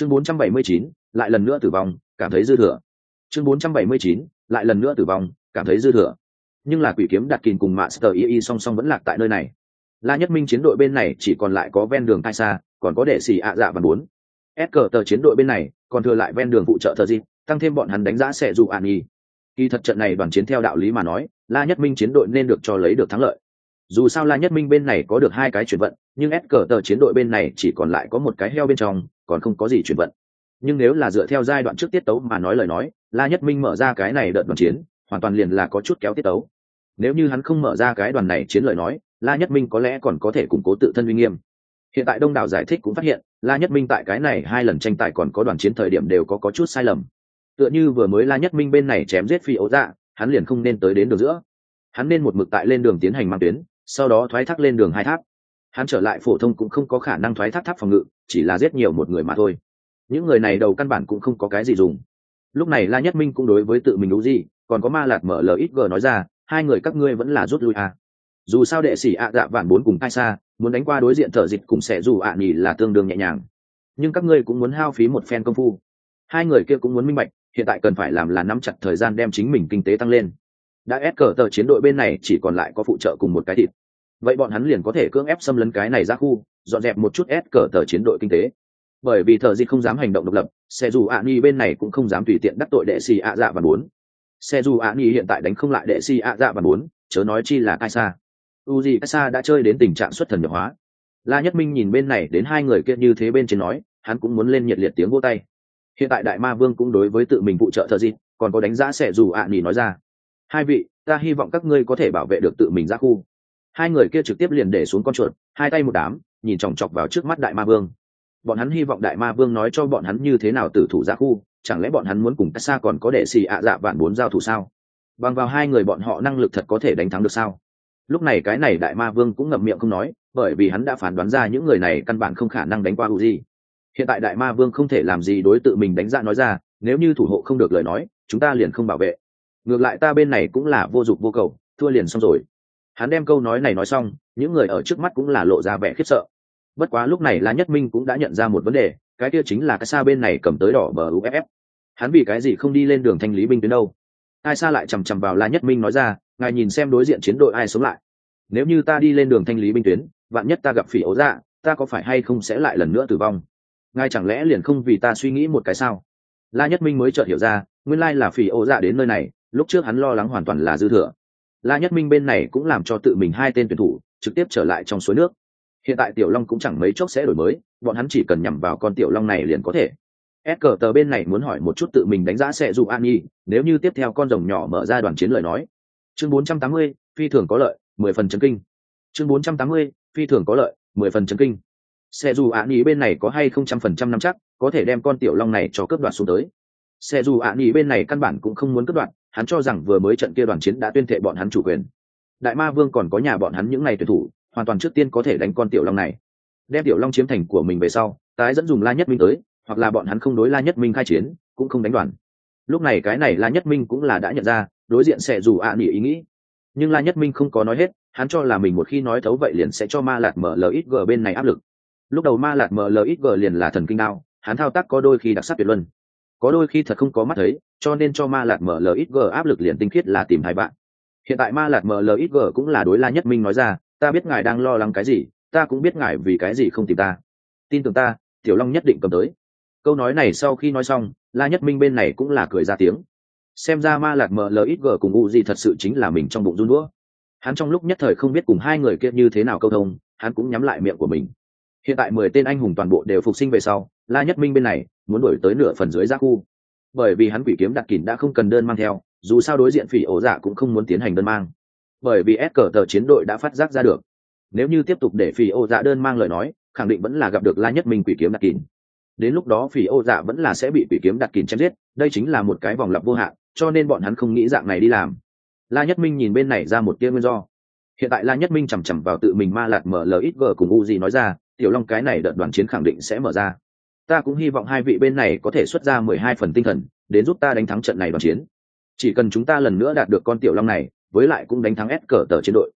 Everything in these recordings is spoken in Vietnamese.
chương 479, lại lần nữa tử vong cảm thấy dư thừa. Chương 479, lại lần nữa tử vong cảm thấy dư thừa. Nhưng là quỷ kiếm đặt kìn cùng master y y song song vẫn lạc tại nơi này. La nhất minh chiến đội bên này chỉ còn lại có ven đường tai xa còn có đệ xì ạ dạ và bốn. S cờ tờ chiến đội bên này còn thừa lại ven đường phụ trợ thờ di tăng thêm bọn hắn đánh giá sẽ dụ an y kỳ thật trận này đoàn chiến theo đạo lý mà nói la nhất minh chiến đội nên được cho lấy được thắng lợi. Dù sao la nhất minh bên này có được hai cái chuyển vận nhưng s cờ tờ chiến đội bên này chỉ còn lại có một cái heo bên trong còn không có gì chuyển vận. Nhưng nếu là dựa theo giai đoạn trước tiết tấu mà nói lời nói, la nhất minh mở ra cái này đợt đoàn chiến, hoàn toàn liền là có chút kéo tiết tấu. Nếu như hắn không mở ra cái đoàn này chiến lời nói, la nhất minh có lẽ còn có thể củng cố tự thân uy nghiêm. Hiện tại đông đảo giải thích cũng phát hiện, la nhất minh tại cái này hai lần tranh tài còn có đoàn chiến thời điểm đều có có chút sai lầm. Tựa như vừa mới la nhất minh bên này chém giết phi ấu dạ hắn liền không nên tới đến đường giữa. Hắn nên một mực tại lên đường tiến hành mang tuyến, sau đó thoái thác lên đường hai tháp hắn trở lại phổ thông cũng không có khả năng thoái thác tháp phòng ngự, chỉ là giết nhiều một người mà thôi. Những người này đầu căn bản cũng không có cái gì dùng. Lúc này la nhất minh cũng đối với tự mình đủ gì, còn có ma lạt mở lời ít gờ nói ra, hai người các ngươi vẫn là rút lui à. dù sao đệ sĩ ạ dạ vạn bốn cùng ai xa, muốn đánh qua đối diện thợ dịch cùng sẽ dù ạ à nhì là tương đương nhẹ nhàng. Nhưng các ngươi cũng muốn hao phí một phen công phu. Hai người kia cũng muốn minh bạch, hiện tại cần phải làm là nắm chặt thời gian đem chính mình kinh tế tăng lên. Đã ép cờ tờ chiến đội bên này chỉ còn lại có phụ trợ cùng một cái thịt vậy bọn hắn liền có thể cưỡng ép xâm lấn cái này ra khu, dọn dẹp một chút ép cờ tờ chiến đội kinh tế. Bởi vì thợ dịch không dám hành động độc lập, xe dù ạ nghi bên này cũng không dám tùy tiện đắc tội đệ xì ạ dạ và bốn. Xe dù ạ nghi hiện tại đánh không lại đệ xì ạ dạ và bốn, chớ nói chi là ai xa uzi ai xa đã chơi đến tình trạng xuất thần nhập hóa. La nhất minh nhìn bên này đến hai người kia như thế bên trên nói, hắn cũng muốn lên nhiệt liệt tiếng vô tay. Hiện tại đại ma vương cũng đối với tự mình phụ trợ thợ dịch, còn có đánh giá xe dù ạ nghi nói ra. Hai vị, ta hy vọng các ngươi có thể bảo vệ được tự mình ra khu hai người kia trực tiếp liền để xuống con chuột, hai tay một đám, nhìn chòng chọc vào trước mắt đại ma vương. Bọn hắn hy vọng đại ma vương nói cho bọn hắn như thế nào tử thủ ra khu, chẳng lẽ bọn hắn muốn cùng cách xa còn có đệ xì ạ dạ vạn bốn giao thủ sao? Bằng vào hai người bọn họ năng lực thật có thể đánh thắng được sao? Lúc này cái này đại ma vương cũng ngậm miệng không nói, bởi vì hắn đã phán đoán ra những người này căn bản không khả năng đánh qua u di hiện tại đại ma vương không thể làm gì đối tự mình đánh giá nói ra, nếu như thủ hộ không được lời nói, chúng ta liền không bảo vệ. Ngược lại ta bên này cũng là vô dụng vô cầu, thua liền xong rồi hắn đem câu nói này nói xong, những người ở trước mắt cũng là lộ ra vẻ khiếp sợ. Bất quá lúc này la nhất minh cũng đã nhận ra một vấn đề, cái kia chính là cái xa bên này cầm tới đỏ bờ uff hắn vì cái gì không đi lên đường thanh lý binh tuyến đâu? Ai xa lại chằm chằm vào la nhất minh nói ra, ngài nhìn xem đối diện chiến đội ai sống lại. Nếu như ta đi lên đường thanh lý binh tuyến, vạn nhất ta gặp phỉ ấu dạ ta có phải hay không sẽ lại lần nữa tử vong? Ngài chẳng lẽ liền không vì ta suy nghĩ một cái sao? La nhất minh mới chợt hiểu ra, nguyên lai là phỉ ấu dạ đến nơi này, lúc trước hắn lo lắng hoàn toàn là dư thừa la nhất minh bên này cũng làm cho tự mình hai tên tuyển thủ trực tiếp trở lại trong suối nước. Hiện tại tiểu long cũng chẳng mấy chốc sẽ đổi mới bọn hắn chỉ cần nhằm vào con tiểu long này liền có thể. S cờ tờ bên này muốn hỏi một chút tự mình đánh giá sẽ dụ an nhi nếu như tiếp theo con rồng nhỏ mở ra đoàn chiến lời nói. Chương 480, phi thường có lợi mười phần chấn kinh. Chương 480, phi thường có lợi mười phần chấn kinh. Sẽ dù an nhi bên này có hay không trăm phần trăm năm chắc có thể đem con tiểu long này cho cướp đoạt xuống tới. Sẽ dù an nhi bên này căn bản cũng không muốn cướp đoạt hắn cho rằng vừa mới trận kia đoàn chiến đã tuyên thệ bọn hắn chủ quyền. Đại ma vương còn có nhà bọn hắn những ngày tuyển thủ, hoàn toàn trước tiên có thể đánh con tiểu long này. Đem tiểu long chiếm thành của mình về sau, tái dẫn dùng la nhất minh tới, hoặc là bọn hắn không đối la nhất minh khai chiến, cũng không đánh đoàn. Lúc này cái này la nhất minh cũng là đã nhận ra, đối diện sẽ dù ạ à nỉ ý nghĩ. Nhưng la nhất minh không có nói hết, hắn cho là mình một khi nói thấu vậy liền sẽ cho ma lạt mở bên này áp lực. Lúc đầu ma lạt mở liền là thần kinh đao, hắn thao tác có đôi khi đặc sắc tuyệt luân. Có đôi khi thật không có mắt thấy cho nên cho ma lạt mlxg g áp lực liền tinh khiết là tìm hai bạn. Hiện tại ma lạt mlxg g cũng là đối la nhất minh nói ra, ta biết ngài đang lo lắng cái gì, ta cũng biết ngài vì cái gì không tìm ta. Tin tưởng ta, tiểu long nhất định cầm tới. Câu nói này sau khi nói xong, la nhất minh bên này cũng là cười ra tiếng. Xem ra ma lạc mlxg cùng u gì thật sự chính là mình trong bụng run đũa. Hắn trong lúc nhất thời không biết cùng hai người kia như thế nào câu thông, hắn cũng nhắm lại miệng của mình. Hiện tại mười tên anh hùng toàn bộ đều phục sinh về sau, la nhất minh bên này muốn đổi tới nửa phần dưới ra khu bởi vì hắn quỷ kiếm đặc kỳn đã không cần đơn mang theo, dù sao đối diện phỉ ổ dạ cũng không muốn tiến hành đơn mang. Bởi vì s cờ tờ chiến đội đã phát giác ra được. Nếu như tiếp tục để phỉ ổ dạ đơn mang lời nói, khẳng định vẫn là gặp được la nhất minh quỷ kiếm đặc kỳn đến lúc đó phỉ ô dạ vẫn là sẽ bị quỷ kiếm đặt kìm chém giết, đây chính là một cái vòng lặp vô hạn, cho nên bọn hắn không nghĩ dạng này đi làm. La nhất minh nhìn bên này ra một tia nguyên do. Hiện tại la nhất minh chằm chằm vào tự mình ma lạt mở lời ít vờ cùng u gì nói ra, tiểu long cái này đợt đoàn chiến khẳng định sẽ mở ra ta cũng hy vọng hai vị bên này có thể xuất ra mười hai phần tinh thần, đến giúp ta đánh thắng trận này đoàn chiến. Chỉ cần chúng ta lần nữa đạt được con tiểu long này, với lại cũng đánh thắng s cờ tờ chiến đội,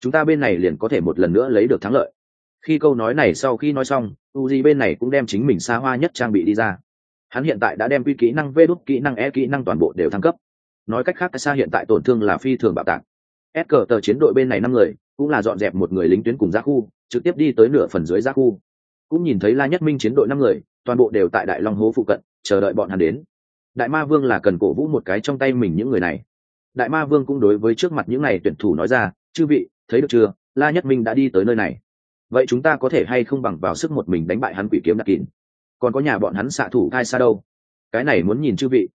chúng ta bên này liền có thể một lần nữa lấy được thắng lợi. Khi câu nói này sau khi nói xong u di bên này cũng đem chính mình xa hoa nhất trang bị đi ra. Hắn hiện tại đã đem quy kỹ năng, vê đốt kỹ năng e kỹ năng toàn bộ đều thăng cấp. Nói cách khác xa hiện tại tổn thương là phi thường bạo tạc. S cờ tờ chiến đội bên này năm người, cũng là dọn dẹp một người lính tuyến cùng ra khu, trực tiếp đi tới nửa phần dưới ra khu. Cũng nhìn thấy la nhất minh chiến đội năm người toàn bộ đều tại đại long hố phụ cận, chờ đợi bọn hắn đến. Đại ma vương là cần cổ vũ một cái trong tay mình những người này. Đại ma vương cũng đối với trước mặt những này tuyển thủ nói ra, chư vị, thấy được chưa? La nhất minh đã đi tới nơi này. Vậy chúng ta có thể hay không bằng vào sức một mình đánh bại hắn quỷ kiếm đặc kín còn có nhà bọn hắn xạ thủ cai xa đâu? Cái này muốn nhìn chư vị.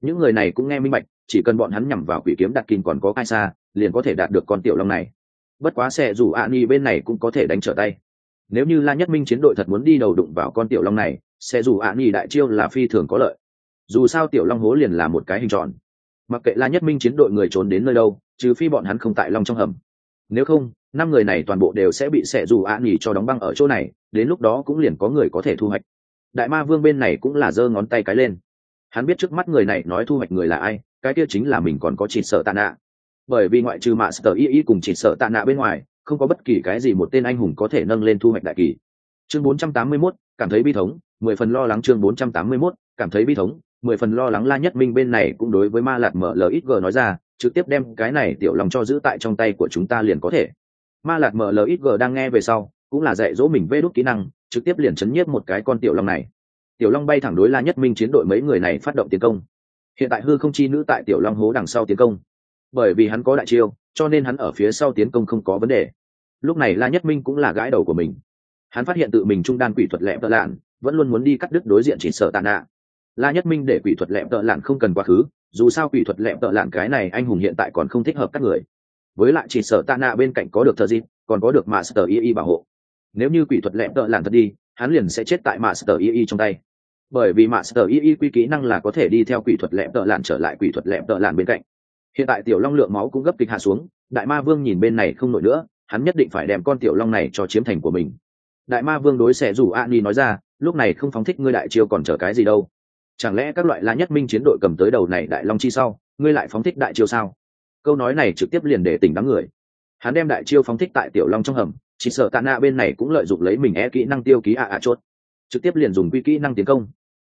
Những người này cũng nghe minh bạch, chỉ cần bọn hắn nhằm vào quỷ kiếm đặc kín còn có cai xa liền có thể đạt được con tiểu long này. Bất quá xe dù ạ ni bên này cũng có thể đánh trở tay. Nếu như la nhất minh chiến đội thật muốn đi đầu đụng vào con tiểu long này sẽ dù ạ ni đại chiêu là phi thường có lợi. Dù sao tiểu long hố liền là một cái hình tròn. Mặc kệ la nhất minh chiến đội người trốn đến nơi đâu trừ phi bọn hắn không tại long trong hầm. Nếu không năm người này toàn bộ đều sẽ bị xẻ dù ạ nghỉ cho đóng băng ở chỗ này đến lúc đó cũng liền có người có thể thu hoạch. Đại ma vương bên này cũng là giơ ngón tay cái lên. Hắn biết trước mắt người này nói thu hoạch người là ai cái kia chính là mình còn có chỉ sợ tạ nạ. Bởi vì ngoại trừ mạ sở y y cùng chỉ sợ tạ nạ bên ngoài không có bất kỳ cái gì một tên anh hùng có thể nâng lên thu hoạch đại kỳ. Chương 481, cảm thấy bi thống mười phần lo lắng chương 481, cảm thấy bi thống mười phần lo lắng la nhất minh bên này cũng đối với ma lạt mở lxg nói ra trực tiếp đem cái này tiểu lòng cho giữ tại trong tay của chúng ta liền có thể. Ma lạt mở lxg đang nghe về sau cũng là dạy dỗ mình vê đốt kỹ năng trực tiếp liền chấn nhiếp một cái con tiểu long này. Tiểu long bay thẳng đối la nhất minh chiến đội mấy người này phát động tiến công. Hiện tại hư không chi nữ tại tiểu long hố đằng sau tiến công. Bởi vì hắn có đại chiêu cho nên hắn ở phía sau tiến công không có vấn đề. Lúc này la nhất minh cũng là gãi đầu của mình hắn phát hiện tự mình trung đan quỷ thuật lẹ tợ lạn, vẫn luôn muốn đi cắt đứt đối diện chỉ sợ tàn nạ. La nhất minh để quỷ thuật lẹ tợ lạn không cần quá khứ, dù sao quỷ thuật lẹ tợ lạn cái này anh hùng hiện tại còn không thích hợp các người. Với lại chỉ sợ tàn nạ bên cạnh có được thợ dịp, còn có được master y y bảo hộ. Nếu như quỷ thuật lẹ tợ lạn thật đi, hắn liền sẽ chết tại master y y trong tay. Bởi vì master y y quy kỹ năng là có thể đi theo quỷ thuật lẹm tợ lạn trở lại quỷ thuật lẹm tợ lạn bên cạnh. Hiện tại tiểu long lượng máu cũng gấp kịch hạ xuống, đại ma vương nhìn bên này không nổi nữa, hắn nhất định phải đem con tiểu long này cho chiếm thành của mình đại ma vương đối xẻ rủ a ni nói ra, lúc này không phóng thích ngươi đại chiêu còn chờ cái gì đâu. Chẳng lẽ các loại la nhất minh chiến đội cầm tới đầu này đại long chi sau, ngươi lại phóng thích đại chiêu sao? Câu nói này trực tiếp liền để tỉnh đám người. Hắn đem đại chiêu phóng thích tại tiểu long trong hầm, chỉ sợ tạ nạ bên này cũng lợi dụng lấy mình e kỹ năng tiêu ký ạ ạ chốt. Trực tiếp liền dùng quy kỹ năng tiến công.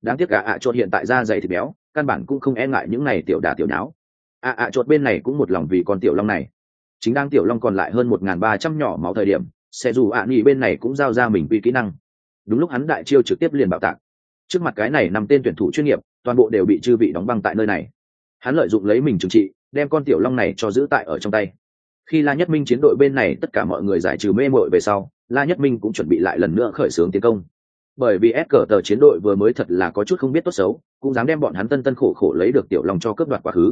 Đáng tiếc ạ ạ chốt hiện tại da dày thịt béo, căn bản cũng không e ngại những này tiểu đà tiểu nháo. Ạ ạ chốt bên này cũng một lòng vì con tiểu long này. Chính đang tiểu long còn lại hơn một n ba trăm nhỏ máu thời điểm sẽ dù ạ nghỉ bên này cũng giao ra mình quy kỹ năng. Đúng lúc hắn đại chiêu trực tiếp liền bạo tạc. Trước mặt cái này nằm tên tuyển thủ chuyên nghiệp, toàn bộ đều bị chư vị đóng băng tại nơi này. Hắn lợi dụng lấy mình trừng trị, đem con tiểu long này cho giữ tại ở trong tay. Khi la nhất minh chiến đội bên này tất cả mọi người giải trừ mê mội về sau, la nhất minh cũng chuẩn bị lại lần nữa khởi xướng tiến công. Bởi vì ép cờ tờ chiến đội vừa mới thật là có chút không biết tốt xấu, cũng dám đem bọn hắn tân tân khổ khổ lấy được tiểu long cho cướp đoạt quá khứ.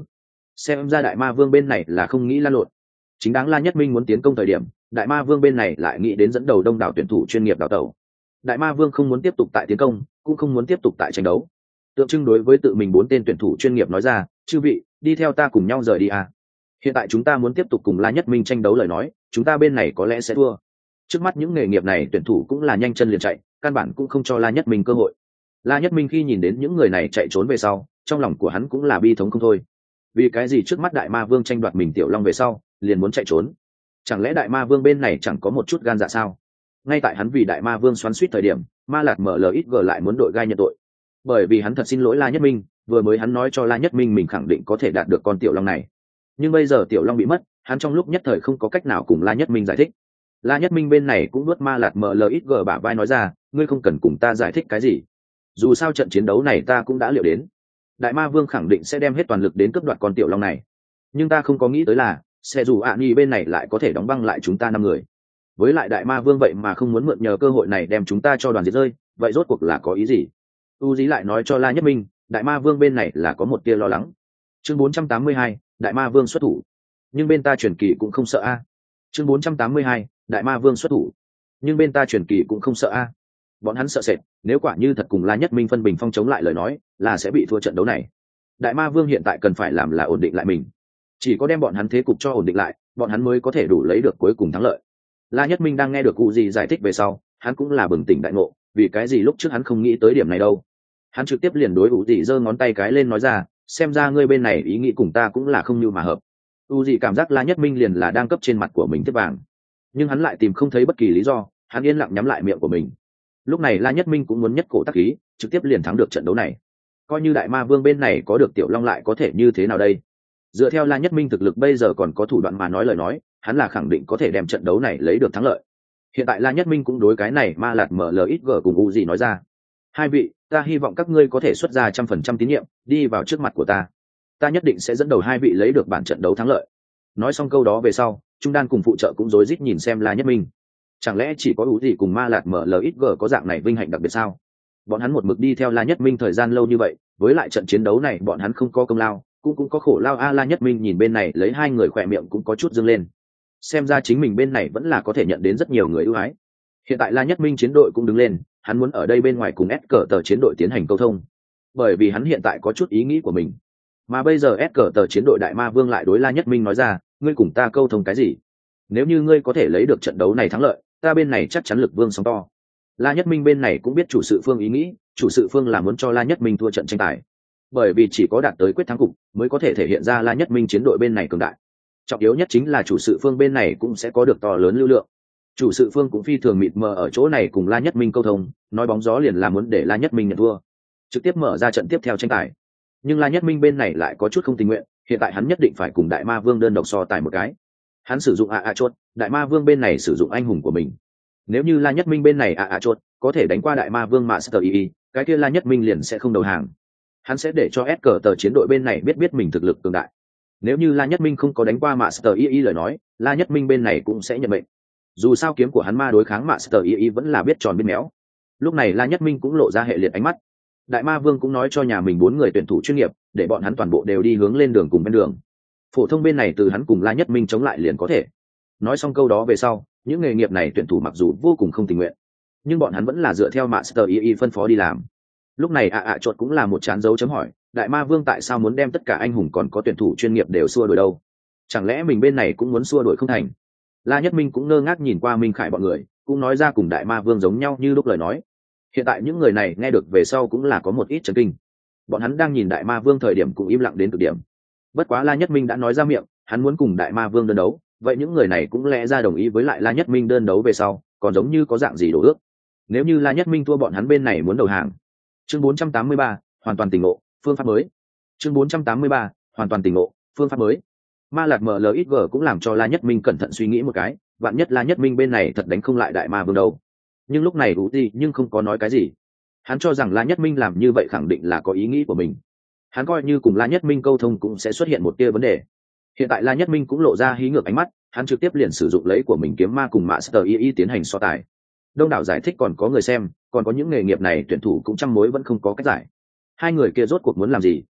Xem ra đại ma vương bên này là không nghĩ lan lộn. Chính đáng la nhất minh muốn tiến công thời điểm đại ma vương bên này lại nghĩ đến dẫn đầu đông đảo tuyển thủ chuyên nghiệp đào tẩu. Đại ma vương không muốn tiếp tục tại tiến công, cũng không muốn tiếp tục tại tranh đấu. Tượng trưng đối với tự mình bốn tên tuyển thủ chuyên nghiệp nói ra, chư vị, đi theo ta cùng nhau rời đi à. hiện tại chúng ta muốn tiếp tục cùng la nhất minh tranh đấu lời nói, chúng ta bên này có lẽ sẽ thua. Trước mắt những nghề nghiệp này tuyển thủ cũng là nhanh chân liền chạy, căn bản cũng không cho la nhất minh cơ hội. La nhất minh khi nhìn đến những người này chạy trốn về sau, trong lòng của hắn cũng là bi thống không thôi. Vì cái gì trước mắt đại ma vương tranh đoạt mình tiểu long về sau, liền muốn chạy trốn? Chẳng lẽ đại ma vương bên này chẳng có một chút gan dạ sao? Ngay tại hắn vì đại ma vương xoắn suýt thời điểm, ma lạc mở lời ít gờ lại muốn đội gai nhận tội. Bởi vì hắn thật xin lỗi la nhất minh, vừa mới hắn nói cho la nhất minh mình khẳng định có thể đạt được con tiểu long này. Nhưng bây giờ tiểu long bị mất, hắn trong lúc nhất thời không có cách nào cùng la nhất minh giải thích. La nhất minh bên này cũng nuốt ma lạc mở lời ít gờ bả vai nói ra, ngươi không cần cùng ta giải thích cái gì. Dù sao trận chiến đấu này ta cũng đã liệu đến. Đại ma vương khẳng định sẽ đem hết toàn lực đến cướp đoạt con tiểu long này. Nhưng ta không có nghĩ tới là sẽ dù ạ à bên này lại có thể đóng băng lại chúng ta năm người. Với lại đại ma vương vậy mà không muốn mượn nhờ cơ hội này đem chúng ta cho đoàn diệt rơi vậy rốt cuộc là có ý gì? U dí lại nói cho la nhất minh đại ma vương bên này là có một tia lo lắng. Chương 482, đại ma vương xuất thủ. Nhưng bên ta truyền kỳ cũng không sợ a. Chương 482, đại ma vương xuất thủ. Nhưng bên ta truyền kỳ cũng không sợ a. Bọn hắn sợ sệt nếu quả như thật cùng la nhất minh phân bình phong chống lại lời nói là sẽ bị thua trận đấu này. Đại ma vương hiện tại cần phải làm là ổn định lại mình chỉ có đem bọn hắn thế cục cho ổn định lại, bọn hắn mới có thể đủ lấy được cuối cùng thắng lợi. La nhất minh đang nghe được cụ gì giải thích về sau, hắn cũng là bừng tỉnh đại ngộ, vì cái gì lúc trước hắn không nghĩ tới điểm này đâu. Hắn trực tiếp liền đối U dị giơ ngón tay cái lên nói ra, xem ra ngươi bên này ý nghĩ cùng ta cũng là không như mà hợp. U dị cảm giác la nhất minh liền là đang cấp trên mặt của mình tiếp vàng. Nhưng hắn lại tìm không thấy bất kỳ lý do, hắn yên lặng nhắm lại miệng của mình. Lúc này la nhất minh cũng muốn nhất cổ tắc khí, trực tiếp liền thắng được trận đấu này. Coi như đại ma vương bên này có được tiểu long lại có thể như thế nào đây? Dựa theo la nhất minh thực lực bây giờ còn có thủ đoạn mà nói lời nói, hắn là khẳng định có thể đem trận đấu này lấy được thắng lợi. Hiện tại la nhất minh cũng đối cái này ma lạt mở Lít ít gờ cùng u gì nói ra. Hai vị, ta hy vọng các ngươi có thể xuất ra trăm phần trăm tín nhiệm, đi vào trước mặt của ta. Ta nhất định sẽ dẫn đầu hai vị lấy được bản trận đấu thắng lợi. Nói xong câu đó về sau, trung đan cùng phụ trợ cũng rối rít nhìn xem la nhất minh. Chẳng lẽ chỉ có U gì cùng ma lạt mở Lít gờ có dạng này vinh hạnh đặc biệt sao? Bọn hắn một mực đi theo la nhất minh thời gian lâu như vậy, với lại trận chiến đấu này bọn hắn không có công lao cũng cũng có khổ lao a la nhất minh nhìn bên này, lấy hai người khỏe miệng cũng có chút dâng lên. Xem ra chính mình bên này vẫn là có thể nhận đến rất nhiều người ưu ái. Hiện tại la nhất minh chiến đội cũng đứng lên, hắn muốn ở đây bên ngoài cùng ép cờ tờ chiến đội tiến hành câu thông. Bởi vì hắn hiện tại có chút ý nghĩ của mình. Mà bây giờ ép cờ tờ chiến đội đại ma vương lại đối la nhất minh nói ra, ngươi cùng ta câu thông cái gì? Nếu như ngươi có thể lấy được trận đấu này thắng lợi, ta bên này chắc chắn lực vương sóng to. La nhất minh bên này cũng biết chủ sự phương ý nghĩ, chủ sự phương là muốn cho la nhất minh thua trận tranh tài bởi vì chỉ có đạt tới quyết thắng cục mới có thể thể hiện ra la nhất minh chiến đội bên này cường đại. Trọng yếu nhất chính là chủ sự phương bên này cũng sẽ có được to lớn lưu lượng. Chủ sự phương cũng phi thường mịt mờ ở chỗ này cùng la nhất minh câu thông, nói bóng gió liền là muốn để la nhất minh nhận thua. Trực tiếp mở ra trận tiếp theo tranh tài. Nhưng la nhất minh bên này lại có chút không tình nguyện, hiện tại hắn nhất định phải cùng đại ma vương đơn độc so tài một cái. Hắn sử dụng ạ ạ chốt, đại ma vương bên này sử dụng anh hùng của mình. Nếu như la nhất minh bên này ạ ạ chốt có thể đánh qua đại ma vương mà sơ ý cái kia la nhất minh liền sẽ không đầu hàng hắn sẽ để cho s cờ tờ chiến đội bên này biết biết mình thực lực cường đại. Nếu như la nhất minh không có đánh qua mạ sờ y y lời nói, la nhất minh bên này cũng sẽ nhận mệnh. Dù sao kiếm của hắn ma đối kháng mạ sờ y y vẫn là biết tròn biết méo. Lúc này la nhất minh cũng lộ ra hệ liệt ánh mắt. Đại ma vương cũng nói cho nhà mình bốn người tuyển thủ chuyên nghiệp, để bọn hắn toàn bộ đều đi hướng lên đường cùng bên đường. Phổ thông bên này từ hắn cùng la nhất minh chống lại liền có thể. Nói xong câu đó về sau, những nghề nghiệp này tuyển thủ mặc dù vô cùng không tình nguyện, nhưng bọn hắn vẫn là dựa theo master y y phân phó đi làm lúc này ạ ạ à chột cũng là một chán dấu chấm hỏi, đại ma vương tại sao muốn đem tất cả anh hùng còn có tuyển thủ chuyên nghiệp đều xua đuổi đâu? Chẳng lẽ mình bên này cũng muốn xua đuổi không thành? La nhất minh cũng ngơ ngác nhìn qua minh khải bọn người, cũng nói ra cùng đại ma vương giống nhau như lúc lời nói. Hiện tại những người này nghe được về sau cũng là có một ít chấn kinh. Bọn hắn đang nhìn đại ma vương thời điểm cũng im lặng đến cực điểm. Bất quá la nhất minh đã nói ra miệng, hắn muốn cùng đại ma vương đơn đấu, vậy những người này cũng lẽ ra đồng ý với lại la nhất minh đơn đấu về sau, còn giống như có dạng gì đổ ước. Nếu như la nhất minh thua bọn hắn bên này muốn đầu hàng chương 483, hoàn toàn tỉnh ngộ phương pháp mới. Chương 483, hoàn toàn tỉnh ngộ phương pháp mới. Ma lạc mở mlxg cũng làm cho la nhất minh cẩn thận suy nghĩ một cái vạn nhất la nhất minh bên này thật đánh không lại đại ma vương đâu. Nhưng lúc này hữu ti nhưng không có nói cái gì. Hắn cho rằng la nhất minh làm như vậy khẳng định là có ý nghĩ của mình. Hắn coi như cùng la nhất minh câu thông cũng sẽ xuất hiện một tia vấn đề. Hiện tại la nhất minh cũng lộ ra hí ngược ánh mắt hắn trực tiếp liền sử dụng lấy của mình kiếm ma cùng master y y tiến hành so tài. Đông đảo giải thích còn có người xem còn có những nghề nghiệp này tuyển thủ cũng trăm mối vẫn không có cách giải. Hai người kia rốt cuộc muốn làm gì?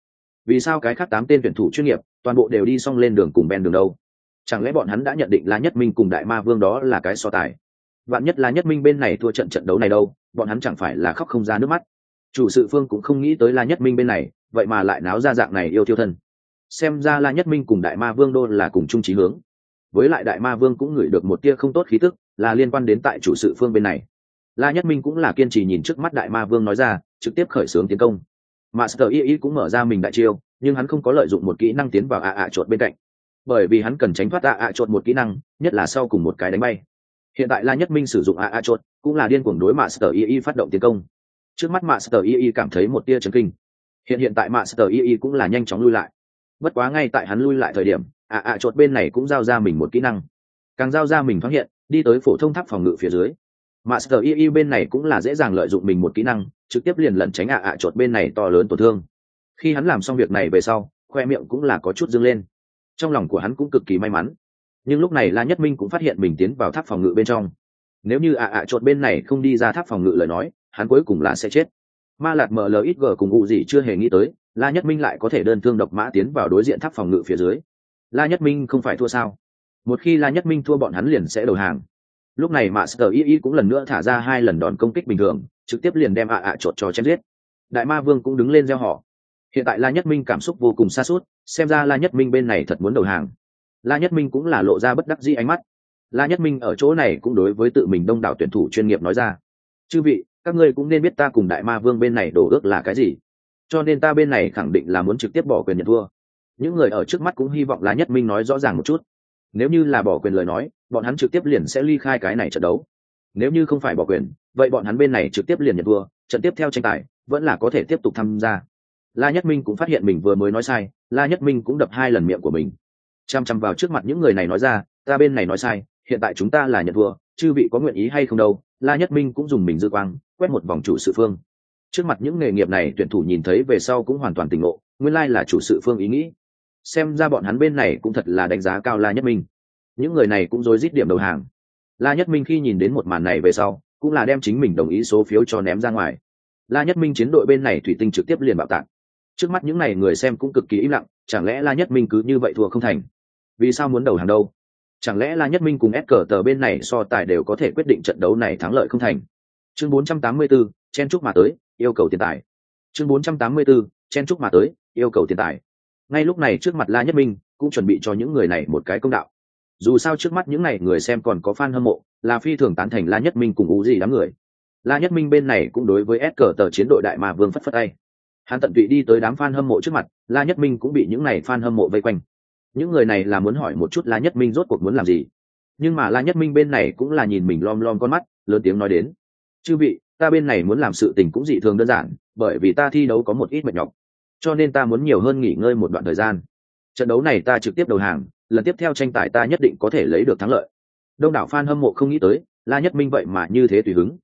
Vì sao cái khác tám tên tuyển thủ chuyên nghiệp toàn bộ đều đi xong lên đường cùng ben đường đâu? Chẳng lẽ bọn hắn đã nhận định la nhất minh cùng đại ma vương đó là cái so tài? Vạn nhất la nhất minh bên này thua trận trận đấu này đâu, bọn hắn chẳng phải là khóc không ra nước mắt? Chủ sự phương cũng không nghĩ tới la nhất minh bên này, vậy mà lại náo ra dạng này yêu thiêu thân. Xem ra la nhất minh cùng đại ma vương đô là cùng chung trí hướng. Với lại đại ma vương cũng ngửi được một tia không tốt khí tức, là liên quan đến tại chủ sự phương bên này la nhất minh cũng là kiên trì nhìn trước mắt đại ma vương nói ra, trực tiếp khởi xướng tiến công. Master y y cũng mở ra mình đại chiêu, nhưng hắn không có lợi dụng một kỹ năng tiến vào ạ ạ chuột bên cạnh. Bởi vì hắn cần tránh thoát ạ ạ chuột một kỹ năng, nhất là sau cùng một cái đánh bay. Hiện tại la nhất minh sử dụng ạ ạ chuột, cũng là điên cuồng đối master y y phát động tiến công. Trước mắt master y y cảm thấy một tia chấn kinh. Hiện hiện tại master y y cũng là nhanh chóng lui lại. Bất quá ngay tại hắn lui lại thời điểm ạ ạ chuột bên này cũng giao ra mình một kỹ năng. Càng giao ra mình phát hiện, đi tới phổ thông tháp phòng ngự phía dưới master y bên này cũng là dễ dàng lợi dụng mình một kỹ năng, trực tiếp liền lẩn tránh ạ ạ chuột bên này to lớn tổn thương. Khi hắn làm xong việc này về sau, khoe miệng cũng là có chút dâng lên. Trong lòng của hắn cũng cực kỳ may mắn. Nhưng lúc này la nhất minh cũng phát hiện mình tiến vào tháp phòng ngự bên trong. Nếu như ạ ạ chuột bên này không đi ra tháp phòng ngự lời nói, hắn cuối cùng là sẽ chết. Ma lạt mlxg cùng ngụ gì chưa hề nghĩ tới, la nhất minh lại có thể đơn thương độc mã tiến vào đối diện tháp phòng ngự phía dưới. La nhất minh không phải thua sao? Một khi la nhất minh thua bọn hắn liền sẽ đầu hàng lúc này mạ sờ y y cũng lần nữa thả ra hai lần đòn công kích bình thường, trực tiếp liền đem ạ ạ chột cho chém giết. Đại ma vương cũng đứng lên gieo họ. Hiện tại la nhất minh cảm xúc vô cùng xa suốt xem ra la nhất minh bên này thật muốn đầu hàng. La nhất minh cũng là lộ ra bất đắc dĩ ánh mắt. La nhất minh ở chỗ này cũng đối với tự mình đông đảo tuyển thủ chuyên nghiệp nói ra. Chư vị, các ngươi cũng nên biết ta cùng đại ma vương bên này đổ ước là cái gì, cho nên ta bên này khẳng định là muốn trực tiếp bỏ quyền nhận thua. Những người ở trước mắt cũng hy vọng la nhất minh nói rõ ràng một chút nếu như là bỏ quyền lời nói, bọn hắn trực tiếp liền sẽ ly khai cái này trận đấu. Nếu như không phải bỏ quyền, vậy bọn hắn bên này trực tiếp liền nhận thua, trận tiếp theo tranh tài vẫn là có thể tiếp tục tham gia. La nhất minh cũng phát hiện mình vừa mới nói sai, la nhất minh cũng đập hai lần miệng của mình. Chăm chăm vào trước mặt những người này nói ra, ta bên này nói sai, hiện tại chúng ta là nhận thua, chư vị có nguyện ý hay không đâu? La nhất minh cũng dùng mình dư quang, quét một vòng chủ sự phương. Trước mặt những nghề nghiệp này tuyển thủ nhìn thấy về sau cũng hoàn toàn tỉnh ngộ, nguyên lai là chủ sự phương ý nghĩ xem ra bọn hắn bên này cũng thật là đánh giá cao la nhất minh. Những người này cũng rối rít điểm đầu hàng. La nhất minh khi nhìn đến một màn này về sau cũng là đem chính mình đồng ý số phiếu cho ném ra ngoài. La nhất minh chiến đội bên này thủy tinh trực tiếp liền bạo tạc. Trước mắt những n à y người xem cũng cực kỳ im lặng chẳng lẽ la nhất minh cứ như vậy thua không thành? Vì sao muốn đầu hàng đâu? Chẳng lẽ la nhất minh cùng ép cờ tờ bên này so tài đều có thể quyết định trận đấu này thắng lợi không thành? Chương 484, chen trúc mà tới yêu cầu tiền tài. Chương 484, chen trúc mà tới yêu cầu tiền tài ngay lúc này trước mặt la nhất minh cũng chuẩn bị cho những người này một cái công đạo. Dù sao trước mắt những n à y người xem còn có fan hâm mộ, là phi thường tán thành la nhất minh cùng ú gì đám người. La nhất minh bên này cũng đối với s cờ tờ chiến đội đại mà vương phất phất tay. Hắn tận tụy đi tới đám fan hâm mộ trước mặt, la nhất minh cũng bị những n à y fan hâm mộ vây quanh. Những người này là muốn hỏi một chút la nhất minh rốt cuộc muốn làm gì. Nhưng mà la nhất minh bên này cũng là nhìn mình lom lom con mắt, lớn tiếng nói đến. Chư vị, ta bên này muốn làm sự tình cũng dị thường đơn giản, bởi vì ta thi đấu có một ít mệt nhọc cho nên ta muốn nhiều hơn nghỉ ngơi một đoạn thời gian. Trận đấu này ta trực tiếp đầu hàng, lần tiếp theo tranh tài ta nhất định có thể lấy được thắng lợi. Đông đảo f a n hâm mộ không nghĩ tới, la nhất minh vậy mà như thế tùy hứng.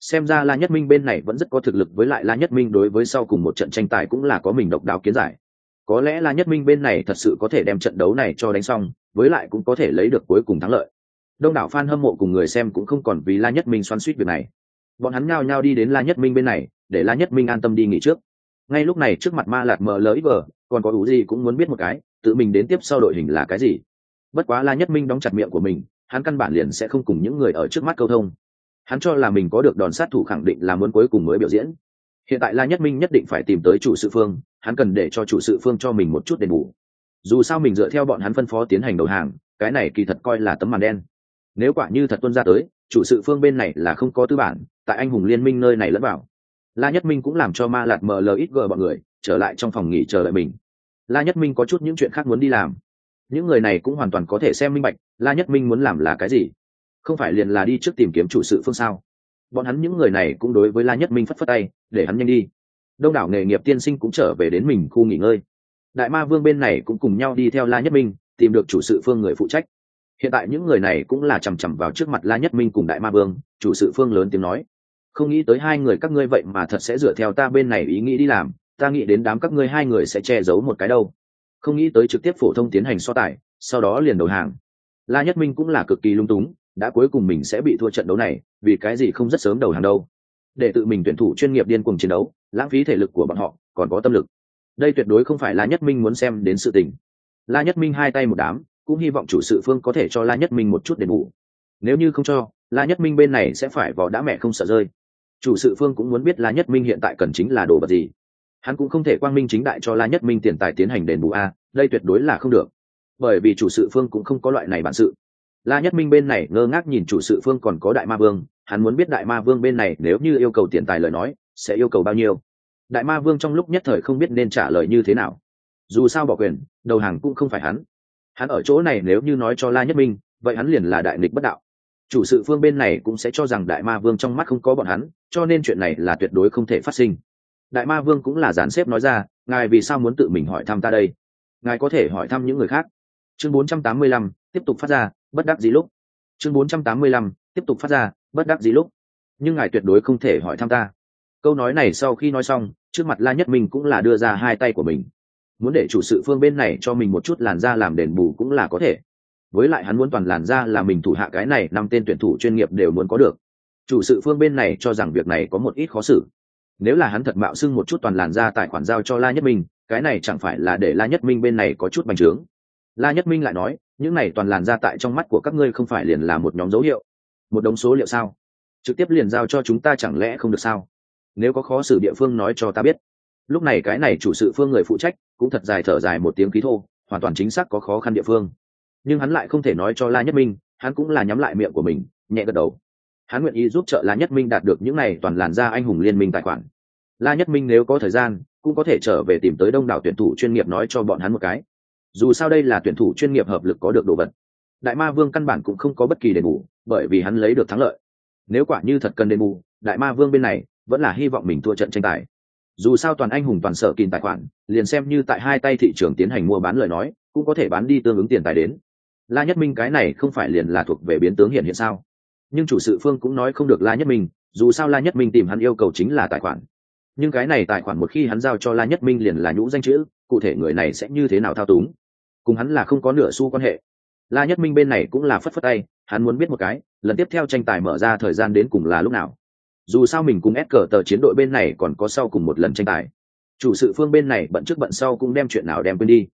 Xem ra la nhất minh bên này vẫn rất có thực lực với lại la nhất minh đối với sau cùng một trận tranh tài cũng là có mình độc đáo kiến giải. Có lẽ la nhất minh bên này thật sự có thể đem trận đấu này cho đánh xong, với lại cũng có thể lấy được cuối cùng thắng lợi. Đông đảo f a n hâm mộ cùng người xem cũng không còn vì la nhất minh xoắn suýt việc này. Bọn hắn ngao nhau đi đến la nhất minh bên này, để la nhất minh an tâm đi nghỉ trước ngay lúc này trước mặt ma lạt mờ lỡ ít vờ, còn có ủ gì cũng muốn biết một cái, tự mình đến tiếp sau đội hình là cái gì. Bất quá la nhất minh đóng chặt miệng của mình, hắn căn bản liền sẽ không cùng những người ở trước mắt câu thông. Hắn cho là mình có được đòn sát thủ khẳng định là muốn cuối cùng mới biểu diễn. Hiện tại la nhất minh nhất định phải tìm tới chủ sự phương, hắn cần để cho chủ sự phương cho mình một chút đền bù. Dù sao mình dựa theo bọn hắn phân phó tiến hành đầu hàng, cái này kỳ thật coi là tấm màn đen. Nếu quả như thật tuân ra tới, chủ sự phương bên này là không có tư bản, tại anh hùng liên minh nơi này lẫn vào la nhất minh cũng làm cho ma lạt mờ ít bọn người trở lại trong phòng nghỉ chờ đợi mình. La nhất minh có chút những chuyện khác muốn đi làm. Những người này cũng hoàn toàn có thể xem minh bạch la nhất minh muốn làm là cái gì. Không phải liền là đi trước tìm kiếm chủ sự phương sao? Bọn hắn những người này cũng đối với la nhất minh phất phất tay, để hắn nhanh đi. Đông đảo nghề nghiệp tiên sinh cũng trở về đến mình khu nghỉ ngơi. Đại ma vương bên này cũng cùng nhau đi theo la nhất minh, tìm được chủ sự phương người phụ trách. Hiện tại những người này cũng là chằm chằm vào trước mặt la nhất minh cùng đại ma vương, chủ sự phương lớn tiếng nói không nghĩ tới hai người các ngươi vậy mà thật sẽ dựa theo ta bên này ý nghĩ đi làm, ta nghĩ đến đám các ngươi hai người sẽ che giấu một cái đâu. Không nghĩ tới trực tiếp phổ thông tiến hành so tài, sau đó liền đầu hàng. La nhất minh cũng là cực kỳ lung túng, đã cuối cùng mình sẽ bị thua trận đấu này, vì cái gì không rất sớm đầu hàng đâu. Để tự mình tuyển thủ chuyên nghiệp điên cuồng chiến đấu, lãng phí thể lực của bọn họ, còn có tâm lực. Đây tuyệt đối không phải la nhất minh muốn xem đến sự tình. La nhất minh hai tay một đám, cũng hy vọng chủ sự phương có thể cho la nhất minh một chút đền bù. Nếu như không cho, la nhất minh bên này sẽ phải vò đã mẹ không sợ rơi chủ sự phương cũng muốn biết la nhất minh hiện tại cần chính là đồ vật gì. Hắn cũng không thể quang minh chính đại cho la nhất minh tiền tài tiến hành đền bù a, đây tuyệt đối là không được. Bởi vì chủ sự phương cũng không có loại này bản sự. La nhất minh bên này ngơ ngác nhìn chủ sự phương còn có đại ma vương, hắn muốn biết đại ma vương bên này nếu như yêu cầu tiền tài lời nói, sẽ yêu cầu bao nhiêu. Đại ma vương trong lúc nhất thời không biết nên trả lời như thế nào. Dù sao bỏ quyền, đầu hàng cũng không phải hắn. Hắn ở chỗ này nếu như nói cho la nhất minh, vậy hắn liền là đại nghịch bất đạo. Chủ sự phương bên này cũng sẽ cho rằng đại ma vương trong mắt không có bọn hắn cho nên chuyện này là tuyệt đối không thể phát sinh. Đại ma vương cũng là giản xếp nói ra ngài vì sao muốn tự mình hỏi thăm ta đây? Ngài có thể hỏi thăm những người khác. Chương 485, tiếp tục phát ra bất đắc dĩ lúc. Chương 485, tiếp tục phát ra bất đắc dĩ lúc. Nhưng ngài tuyệt đối không thể hỏi thăm ta. Câu nói này sau khi nói xong trước mặt la nhất minh cũng là đưa ra hai tay của mình. Muốn để chủ sự phương bên này cho mình một chút làn da làm đền bù cũng là có thể. Với lại hắn muốn toàn làn da là mình thủ hạ cái này năm tên tuyển thủ chuyên nghiệp đều muốn có được chủ sự phương bên này cho rằng việc này có một ít khó xử. Nếu là hắn thật mạo xưng một chút toàn làn da tài khoản giao cho la nhất minh, cái này chẳng phải là để la nhất minh bên này có chút bành trướng. La nhất minh lại nói, những này toàn làn da tại trong mắt của các ngươi không phải liền là một nhóm dấu hiệu, một đống số liệu sao? Trực tiếp liền giao cho chúng ta chẳng lẽ không được sao? Nếu có khó xử địa phương nói cho ta biết. Lúc này cái này chủ sự phương người phụ trách, cũng thật dài thở dài một tiếng khí thô, hoàn toàn chính xác có khó khăn địa phương. Nhưng hắn lại không thể nói cho la nhất minh, hắn cũng là nhắm lại miệng của mình, nhẹ gật đầu hắn nguyện ý giúp trợ la nhất minh đạt được những này toàn làn ra anh hùng liên minh tài khoản. La nhất minh nếu có thời gian, cũng có thể trở về tìm tới đông đảo tuyển thủ chuyên nghiệp nói cho bọn hắn một cái. Dù sao đây là tuyển thủ chuyên nghiệp hợp lực có được đồ vật. Đại ma vương căn bản cũng không có bất kỳ đền bù, bởi vì hắn lấy được thắng lợi. Nếu quả như thật cần đền bù, đại ma vương bên này vẫn là hy vọng mình thua trận tranh tài. Dù sao toàn anh hùng toàn sở kìm tài khoản, liền xem như tại hai tay thị trường tiến hành mua bán lời nói, cũng có thể bán đi tương ứng tiền tài đến. La nhất minh cái này không phải liền là thuộc về biến tướng hiện hiện sao? Nhưng chủ sự phương cũng nói không được la nhất minh, dù sao la nhất minh tìm hắn yêu cầu chính là tài khoản. Nhưng cái này tài khoản một khi hắn giao cho la nhất minh liền là nhũ danh chữ, cụ thể người này sẽ như thế nào thao túng? Cùng hắn là không có nửa xu quan hệ. La nhất minh bên này cũng là phất phất tay, hắn muốn biết một cái, lần tiếp theo tranh tài mở ra thời gian đến cùng là lúc nào. Dù sao mình cùng ép cờ tờ chiến đội bên này còn có sau cùng một lần tranh tài. Chủ sự phương bên này bận trước bận sau cũng đem chuyện nào đem quên đi.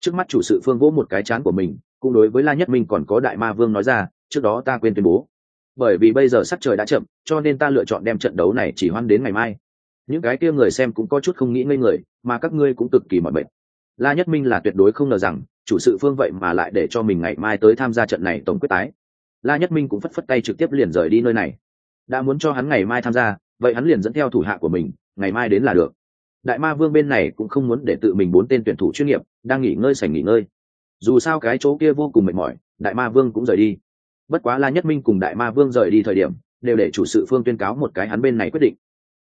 Trước mắt chủ sự phương vỗ một cái chán của mình, cũng đối với la nhất minh còn có đại ma vương nói ra, trước đó ta quên tuyên bố bởi vì bây giờ sắc trời đã chậm, cho nên ta lựa chọn đem trận đấu này chỉ hoan đến ngày mai. Những cái kia người xem cũng có chút không nghĩ ngây người, mà các ngươi cũng cực kỳ mỏi bệnh la nhất minh là tuyệt đối không ngờ rằng, chủ sự phương vậy mà lại để cho mình ngày mai tới tham gia trận này tổng quyết tái. La nhất minh cũng phất phất tay trực tiếp liền rời đi nơi này. Đã muốn cho hắn ngày mai tham gia, vậy hắn liền dẫn theo thủ hạ của mình, ngày mai đến là được. Đại ma vương bên này cũng không muốn để tự mình bốn tên tuyển thủ chuyên nghiệp, đang nghỉ ngơi sảnh nghỉ ngơi. Dù sao cái chỗ kia vô cùng mệt mỏi, đại ma vương cũng rời đi bất quá la nhất minh cùng đại ma vương rời đi thời điểm, đều để chủ sự phương tuyên cáo một cái hắn bên này quyết định.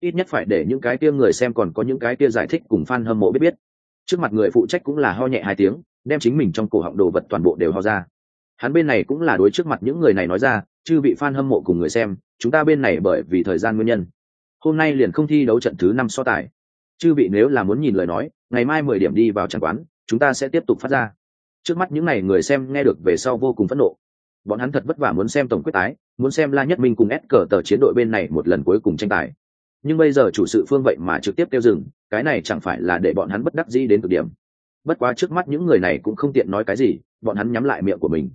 Ít nhất phải để những cái kia người xem còn có những cái kia giải thích cùng fan hâm mộ biết biết. Trước mặt người phụ trách cũng là ho nhẹ hai tiếng, đem chính mình trong cổ họng đồ vật toàn bộ đều ho ra. Hắn bên này cũng là đối trước mặt những người này nói ra, chư bị fan hâm mộ cùng người xem, chúng ta bên này bởi vì thời gian nguyên nhân, hôm nay liền không thi đấu trận thứ năm so tài. Chư vị nếu là muốn nhìn lời nói, ngày mai mười điểm đi vào trận quán, chúng ta sẽ tiếp tục phát ra. Trước mắt những n à y người xem nghe được về sau vô cùng phẫn nộ bọn hắn thật vất vả muốn xem tổng quyết tái muốn xem la nhất minh cùng ép cờ tờ chiến đội bên này một lần cuối cùng tranh tài. Nhưng bây giờ chủ sự phương vậy mà trực tiếp tiêu dừng cái này chẳng phải là để bọn hắn bất đắc dĩ đến cực điểm. Bất quá trước mắt những người này cũng không tiện nói cái gì bọn hắn nhắm lại miệng của mình.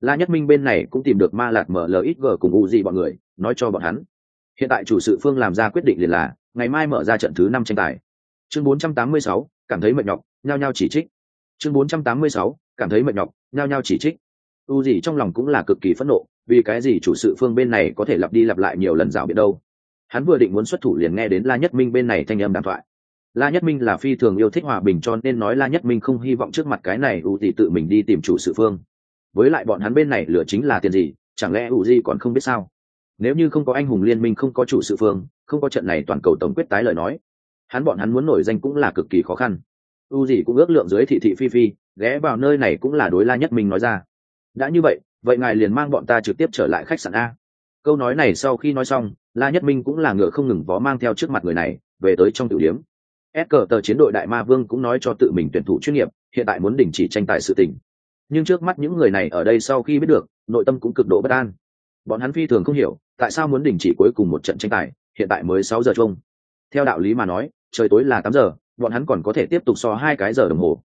La nhất minh bên này cũng tìm được ma Lạt mở lxg cùng u gì bọn người nói cho bọn hắn. Hiện tại chủ sự phương làm ra quyết định liền là ngày mai mở ra trận thứ năm tranh tài. Chương 486, cảm thấy mệt nhọc nhao nhao chỉ trích. Chương 486, cảm thấy mệt nhọc nhao nhao chỉ trích u gì trong lòng cũng là cực kỳ phẫn nộ, vì cái gì chủ sự phương bên này có thể lặp đi lặp lại nhiều lần rào biệt đâu? Hắn vừa định muốn xuất thủ liền nghe đến la nhất minh bên này thanh âm đàm thoại. La nhất minh là phi thường yêu thích hòa bình cho nên nói la nhất minh không hy vọng trước mặt cái này u gì tự mình đi tìm chủ sự phương. Với lại bọn hắn bên này lửa chính là tiền gì, chẳng lẽ u gì còn không biết sao? Nếu như không có anh hùng liên minh, không có chủ sự phương, không có trận này toàn cầu tổng quyết tái lời nói, hắn bọn hắn muốn nổi danh cũng là cực kỳ khó khăn. U gì cũng ước lượng dưới thị thị phi phi, ghé vào nơi này cũng là đối la nhất minh nói ra đã như vậy vậy ngài liền mang bọn ta trực tiếp trở lại khách sạn a. Câu nói này sau khi nói xong, la nhất minh cũng là ngựa không ngừng vó mang theo trước mặt người này, về tới trong tiểu điếm. S cờ tờ chiến đội đại ma vương cũng nói cho tự mình tuyển thủ chuyên nghiệp, hiện tại muốn đình chỉ tranh tài sự tình. Nhưng trước mắt những người này ở đây sau khi biết được, nội tâm cũng cực độ bất an. Bọn hắn phi thường không hiểu, tại sao muốn đình chỉ cuối cùng một trận tranh tài, hiện tại mới sáu giờ chung theo đạo lý mà nói, trời tối là tám giờ, bọn hắn còn có thể tiếp tục so hai cái giờ đồng hồ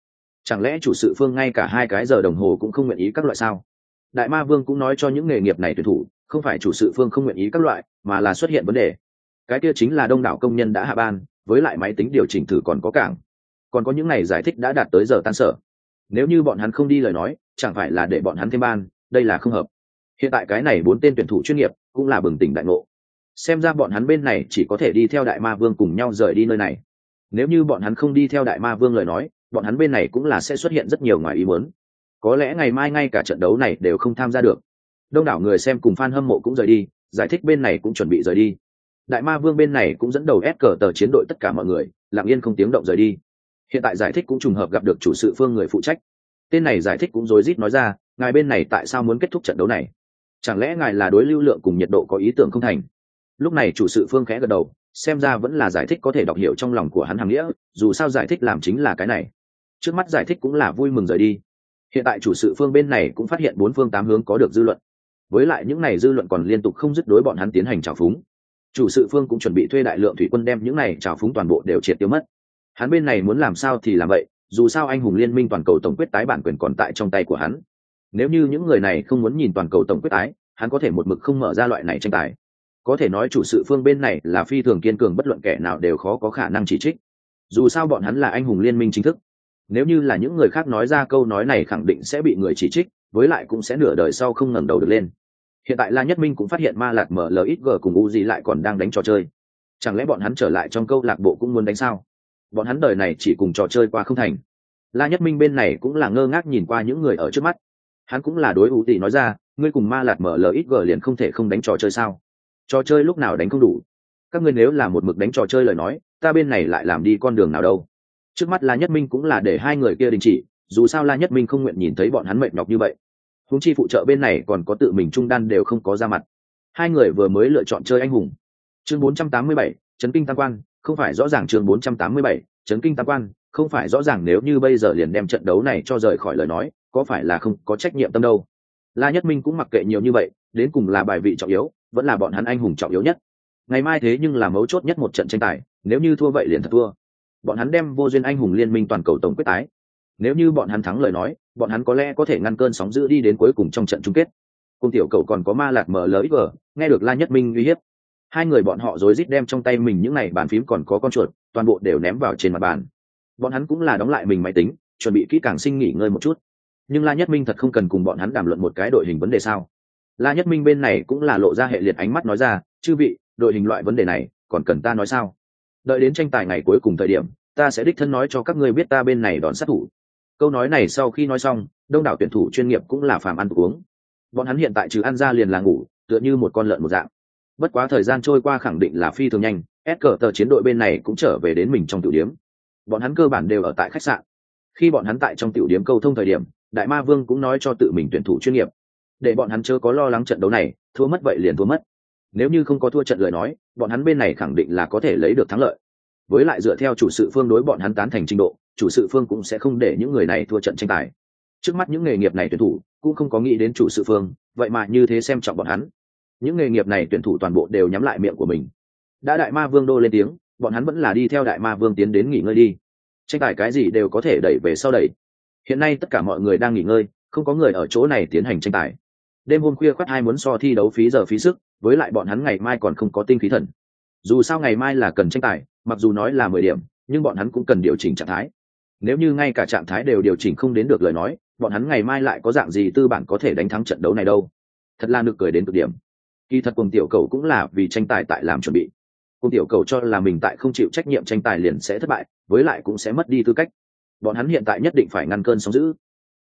chẳng lẽ chủ sự phương ngay cả hai cái giờ đồng hồ cũng không nguyện ý các loại sao? Đại ma vương cũng nói cho những nghề nghiệp này tuyển thủ, không phải chủ sự phương không nguyện ý các loại, mà là xuất hiện vấn đề. Cái kia chính là đông đảo công nhân đã hạ ban, với lại máy tính điều chỉnh thử còn có cảng. Còn có những ngày giải thích đã đạt tới giờ tan sở. Nếu như bọn hắn không đi lời nói, chẳng phải là để bọn hắn thêm ban, đây là không hợp. Hiện tại cái này bốn tên tuyển thủ chuyên nghiệp cũng là bừng tỉnh đại ngộ. Xem ra bọn hắn bên này chỉ có thể đi theo đại ma vương cùng nhau rời đi nơi này. Nếu như bọn hắn không đi theo đại ma vương lời nói bọn hắn bên này cũng là sẽ xuất hiện rất nhiều ngoài ý muốn. Có lẽ ngày mai ngay cả trận đấu này đều không tham gia được. Đông đảo người xem cùng fan hâm mộ cũng rời đi, giải thích bên này cũng chuẩn bị rời đi. Đại ma vương bên này cũng dẫn đầu ép cờ tờ chiến đội tất cả mọi người, lặng yên không tiếng động rời đi. Hiện tại giải thích cũng trùng hợp gặp được chủ sự phương người phụ trách. Tên này giải thích cũng rối rít nói ra, ngài bên này tại sao muốn kết thúc trận đấu này? Chẳng lẽ ngài là đối lưu lượng cùng nhiệt độ có ý tưởng không thành? Lúc này chủ sự phương khẽ gật đầu, xem ra vẫn là giải thích có thể đọc hiểu trong lòng của hắn hàng nghĩa, dù sao giải thích làm chính là cái này trước mắt giải thích cũng là vui mừng rời đi. Hiện tại chủ sự phương bên này cũng phát hiện bốn phương tám hướng có được dư luận. Với lại những này dư luận còn liên tục không dứt đối bọn hắn tiến hành trào phúng. Chủ sự phương cũng chuẩn bị thuê đại lượng thủy quân đem những này trào phúng toàn bộ đều triệt tiêu mất. Hắn bên này muốn làm sao thì làm vậy, dù sao anh hùng liên minh toàn cầu tổng quyết tái bản quyền còn tại trong tay của hắn. Nếu như những người này không muốn nhìn toàn cầu tổng quyết tái, hắn có thể một mực không mở ra loại này tranh tài. Có thể nói chủ sự phương bên này là phi thường kiên cường bất luận kẻ nào đều khó có khả năng chỉ trích. Dù sao bọn hắn là anh hùng liên minh chính thức nếu như là những người khác nói ra câu nói này khẳng định sẽ bị người chỉ trích, với lại cũng sẽ nửa đời sau không ngẩng đầu được lên. Hiện tại la nhất minh cũng phát hiện ma lạc mở lxg cùng u gì lại còn đang đánh trò chơi. Chẳng lẽ bọn hắn trở lại trong câu lạc bộ cũng muốn đánh sao? Bọn hắn đời này chỉ cùng trò chơi qua không thành. La nhất minh bên này cũng là ngơ ngác nhìn qua những người ở trước mắt. Hắn cũng là đối u tỷ nói ra, ngươi cùng ma lạc mở lxg liền không thể không đánh trò chơi sao? Trò chơi lúc nào đánh không đủ? Các ngươi nếu là một mực đánh trò chơi lời nói, ta bên này lại làm đi con đường nào đâu? Trước mắt la nhất minh cũng là để hai người kia đình chỉ dù sao la nhất minh không nguyện nhìn thấy bọn hắn mệt nhọc như vậy. Húng chi phụ trợ bên này còn có tự mình trung đan đều không có ra mặt. Hai người vừa mới lựa chọn chơi anh hùng. Chương 487, chấn kinh tam quan không phải rõ ràng chương 487, chấn kinh tam quan không phải rõ ràng nếu như bây giờ liền đem trận đấu này cho rời khỏi lời nói có phải là không có trách nhiệm tâm đâu. La nhất minh cũng mặc kệ nhiều như vậy đến cùng là bài vị trọng yếu vẫn là bọn hắn anh hùng trọng yếu nhất. Ngày mai thế nhưng là mấu chốt nhất một trận tranh tài nếu như thua vậy liền thật thua bọn hắn đem vô duyên anh hùng liên minh toàn cầu tổng quyết tái. Nếu như bọn hắn thắng lời nói, bọn hắn có lẽ có thể ngăn cơn sóng giữ đi đến cuối cùng trong trận chung kết. Cùng tiểu cầu còn có ma lạc mở lỡ ít vờ, nghe được la nhất minh uy hiếp. Hai người bọn họ rối rít đem trong tay mình những n à y bàn phím còn có con chuột, toàn bộ đều ném vào trên mặt bàn. Bọn hắn cũng là đóng lại mình máy tính, chuẩn bị kỹ càng sinh nghỉ ngơi một chút. Nhưng la nhất minh thật không cần cùng bọn hắn đàm luận một cái đội hình vấn đề sao? La nhất minh bên này cũng là lộ ra hệ liệt ánh mắt nói ra, chư vị, đội hình loại vấn đề này còn cần ta nói sao? Đợi đến tranh tài ngày cuối cùng thời điểm, ta sẽ đích thân nói cho các ngươi biết ta bên này đón sát thủ. Câu nói này sau khi nói xong, đông đảo tuyển thủ chuyên nghiệp cũng là phàm ăn uống. Bọn hắn hiện tại trừ ăn ra liền là ngủ, tựa như một con lợn một dạng. Bất quá thời gian trôi qua khẳng định là phi thường nhanh, ép cờ tờ chiến đội bên này cũng trở về đến mình trong tiểu điếm bọn hắn cơ bản đều ở tại khách sạn. Khi bọn hắn tại trong tiểu điếm câu thông thời điểm, đại ma vương cũng nói cho tự mình tuyển thủ chuyên nghiệp. Để bọn hắn chớ có lo lắng trận đấu này, thua mất vậy liền thua mất nếu như không có thua trận lời nói, bọn hắn bên này khẳng định là có thể lấy được thắng lợi. Với lại dựa theo chủ sự phương đối bọn hắn tán thành trình độ, chủ sự phương cũng sẽ không để những người này thua trận tranh tài. Trước mắt những nghề nghiệp này tuyển thủ cũng không có nghĩ đến chủ sự phương, vậy mà như thế xem trọng bọn hắn. Những nghề nghiệp này tuyển thủ toàn bộ đều nhắm lại miệng của mình. Đã đại ma vương đô lên tiếng, bọn hắn vẫn là đi theo đại ma vương tiến đến nghỉ ngơi đi. Tranh tài cái gì đều có thể đẩy về sau đẩy. Hiện nay tất cả mọi người đang nghỉ ngơi, không có người ở chỗ này tiến hành tranh tài. Đêm hôm khuya khoắt hai muốn so thi đấu phí giờ phí sức với lại bọn hắn ngày mai còn không có tinh khí thần. Dù sao ngày mai là cần tranh tài, mặc dù nói là mười điểm, nhưng bọn hắn cũng cần điều chỉnh trạng thái. Nếu như ngay cả trạng thái đều điều chỉnh không đến được lời nói, bọn hắn ngày mai lại có dạng gì tư bản có thể đánh thắng trận đấu này đâu? Thật là được cười đến cực điểm. Kỳ thật cùng tiểu cầu cũng là vì tranh tài tại làm chuẩn bị. Cùng tiểu cầu cho là mình tại không chịu trách nhiệm tranh tài liền sẽ thất bại, với lại cũng sẽ mất đi tư cách. Bọn hắn hiện tại nhất định phải ngăn cơn sóng giữ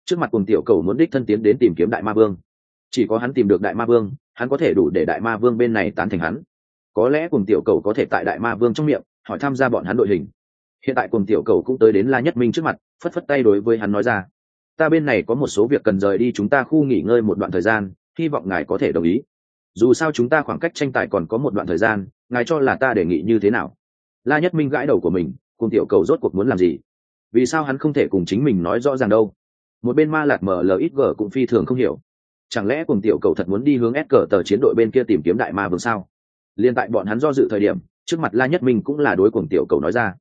trước mặt cùng tiểu cầu muốn đích thân tiến đến tìm kiếm đại ma vương chỉ có hắn tìm được đại ma vương, hắn có thể đủ để đại ma vương bên này tán thành hắn. Có lẽ cùng tiểu cầu có thể tại đại ma vương trong miệng, hỏi tham gia bọn hắn đội hình. Hiện tại cùng tiểu cầu cũng tới đến la nhất minh trước mặt, phất phất tay đối với hắn nói ra. Ta bên này có một số việc cần rời đi chúng ta khu nghỉ ngơi một đoạn thời gian, hy vọng ngài có thể đồng ý. Dù sao chúng ta khoảng cách tranh tài còn có một đoạn thời gian, ngài cho là ta đề nghị như thế nào? La nhất minh gãi đầu của mình, cùng tiểu cầu rốt cuộc muốn làm gì? Vì sao hắn không thể cùng chính mình nói rõ ràng đâu? Một bên ma lạc mở lxg cũng phi thường không hiểu chẳng lẽ cùng tiểu cầu thật muốn đi hướng ép cờ tờ chiến đội bên kia tìm kiếm đại ma vương sao? Liên tại bọn hắn do dự thời điểm trước mặt la nhất minh cũng là đối cùng tiểu cầu nói ra.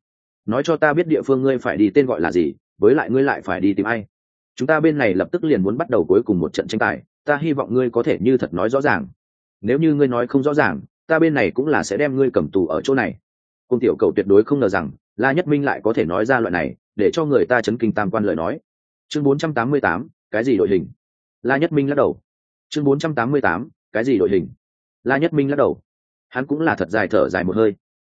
Nói cho ta biết địa phương ngươi phải đi tên gọi là gì với lại ngươi lại phải đi tìm ai? Chúng ta bên này lập tức liền muốn bắt đầu cuối cùng một trận tranh tài ta hy vọng ngươi có thể như thật nói rõ ràng. Nếu như ngươi nói không rõ ràng ta bên này cũng là sẽ đem ngươi cầm tù ở chỗ này. Cùng tiểu cầu tuyệt đối không ngờ rằng la nhất minh lại có thể nói ra loại này để cho người ta chấn kinh tam quan lời nói. Chương 488, cái gì đội hình? La nhất minh lắc đầu. Chương 488, cái gì đội hình? La nhất minh lắc đầu. Hắn cũng là thật dài thở dài một hơi.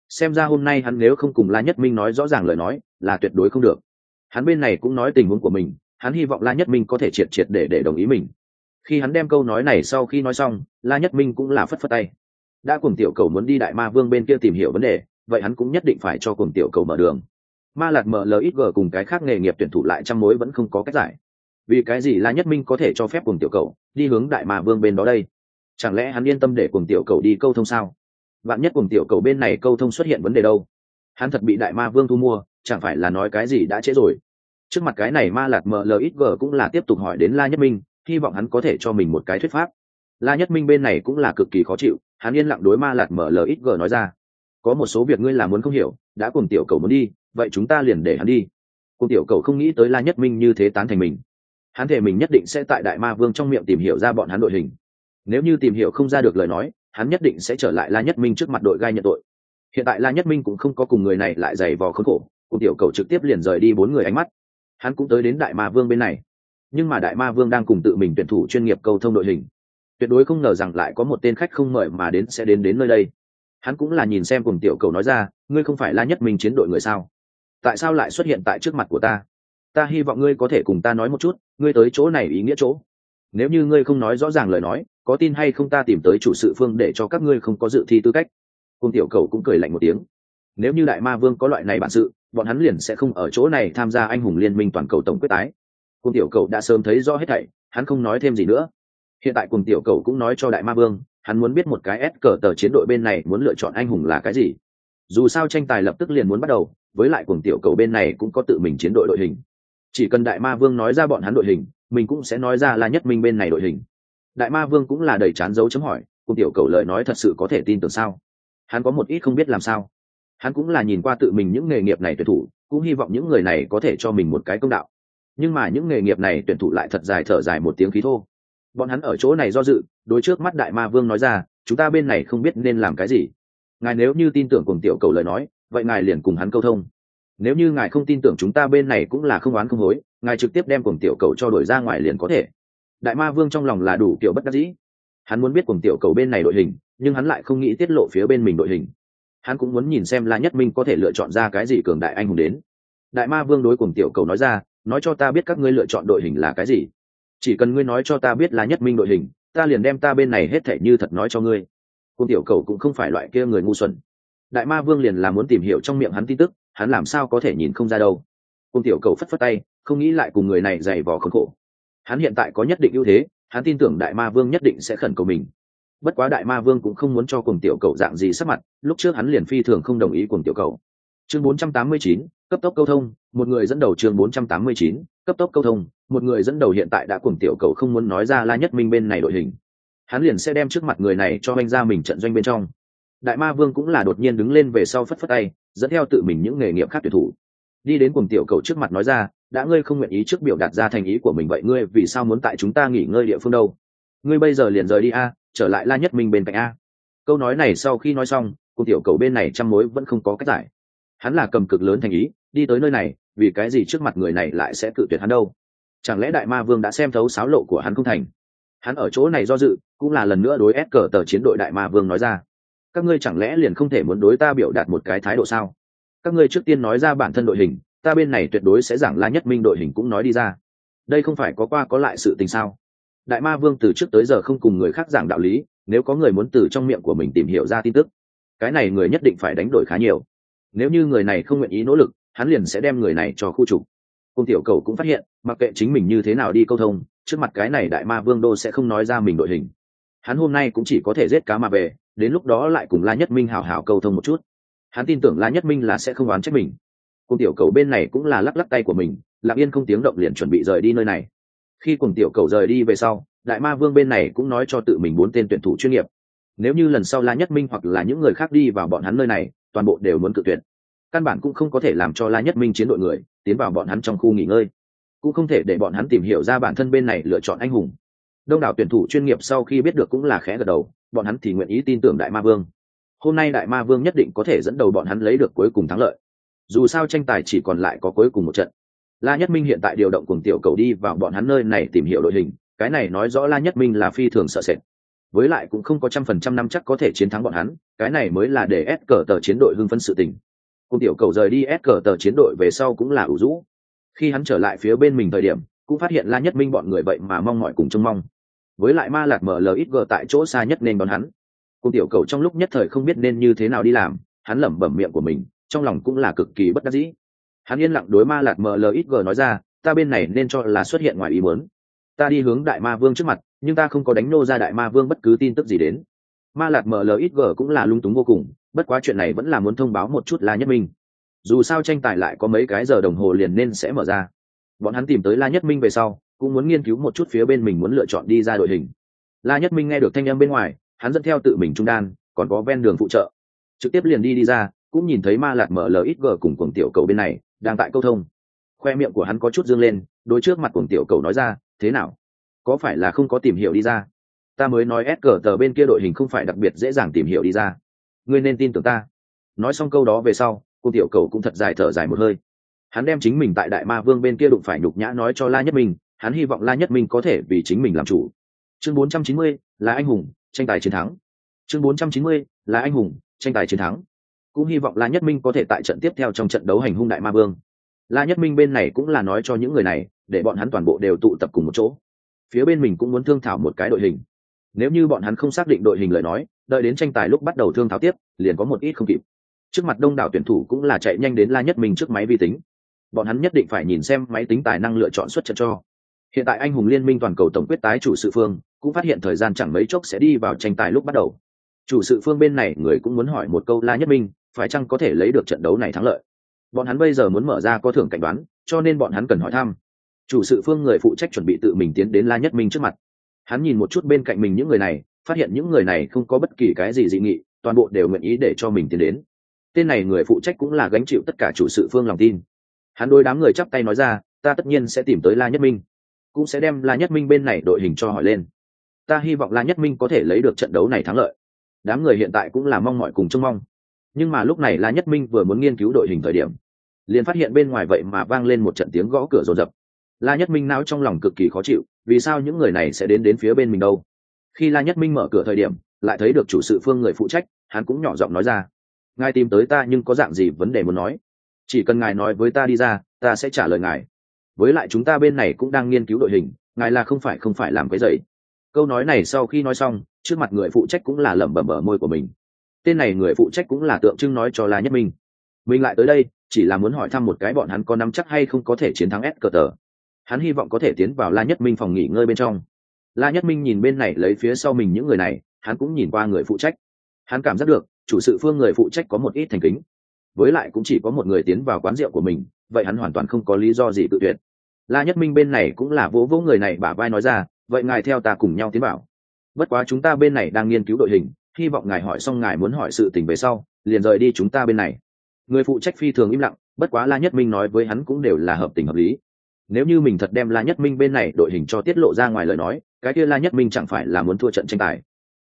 Xem ra hôm nay hắn nếu không cùng la nhất minh nói rõ ràng lời nói là tuyệt đối không được. Hắn bên này cũng nói tình huống của mình hắn hy vọng la nhất minh có thể triệt triệt để để đồng ý mình. Khi hắn đem câu nói này sau khi nói xong la nhất minh cũng là phất phất tay. Đã cùng tiểu cầu muốn đi đại ma vương bên kia tìm hiểu vấn đề vậy hắn cũng nhất định phải cho cùng tiểu cầu mở đường. Ma lạt mở lít g cùng cái khác nghề nghiệp tuyển thủ lại trăm mối vẫn không có cách giải vì cái gì la nhất minh có thể cho phép cùng tiểu cầu đi hướng đại ma vương bên đó đây? Chẳng lẽ hắn yên tâm để cùng tiểu cầu đi câu thông sao? Vạn nhất cùng tiểu cầu bên này câu thông xuất hiện vấn đề đâu? Hắn thật bị đại ma vương thu mua, chẳng phải là nói cái gì đã trễ rồi? Trước mặt cái này ma lạt mlxg cũng là tiếp tục hỏi đến la nhất minh, hy vọng hắn có thể cho mình một cái thuyết pháp. La nhất minh bên này cũng là cực kỳ khó chịu, hắn yên lặng đối ma lạt mlxg nói ra. Có một số việc ngươi làm muốn không hiểu, đã cùng tiểu cầu muốn đi, vậy chúng ta liền để hắn đi. Cùng tiểu cầu không nghĩ tới la nhất minh như thế tán thành mình hắn thể mình nhất định sẽ tại đại ma vương trong miệng tìm hiểu ra bọn hắn đội hình. Nếu như tìm hiểu không ra được lời nói, hắn nhất định sẽ trở lại la nhất minh trước mặt đội gai nhận tội. Hiện tại la nhất minh cũng không có cùng người này lại giày vò khốn khổ, cùng tiểu cầu trực tiếp liền rời đi bốn người ánh mắt. Hắn cũng tới đến đại ma vương bên này. Nhưng mà đại ma vương đang cùng tự mình tuyển thủ chuyên nghiệp cầu thông đội hình. Tuyệt đối không ngờ rằng lại có một tên khách không mời mà đến sẽ đến đến nơi đây. Hắn cũng là nhìn xem cùng tiểu cầu nói ra, ngươi không phải la nhất minh chiến đội người sao? Tại sao lại xuất hiện tại trước mặt của ta? Ta hy vọng ngươi có thể cùng ta nói một chút, ngươi tới chỗ này ý nghĩa chỗ. Nếu như ngươi không nói rõ ràng lời nói, có tin hay không ta tìm tới chủ sự phương để cho các ngươi không có dự thi tư cách. Cung tiểu cầu cũng cười lạnh một tiếng. Nếu như đại ma vương có loại này bản sự, bọn hắn liền sẽ không ở chỗ này tham gia anh hùng liên minh toàn cầu tổng quyết tái. Cung tiểu cầu đã sớm thấy rõ hết thảy, hắn không nói thêm gì nữa. Hiện tại cùng tiểu cầu cũng nói cho đại ma vương, hắn muốn biết một cái s cờ tờ chiến đội bên này muốn lựa chọn anh hùng là cái gì. Dù sao tranh tài lập tức liền muốn bắt đầu, với lại cùng tiểu cầu bên này cũng có tự mình chiến đội đội hình chỉ cần đại ma vương nói ra bọn hắn đội hình, mình cũng sẽ nói ra là nhất minh bên này đội hình. Đại ma vương cũng là đầy chán dấu chấm hỏi cùng tiểu cầu lời nói thật sự có thể tin tưởng sao? Hắn có một ít không biết làm sao. Hắn cũng là nhìn qua tự mình những nghề nghiệp này tuyển thủ, cũng hy vọng những người này có thể cho mình một cái công đạo. Nhưng mà những nghề nghiệp này tuyển thủ lại thật dài thở dài một tiếng khí thô. Bọn hắn ở chỗ này do dự, đối trước mắt đại ma vương nói ra, chúng ta bên này không biết nên làm cái gì. Ngài nếu như tin tưởng cùng tiểu cầu lời nói, vậy ngài liền cùng hắn câu thông nếu như ngài không tin tưởng chúng ta bên này cũng là không oán không hối, ngài trực tiếp đem cùng tiểu cầu cho đổi ra ngoài liền có thể. Đại ma vương trong lòng là đủ kiểu bất đắc dĩ. Hắn muốn biết cùng tiểu cầu bên này đội hình, nhưng hắn lại không nghĩ tiết lộ phía bên mình đội hình. Hắn cũng muốn nhìn xem la nhất minh có thể lựa chọn ra cái gì cường đại anh hùng đến. Đại ma vương đối cùng tiểu cầu nói ra, nói cho ta biết các ngươi lựa chọn đội hình là cái gì. Chỉ cần ngươi nói cho ta biết là nhất minh đội hình, ta liền đem ta bên này hết thể như thật nói cho ngươi. Cùng tiểu cầu cũng không phải loại kia người ngu xuẩn. Đại ma vương liền là muốn tìm hiểu trong miệng hắn tin tức hắn làm sao có thể nhìn không ra đâu. Cùng tiểu cầu phất phất tay không nghĩ lại cùng người này dày vò khốn khổ. Hắn hiện tại có nhất định ưu thế hắn tin tưởng đại ma vương nhất định sẽ khẩn cầu mình. Bất quá đại ma vương cũng không muốn cho cùng tiểu cầu dạng gì sắp mặt lúc trước hắn liền phi thường không đồng ý cùng tiểu cầu. Chương 489, cấp tốc câu thông một người dẫn đầu chương 489, cấp tốc câu thông một người dẫn đầu hiện tại đã cùng tiểu cầu không muốn nói ra la nhất minh bên này đội hình. Hắn liền sẽ đem trước mặt người này cho anh ra mình trận doanh bên trong đại ma vương cũng là đột nhiên đứng lên về sau phất phất tay, dẫn theo tự mình những nghề nghiệp khác tuyển thủ. Đi đến cùng tiểu cầu trước mặt nói ra, đã ngươi không nguyện ý trước biểu đạt ra thành ý của mình vậy ngươi vì sao muốn tại chúng ta nghỉ ngơi địa phương đâu? Ngươi bây giờ liền rời đi a, trở lại la nhất minh bên cạnh a. Câu nói này sau khi nói xong cùng tiểu cầu bên này chăm mối vẫn không có cách giải. Hắn là cầm cực lớn thành ý, đi tới nơi này, vì cái gì trước mặt người này lại sẽ cự tuyệt hắn đâu? Chẳng lẽ đại ma vương đã xem thấu sáo lộ của hắn không thành? Hắn ở chỗ này do dự, cũng là lần nữa đối ép cờ tờ chiến đội đại ma vương nói ra các ngươi chẳng lẽ liền không thể muốn đối ta biểu đạt một cái thái độ sao? Các ngươi trước tiên nói ra bản thân đội hình, ta bên này tuyệt đối sẽ giảng la nhất minh đội hình cũng nói đi ra. Đây không phải có qua có lại sự tình sao? Đại ma vương từ trước tới giờ không cùng người khác giảng đạo lý, nếu có người muốn từ trong miệng của mình tìm hiểu ra tin tức, cái này người nhất định phải đánh đổi khá nhiều. Nếu như người này không nguyện ý nỗ lực, hắn liền sẽ đem người này cho khu trục. Cung tiểu cầu cũng phát hiện, mặc kệ chính mình như thế nào đi câu thông, trước mặt cái này đại ma vương đô sẽ không nói ra mình đội hình. Hắn hôm nay cũng chỉ có thể giết cá mà về đến lúc đó lại cùng la nhất minh hào hào câu thông một chút. Hắn tin tưởng la nhất minh là sẽ không oán trách mình. Cùng tiểu cầu bên này cũng là lắc lắc tay của mình, lặng yên không tiếng động liền chuẩn bị rời đi nơi này. Khi cùng tiểu cầu rời đi về sau, đại ma vương bên này cũng nói cho tự mình bốn tên tuyển thủ chuyên nghiệp. Nếu như lần sau la nhất minh hoặc là những người khác đi vào bọn hắn nơi này, toàn bộ đều muốn cự tuyển căn bản cũng không có thể làm cho la nhất minh chiến đội người tiến vào bọn hắn trong khu nghỉ ngơi. Cũng không thể để bọn hắn tìm hiểu ra bản thân bên này lựa chọn anh hùng. Đông đảo tuyển thủ chuyên nghiệp sau khi biết được cũng là khẽ gật đầu bọn hắn thì nguyện ý tin tưởng đại ma vương. Hôm nay đại ma vương nhất định có thể dẫn đầu bọn hắn lấy được cuối cùng thắng lợi. Dù sao tranh tài chỉ còn lại có cuối cùng một trận. La nhất minh hiện tại điều động cùng tiểu cầu đi vào bọn hắn nơi này tìm hiểu đội hình, cái này nói rõ la nhất minh là phi thường sợ sệt. Với lại cũng không có trăm phần trăm năm chắc có thể chiến thắng bọn hắn, cái này mới là để ép cờ tờ chiến đội hưng phân sự tình. Cùng tiểu cầu rời đi ép cờ tờ chiến đội về sau cũng là ủ rũ. Khi hắn trở lại phía bên mình thời điểm, cũng phát hiện la nhất minh bọn người vậy mà mong mọi cùng trông mong với lại ma lạc mở lờ ít tại chỗ xa nhất nên đón hắn. Cùng tiểu cầu trong lúc nhất thời không biết nên như thế nào đi làm, hắn lẩm bẩm miệng của mình, trong lòng cũng là cực kỳ bất đắc dĩ. Hắn yên lặng đối ma lạc mở ít nói ra, ta bên này nên cho là xuất hiện ngoài ý muốn. Ta đi hướng đại ma vương trước mặt, nhưng ta không có đánh nô ra đại ma vương bất cứ tin tức gì đến. Ma lạc mở ít cũng là lung túng vô cùng, bất quá chuyện này vẫn là muốn thông báo một chút la nhất minh. Dù sao tranh tài lại có mấy cái giờ đồng hồ liền nên sẽ mở ra. Bọn hắn tìm tới la nhất minh về sau cũng muốn nghiên cứu một chút phía bên mình muốn lựa chọn đi ra đội hình. La nhất minh nghe được thanh âm bên ngoài, hắn dẫn theo tự mình trung đan, còn có ven đường phụ trợ. Trực tiếp liền đi đi ra, cũng nhìn thấy ma lạc mở lời ít gờ cùng cuồng tiểu cầu bên này, đang tại câu thông. Khoe miệng của hắn có chút dương lên, đối trước mặt cuồng tiểu cầu nói ra, thế nào? Có phải là không có tìm hiểu đi ra? Ta mới nói ép cờ tờ bên kia đội hình không phải đặc biệt dễ dàng tìm hiểu đi ra. Ngươi nên tin tưởng ta. Nói xong câu đó về sau, Cuồng tiểu cầu cũng thật dài thở dài một hơi. Hắn đem chính mình tại đại ma vương bên kia đụng phải nhục nhã nói cho la nhất minh hắn hy vọng la nhất minh có thể vì chính mình làm chủ. Chương 490, là anh hùng tranh tài chiến thắng. Chương 490, là anh hùng tranh tài chiến thắng. Cũng hy vọng la nhất minh có thể tại trận tiếp theo trong trận đấu hành hung đại ma vương. La nhất minh bên này cũng là nói cho những người này để bọn hắn toàn bộ đều tụ tập cùng một chỗ. Phía bên mình cũng muốn thương thảo một cái đội hình. Nếu như bọn hắn không xác định đội hình lời nói đợi đến tranh tài lúc bắt đầu thương thảo tiếp liền có một ít không kịp. Trước mặt đông đảo tuyển thủ cũng là chạy nhanh đến la nhất minh trước máy vi tính. Bọn hắn nhất định phải nhìn xem máy tính tài năng lựa chọn xuất trận cho hiện tại anh hùng liên minh toàn cầu tổng quyết tái chủ sự phương, cũng phát hiện thời gian chẳng mấy chốc sẽ đi vào tranh tài lúc bắt đầu. Chủ sự phương bên này, người cũng muốn hỏi một câu la nhất minh, phải chăng có thể lấy được trận đấu này thắng lợi? Bọn hắn bây giờ muốn mở ra có thưởng cảnh đoán, cho nên bọn hắn cần hỏi thăm. Chủ sự phương người phụ trách chuẩn bị tự mình tiến đến la nhất minh trước mặt. Hắn nhìn một chút bên cạnh mình những người này, phát hiện những người này không có bất kỳ cái gì dị nghị, toàn bộ đều nguyện ý để cho mình tiến đến. Tên này người phụ trách cũng là gánh chịu tất cả chủ sự phương lòng tin. Hắn đôi đám người chắp tay nói ra, ta tất nhiên sẽ tìm tới la nhất minh cũng sẽ đem la nhất minh bên này đội hình cho hỏi lên. Ta hy vọng la nhất minh có thể lấy được trận đấu này thắng lợi. Đám người hiện tại cũng là mong mọi cùng trông mong. Nhưng mà lúc này la nhất minh vừa muốn nghiên cứu đội hình thời điểm, liền phát hiện bên ngoài vậy mà vang lên một trận tiếng gõ cửa rồn rập. La nhất minh não trong lòng cực kỳ khó chịu, vì sao những người này sẽ đến đến phía bên mình đâu? Khi la nhất minh mở cửa thời điểm, lại thấy được chủ sự phương người phụ trách, hắn cũng nhỏ giọng nói ra. Ngài tìm tới ta nhưng có dạng gì vấn đề muốn nói? Chỉ cần ngài nói với ta đi ra, ta sẽ trả lời ngài với lại chúng ta bên này cũng đang nghiên cứu đội hình, ngài là không phải không phải làm cái dậy. Câu nói này sau khi nói xong, trước mặt người phụ trách cũng là lẩm bẩm bở môi của mình. Tên này người phụ trách cũng là tượng trưng nói cho la nhất minh. Mình lại tới đây, chỉ là muốn hỏi thăm một cái bọn hắn có nắm chắc hay không có thể chiến thắng s cờ tờ. Hắn hy vọng có thể tiến vào la nhất minh phòng nghỉ ngơi bên trong. La nhất minh nhìn bên này lấy phía sau mình những người này, hắn cũng nhìn qua người phụ trách. Hắn cảm giác được, chủ sự phương người phụ trách có một ít thành kính với lại cũng chỉ có một người tiến vào quán rượu của mình, vậy hắn hoàn toàn không có lý do gì tự tuyệt. La nhất minh bên này cũng là vỗ vỗ người này bả vai nói ra, vậy ngài theo ta cùng nhau tiến vào. Bất quá chúng ta bên này đang nghiên cứu đội hình, hy vọng ngài hỏi xong ngài muốn hỏi sự tình về sau, liền rời đi chúng ta bên này. Người phụ trách phi thường im lặng, bất quá la nhất minh nói với hắn cũng đều là hợp tình hợp lý. Nếu như mình thật đem la nhất minh bên này đội hình cho tiết lộ ra ngoài lời nói, cái kia la nhất minh chẳng phải là muốn thua trận tranh tài.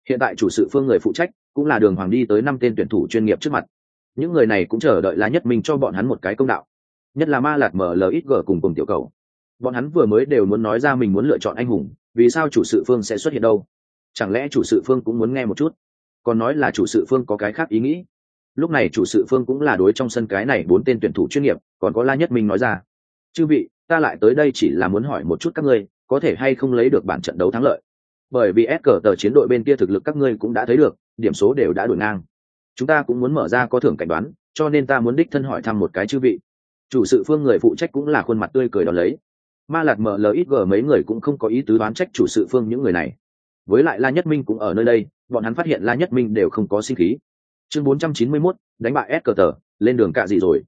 Hiện tại chủ sự phương người phụ trách cũng là đường hoàng đi tới năm tên tuyển thủ chuyên nghiệp trước mặt những người này cũng chờ đợi la nhất minh cho bọn hắn một cái công đạo. Nhất là ma lạt mở mlxg cùng cùng tiểu cầu. Bọn hắn vừa mới đều muốn nói ra mình muốn lựa chọn anh hùng, vì sao chủ sự phương sẽ xuất hiện đâu? Chẳng lẽ chủ sự phương cũng muốn nghe một chút? Còn nói là chủ sự phương có cái khác ý nghĩ. Lúc này chủ sự phương cũng là đối trong sân cái này bốn tên tuyển thủ chuyên nghiệp, còn có la nhất minh nói ra. Chư vị, ta lại tới đây chỉ là muốn hỏi một chút các ngươi, có thể hay không lấy được bản trận đấu thắng lợi? Bởi vì s cờ tờ chiến đội bên kia thực lực các ngươi cũng đã thấy được, điểm số đều đã đổi ngang chúng ta cũng muốn mở ra có thưởng cảnh đoán cho nên ta muốn đích thân hỏi thăm một cái chư vị. Chủ sự phương người phụ trách cũng là khuôn mặt tươi cười đón lấy. Ma lạt mở lời ít gờ mấy người cũng không có ý tứ đoán trách chủ sự phương những người này. Với lại la nhất minh cũng ở nơi đây bọn hắn phát hiện la nhất minh đều không có sinh khí. Chương 491, đánh bại s cờ tờ lên đường cạ gì rồi.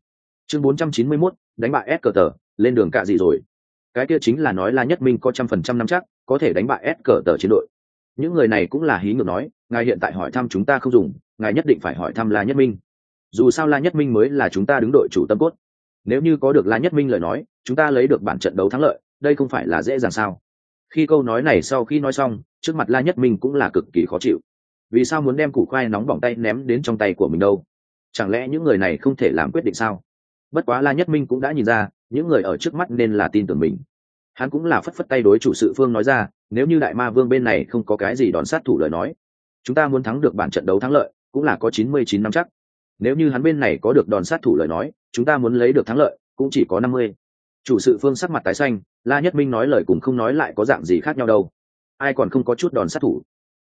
Chương 491, đánh bại s cờ tờ lên đường cạ gì rồi. Cái kia chính là nói la nhất minh có trăm phần trăm năm chắc có thể đánh bại s cờ tờ chiến đội. Những người này cũng là hí ngược nói ngài hiện tại hỏi thăm chúng ta không dùng ngài nhất định phải hỏi thăm la nhất minh. Dù sao la nhất minh mới là chúng ta đứng đội chủ tâm cốt. Nếu như có được la nhất minh lời nói, chúng ta lấy được bản trận đấu thắng lợi, đây không phải là dễ dàng sao? Khi câu nói này sau khi nói xong, trước mặt la nhất minh cũng là cực kỳ khó chịu. Vì sao muốn đem củ khoai nóng bỏng tay ném đến trong tay của mình đâu? Chẳng lẽ những người này không thể làm quyết định sao? Bất quá la nhất minh cũng đã nhìn ra, những người ở trước mắt nên là tin tưởng mình. Hắn cũng là phất phất tay đối chủ sự phương nói ra, nếu như đại ma vương bên này không có cái gì đón sát thủ lời nói, chúng ta muốn thắng được bản trận đấu thắng lợi cũng là có chín mươi chín năm chắc. Nếu như hắn bên này có được đòn sát thủ lời nói, chúng ta muốn lấy được thắng lợi, cũng chỉ có năm mươi. Chủ sự phương sắc mặt tái xanh, la nhất minh nói lời cũng không nói lại có dạng gì khác nhau đâu. Ai còn không có chút đòn sát thủ?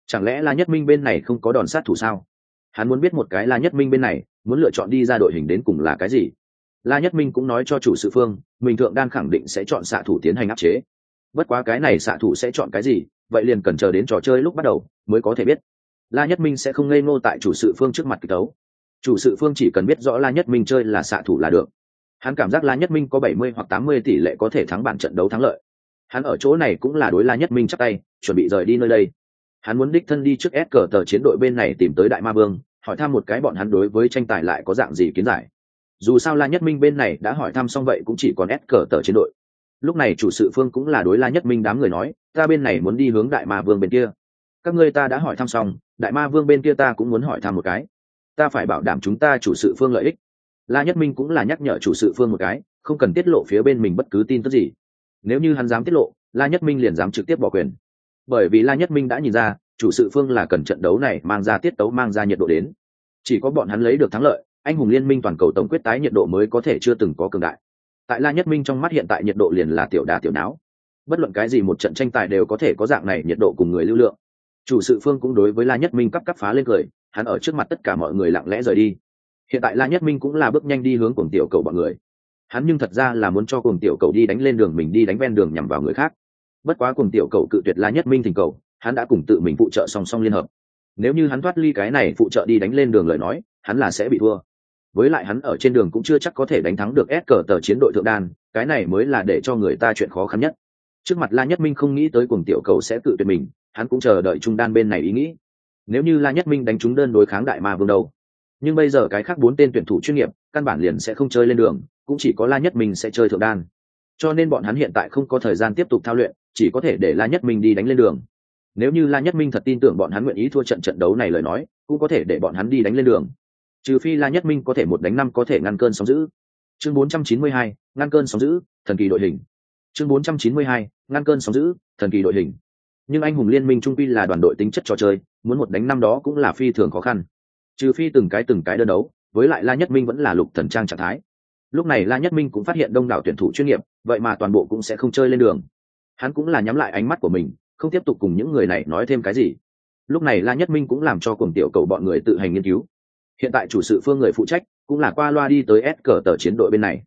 Chẳng lẽ la nhất minh bên này không có đòn sát thủ sao? Hắn muốn biết một cái la nhất minh bên này, muốn lựa chọn đi ra đội hình đến cùng là cái gì? La nhất minh cũng nói cho chủ sự phương, mình thượng đang khẳng định sẽ chọn xạ thủ tiến hành áp chế. Bất quá cái này xạ thủ sẽ chọn cái gì, vậy liền cần chờ đến trò chơi lúc bắt đầu mới có thể biết la nhất minh sẽ không ngây ngô tại chủ sự phương trước mặt kịch tấu chủ sự phương chỉ cần biết rõ la nhất minh chơi là xạ thủ là được. Hắn cảm giác la nhất minh có bảy mươi hoặc tám mươi tỷ lệ có thể thắng bản trận đấu thắng lợi. Hắn ở chỗ này cũng là đối la nhất minh chắc tay, chuẩn bị rời đi nơi đây. Hắn muốn đích thân đi trước s cờ tờ chiến đội bên này tìm tới đại ma vương, hỏi thăm một cái bọn hắn đối với tranh tài lại có dạng gì kiến giải. Dù sao la nhất minh bên này đã hỏi thăm xong vậy cũng chỉ còn s cờ tờ chiến đội. Lúc này chủ sự phương cũng là đối la nhất minh đám người nói, ta bên này muốn đi hướng đại ma vương bên kia các ngươi ta đã hỏi thăm xong, đại ma vương bên kia ta cũng muốn hỏi thăm một cái. Ta phải bảo đảm chúng ta chủ sự phương lợi ích. La nhất minh cũng là nhắc nhở chủ sự phương một cái, không cần tiết lộ phía bên mình bất cứ tin tức gì. Nếu như hắn dám tiết lộ, la nhất minh liền dám trực tiếp bỏ quyền. Bởi vì la nhất minh đã nhìn ra, chủ sự phương là cần trận đấu này mang ra tiết tấu, mang ra nhiệt độ đến. Chỉ có bọn hắn lấy được thắng lợi, anh hùng liên minh toàn cầu tổng quyết tái nhiệt độ mới có thể chưa từng có cường đại. Tại la nhất minh trong mắt hiện tại nhiệt độ liền là tiểu đà tiểu não. Bất luận cái gì một trận tranh tài đều có thể có dạng này nhiệt độ cùng người lưu lượng chủ sự phương cũng đối với la nhất minh cắp cắp phá lên cười, hắn ở trước mặt tất cả mọi người lặng lẽ rời đi. Hiện tại la nhất minh cũng là bước nhanh đi hướng cuồng tiểu cầu bọn người. Hắn nhưng thật ra là muốn cho cuồng tiểu cầu đi đánh lên đường mình đi đánh ven đường nhằm vào người khác. Bất quá cuồng tiểu cầu cự tuyệt la nhất minh thỉnh cầu, hắn đã cùng tự mình phụ trợ song song liên hợp. Nếu như hắn thoát ly cái này phụ trợ đi đánh lên đường lời nói, hắn là sẽ bị thua. Với lại hắn ở trên đường cũng chưa chắc có thể đánh thắng được s cờ tờ chiến đội thượng đan, cái này mới là để cho người ta chuyện khó khăn nhất. Trước mặt la nhất minh không nghĩ tới cuồng tiểu cầu sẽ tự tuyệt mình hắn cũng chờ đợi trung đan bên này ý nghĩ. Nếu như la nhất minh đánh trúng đơn đối kháng đại ma vương đâu? Nhưng bây giờ cái khác bốn tên tuyển thủ chuyên nghiệp căn bản liền sẽ không chơi lên đường cũng chỉ có la nhất minh sẽ chơi thượng đan. Cho nên bọn hắn hiện tại không có thời gian tiếp tục thao luyện chỉ có thể để la nhất minh đi đánh lên đường. Nếu như la nhất minh thật tin tưởng bọn hắn nguyện ý thua trận trận đấu này lời nói cũng có thể để bọn hắn đi đánh lên đường. Trừ phi la nhất minh có thể một đánh năm có thể ngăn cơn sóng giữ chương 492, ngăn cơn sóng giữ thần kỳ đội hình. Chương 492, ngăn cơn sóng giữ thần kỳ đội hình nhưng anh hùng liên minh trung quy là đoàn đội tính chất trò chơi, muốn một đánh năm đó cũng là phi thường khó khăn. Trừ phi từng cái từng cái đơn đấu, với lại la nhất minh vẫn là lục thần trang trạng thái. Lúc này la nhất minh cũng phát hiện đông đảo tuyển thủ chuyên nghiệp, vậy mà toàn bộ cũng sẽ không chơi lên đường. Hắn cũng là nhắm lại ánh mắt của mình, không tiếp tục cùng những người này nói thêm cái gì. Lúc này la nhất minh cũng làm cho cùng tiểu cầu bọn người tự hành nghiên cứu. Hiện tại chủ sự phương người phụ trách, cũng là qua loa đi tới s cờ tờ chiến đội bên này.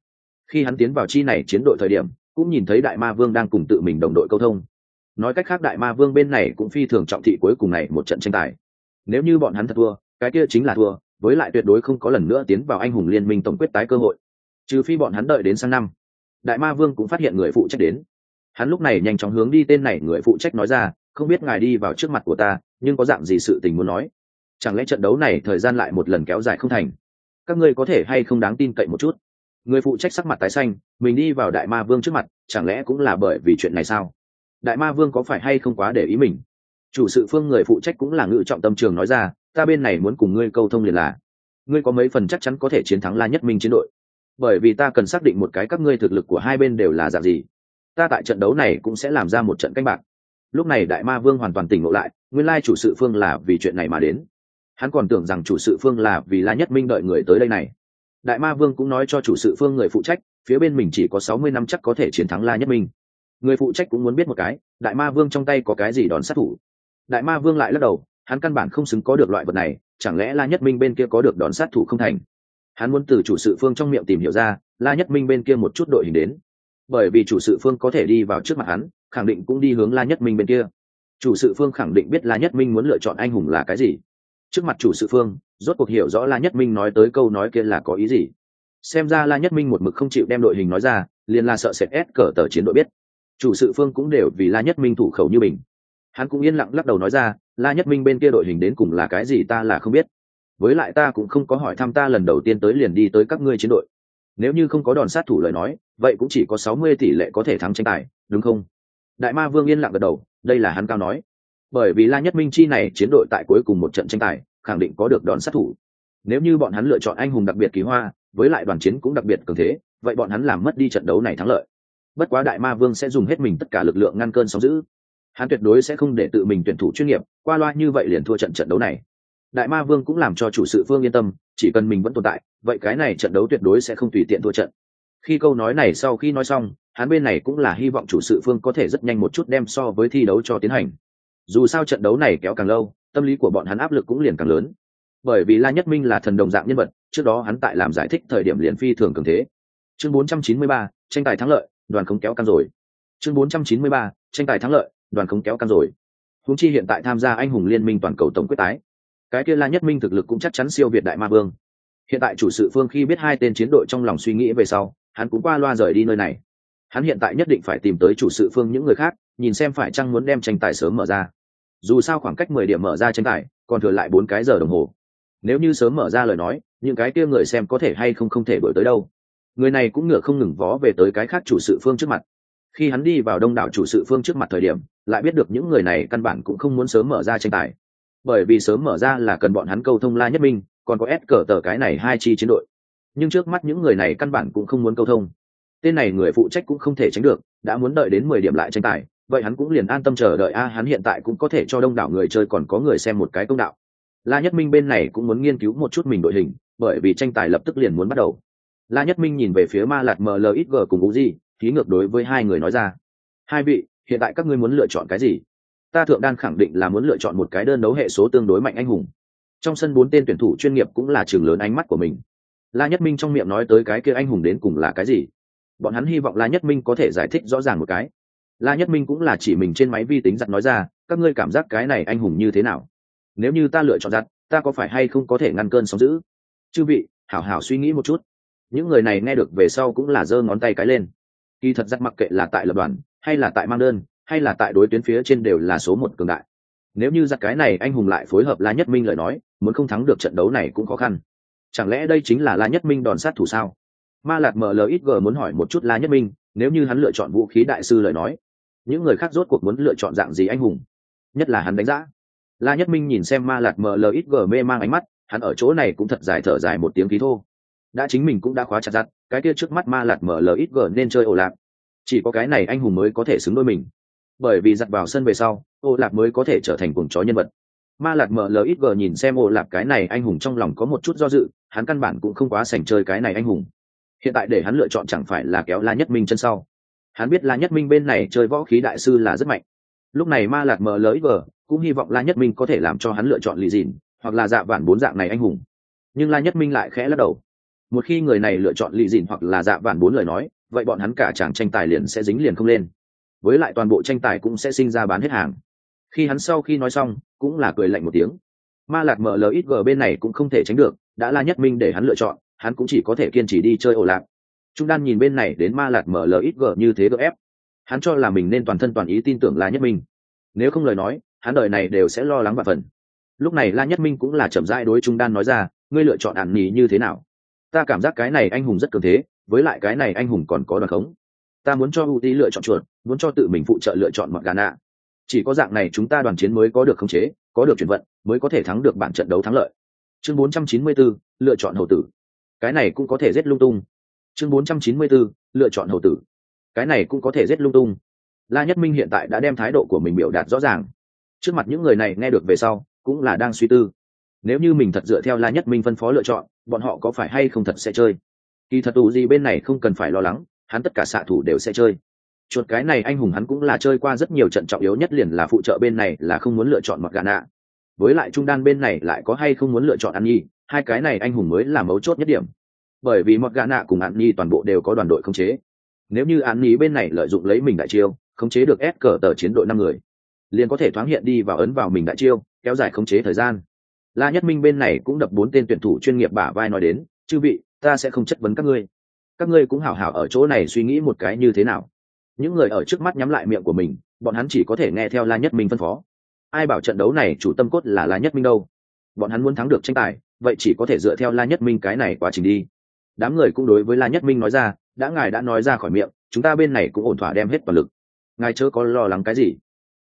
Khi hắn tiến vào chi này chiến đội thời điểm, cũng nhìn thấy đại ma vương đang cùng tự mình đồng đội câu thông nói cách khác đại ma vương bên này cũng phi thường trọng thị cuối cùng này một trận tranh tài. Nếu như bọn hắn thật thua, cái kia chính là thua, với lại tuyệt đối không có lần nữa tiến vào anh hùng liên minh tổng quyết tái cơ hội. Trừ phi bọn hắn đợi đến sang năm, đại ma vương cũng phát hiện người phụ trách đến. Hắn lúc này nhanh chóng hướng đi tên này người phụ trách nói ra, không biết ngài đi vào trước mặt của ta, nhưng có dạng gì sự tình muốn nói? Chẳng lẽ trận đấu này thời gian lại một lần kéo dài không thành? Các ngươi có thể hay không đáng tin cậy một chút? Người phụ trách sắc mặt tái xanh, mình đi vào đại ma vương trước mặt, chẳng lẽ cũng là bởi vì chuyện này sao? Đại ma vương có phải hay không quá để ý mình? Chủ sự phương người phụ trách cũng là ngự trọng tâm trường nói ra, ta bên này muốn cùng ngươi câu thông liền là, ngươi có mấy phần chắc chắn có thể chiến thắng la nhất minh chiến đội. Bởi vì ta cần xác định một cái các ngươi thực lực của hai bên đều là dạng gì. Ta tại trận đấu này cũng sẽ làm ra một trận canh bạc. Lúc này đại ma vương hoàn toàn tỉnh ngộ lại, nguyên lai chủ sự phương là vì chuyện này mà đến. Hắn còn tưởng rằng chủ sự phương là vì la nhất minh đợi người tới đây này. Đại ma vương cũng nói cho chủ sự phương người phụ trách, phía bên mình chỉ có sáu mươi năm chắc có thể chiến thắng la nhất minh người phụ trách cũng muốn biết một cái, đại ma vương trong tay có cái gì đón sát thủ? Đại ma vương lại lắc đầu, hắn căn bản không xứng có được loại vật này, chẳng lẽ la nhất minh bên kia có được đón sát thủ không thành? Hắn muốn từ chủ sự phương trong miệng tìm hiểu ra, la nhất minh bên kia một chút đội hình đến. Bởi vì chủ sự phương có thể đi vào trước mặt hắn, khẳng định cũng đi hướng la nhất minh bên kia. Chủ sự phương khẳng định biết la nhất minh muốn lựa chọn anh hùng là cái gì. Trước mặt chủ sự phương, rốt cuộc hiểu rõ la nhất minh nói tới câu nói kia là có ý gì. Xem ra la nhất minh một mực không chịu đem đội hình nói ra, liền là sợ sệt ép cờ tờ chiến đội biết chủ sự phương cũng đều vì la nhất minh thủ khẩu như mình. Hắn cũng yên lặng lắc đầu nói ra, la nhất minh bên kia đội hình đến cùng là cái gì ta là không biết. Với lại ta cũng không có hỏi thăm ta lần đầu tiên tới liền đi tới các ngươi chiến đội. Nếu như không có đòn sát thủ lời nói, vậy cũng chỉ có sáu mươi tỷ lệ có thể thắng tranh tài, đúng không? Đại ma vương yên lặng gật đầu, đây là hắn cao nói. Bởi vì la nhất minh chi này chiến đội tại cuối cùng một trận tranh tài, khẳng định có được đòn sát thủ. Nếu như bọn hắn lựa chọn anh hùng đặc biệt kỳ hoa, với lại đoàn chiến cũng đặc biệt cường thế, vậy bọn hắn làm mất đi trận đấu này thắng lợi bất quá đại ma vương sẽ dùng hết mình tất cả lực lượng ngăn cơn sóng giữ hắn tuyệt đối sẽ không để tự mình tuyển thủ chuyên nghiệp qua loa như vậy liền thua trận trận đấu này. Đại ma vương cũng làm cho chủ sự phương yên tâm chỉ cần mình vẫn tồn tại vậy cái này trận đấu tuyệt đối sẽ không tùy tiện thua trận. Khi câu nói này sau khi nói xong hắn bên này cũng là hy vọng chủ sự phương có thể rất nhanh một chút đem so với thi đấu cho tiến hành. Dù sao trận đấu này kéo càng lâu tâm lý của bọn hắn áp lực cũng liền càng lớn. Bởi vì la nhất minh là thần đồng dạng nhân vật trước đó hắn tại làm giải thích thời điểm liền phi thường cường thế. Chương 493, tranh tài thắng lợi đoàn không kéo căng rồi. Chương 493, tranh tài thắng lợi đoàn không kéo căng rồi. Húng chi hiện tại tham gia anh hùng liên minh toàn cầu tổng quyết tái. Cái kia la nhất minh thực lực cũng chắc chắn siêu việt đại ma vương. Hiện tại chủ sự phương khi biết hai tên chiến đội trong lòng suy nghĩ về sau hắn cũng qua loa rời đi nơi này. Hắn hiện tại nhất định phải tìm tới chủ sự phương những người khác nhìn xem phải chăng muốn đem tranh tài sớm mở ra. Dù sao khoảng cách mười điểm mở ra tranh tài còn thừa lại bốn cái giờ đồng hồ. Nếu như sớm mở ra lời nói những cái kia người xem có thể hay không không thể đổi tới đâu người này cũng ngựa không ngừng vó về tới cái khác chủ sự phương trước mặt. Khi hắn đi vào đông đảo chủ sự phương trước mặt thời điểm, lại biết được những người này căn bản cũng không muốn sớm mở ra tranh tài. Bởi vì sớm mở ra là cần bọn hắn câu thông la nhất minh, còn có ép cờ tờ cái này hai chi chiến đội. Nhưng trước mắt những người này căn bản cũng không muốn câu thông. Tên này người phụ trách cũng không thể tránh được, đã muốn đợi đến mười điểm lại tranh tài, vậy hắn cũng liền an tâm chờ đợi. A, hắn hiện tại cũng có thể cho đông đảo người chơi còn có người xem một cái công đạo. La nhất minh bên này cũng muốn nghiên cứu một chút mình đội hình, bởi vì tranh tài lập tức liền muốn bắt đầu la nhất minh nhìn về phía ma lạt mlxg cùng u di ký ngược đối với hai người nói ra. Hai vị, hiện tại các ngươi muốn lựa chọn cái gì? Ta thượng đan khẳng định là muốn lựa chọn một cái đơn đấu hệ số tương đối mạnh anh hùng. Trong sân bốn tên tuyển thủ chuyên nghiệp cũng là trường lớn ánh mắt của mình. La nhất minh trong miệng nói tới cái kia anh hùng đến cùng là cái gì? Bọn hắn hy vọng la nhất minh có thể giải thích rõ ràng một cái. La nhất minh cũng là chỉ mình trên máy vi tính giặt nói ra, các ngươi cảm giác cái này anh hùng như thế nào? Nếu như ta lựa chọn giặt ta có phải hay không có thể ngăn cơn sóng giữ chư vị, hảo hảo suy nghĩ một chút những người này nghe được về sau cũng là giơ ngón tay cái lên. Kỳ thật giặc mặc kệ là tại lập đoàn, hay là tại mang đơn, hay là tại đối tuyến phía trên đều là số một cường đại. Nếu như giặc cái này anh hùng lại phối hợp la nhất minh lời nói, muốn không thắng được trận đấu này cũng khó khăn. Chẳng lẽ đây chính là la nhất minh đòn sát thủ sao? Ma lạt mlxg muốn hỏi một chút la nhất minh, nếu như hắn lựa chọn vũ khí đại sư lời nói, những người khác rốt cuộc muốn lựa chọn dạng gì anh hùng? Nhất là hắn đánh giá. La nhất minh nhìn xem ma lạt mlxg mê mang ánh mắt, hắn ở chỗ này cũng thật dài thở dài một tiếng khí thô đã chính mình cũng đã khóa chặt chặt cái kia trước mắt ma lạt mở lờ ít gờ nên chơi ổ lạc chỉ có cái này anh hùng mới có thể xứng đôi mình. Bởi vì giặt vào sân về sau ô lạc mới có thể trở thành cuồng chó nhân vật. Ma lạt mở lờ ít gờ nhìn xem ô lạc cái này anh hùng trong lòng có một chút do dự, hắn căn bản cũng không quá sành chơi cái này anh hùng. Hiện tại để hắn lựa chọn chẳng phải là kéo la nhất minh chân sau. Hắn biết la nhất minh bên này chơi võ khí đại sư là rất mạnh. Lúc này ma lạt mở lờ ít gờ cũng hy vọng la nhất minh có thể làm cho hắn lựa chọn lì dìn, hoặc là dạ vản bốn dạng này anh hùng. Nhưng la nhất minh lại khẽ lắc đầu một khi người này lựa chọn lì dìn hoặc là dạ vản bốn lời nói, vậy bọn hắn cả chàng tranh tài liền sẽ dính liền không lên. Với lại toàn bộ tranh tài cũng sẽ sinh ra bán hết hàng. Khi hắn sau khi nói xong, cũng là cười lạnh một tiếng. Ma lạc mở lời ít gờ bên này cũng không thể tránh được, đã là nhất minh để hắn lựa chọn, hắn cũng chỉ có thể kiên trì đi chơi ổ lạc. Trung đan nhìn bên này đến ma lạc mở lời ít gờ như thế gỡ ép. Hắn cho là mình nên toàn thân toàn ý tin tưởng la nhất minh. Nếu không lời nói, hắn đời này đều sẽ lo lắng và phần. Lúc này la nhất minh cũng là chậm rãi đối trung đan nói ra, ngươi lựa chọn ạn nhì như thế nào? Ta cảm giác cái này anh hùng rất cường thế với lại cái này anh hùng còn có đoàn khống. Ta muốn cho ưu tí lựa chọn chuột muốn cho tự mình phụ trợ lựa chọn mọi gà nạ. Chỉ có dạng này chúng ta đoàn chiến mới có được khống chế có được chuyển vận mới có thể thắng được bản trận đấu thắng lợi. Chương 494, lựa chọn hậu tử. Cái này cũng có thể giết lung tung. Chương 494, lựa chọn hậu tử. Cái này cũng có thể giết lung tung. La nhất minh hiện tại đã đem thái độ của mình biểu đạt rõ ràng. Trước mặt những người này nghe được về sau cũng là đang suy tư nếu như mình thật dựa theo la nhất minh phân phó lựa chọn, bọn họ có phải hay không thật sẽ chơi? Kỳ thật tù gì bên này không cần phải lo lắng, hắn tất cả xạ thủ đều sẽ chơi. Chuột cái này anh hùng hắn cũng là chơi qua rất nhiều trận trọng yếu nhất liền là phụ trợ bên này là không muốn lựa chọn mặc gà nạ. Với lại trung đan bên này lại có hay không muốn lựa chọn ăn nhi, hai cái này anh hùng mới là mấu chốt nhất điểm. Bởi vì mặc gà nạ cùng ăn nhi toàn bộ đều có đoàn đội khống chế. Nếu như ăn nhi bên này lợi dụng lấy mình đại chiêu, khống chế được ép cờ tờ chiến đội năm người, liền có thể thoáng hiện đi và ấn vào mình đại chiêu, kéo dài khống chế thời gian la nhất minh bên này cũng đập bốn tên tuyển thủ chuyên nghiệp bả vai nói đến, chư vị, ta sẽ không chất vấn các ngươi. Các ngươi cũng hảo hảo ở chỗ này suy nghĩ một cái như thế nào. Những người ở trước mắt nhắm lại miệng của mình, bọn hắn chỉ có thể nghe theo la nhất minh phân phó. Ai bảo trận đấu này chủ tâm cốt là la nhất minh đâu? Bọn hắn muốn thắng được tranh tài, vậy chỉ có thể dựa theo la nhất minh cái này quá trình đi. Đám người cũng đối với la nhất minh nói ra, đã ngài đã nói ra khỏi miệng, chúng ta bên này cũng ổn thỏa đem hết toàn lực. Ngài chớ có lo lắng cái gì.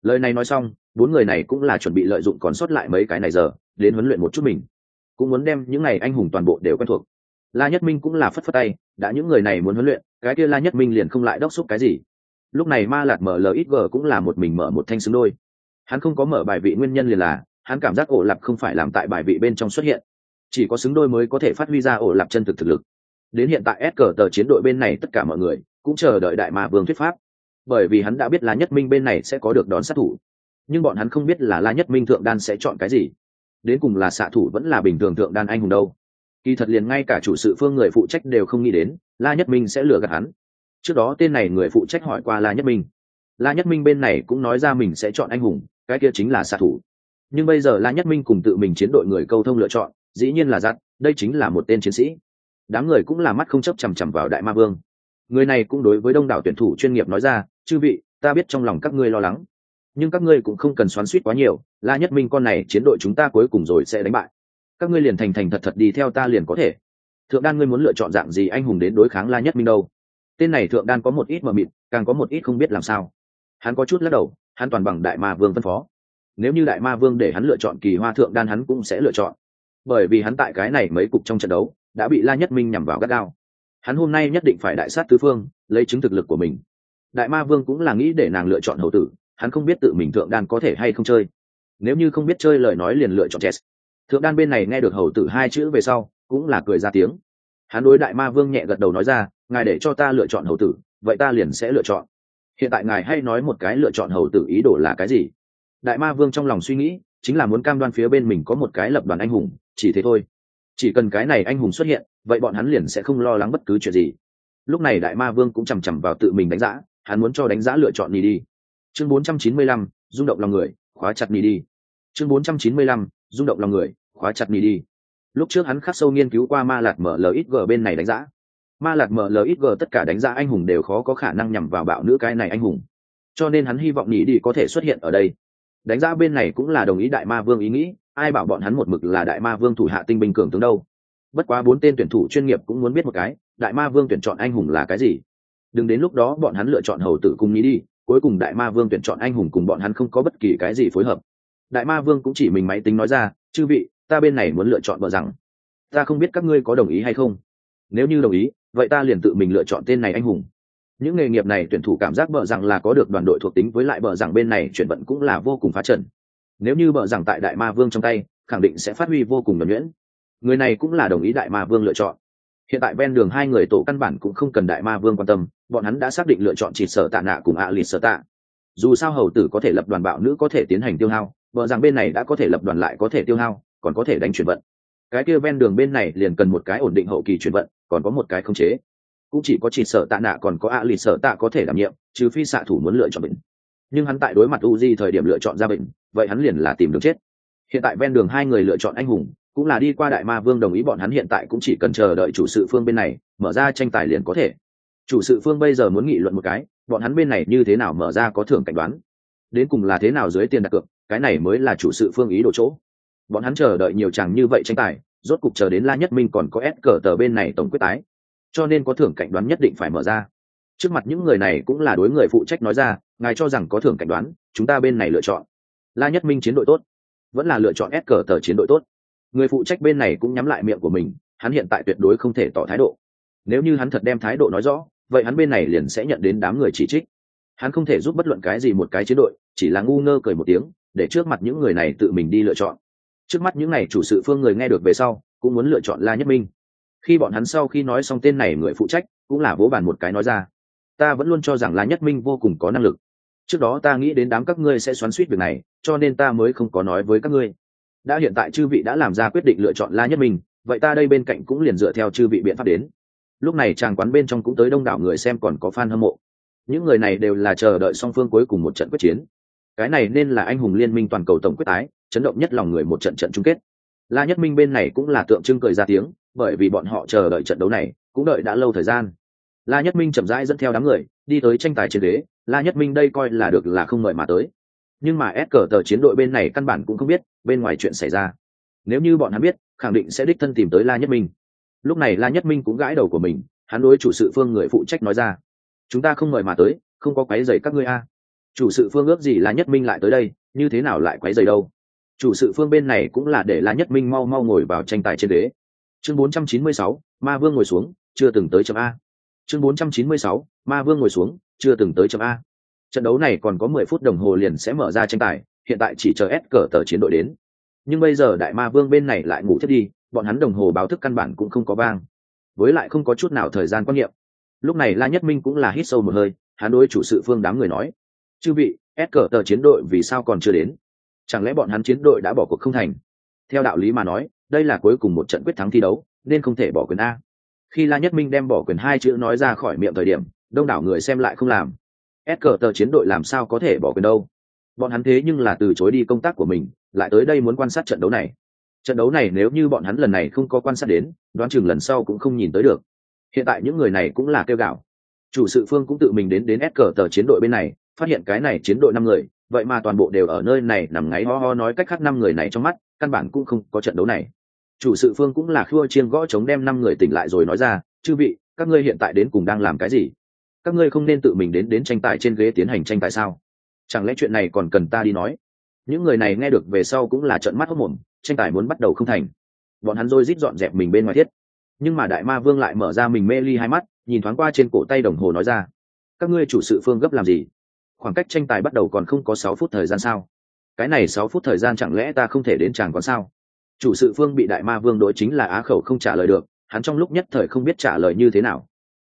Lời này nói xong, bốn người này cũng là chuẩn bị lợi dụng còn sót lại mấy cái này giờ đến huấn luyện một chút mình. Cũng muốn đem những ngày anh hùng toàn bộ đều quen thuộc. La nhất minh cũng là phất phất tay, đã những người này muốn huấn luyện, cái kia la nhất minh liền không lại đốc xúc cái gì. Lúc này ma lạt mở lxg cũng là một mình mở một thanh xứng đôi. Hắn không có mở bài vị nguyên nhân liền là, hắn cảm giác ổ lạp không phải làm tại bài vị bên trong xuất hiện. Chỉ có xứng đôi mới có thể phát huy ra ổ lạp chân thực thực lực. Đến hiện tại s cờ tờ chiến đội bên này tất cả mọi người cũng chờ đợi đại ma vương thuyết pháp. Bởi vì hắn đã biết la nhất minh bên này sẽ có được đón sát thủ. Nhưng bọn hắn không biết là la nhất minh thượng đan sẽ chọn cái gì đến cùng là xạ thủ vẫn là bình thường thượng đan anh hùng đâu. Kỳ thật liền ngay cả chủ sự phương người phụ trách đều không nghĩ đến, la nhất minh sẽ lừa gạt hắn. Trước đó tên này người phụ trách hỏi qua la nhất minh. La nhất minh bên này cũng nói ra mình sẽ chọn anh hùng, cái kia chính là xạ thủ. Nhưng bây giờ la nhất minh cùng tự mình chiến đội người câu thông lựa chọn, dĩ nhiên là giặt đây chính là một tên chiến sĩ. Đám người cũng là mắt không chấp chằm chằm vào đại ma vương. Người này cũng đối với đông đảo tuyển thủ chuyên nghiệp nói ra, chư vị, ta biết trong lòng các ngươi lo lắng nhưng các ngươi cũng không cần xoắn suýt quá nhiều, la nhất minh con này chiến đội chúng ta cuối cùng rồi sẽ đánh bại. Các ngươi liền thành thành thật thật đi theo ta liền có thể. Thượng đan ngươi muốn lựa chọn dạng gì anh hùng đến đối kháng la nhất minh đâu? Tên này thượng đan có một ít mờ mịt, càng có một ít không biết làm sao. Hắn có chút lắc đầu, hắn toàn bằng đại ma vương phân phó. Nếu như đại ma vương để hắn lựa chọn kỳ hoa thượng đan hắn cũng sẽ lựa chọn. Bởi vì hắn tại cái này mấy cục trong trận đấu, đã bị la nhất minh nhằm vào gắt gao. Hắn hôm nay nhất định phải đại sát tứ phương, lấy chứng thực lực của mình. Đại ma vương cũng là nghĩ để nàng lựa chọn hậu tử hắn không biết tự mình thượng đan có thể hay không chơi. Nếu như không biết chơi lời nói liền lựa chọn chess. Thượng đan bên này nghe được hầu tử hai chữ về sau, cũng là cười ra tiếng. Hắn đối đại ma vương nhẹ gật đầu nói ra, ngài để cho ta lựa chọn hầu tử, vậy ta liền sẽ lựa chọn. Hiện tại ngài hay nói một cái lựa chọn hầu tử ý đồ là cái gì? Đại ma vương trong lòng suy nghĩ, chính là muốn cam đoan phía bên mình có một cái lập đoàn anh hùng, chỉ thế thôi. Chỉ cần cái này anh hùng xuất hiện, vậy bọn hắn liền sẽ không lo lắng bất cứ chuyện gì. Lúc này đại ma vương cũng chằm chằm vào tự mình đánh giá, hắn muốn cho đánh giá lựa chọn đi đi chương 495, rung động lòng người khóa chặt đi đi. Chương 495, rung động lòng người khóa chặt đi đi. Lúc trước hắn khắc sâu nghiên cứu qua ma lạt mở lxg bên này đánh giá. Ma lạt mở lxg tất cả đánh giá anh hùng đều khó có khả năng nhằm vào bạo nữ cái này anh hùng. Cho nên hắn hy vọng nhỉ đi có thể xuất hiện ở đây. Đánh giá bên này cũng là đồng ý đại ma vương ý nghĩ ai bảo bọn hắn một mực là đại ma vương thủ hạ tinh binh cường tướng đâu. Bất quá bốn tên tuyển thủ chuyên nghiệp cũng muốn biết một cái đại ma vương tuyển chọn anh hùng là cái gì. Đừng đến lúc đó bọn hắn lựa chọn hầu tử cùng nhí đi cuối cùng đại ma vương tuyển chọn anh hùng cùng bọn hắn không có bất kỳ cái gì phối hợp. Đại ma vương cũng chỉ mình máy tính nói ra, chư vị, ta bên này muốn lựa chọn vợ rằng. Ta không biết các ngươi có đồng ý hay không. Nếu như đồng ý, vậy ta liền tự mình lựa chọn tên này anh hùng. Những nghề nghiệp này tuyển thủ cảm giác bờ rằng là có được đoàn đội thuộc tính với lại bờ rằng bên này chuyển vận cũng là vô cùng phá trần. Nếu như bờ rằng tại đại ma vương trong tay, khẳng định sẽ phát huy vô cùng nhuẩn nhuyễn. Người này cũng là đồng ý đại ma vương lựa chọn hiện tại ven đường hai người tổ căn bản cũng không cần đại ma vương quan tâm, bọn hắn đã xác định lựa chọn chỉ sở tạ nạ cùng ạ à lịt sở tạ. Dù sao hầu tử có thể lập đoàn bạo nữ có thể tiến hành tiêu hao, vợ rằng bên này đã có thể lập đoàn lại có thể tiêu hao, còn có thể đánh chuyển vận. Cái kia ven đường bên này liền cần một cái ổn định hậu kỳ chuyển vận, còn có một cái không chế. Cũng chỉ có chỉ sở tạ nạ còn có ạ à lịt sở tạ có thể đảm nhiệm, trừ phi xạ thủ muốn lựa chọn bệnh. Nhưng hắn tại đối mặt u di thời điểm lựa chọn ra bệnh, vậy hắn liền là tìm đường chết. Hiện tại ven đường hai người lựa chọn anh hùng cũng là đi qua đại ma vương đồng ý bọn hắn hiện tại cũng chỉ cần chờ đợi chủ sự phương bên này, mở ra tranh tài liền có thể. Chủ sự phương bây giờ muốn nghị luận một cái, bọn hắn bên này như thế nào mở ra có thưởng cảnh đoán? Đến cùng là thế nào dưới tiền đặt cược, cái này mới là chủ sự phương ý đồ chỗ. Bọn hắn chờ đợi nhiều chàng như vậy tranh tài, rốt cục chờ đến la nhất minh còn có ép cờ tờ bên này tổng quyết tái. Cho nên có thưởng cảnh đoán nhất định phải mở ra. Trước mặt những người này cũng là đối người phụ trách nói ra, ngài cho rằng có thưởng cảnh đoán, chúng ta bên này lựa chọn. La nhất minh chiến đội tốt, vẫn là lựa chọn ép cờ tờ chiến đội tốt người phụ trách bên này cũng nhắm lại miệng của mình, hắn hiện tại tuyệt đối không thể tỏ thái độ. Nếu như hắn thật đem thái độ nói rõ, vậy hắn bên này liền sẽ nhận đến đám người chỉ trích. Hắn không thể giúp bất luận cái gì một cái chiến đội, chỉ là ngu ngơ cười một tiếng, để trước mặt những người này tự mình đi lựa chọn. Trước mắt những n à y chủ sự phương người nghe được về sau, cũng muốn lựa chọn la nhất minh. Khi bọn hắn sau khi nói xong tên này người phụ trách, cũng là vỗ bàn một cái nói ra, ta vẫn luôn cho rằng la nhất minh vô cùng có năng lực. Trước đó ta nghĩ đến đám các ngươi sẽ xoắn suýt việc này, cho nên ta mới không có nói với các ngươi đã hiện tại chư vị đã làm ra quyết định lựa chọn la nhất minh, vậy ta đây bên cạnh cũng liền dựa theo chư vị biện pháp đến. Lúc này tràng quán bên trong cũng tới đông đảo người xem còn có fan hâm mộ. Những người này đều là chờ đợi song phương cuối cùng một trận quyết chiến. Cái này nên là anh hùng liên minh toàn cầu tổng quyết tái, chấn động nhất lòng người một trận trận chung kết. La nhất minh bên này cũng là tượng trưng cười ra tiếng, bởi vì bọn họ chờ đợi trận đấu này, cũng đợi đã lâu thời gian. La nhất minh chậm rãi dẫn theo đám người, đi tới tranh tài trên ghế. La nhất minh đây coi là được là không mời mà tới nhưng mà s cờ tờ chiến đội bên này căn bản cũng không biết bên ngoài chuyện xảy ra. Nếu như bọn hắn biết khẳng định sẽ đích thân tìm tới la nhất minh. Lúc này la nhất minh cũng gãi đầu của mình hắn đối chủ sự phương người phụ trách nói ra. Chúng ta không mời mà tới không có quái dày các ngươi a. Chủ sự phương ước gì la nhất minh lại tới đây như thế nào lại quái dày đâu? Chủ sự phương bên này cũng là để la nhất minh mau mau ngồi vào tranh tài trên đế chương 496, ma vương ngồi xuống chưa từng tới chấm a. Chương 496, ma vương ngồi xuống chưa từng tới chấm a trận đấu này còn có mười phút đồng hồ liền sẽ mở ra tranh tài, hiện tại chỉ chờ s cờ tờ chiến đội đến. Nhưng bây giờ đại ma vương bên này lại ngủ thiết đi, bọn hắn đồng hồ báo thức căn bản cũng không có vang. Với lại không có chút nào thời gian quan niệm. Lúc này la nhất minh cũng là hít sâu một hơi, hắn đối chủ sự phương đám người nói, chư vị, ép cờ tờ chiến đội vì sao còn chưa đến? Chẳng lẽ bọn hắn chiến đội đã bỏ cuộc không thành? Theo đạo lý mà nói, đây là cuối cùng một trận quyết thắng thi đấu, nên không thể bỏ quyền a. Khi la nhất minh đem bỏ quyền hai chữ nói ra khỏi miệng thời điểm, đông đảo người xem lại không làm s cờ tờ chiến đội làm sao có thể bỏ quyền đâu? Bọn hắn thế nhưng là từ chối đi công tác của mình, lại tới đây muốn quan sát trận đấu này. Trận đấu này nếu như bọn hắn lần này không có quan sát đến, đoán chừng lần sau cũng không nhìn tới được. Hiện tại những người này cũng là kêu gạo. Chủ sự phương cũng tự mình đến đến s cờ tờ chiến đội bên này, phát hiện cái này chiến đội năm người, vậy mà toàn bộ đều ở nơi này nằm ngáy ho ho nói cách khác năm người này trong mắt, căn bản cũng không có trận đấu này. Chủ sự phương cũng là khua chiên gõ chống đem năm người tỉnh lại rồi nói ra, chư vị, các ngươi hiện tại đến cùng đang làm cái gì? Các ngươi không nên tự mình đến đến tranh tài trên ghế tiến hành tranh tài sao? Chẳng lẽ chuyện này còn cần ta đi nói? Những người này nghe được về sau cũng là trận mắt hốc mồm, tranh tài muốn bắt đầu không thành. Bọn hắn rồi rít dọn dẹp mình bên ngoài thiết. Nhưng mà đại ma vương lại mở ra mình mê ly hai mắt, nhìn thoáng qua trên cổ tay đồng hồ nói ra, các ngươi chủ sự phương gấp làm gì? Khoảng cách tranh tài bắt đầu còn không có sáu phút thời gian sao? Cái này sáu phút thời gian chẳng lẽ ta không thể đến chàng còn sao? Chủ sự phương bị đại ma vương đội chính là á khẩu không trả lời được, hắn trong lúc nhất thời không biết trả lời như thế nào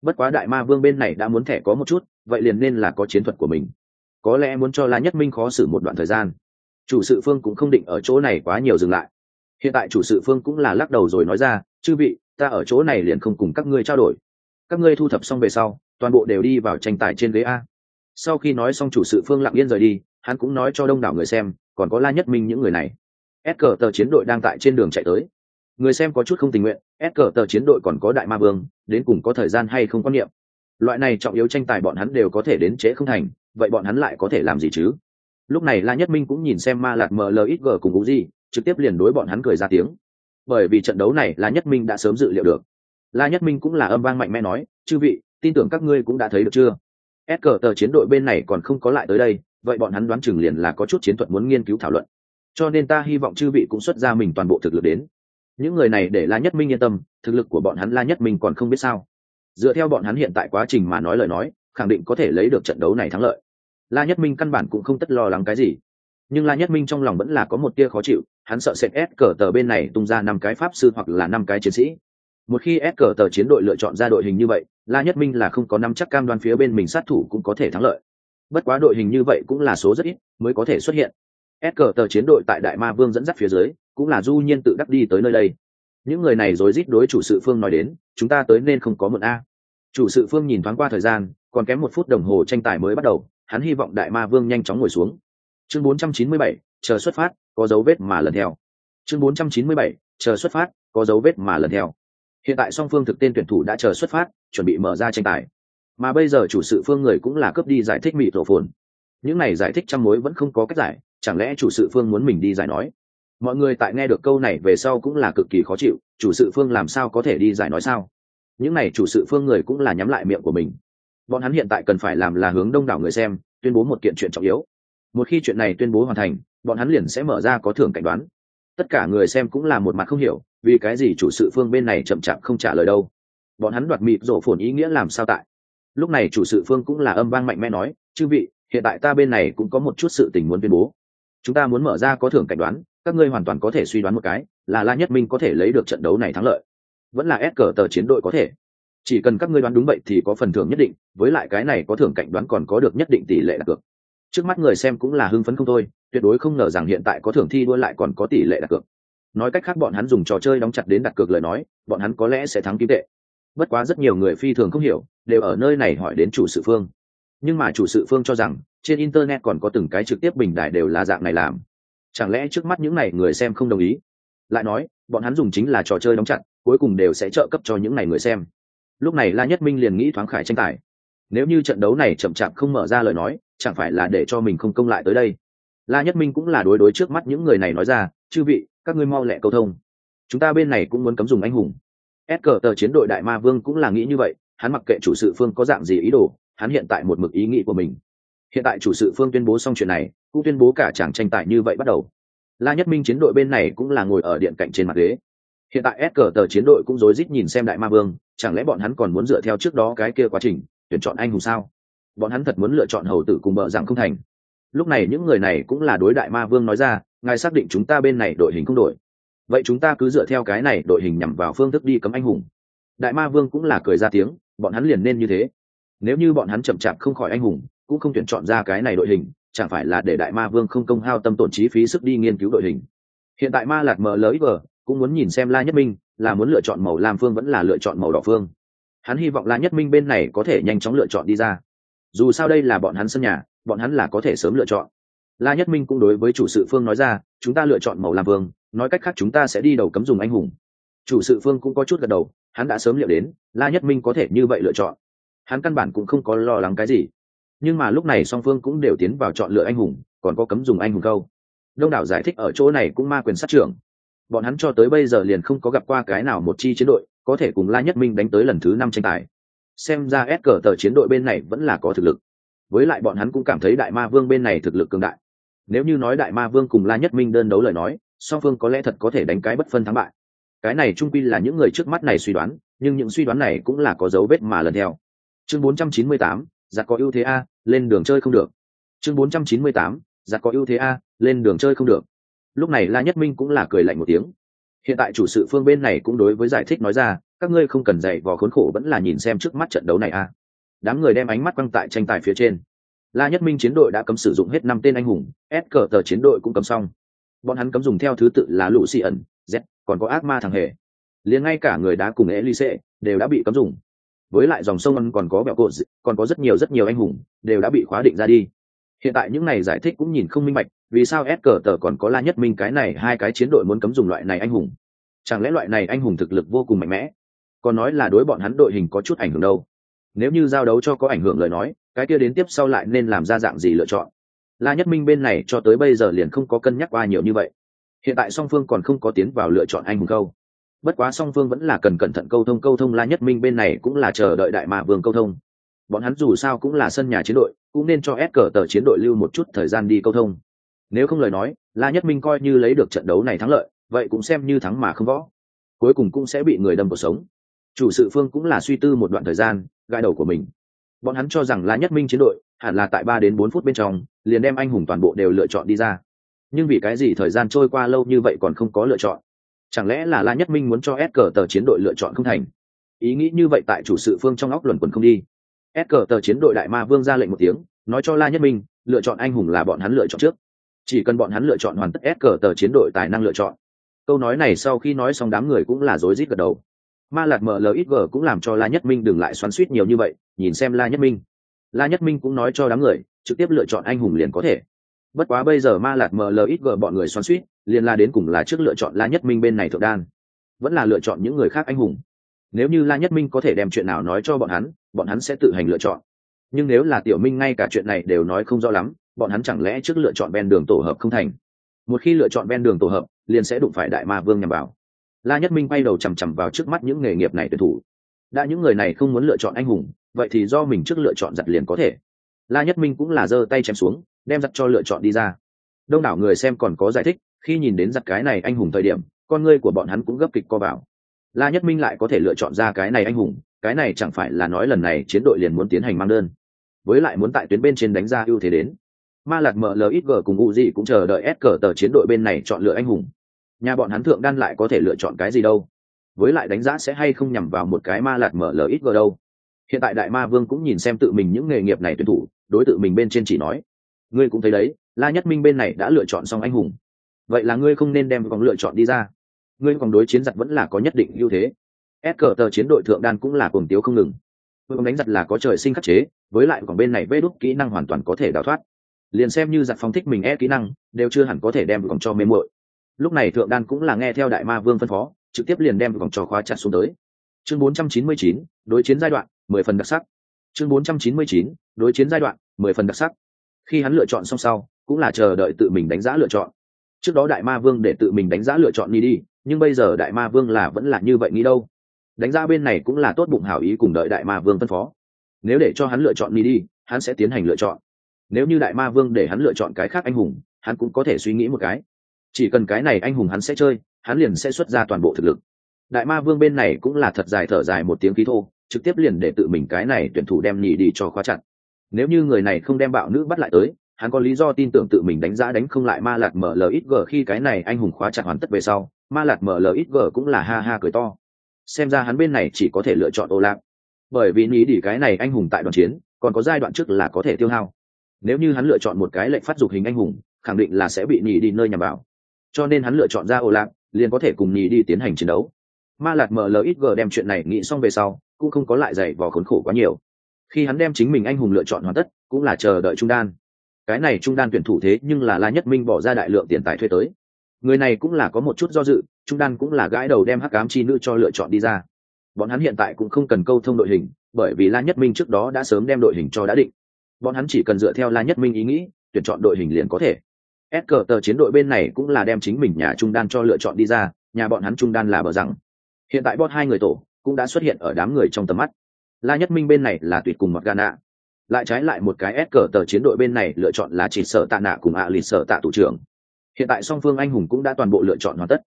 bất quá đại ma vương bên này đã muốn thẻ có một chút, vậy liền nên là có chiến thuật của mình. Có lẽ muốn cho la nhất minh khó xử một đoạn thời gian. Chủ sự phương cũng không định ở chỗ này quá nhiều dừng lại. Hiện tại chủ sự phương cũng là lắc đầu rồi nói ra, chư vị, ta ở chỗ này liền không cùng các ngươi trao đổi. Các ngươi thu thập xong về sau, toàn bộ đều đi vào tranh tài trên ghế a. Sau khi nói xong chủ sự phương lặng yên rời đi, hắn cũng nói cho đông đảo người xem, còn có la nhất minh những người này. S cờ tờ chiến đội đang tại trên đường chạy tới người xem có chút không tình nguyện, ép cờ tờ chiến đội còn có đại ma vương, đến cùng có thời gian hay không quan niệm. Loại này trọng yếu tranh tài bọn hắn đều có thể đến trễ không thành, vậy bọn hắn lại có thể làm gì chứ? Lúc này la nhất minh cũng nhìn xem ma lạc mlxg cùng u di, trực tiếp liền đối bọn hắn cười ra tiếng. Bởi vì trận đấu này, la nhất minh đã sớm dự liệu được. La nhất minh cũng là âm vang mạnh mẽ nói, chư vị, tin tưởng các ngươi cũng đã thấy được chưa? Ép cờ tờ chiến đội bên này còn không có lại tới đây, vậy bọn hắn đoán chừng liền là có chút chiến thuật muốn nghiên cứu thảo luận. Cho nên ta hy vọng chư vị cũng xuất ra mình toàn bộ thực lực đến những người này để la nhất minh yên tâm, thực lực của bọn hắn la nhất minh còn không biết sao. Dựa theo bọn hắn hiện tại quá trình mà nói lời nói, khẳng định có thể lấy được trận đấu này thắng lợi. La nhất minh căn bản cũng không tất lo lắng cái gì. Nhưng la nhất minh trong lòng vẫn là có một tia khó chịu, hắn sợ sệt ép cờ tờ bên này tung ra năm cái pháp sư hoặc là năm cái chiến sĩ. Một khi ép cờ tờ chiến đội lựa chọn ra đội hình như vậy, la nhất minh là không có năm chắc cam đoan phía bên mình sát thủ cũng có thể thắng lợi. Bất quá đội hình như vậy cũng là số rất ít mới có thể xuất hiện. Ép cờ tờ chiến đội tại đại ma vương dẫn dắt phía dưới cũng là du nhiên tự đắc đi tới nơi đây. Những người này rối rít đối chủ sự phương nói đến chúng ta tới nên không có một a. Chủ sự phương nhìn thoáng qua thời gian còn kém một phút đồng hồ tranh tài mới bắt đầu hắn hy vọng đại ma vương nhanh chóng ngồi xuống. Chương 497, chờ xuất phát có dấu vết mà lần theo. Chương 497, chờ xuất phát có dấu vết mà lần theo. Hiện tại song phương thực tên tuyển thủ đã chờ xuất phát chuẩn bị mở ra tranh tài. Mà bây giờ chủ sự phương người cũng là cướp đi giải thích mỹ thổ phồn. Những này giải thích trăm mối vẫn không có cách giải chẳng lẽ chủ sự phương muốn mình đi giải nói? Mọi người tại nghe được câu này về sau cũng là cực kỳ khó chịu, chủ sự phương làm sao có thể đi giải nói sao? Những này chủ sự phương người cũng là nhắm lại miệng của mình. Bọn hắn hiện tại cần phải làm là hướng đông đảo người xem, tuyên bố một kiện chuyện trọng yếu. Một khi chuyện này tuyên bố hoàn thành, bọn hắn liền sẽ mở ra có thưởng cảnh đoán. Tất cả người xem cũng là một mặt không hiểu, vì cái gì chủ sự phương bên này chậm chạp không trả lời đâu. Bọn hắn đoạt mịt rổ phồn ý nghĩa làm sao tại? Lúc này chủ sự phương cũng là âm vang mạnh mẽ nói, chư vị, hiện tại ta bên này cũng có một chút sự tình muốn tuyên bố. Chúng ta muốn mở ra có thưởng cảnh đoán các ngươi hoàn toàn có thể suy đoán một cái, là la nhất minh có thể lấy được trận đấu này thắng lợi. Vẫn là ép cờ tờ chiến đội có thể. Chỉ cần các ngươi đoán đúng vậy thì có phần thưởng nhất định, với lại cái này có thưởng cảnh đoán còn có được nhất định tỷ lệ đặt cược. Trước mắt người xem cũng là hưng phấn không thôi, tuyệt đối không ngờ rằng hiện tại có thưởng thi đua lại còn có tỷ lệ đặt cược. Nói cách khác bọn hắn dùng trò chơi đóng chặt đến đặt cược lời nói, bọn hắn có lẽ sẽ thắng kim tệ. Bất quá rất nhiều người phi thường không hiểu, đều ở nơi này hỏi đến chủ sự phương. Nhưng mà chủ sự phương cho rằng, trên internet còn có từng cái trực tiếp bình đại đều là dạng này làm chẳng lẽ trước mắt những này người xem không đồng ý? Lại nói, bọn hắn dùng chính là trò chơi đóng chặt, cuối cùng đều sẽ trợ cấp cho những này người xem. Lúc này la nhất minh liền nghĩ thoáng khải tranh tài. Nếu như trận đấu này chậm chạp không mở ra lời nói, chẳng phải là để cho mình không công lại tới đây? La nhất minh cũng là đối đối trước mắt những người này nói ra, chư vị, các ngươi mau lẹ câu thông. Chúng ta bên này cũng muốn cấm dùng anh hùng. S cờ tờ chiến đội đại ma vương cũng là nghĩ như vậy, hắn mặc kệ chủ sự phương có dạng gì ý đồ, hắn hiện tại một mực ý nghĩ của mình hiện tại chủ sự phương tuyên bố xong chuyện này, cũng tuyên bố cả chàng tranh tài như vậy bắt đầu. La nhất minh chiến đội bên này cũng là ngồi ở điện cạnh trên mặt ghế. Hiện tại s cờ tờ chiến đội cũng rối rít nhìn xem đại ma vương, chẳng lẽ bọn hắn còn muốn dựa theo trước đó cái kia quá trình, tuyển chọn anh hùng sao? Bọn hắn thật muốn lựa chọn hầu tử cùng vợ rằng không thành. Lúc này những người này cũng là đối đại ma vương nói ra, ngài xác định chúng ta bên này đội hình không đổi. Vậy chúng ta cứ dựa theo cái này đội hình nhằm vào phương thức đi cấm anh hùng. Đại ma vương cũng là cười ra tiếng, bọn hắn liền nên như thế. Nếu như bọn hắn chậm chạp không khỏi anh hùng cũng không tuyển chọn ra cái này đội hình, chẳng phải là để đại ma vương không công hao tâm tổn trí phí sức đi nghiên cứu đội hình. Hiện tại ma lạc mờ lới vờ, cũng muốn nhìn xem la nhất minh, là muốn lựa chọn màu lam phương vẫn là lựa chọn màu đỏ phương. Hắn hy vọng la nhất minh bên này có thể nhanh chóng lựa chọn đi ra. Dù sao đây là bọn hắn sân nhà, bọn hắn là có thể sớm lựa chọn. La nhất minh cũng đối với chủ sự phương nói ra, chúng ta lựa chọn màu lam vương, nói cách khác chúng ta sẽ đi đầu cấm dùng anh hùng. Chủ sự phương cũng có chút gật đầu, hắn đã sớm liệu đến, la nhất minh có thể như vậy lựa chọn. Hắn căn bản cũng không có lo lắng cái gì nhưng mà lúc này song phương cũng đều tiến vào chọn lựa anh hùng còn có cấm dùng anh hùng câu. Đông đảo giải thích ở chỗ này cũng ma quyền sát trưởng. Bọn hắn cho tới bây giờ liền không có gặp qua cái nào một chi chiến đội có thể cùng la nhất minh đánh tới lần thứ năm tranh tài. Xem ra ép cờ tờ chiến đội bên này vẫn là có thực lực. Với lại bọn hắn cũng cảm thấy đại ma vương bên này thực lực cường đại. Nếu như nói đại ma vương cùng la nhất minh đơn đấu lời nói song phương có lẽ thật có thể đánh cái bất phân thắng bại. Cái này trung pi là những người trước mắt này suy đoán nhưng những suy đoán này cũng là có dấu vết mà lần theo. Chương 498, giặc có ưu thế a lên đường chơi không được. Chương 498, giặc có ưu thế a lên đường chơi không được. Lúc này la nhất minh cũng là cười lạnh một tiếng. Hiện tại chủ sự phương bên này cũng đối với giải thích nói ra các ngươi không cần dạy vò khốn khổ vẫn là nhìn xem trước mắt trận đấu này a. Đám người đem ánh mắt quăng tại tranh tài phía trên. La nhất minh chiến đội đã cấm sử dụng hết năm tên anh hùng s cờ tờ chiến đội cũng cấm xong. Bọn hắn cấm dùng theo thứ tự là lũ xì ẩn z còn có ác ma thằng hề. Liền ngay cả người đá cùng elise đều đã bị cấm dùng với lại dòng sông còn có bẹo cột còn có rất nhiều rất nhiều anh hùng, đều đã bị khóa định ra đi. Hiện tại những này giải thích cũng nhìn không minh bạch, vì sao s cờ tờ còn có la nhất minh cái này hai cái chiến đội muốn cấm dùng loại này anh hùng? Chẳng lẽ loại này anh hùng thực lực vô cùng mạnh mẽ? Còn nói là đối bọn hắn đội hình có chút ảnh hưởng đâu. Nếu như giao đấu cho có ảnh hưởng lời nói, cái kia đến tiếp sau lại nên làm ra dạng gì lựa chọn? La nhất minh bên này cho tới bây giờ liền không có cân nhắc qua nhiều như vậy. Hiện tại song phương còn không có tiến vào lựa chọn anh hùng câu bất quá song phương vẫn là cần cẩn thận câu thông câu thông la nhất minh bên này cũng là chờ đợi đại mạ vương câu thông. Bọn hắn dù sao cũng là sân nhà chiến đội, cũng nên cho ép cờ tờ chiến đội lưu một chút thời gian đi câu thông. Nếu không lời nói, la nhất minh coi như lấy được trận đấu này thắng lợi, vậy cũng xem như thắng mà không võ. Cuối cùng cũng sẽ bị người đâm cuộc sống. Chủ sự phương cũng là suy tư một đoạn thời gian gai đầu của mình. Bọn hắn cho rằng la nhất minh chiến đội, hẳn là tại ba đến bốn phút bên trong, liền đem anh hùng toàn bộ đều lựa chọn đi ra. Nhưng vì cái gì thời gian trôi qua lâu như vậy còn không có lựa chọn? Chẳng lẽ là la nhất minh muốn cho s cờ tờ chiến đội lựa chọn không thành? Ý nghĩ như vậy tại chủ sự phương trong óc luẩn quẩn không đi. S cờ tờ chiến đội đại ma vương ra lệnh một tiếng, nói cho la nhất minh, lựa chọn anh hùng là bọn hắn lựa chọn trước. Chỉ cần bọn hắn lựa chọn hoàn tất s cờ tờ chiến đội tài năng lựa chọn. Câu nói này sau khi nói xong đám người cũng là rối rít gật đầu. Ma lạt mở ít mlxg cũng làm cho la nhất minh đừng lại xoắn suýt nhiều như vậy, nhìn xem la nhất minh. La nhất minh cũng nói cho đám người, trực tiếp lựa chọn anh hùng liền có thể. Bất quá bây giờ ma lạt mở ít mlxg bọn người xoắn suýt liền la đến cùng là trước lựa chọn la nhất minh bên này thượng đan, vẫn là lựa chọn những người khác anh hùng. Nếu như la nhất minh có thể đem chuyện nào nói cho bọn hắn bọn hắn sẽ tự hành lựa chọn. Nhưng nếu là tiểu minh ngay cả chuyện này đều nói không rõ lắm, bọn hắn chẳng lẽ trước lựa chọn ven đường tổ hợp không thành? Một khi lựa chọn ven đường tổ hợp, liền sẽ đụng phải đại ma vương nhằm vào. La nhất minh bay đầu chằm chằm vào trước mắt những nghề nghiệp này tuyển thủ. Đã những người này không muốn lựa chọn anh hùng, vậy thì do mình trước lựa chọn giặt liền có thể. La nhất minh cũng là giơ tay chém xuống, đem giặt cho lựa chọn đi ra. Đông đảo người xem còn có giải thích khi nhìn đến giặt cái này anh hùng thời điểm, con ngươi của bọn hắn cũng gấp kịch co vào. La nhất minh lại có thể lựa chọn ra cái này anh hùng, cái này chẳng phải là nói lần này chiến đội liền muốn tiến hành mang đơn. Với lại muốn tại tuyến bên trên đánh ra ưu thế đến. Ma lạc mlxg cùng u dị cũng chờ đợi s cờ tờ chiến đội bên này chọn lựa anh hùng. Nhà bọn hắn thượng đan lại có thể lựa chọn cái gì đâu? Với lại đánh giá sẽ hay không nhằm vào một cái ma lạc mlxg đâu? Hiện tại đại ma vương cũng nhìn xem tự mình những nghề nghiệp này tuyển thủ, đối tượng mình bên trên chỉ nói. Ngươi cũng thấy đấy, la nhất minh bên này đã lựa chọn xong anh hùng vậy là ngươi không nên đem vòng lựa chọn đi ra. Ngươi vòng đối chiến giặc vẫn là có nhất định ưu thế. S cờ tờ chiến đội thượng đan cũng là cuồng tiếu không ngừng. Vòng đánh giặc là có trời sinh khắc chế với lại còn bên này vê đúc kỹ năng hoàn toàn có thể đào thoát. Liền xem như giặc phong thích mình e kỹ năng đều chưa hẳn có thể đem vòng cho mê muội. Lúc này thượng đan cũng là nghe theo đại ma vương phân phó trực tiếp liền đem vòng trò khóa chặt xuống tới. Chương 499, đối chiến giai đoạn mười phần đặc sắc. Chương 499, đối chiến giai đoạn mười phần đặc sắc. Khi hắn lựa chọn xong sau cũng là chờ đợi tự mình đánh giá lựa chọn trước đó đại ma vương để tự mình đánh giá lựa chọn đi đi, nhưng bây giờ đại ma vương là vẫn là như vậy nghĩ đâu. Đánh giá bên này cũng là tốt bụng hảo ý cùng đợi đại ma vương phân phó. Nếu để cho hắn lựa chọn đi đi, hắn sẽ tiến hành lựa chọn. Nếu như đại ma vương để hắn lựa chọn cái khác anh hùng, hắn cũng có thể suy nghĩ một cái. Chỉ cần cái này anh hùng hắn sẽ chơi, hắn liền sẽ xuất ra toàn bộ thực lực. Đại ma vương bên này cũng là thật dài thở dài một tiếng khí thô, trực tiếp liền để tự mình cái này tuyển thủ đem nhì đi cho khóa chặt. Nếu như người này không đem bạo nữ bắt lại tới hắn có lý do tin tưởng tự mình đánh giá đánh không lại ma lạc mở mlxg khi cái này anh hùng khóa chặt hoàn tất về sau, ma lạc mở mlxg cũng là ha ha cười to. Xem ra hắn bên này chỉ có thể lựa chọn ô lạc bởi vì nghĩ đi cái này anh hùng tại đoàn chiến, còn có giai đoạn trước là có thể tiêu hao. Nếu như hắn lựa chọn một cái lệnh phát dục hình anh hùng, khẳng định là sẽ bị nhì đi nơi nhằm vào. Cho nên hắn lựa chọn ra ô lạc liền có thể cùng nhì đi tiến hành chiến đấu. Ma lạc mlxg đem chuyện này nghĩ xong về sau, cũng không có lại dày vò khốn khổ quá nhiều. Khi hắn đem chính mình anh hùng lựa chọn hoàn tất, cũng là chờ đợi trung đan cái này trung đan tuyển thủ thế nhưng là la nhất minh bỏ ra đại lượng tiền tài thuê tới. Người này cũng là có một chút do dự, trung đan cũng là gãi đầu đem hắc cám chi nữ cho lựa chọn đi ra. Bọn hắn hiện tại cũng không cần câu thông đội hình, bởi vì la nhất minh trước đó đã sớm đem đội hình cho đã định. Bọn hắn chỉ cần dựa theo la nhất minh ý nghĩ, tuyển chọn đội hình liền có thể. S cờ tờ chiến đội bên này cũng là đem chính mình nhà trung đan cho lựa chọn đi ra, nhà bọn hắn trung đan là bờ rằng hiện tại bọn hai người tổ cũng đã xuất hiện ở đám người trong tầm mắt. La nhất minh bên này là tuyệt cùng mặt gana lại trái lại một cái s cờ tờ chiến đội bên này lựa chọn là chỉ sợ tạ nạ cùng ạ à lì sợ tạ thủ trưởng. Hiện tại song phương anh hùng cũng đã toàn bộ lựa chọn hoàn tất.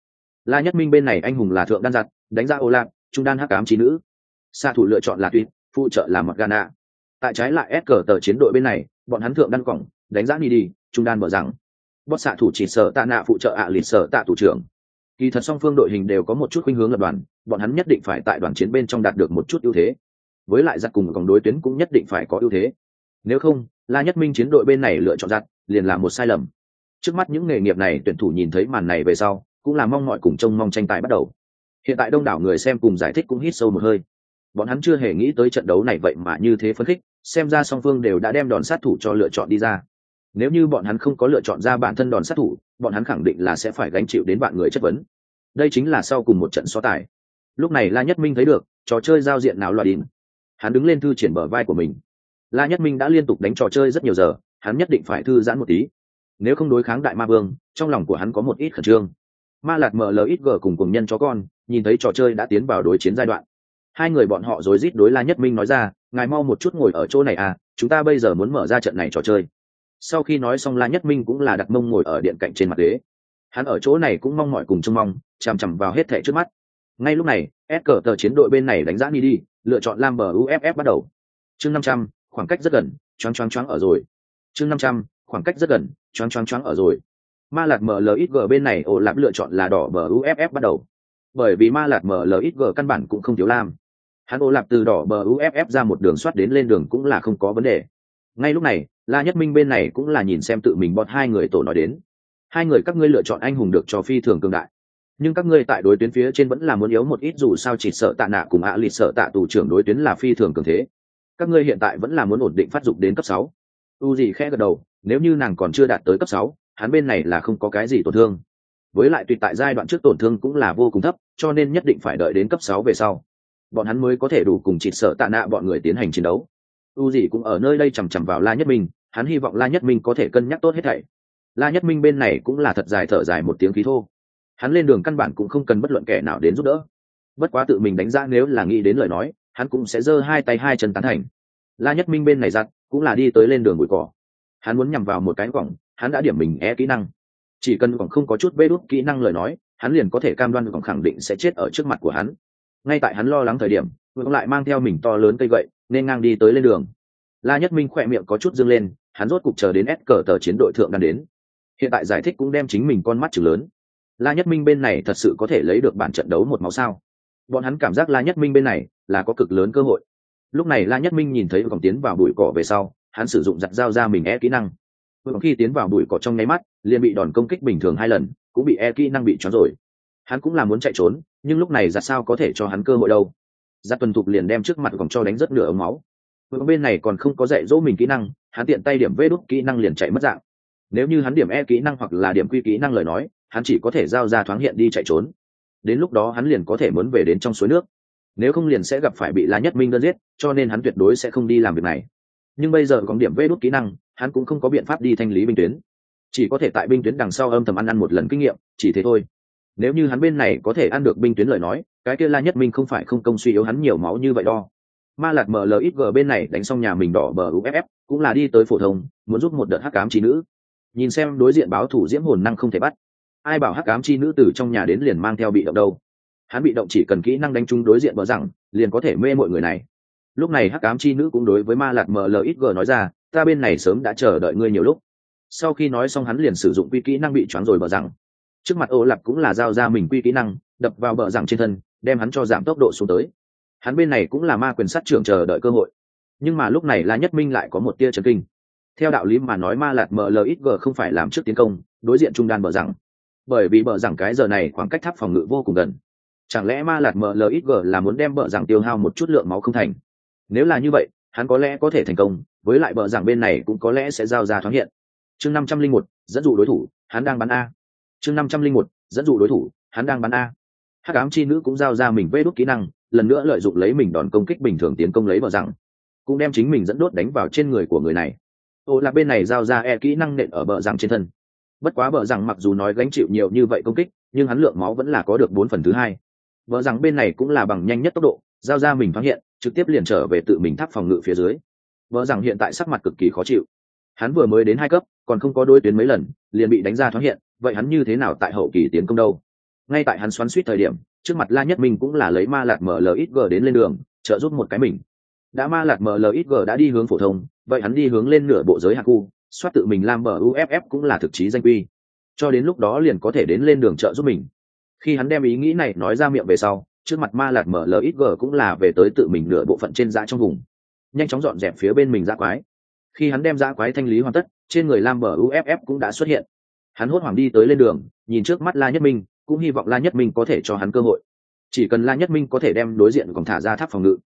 La nhất minh bên này anh hùng là thượng đan giặt, đánh ra ô lạc trung đan hắc ám trí nữ. Xa thủ lựa chọn là tuyệt phụ trợ là mặt gana tại trái lại s cờ tờ chiến đội bên này, bọn hắn thượng đan cổng đánh giá đi đi trung đan mở rằng bót xạ thủ chỉ sợ tạ nạ phụ trợ ạ à lì sợ tạ thủ trưởng. Kỳ thật song phương đội hình đều có một chút khuynh hướng lập đoàn, bọn hắn nhất định phải tại đoàn chiến bên trong đạt được một chút ưu thế với lại giặc cùng vòng đối tuyến cũng nhất định phải có ưu thế. Nếu không, la nhất minh chiến đội bên này lựa chọn giặc liền là một sai lầm. Trước mắt những nghề nghiệp này tuyển thủ nhìn thấy màn này về sau, cũng là mong mọi cùng trông mong tranh tài bắt đầu. Hiện tại đông đảo người xem cùng giải thích cũng hít sâu một hơi. Bọn hắn chưa hề nghĩ tới trận đấu này vậy mà như thế phấn khích, xem ra song phương đều đã đem đòn sát thủ cho lựa chọn đi ra. Nếu như bọn hắn không có lựa chọn ra bản thân đòn sát thủ, bọn hắn khẳng định là sẽ phải gánh chịu đến bạn người chất vấn. Đây chính là sau cùng một trận so tài. Lúc này la nhất minh thấy được, trò chơi giao diện nào loại đỉnh hắn đứng lên thư triển bờ vai của mình. La nhất minh đã liên tục đánh trò chơi rất nhiều giờ, hắn nhất định phải thư giãn một tí. Nếu không đối kháng đại ma vương, trong lòng của hắn có một ít khẩn trương. Ma lạc mở lời ít gờ cùng cùng nhân chó con, nhìn thấy trò chơi đã tiến vào đối chiến giai đoạn. Hai người bọn họ rối rít đối la nhất minh nói ra, ngài mau một chút ngồi ở chỗ này à chúng ta bây giờ muốn mở ra trận này trò chơi. Sau khi nói xong la nhất minh cũng là đặt mông ngồi ở điện cạnh trên mặt ghế. Hắn ở chỗ này cũng mong mọi cùng trông mong, chằm chằm vào hết thẻ trước mắt. Ngay lúc này, s cờ tờ chiến đội bên này đánh giá đi đi lựa chọn lam bờ uff bắt đầu. Chương năm trăm, khoảng cách rất gần, choáng choáng choáng ở rồi. Chương năm trăm, khoảng cách rất gần, choáng choáng choáng ở rồi. Ma lạc mlxg bên này ổ lạp lựa chọn là đỏ bờ uff bắt đầu. Bởi vì ma lạc mlxg căn bản cũng không thiếu lam. Hắn ổ lạp từ đỏ bờ uff ra một đường soát đến lên đường cũng là không có vấn đề. Ngay lúc này, la nhất minh bên này cũng là nhìn xem tự mình bọn hai người tổ nói đến. Hai người các ngươi lựa chọn anh hùng được cho phi thường cường đại nhưng các ngươi tại đối tuyến phía trên vẫn là muốn yếu một ít dù sao chỉ sợ tạ nạ cùng ạ à lịt sợ tạ tù trưởng đối tuyến là phi thường cường thế. Các ngươi hiện tại vẫn là muốn ổn định phát dục đến cấp sáu. U gì khẽ gật đầu, nếu như nàng còn chưa đạt tới cấp sáu, hắn bên này là không có cái gì tổn thương. Với lại tùy tại giai đoạn trước tổn thương cũng là vô cùng thấp, cho nên nhất định phải đợi đến cấp sáu về sau. Bọn hắn mới có thể đủ cùng chỉ sợ tạ nạ bọn người tiến hành chiến đấu. U gì cũng ở nơi đây chằm chằm vào la nhất minh, hắn hy vọng la nhất minh có thể cân nhắc tốt hết thảy. La nhất minh bên này cũng là thật dài thở dài một tiếng khí thô hắn lên đường căn bản cũng không cần bất luận kẻ nào đến giúp đỡ. Bất quá tự mình đánh giá nếu là nghĩ đến lời nói, hắn cũng sẽ giơ hai tay hai chân tán thành. La nhất minh bên này giặt, cũng là đi tới lên đường bụi cỏ. Hắn muốn nhằm vào một cái quỏng hắn đã điểm mình e kỹ năng. Chỉ cần quỏng không có chút bê đốt kỹ năng lời nói, hắn liền có thể cam đoan quỏng khẳng định sẽ chết ở trước mặt của hắn. Ngay tại hắn lo lắng thời điểm vương lại mang theo mình to lớn cây gậy, nên ngang đi tới lên đường. La nhất minh khỏe miệng có chút dâng lên, hắn rốt cục chờ đến ép cờ tờ chiến đội thượng đang đến. Hiện tại giải thích cũng đem chính mình con mắt chừng lớn la nhất minh bên này thật sự có thể lấy được bản trận đấu một máu sao? Bọn hắn cảm giác la nhất minh bên này là có cực lớn cơ hội. Lúc này la nhất minh nhìn thấy vòng tiến vào bụi cỏ về sau, hắn sử dụng giặt dao ra mình e kỹ năng. Vòng khi tiến vào bụi cỏ trong nháy mắt, liền bị đòn công kích bình thường hai lần, cũng bị e kỹ năng bị trói rồi. Hắn cũng là muốn chạy trốn, nhưng lúc này giặt sao có thể cho hắn cơ hội đâu? Giặt tuần thục liền đem trước mặt còn cho đánh rất nửa ống máu. Vòng bên này còn không có dạy dỗ mình kỹ năng, hắn tiện tay điểm vê đúc kỹ năng liền chạy mất dạng. Nếu như hắn điểm e kỹ năng hoặc là điểm quy kỹ năng lời nói hắn chỉ có thể giao ra thoáng hiện đi chạy trốn. Đến lúc đó hắn liền có thể muốn về đến trong suối nước. Nếu không liền sẽ gặp phải bị la nhất minh đơn giết, cho nên hắn tuyệt đối sẽ không đi làm việc này. Nhưng bây giờ có điểm vê đốt kỹ năng, hắn cũng không có biện pháp đi thanh lý binh tuyến. Chỉ có thể tại binh tuyến đằng sau âm thầm ăn ăn một lần kinh nghiệm, chỉ thế thôi. Nếu như hắn bên này có thể ăn được binh tuyến lời nói, cái kia la nhất minh không phải không công suy yếu hắn nhiều máu như vậy đo ma lạt mlxg bên này đánh xong nhà mình đỏ bờ uff cũng là đi tới phổ thông, muốn giúp một đợt hắc cám trí nữ. Nhìn xem đối diện báo thủ diễm hồn năng không thể bắt ai bảo hắc ám chi nữ tử trong nhà đến liền mang theo bị động đâu? Hắn bị động chỉ cần kỹ năng đánh trúng đối diện bờ rằng liền có thể mê mọi người này. Lúc này hắc ám chi nữ cũng đối với ma lạt mlxg nói ra, ta bên này sớm đã chờ đợi ngươi nhiều lúc. Sau khi nói xong hắn liền sử dụng quy kỹ năng bị choáng rồi bờ rằng trước mặt ô lạp cũng là giao ra mình quy kỹ năng, đập vào bờ rằng trên thân, đem hắn cho giảm tốc độ xuống tới. Hắn bên này cũng là ma quyền sát trưởng chờ đợi cơ hội. Nhưng mà lúc này la nhất minh lại có một tia trần kinh. Theo đạo lý mà nói ma lạt mlxg không phải làm trước tiến công, đối diện trung đan bờ rằng bởi vì bờ rằng cái giờ này khoảng cách tháp phòng ngự vô cùng gần. Chẳng lẽ ma lạt mlxg là muốn đem bờ rằng tiêu hao một chút lượng máu không thành? Nếu là như vậy, hắn có lẽ có thể thành công, với lại bờ rằng bên này cũng có lẽ sẽ giao ra thoáng hiện. Chương năm trăm linh một, dẫn dụ đối thủ, hắn đang bắn a. Chương năm trăm linh một, dẫn dụ đối thủ, hắn đang bắn a. Hắc ám chi nữ cũng giao ra mình vê đốt kỹ năng, lần nữa lợi dụng lấy mình đòn công kích bình thường tiến công lấy bờ rằng cũng đem chính mình dẫn đốt đánh vào trên người của người này. Ô, là bên này giao ra e kỹ năng nện ở bờ rằng trên thân bất quá bờ rằng mặc dù nói gánh chịu nhiều như vậy công kích, nhưng hắn lượng máu vẫn là có được bốn phần thứ hai. Vợ rằng bên này cũng là bằng nhanh nhất tốc độ, giao ra mình phát hiện, trực tiếp liền trở về tự mình tháp phòng ngự phía dưới. Vợ rằng hiện tại sắc mặt cực kỳ khó chịu. Hắn vừa mới đến hai cấp, còn không có đôi tuyến mấy lần, liền bị đánh ra thoáng hiện, vậy hắn như thế nào tại hậu kỳ tiến công đâu? Ngay tại hắn xoắn suýt thời điểm, trước mặt la nhất mình cũng là lấy ma lạt mlxg đến lên đường, trợ giúp một cái mình. Đã ma lạt mlxg đã đi hướng phổ thông, vậy hắn đi hướng lên nửa bộ giới hạ khu soát tự mình làm bờ uff cũng là thực chí danh quy cho đến lúc đó liền có thể đến lên đường chợ giúp mình. Khi hắn đem ý nghĩ này nói ra miệng về sau, trước mặt ma lạt mở lxg cũng là về tới tự mình nửa bộ phận trên dã trong vùng. Nhanh chóng dọn dẹp phía bên mình dã quái. Khi hắn đem dã quái thanh lý hoàn tất, trên người lam bờ uff cũng đã xuất hiện. Hắn hốt hoảng đi tới lên đường, nhìn trước mắt la nhất minh, cũng hy vọng la nhất minh có thể cho hắn cơ hội. Chỉ cần la nhất minh có thể đem đối diện còn thả ra tháp phòng ngự,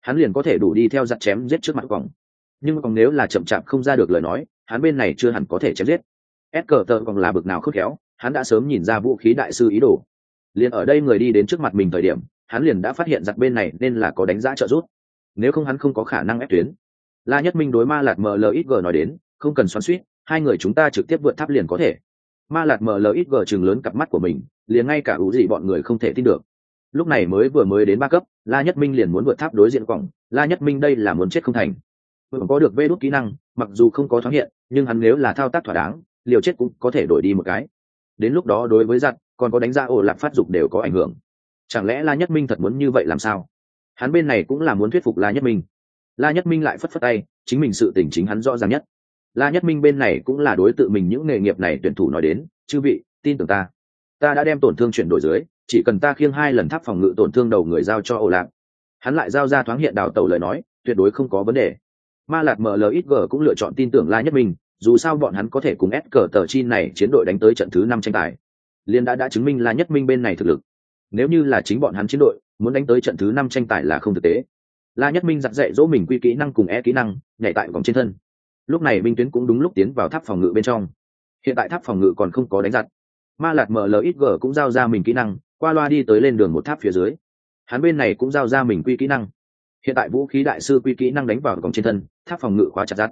hắn liền có thể đủ đi theo giặt chém giết trước mặt vòng nhưng còn nếu là chậm chạp không ra được lời nói hắn bên này chưa hẳn có thể chém giết. S cờ tờ còn là bực nào khớp khéo, hắn đã sớm nhìn ra vũ khí đại sư ý đồ. Liền ở đây người đi đến trước mặt mình thời điểm, hắn liền đã phát hiện giặc bên này nên là có đánh giá trợ giúp. Nếu không hắn không có khả năng ép tuyến. La nhất minh đối ma lạt mlxg nói đến, không cần xoắn suýt hai người chúng ta trực tiếp vượt tháp liền có thể. Ma lạt mlxg chừng lớn cặp mắt của mình, liền ngay cả ủ gì bọn người không thể tin được. Lúc này mới vừa mới đến ba cấp, la nhất minh liền muốn vượt tháp đối diện quỏng la nhất minh đây là muốn chết không thành. Vừa có được vê đốt kỹ năng mặc dù không có thoáng hiện, nhưng hắn nếu là thao tác thỏa đáng, liều chết cũng có thể đổi đi một cái. Đến lúc đó đối với giặt còn có đánh giá ổ lạc phát dục đều có ảnh hưởng. Chẳng lẽ la nhất minh thật muốn như vậy làm sao? Hắn bên này cũng là muốn thuyết phục la nhất minh. La nhất minh lại phất phất tay, chính mình sự tình chính hắn rõ ràng nhất. La nhất minh bên này cũng là đối tự mình những nghề nghiệp này tuyển thủ nói đến, chư vị, tin tưởng ta. Ta đã đem tổn thương chuyển đổi dưới, chỉ cần ta khiêng hai lần tháp phòng ngự tổn thương đầu người giao cho ổ lạc hắn lại giao ra thoáng hiện đào tẩu lời nói, tuyệt đối không có vấn đề ma lạc mlxg cũng lựa chọn tin tưởng la nhất minh, dù sao bọn hắn có thể cùng ép cờ tờ chi này chiến đội đánh tới trận thứ năm tranh tài. Liên đã đã chứng minh la nhất minh bên này thực lực. Nếu như là chính bọn hắn chiến đội, muốn đánh tới trận thứ năm tranh tài là không thực tế. La nhất minh giặt dạy dỗ mình quy kỹ năng cùng e kỹ năng, nhảy tại vòng trên thân. Lúc này Minh tuyến cũng đúng lúc tiến vào tháp phòng ngự bên trong. Hiện tại tháp phòng ngự còn không có đánh giặt. Ma lạt mlxg cũng giao ra mình kỹ năng, qua loa đi tới lên đường một tháp phía dưới. Hắn bên này cũng giao ra mình quy kỹ năng hiện tại vũ khí đại sư quy kỹ năng đánh vào cổng trên thân, tháp phòng ngự khóa chặt giặt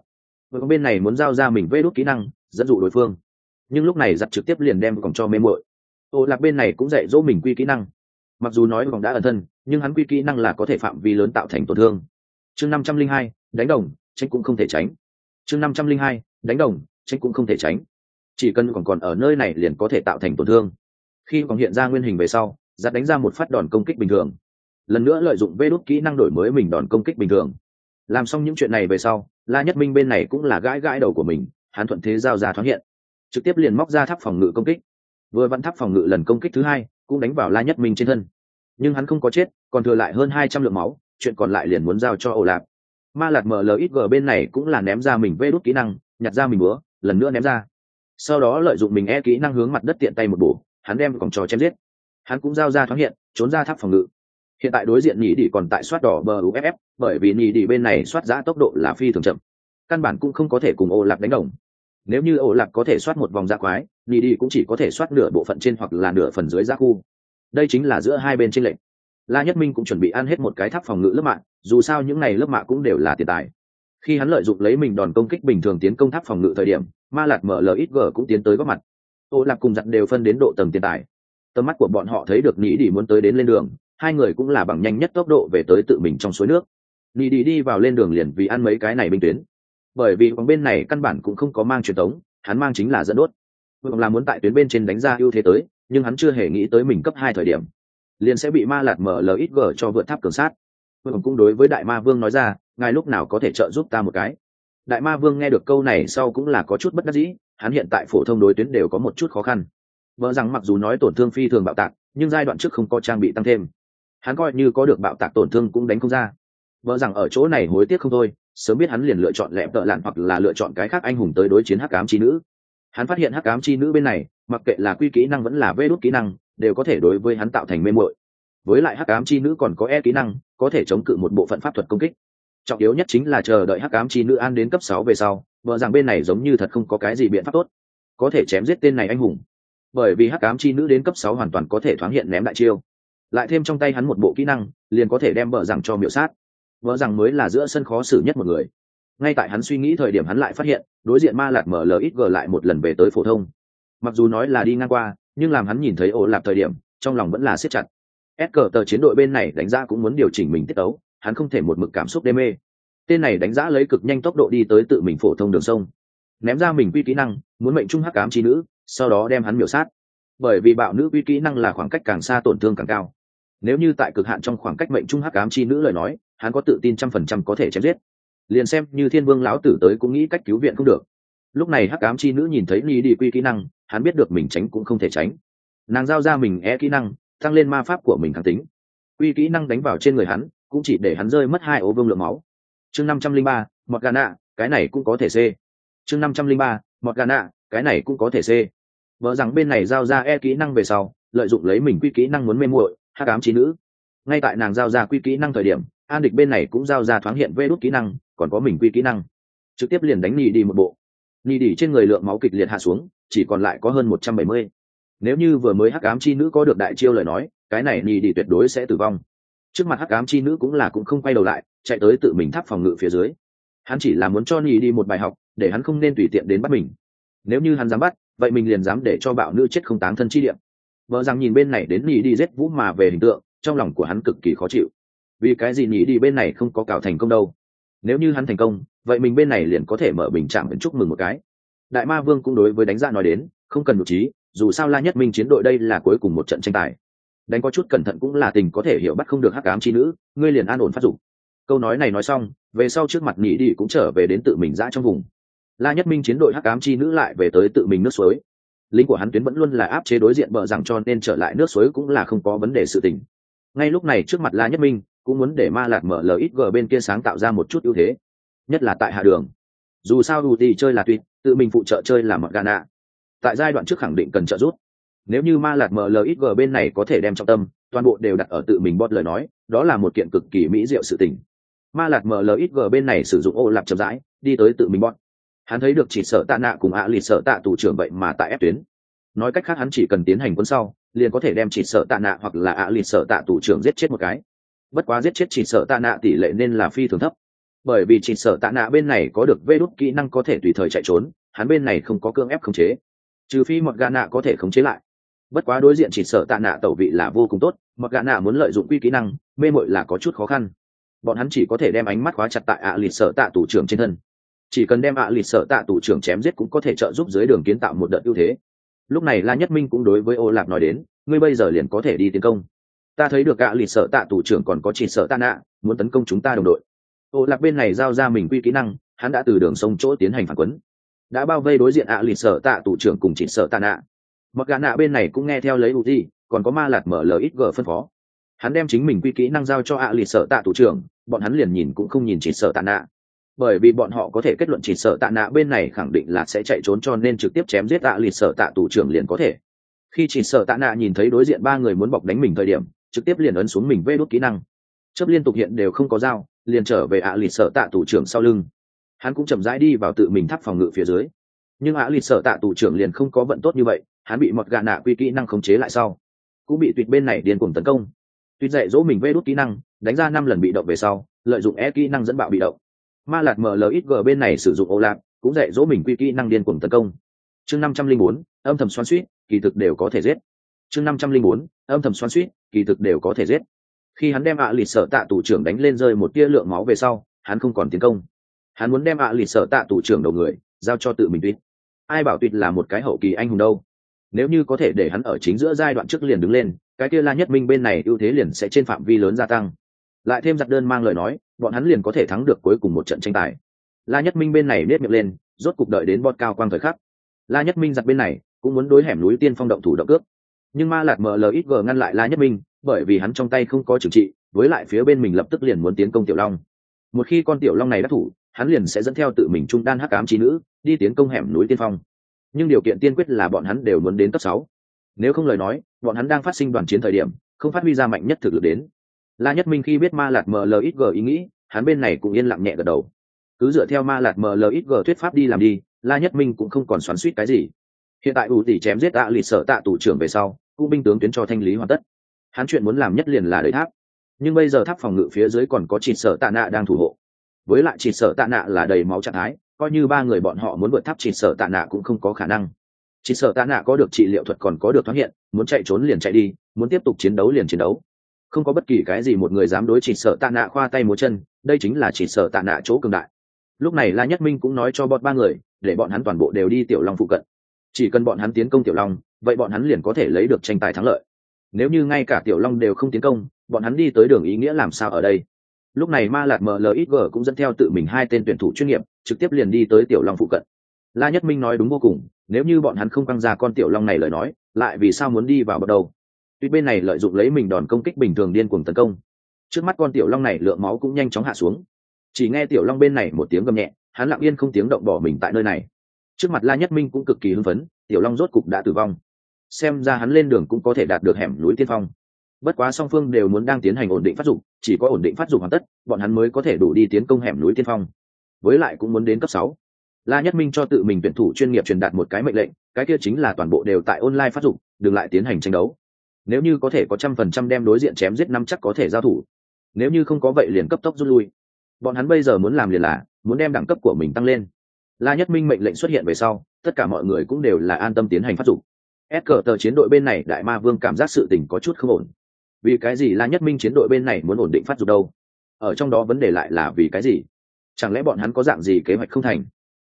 vừa bên này muốn giao ra mình vê đốt kỹ năng, dẫn dụ đối phương. Nhưng lúc này giặt trực tiếp liền đem cổng cho mê muội. Ô lạc bên này cũng dạy dỗ mình quy kỹ năng. Mặc dù nói vòng đã ẩn thân, nhưng hắn quy kỹ năng là có thể phạm vi lớn tạo thành tổn thương. Chương năm trăm linh hai, đánh đồng tranh cũng không thể tránh. Chương năm trăm linh hai, đánh đồng tranh cũng không thể tránh. Chỉ cần còn còn ở nơi này liền có thể tạo thành tổn thương. Khi còn hiện ra nguyên hình về sau giặt đánh ra một phát đòn công kích bình thường lần nữa lợi dụng vê đốt kỹ năng đổi mới mình đòn công kích bình thường. Làm xong những chuyện này về sau, la nhất minh bên này cũng là gãi gãi đầu của mình, hắn thuận thế giao ra thoáng hiện. Trực tiếp liền móc ra tháp phòng ngự công kích. Vừa vặn tháp phòng ngự lần công kích thứ hai, cũng đánh vào la nhất minh trên thân. Nhưng hắn không có chết, còn thừa lại hơn hai trăm lượng máu, chuyện còn lại liền muốn giao cho ổ lạp ma lạt mlxg bên này cũng là ném ra mình vê đốt kỹ năng, nhặt ra mình búa, lần nữa ném ra. Sau đó lợi dụng mình e kỹ năng hướng mặt đất tiện tay một bổ, hắn đem còng trò chém giết. Hắn cũng giao ra thoáng hiện, trốn ra tháp phòng ngự hiện tại đối diện nhị đi còn tại soát đỏ bờ uff bởi vì nhị đi bên này soát giã tốc độ là phi thường chậm. Căn bản cũng không có thể cùng ô lạc đánh đồng. Nếu như ô lạc có thể soát một vòng giã quái, nhị đi cũng chỉ có thể soát nửa bộ phận trên hoặc là nửa phần dưới giã khu. Đây chính là giữa hai bên trên lệch. La nhất minh cũng chuẩn bị ăn hết một cái tháp phòng ngự lớp mạng, dù sao những này lớp mạng cũng đều là tiền tài. Khi hắn lợi dụng lấy mình đòn công kích bình thường tiến công tháp phòng ngự thời điểm, ma lạc mở mlxg cũng tiến tới góp mặt. Ô lạc cùng giặt đều phân đến độ tầng tiền tài. Tầm mắt của bọn họ thấy được nhị đi muốn tới đến lên đường hai người cũng là bằng nhanh nhất tốc độ về tới tự mình trong suối nước. Đi đi đi vào lên đường liền vì ăn mấy cái này binh tuyến. Bởi vì vòng bên này căn bản cũng không có mang truyền thống, hắn mang chính là dẫn đốt. Vương là muốn tại tuyến bên trên đánh ra ưu thế tới, nhưng hắn chưa hề nghĩ tới mình cấp hai thời điểm, liền sẽ bị ma lạt mở lxg cho vượt tháp cường sát. Vâng cũng đối với đại ma vương nói ra, ngài lúc nào có thể trợ giúp ta một cái? Đại ma vương nghe được câu này sau cũng là có chút bất đắc dĩ, hắn hiện tại phổ thông đối tuyến đều có một chút khó khăn. Vợ rằng mặc dù nói tổn thương phi thường bạo tạc, nhưng giai đoạn trước không có trang bị tăng thêm hắn coi như có được bạo tạc tổn thương cũng đánh không ra. Vợ rằng ở chỗ này hối tiếc không thôi, sớm biết hắn liền lựa chọn lẹp tợ lạn hoặc là lựa chọn cái khác anh hùng tới đối chiến hắc cám chi nữ. Hắn phát hiện hắc cám chi nữ bên này, mặc kệ là quy kỹ năng vẫn là vê đốt kỹ năng, đều có thể đối với hắn tạo thành mê muội. Với lại hắc cám chi nữ còn có e kỹ năng, có thể chống cự một bộ phận pháp thuật công kích. Trọng yếu nhất chính là chờ đợi hắc cám chi nữ an đến cấp sáu về sau, vợ rằng bên này giống như thật không có cái gì biện pháp tốt. Có thể chém giết tên này anh hùng. Bởi vì hắc cám chi nữ đến cấp sáu hoàn toàn có thể thoáng hiện ném đại chiêu lại thêm trong tay hắn một bộ kỹ năng, liền có thể đem vợ rằng cho miểu sát. Vợ rằng mới là giữa sân khó xử nhất một người. Ngay tại hắn suy nghĩ thời điểm hắn lại phát hiện, đối diện ma lạt mở mlxg lại một lần về tới phổ thông. Mặc dù nói là đi ngang qua, nhưng làm hắn nhìn thấy ổ lạp thời điểm, trong lòng vẫn là siết chặt. S cờ tờ chiến đội bên này đánh giá cũng muốn điều chỉnh mình tiết tấu, hắn không thể một mực cảm xúc đê mê. Tên này đánh giá lấy cực nhanh tốc độ đi tới tự mình phổ thông đường sông. Ném ra mình quy kỹ năng, muốn mệnh trung hắc cám trí nữ, sau đó đem hắn miểu sát. Bởi vì bạo nữ quy kỹ năng là khoảng cách càng xa tổn thương càng cao nếu như tại cực hạn trong khoảng cách mệnh trung hắc ám chi nữ lời nói, hắn có tự tin trăm phần trăm có thể chém giết. Liền xem như thiên vương lão tử tới cũng nghĩ cách cứu viện không được. Lúc này hắc ám chi nữ nhìn thấy ni đi quy kỹ năng, hắn biết được mình tránh cũng không thể tránh. Nàng giao ra mình e kỹ năng, tăng lên ma pháp của mình kháng tính. Quy kỹ năng đánh vào trên người hắn, cũng chỉ để hắn rơi mất hai ô vương lượng máu. Chương năm trăm linh ba mọt gà nạ cái này cũng có thể c. Chương năm trăm linh ba mọt gà nạ cái này cũng có thể c. Vợ rằng bên này giao ra e kỹ năng về sau, lợi dụng lấy mình quy kỹ năng muốn mê muội hát cám trí nữ. Ngay tại nàng giao ra quy kỹ năng thời điểm, an địch bên này cũng giao ra thoáng hiện vê đốt kỹ năng, còn có mình quy kỹ năng. Trực tiếp liền đánh nhì đi một bộ. Nhì đi trên người lượng máu kịch liệt hạ xuống, chỉ còn lại có hơn một trăm bảy mươi. Nếu như vừa mới hắc ám chi nữ có được đại chiêu lời nói, cái này nhì đi tuyệt đối sẽ tử vong. Trước mặt hắc ám chi nữ cũng là cũng không quay đầu lại, chạy tới tự mình thắp phòng ngự phía dưới. Hắn chỉ là muốn cho nhì đi một bài học, để hắn không nên tùy tiện đến bắt mình. Nếu như hắn dám bắt, vậy mình liền dám để cho bạo nữ chết không táng thân chi điểm vợ rằng nhìn bên này đến nhì đi giết vũ mà về hình tượng, trong lòng của hắn cực kỳ khó chịu. Vì cái gì nhì đi bên này không có cào thành công đâu? Nếu như hắn thành công, vậy mình bên này liền có thể mở bình trạng đến chúc mừng một cái. Đại ma vương cũng đối với đánh giá nói đến, không cần một trí, dù sao la nhất minh chiến đội đây là cuối cùng một trận tranh tài. Đánh có chút cẩn thận cũng là tình có thể hiểu bắt không được hắc ám chi nữ, ngươi liền an ổn phát dụng câu nói này nói xong, về sau trước mặt nhị đi cũng trở về đến tự mình ra trong vùng. La nhất minh chiến đội hắc ám chi nữ lại về tới tự mình nước suối lính của hắn tuyến vẫn luôn là áp chế đối diện bờ rằng cho nên trở lại nước suối cũng là không có vấn đề sự tình. Ngay lúc này trước mặt la nhất minh cũng muốn để ma lạc mở ít g bên kia sáng tạo ra một chút ưu thế, nhất là tại hạ đường. Dù sao ưu ti chơi là tuyệt, tự mình phụ trợ chơi là mật gana tại giai đoạn trước khẳng định cần trợ giúp. Nếu như ma lạc g bên này có thể đem trọng tâm, toàn bộ đều đặt ở tự mình bót lời nói, đó là một kiện cực kỳ mỹ diệu sự tình. Ma lạc g bên này sử dụng ô lạp chậm rãi, đi tới tự mình bót hắn thấy được chỉ sợ tạ nạ cùng ạ à lì sợ tạ tù trưởng vậy mà tại ép tuyến. Nói cách khác hắn chỉ cần tiến hành quân sau, liền có thể đem chỉ sợ tạ nạ hoặc là ạ à lì sợ tạ tù trưởng giết chết một cái. Bất quá giết chết chỉ sợ tạ nạ tỷ lệ nên là phi thường thấp. Bởi vì chỉ sợ tạ nạ bên này có được vê đốt kỹ năng có thể tùy thời chạy trốn, hắn bên này không có cương ép khống chế. Trừ phi mọt gà nạ có thể khống chế lại. Bất quá đối diện chỉ sợ tạ nạ tẩu vị là vô cùng tốt mọt gà nạ muốn lợi dụng quy kỹ năng, mê mội là có chút khó khăn. Bọn hắn chỉ có thể đem ánh mắt khóa chặt tại ạ à lịt sợ tạ tủ trưởng trên thân chỉ cần đem ạ à lịt sợ tạ tủ trưởng chém giết cũng có thể trợ giúp dưới đường kiến tạo một đợt ưu thế. Lúc này la nhất minh cũng đối với ô lạc nói đến, ngươi bây giờ liền có thể đi tiến công. Ta thấy được ạ à lịt sợ tạ tủ trưởng còn có chỉ sợ tạ nạ, muốn tấn công chúng ta đồng đội. Ô lạc bên này giao ra mình quy kỹ năng, hắn đã từ đường sông chỗ tiến hành phản quấn. Đã bao vây đối diện ạ à lì sợ tạ tủ trưởng cùng chỉ sợ tạ nạ. Mặc gà nạ bên này cũng nghe theo lấy ưu thi còn có ma lạt mở ít gờ phân phó. Hắn đem chính mình quy kỹ năng giao cho ạ à lì sợ tạ tủ trưởng, bọn hắn liền nhìn cũng không nhìn chỉ sợ tạ nạ bởi vì bọn họ có thể kết luận chỉ sợ tạ nạ bên này khẳng định là sẽ chạy trốn cho nên trực tiếp chém giết ạ à lì sợ tạ tù trưởng liền có thể. Khi chỉ sợ tạ nạ nhìn thấy đối diện ba người muốn bọc đánh mình thời điểm, trực tiếp liền ấn xuống mình vê đốt kỹ năng. Chấp liên tục hiện đều không có dao, liền trở về ạ lì sợ tạ tù trưởng sau lưng. Hắn cũng chậm rãi đi vào tự mình thắp phòng ngự phía dưới. Nhưng ạ lì sợ tạ tù trưởng liền không có vận tốt như vậy, hắn bị mọt gà nạ quy kỹ năng khống chế lại sau, cũng bị tuyệt bên này điên cuồng tấn công. Tuyệt dạy dỗ mình vê đốt kỹ năng, đánh ra năm lần bị động về sau, lợi dụng e kỹ năng dẫn bạo bị động ma lạt mlxg bên này sử dụng ô lạc cũng dạy dỗ mình quy kỹ năng điên cuồng tấn công. Chương năm trăm linh bốn, âm thầm xoan suýt kỳ thực đều có thể giết. Chương năm trăm linh bốn, âm thầm xoan suýt kỳ thực đều có thể giết. Khi hắn đem ạ lì sợ tạ tủ trưởng đánh lên rơi một tia lượng máu về sau, hắn không còn tiến công. Hắn muốn đem ạ lì sợ tạ tủ trưởng đầu người giao cho tự mình tuyết. Ai bảo tuyết là một cái hậu kỳ anh hùng đâu? Nếu như có thể để hắn ở chính giữa giai đoạn trước liền đứng lên, cái kia la nhất minh bên này ưu thế liền sẽ trên phạm vi lớn gia tăng. Lại thêm giặc đơn mang lời nói bọn hắn liền có thể thắng được cuối cùng một trận tranh tài. La nhất minh bên này nếp miệng lên, rốt cục đợi đến bọt cao quang thời khắc. La nhất minh giặt bên này cũng muốn đối hẻm núi tiên phong động thủ động cướp nhưng ma lạt mlxg ngăn lại la nhất minh, bởi vì hắn trong tay không có trừng trị, với lại phía bên mình lập tức liền muốn tiến công tiểu long. Một khi con tiểu long này đắc thủ, hắn liền sẽ dẫn theo tự mình trung đan hắc ám trí nữ, đi tiến công hẻm núi tiên phong. Nhưng điều kiện tiên quyết là bọn hắn đều muốn đến cấp sáu. Nếu không lời nói, bọn hắn đang phát sinh đoàn chiến thời điểm, không phát huy ra mạnh nhất thực lực đến la nhất minh khi biết ma lạt mlxg ý nghĩ, hắn bên này cũng yên lặng nhẹ gật đầu. Cứ dựa theo ma lạt mlxg thuyết pháp đi làm đi, la nhất minh cũng không còn xoắn suýt cái gì. Hiện tại ủ tỷ chém giết tạ lì sở tạ tủ trưởng về sau U binh tướng tuyến cho thanh lý hoàn tất. Hắn chuyện muốn làm nhất liền là đợi tháp. Nhưng bây giờ tháp phòng ngự phía dưới còn có chỉ sở tạ nạ đang thủ hộ. Với lại chỉ sở tạ nạ là đầy máu trạng thái, coi như ba người bọn họ muốn vượt tháp chỉ sở tạ nạ cũng không có khả năng. Chỉ sở tạ nạ có được trị liệu thuật còn có được thoát hiện, muốn chạy trốn liền chạy đi, muốn tiếp tục chiến đấu liền chiến đấu không có bất kỳ cái gì một người dám đối chỉ sợ tạ nạ khoa tay múa chân, đây chính là chỉ sợ tạ nạ chỗ cường đại. Lúc này la nhất minh cũng nói cho bọn ba người, để bọn hắn toàn bộ đều đi tiểu long phụ cận. Chỉ cần bọn hắn tiến công tiểu long, vậy bọn hắn liền có thể lấy được tranh tài thắng lợi. Nếu như ngay cả tiểu long đều không tiến công, bọn hắn đi tới đường ý nghĩa làm sao ở đây? Lúc này ma lạt mlxg cũng dẫn theo tự mình hai tên tuyển thủ chuyên nghiệp, trực tiếp liền đi tới tiểu long phụ cận. La nhất minh nói đúng vô cùng, nếu như bọn hắn không căng ra con tiểu long này lời nói, lại vì sao muốn đi vào bắt đầu? Tuy bên này lợi dụng lấy mình đòn công kích bình thường điên cuồng tấn công, trước mắt con tiểu long này lượng máu cũng nhanh chóng hạ xuống. Chỉ nghe tiểu long bên này một tiếng gầm nhẹ, hắn lặng yên không tiếng động bỏ mình tại nơi này. Trước mặt la nhất minh cũng cực kỳ hưng phấn, tiểu long rốt cục đã tử vong. Xem ra hắn lên đường cũng có thể đạt được hẻm núi tiên phong. Bất quá song phương đều muốn đang tiến hành ổn định phát dụng chỉ có ổn định phát dụng hoàn tất, bọn hắn mới có thể đủ đi tiến công hẻm núi tiên phong. Với lại cũng muốn đến cấp sáu. La nhất minh cho tự mình tuyển thủ chuyên nghiệp truyền đạt một cái mệnh lệnh, cái kia chính là toàn bộ đều tại online phát dụng đừng lại tiến hành tranh đấu nếu như có thể có trăm phần trăm đem đối diện chém giết năm chắc có thể giao thủ. Nếu như không có vậy liền cấp tốc rút lui. Bọn hắn bây giờ muốn làm liền là, muốn đem đẳng cấp của mình tăng lên. La nhất minh mệnh lệnh xuất hiện về sau, tất cả mọi người cũng đều là an tâm tiến hành phát dụng ép cờ tờ chiến đội bên này, đại ma vương cảm giác sự tình có chút không ổn. Vì cái gì la nhất minh chiến đội bên này muốn ổn định phát dục đâu? Ở trong đó vấn đề lại là vì cái gì? Chẳng lẽ bọn hắn có dạng gì kế hoạch không thành?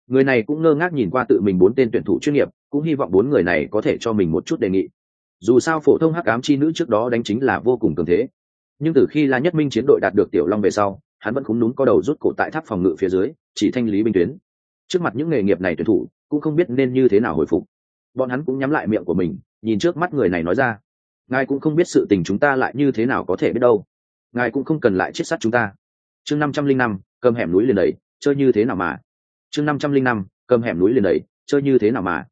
Người này cũng ngơ ngác nhìn qua tự mình bốn tên tuyển thủ chuyên nghiệp, cũng hy vọng bốn người này có thể cho mình một chút đề nghị dù sao phổ thông hắc ám chi nữ trước đó đánh chính là vô cùng cường thế. Nhưng từ khi la nhất minh chiến đội đạt được tiểu long về sau, hắn vẫn khúng núm có đầu rút cổ tại tháp phòng ngự phía dưới, chỉ thanh lý binh tuyến. Trước mặt những nghề nghiệp này tuyển thủ, cũng không biết nên như thế nào hồi phục. Bọn hắn cũng nhắm lại miệng của mình, nhìn trước mắt người này nói ra. Ngài cũng không biết sự tình chúng ta lại như thế nào có thể biết đâu. Ngài cũng không cần lại chết sát chúng ta. Chương năm trăm linh năm, cầm hẻm núi liền đầy, chơi như thế nào mà? Chương năm trăm linh năm, cầm hẻm núi liền đầy, chơi như thế nào mà?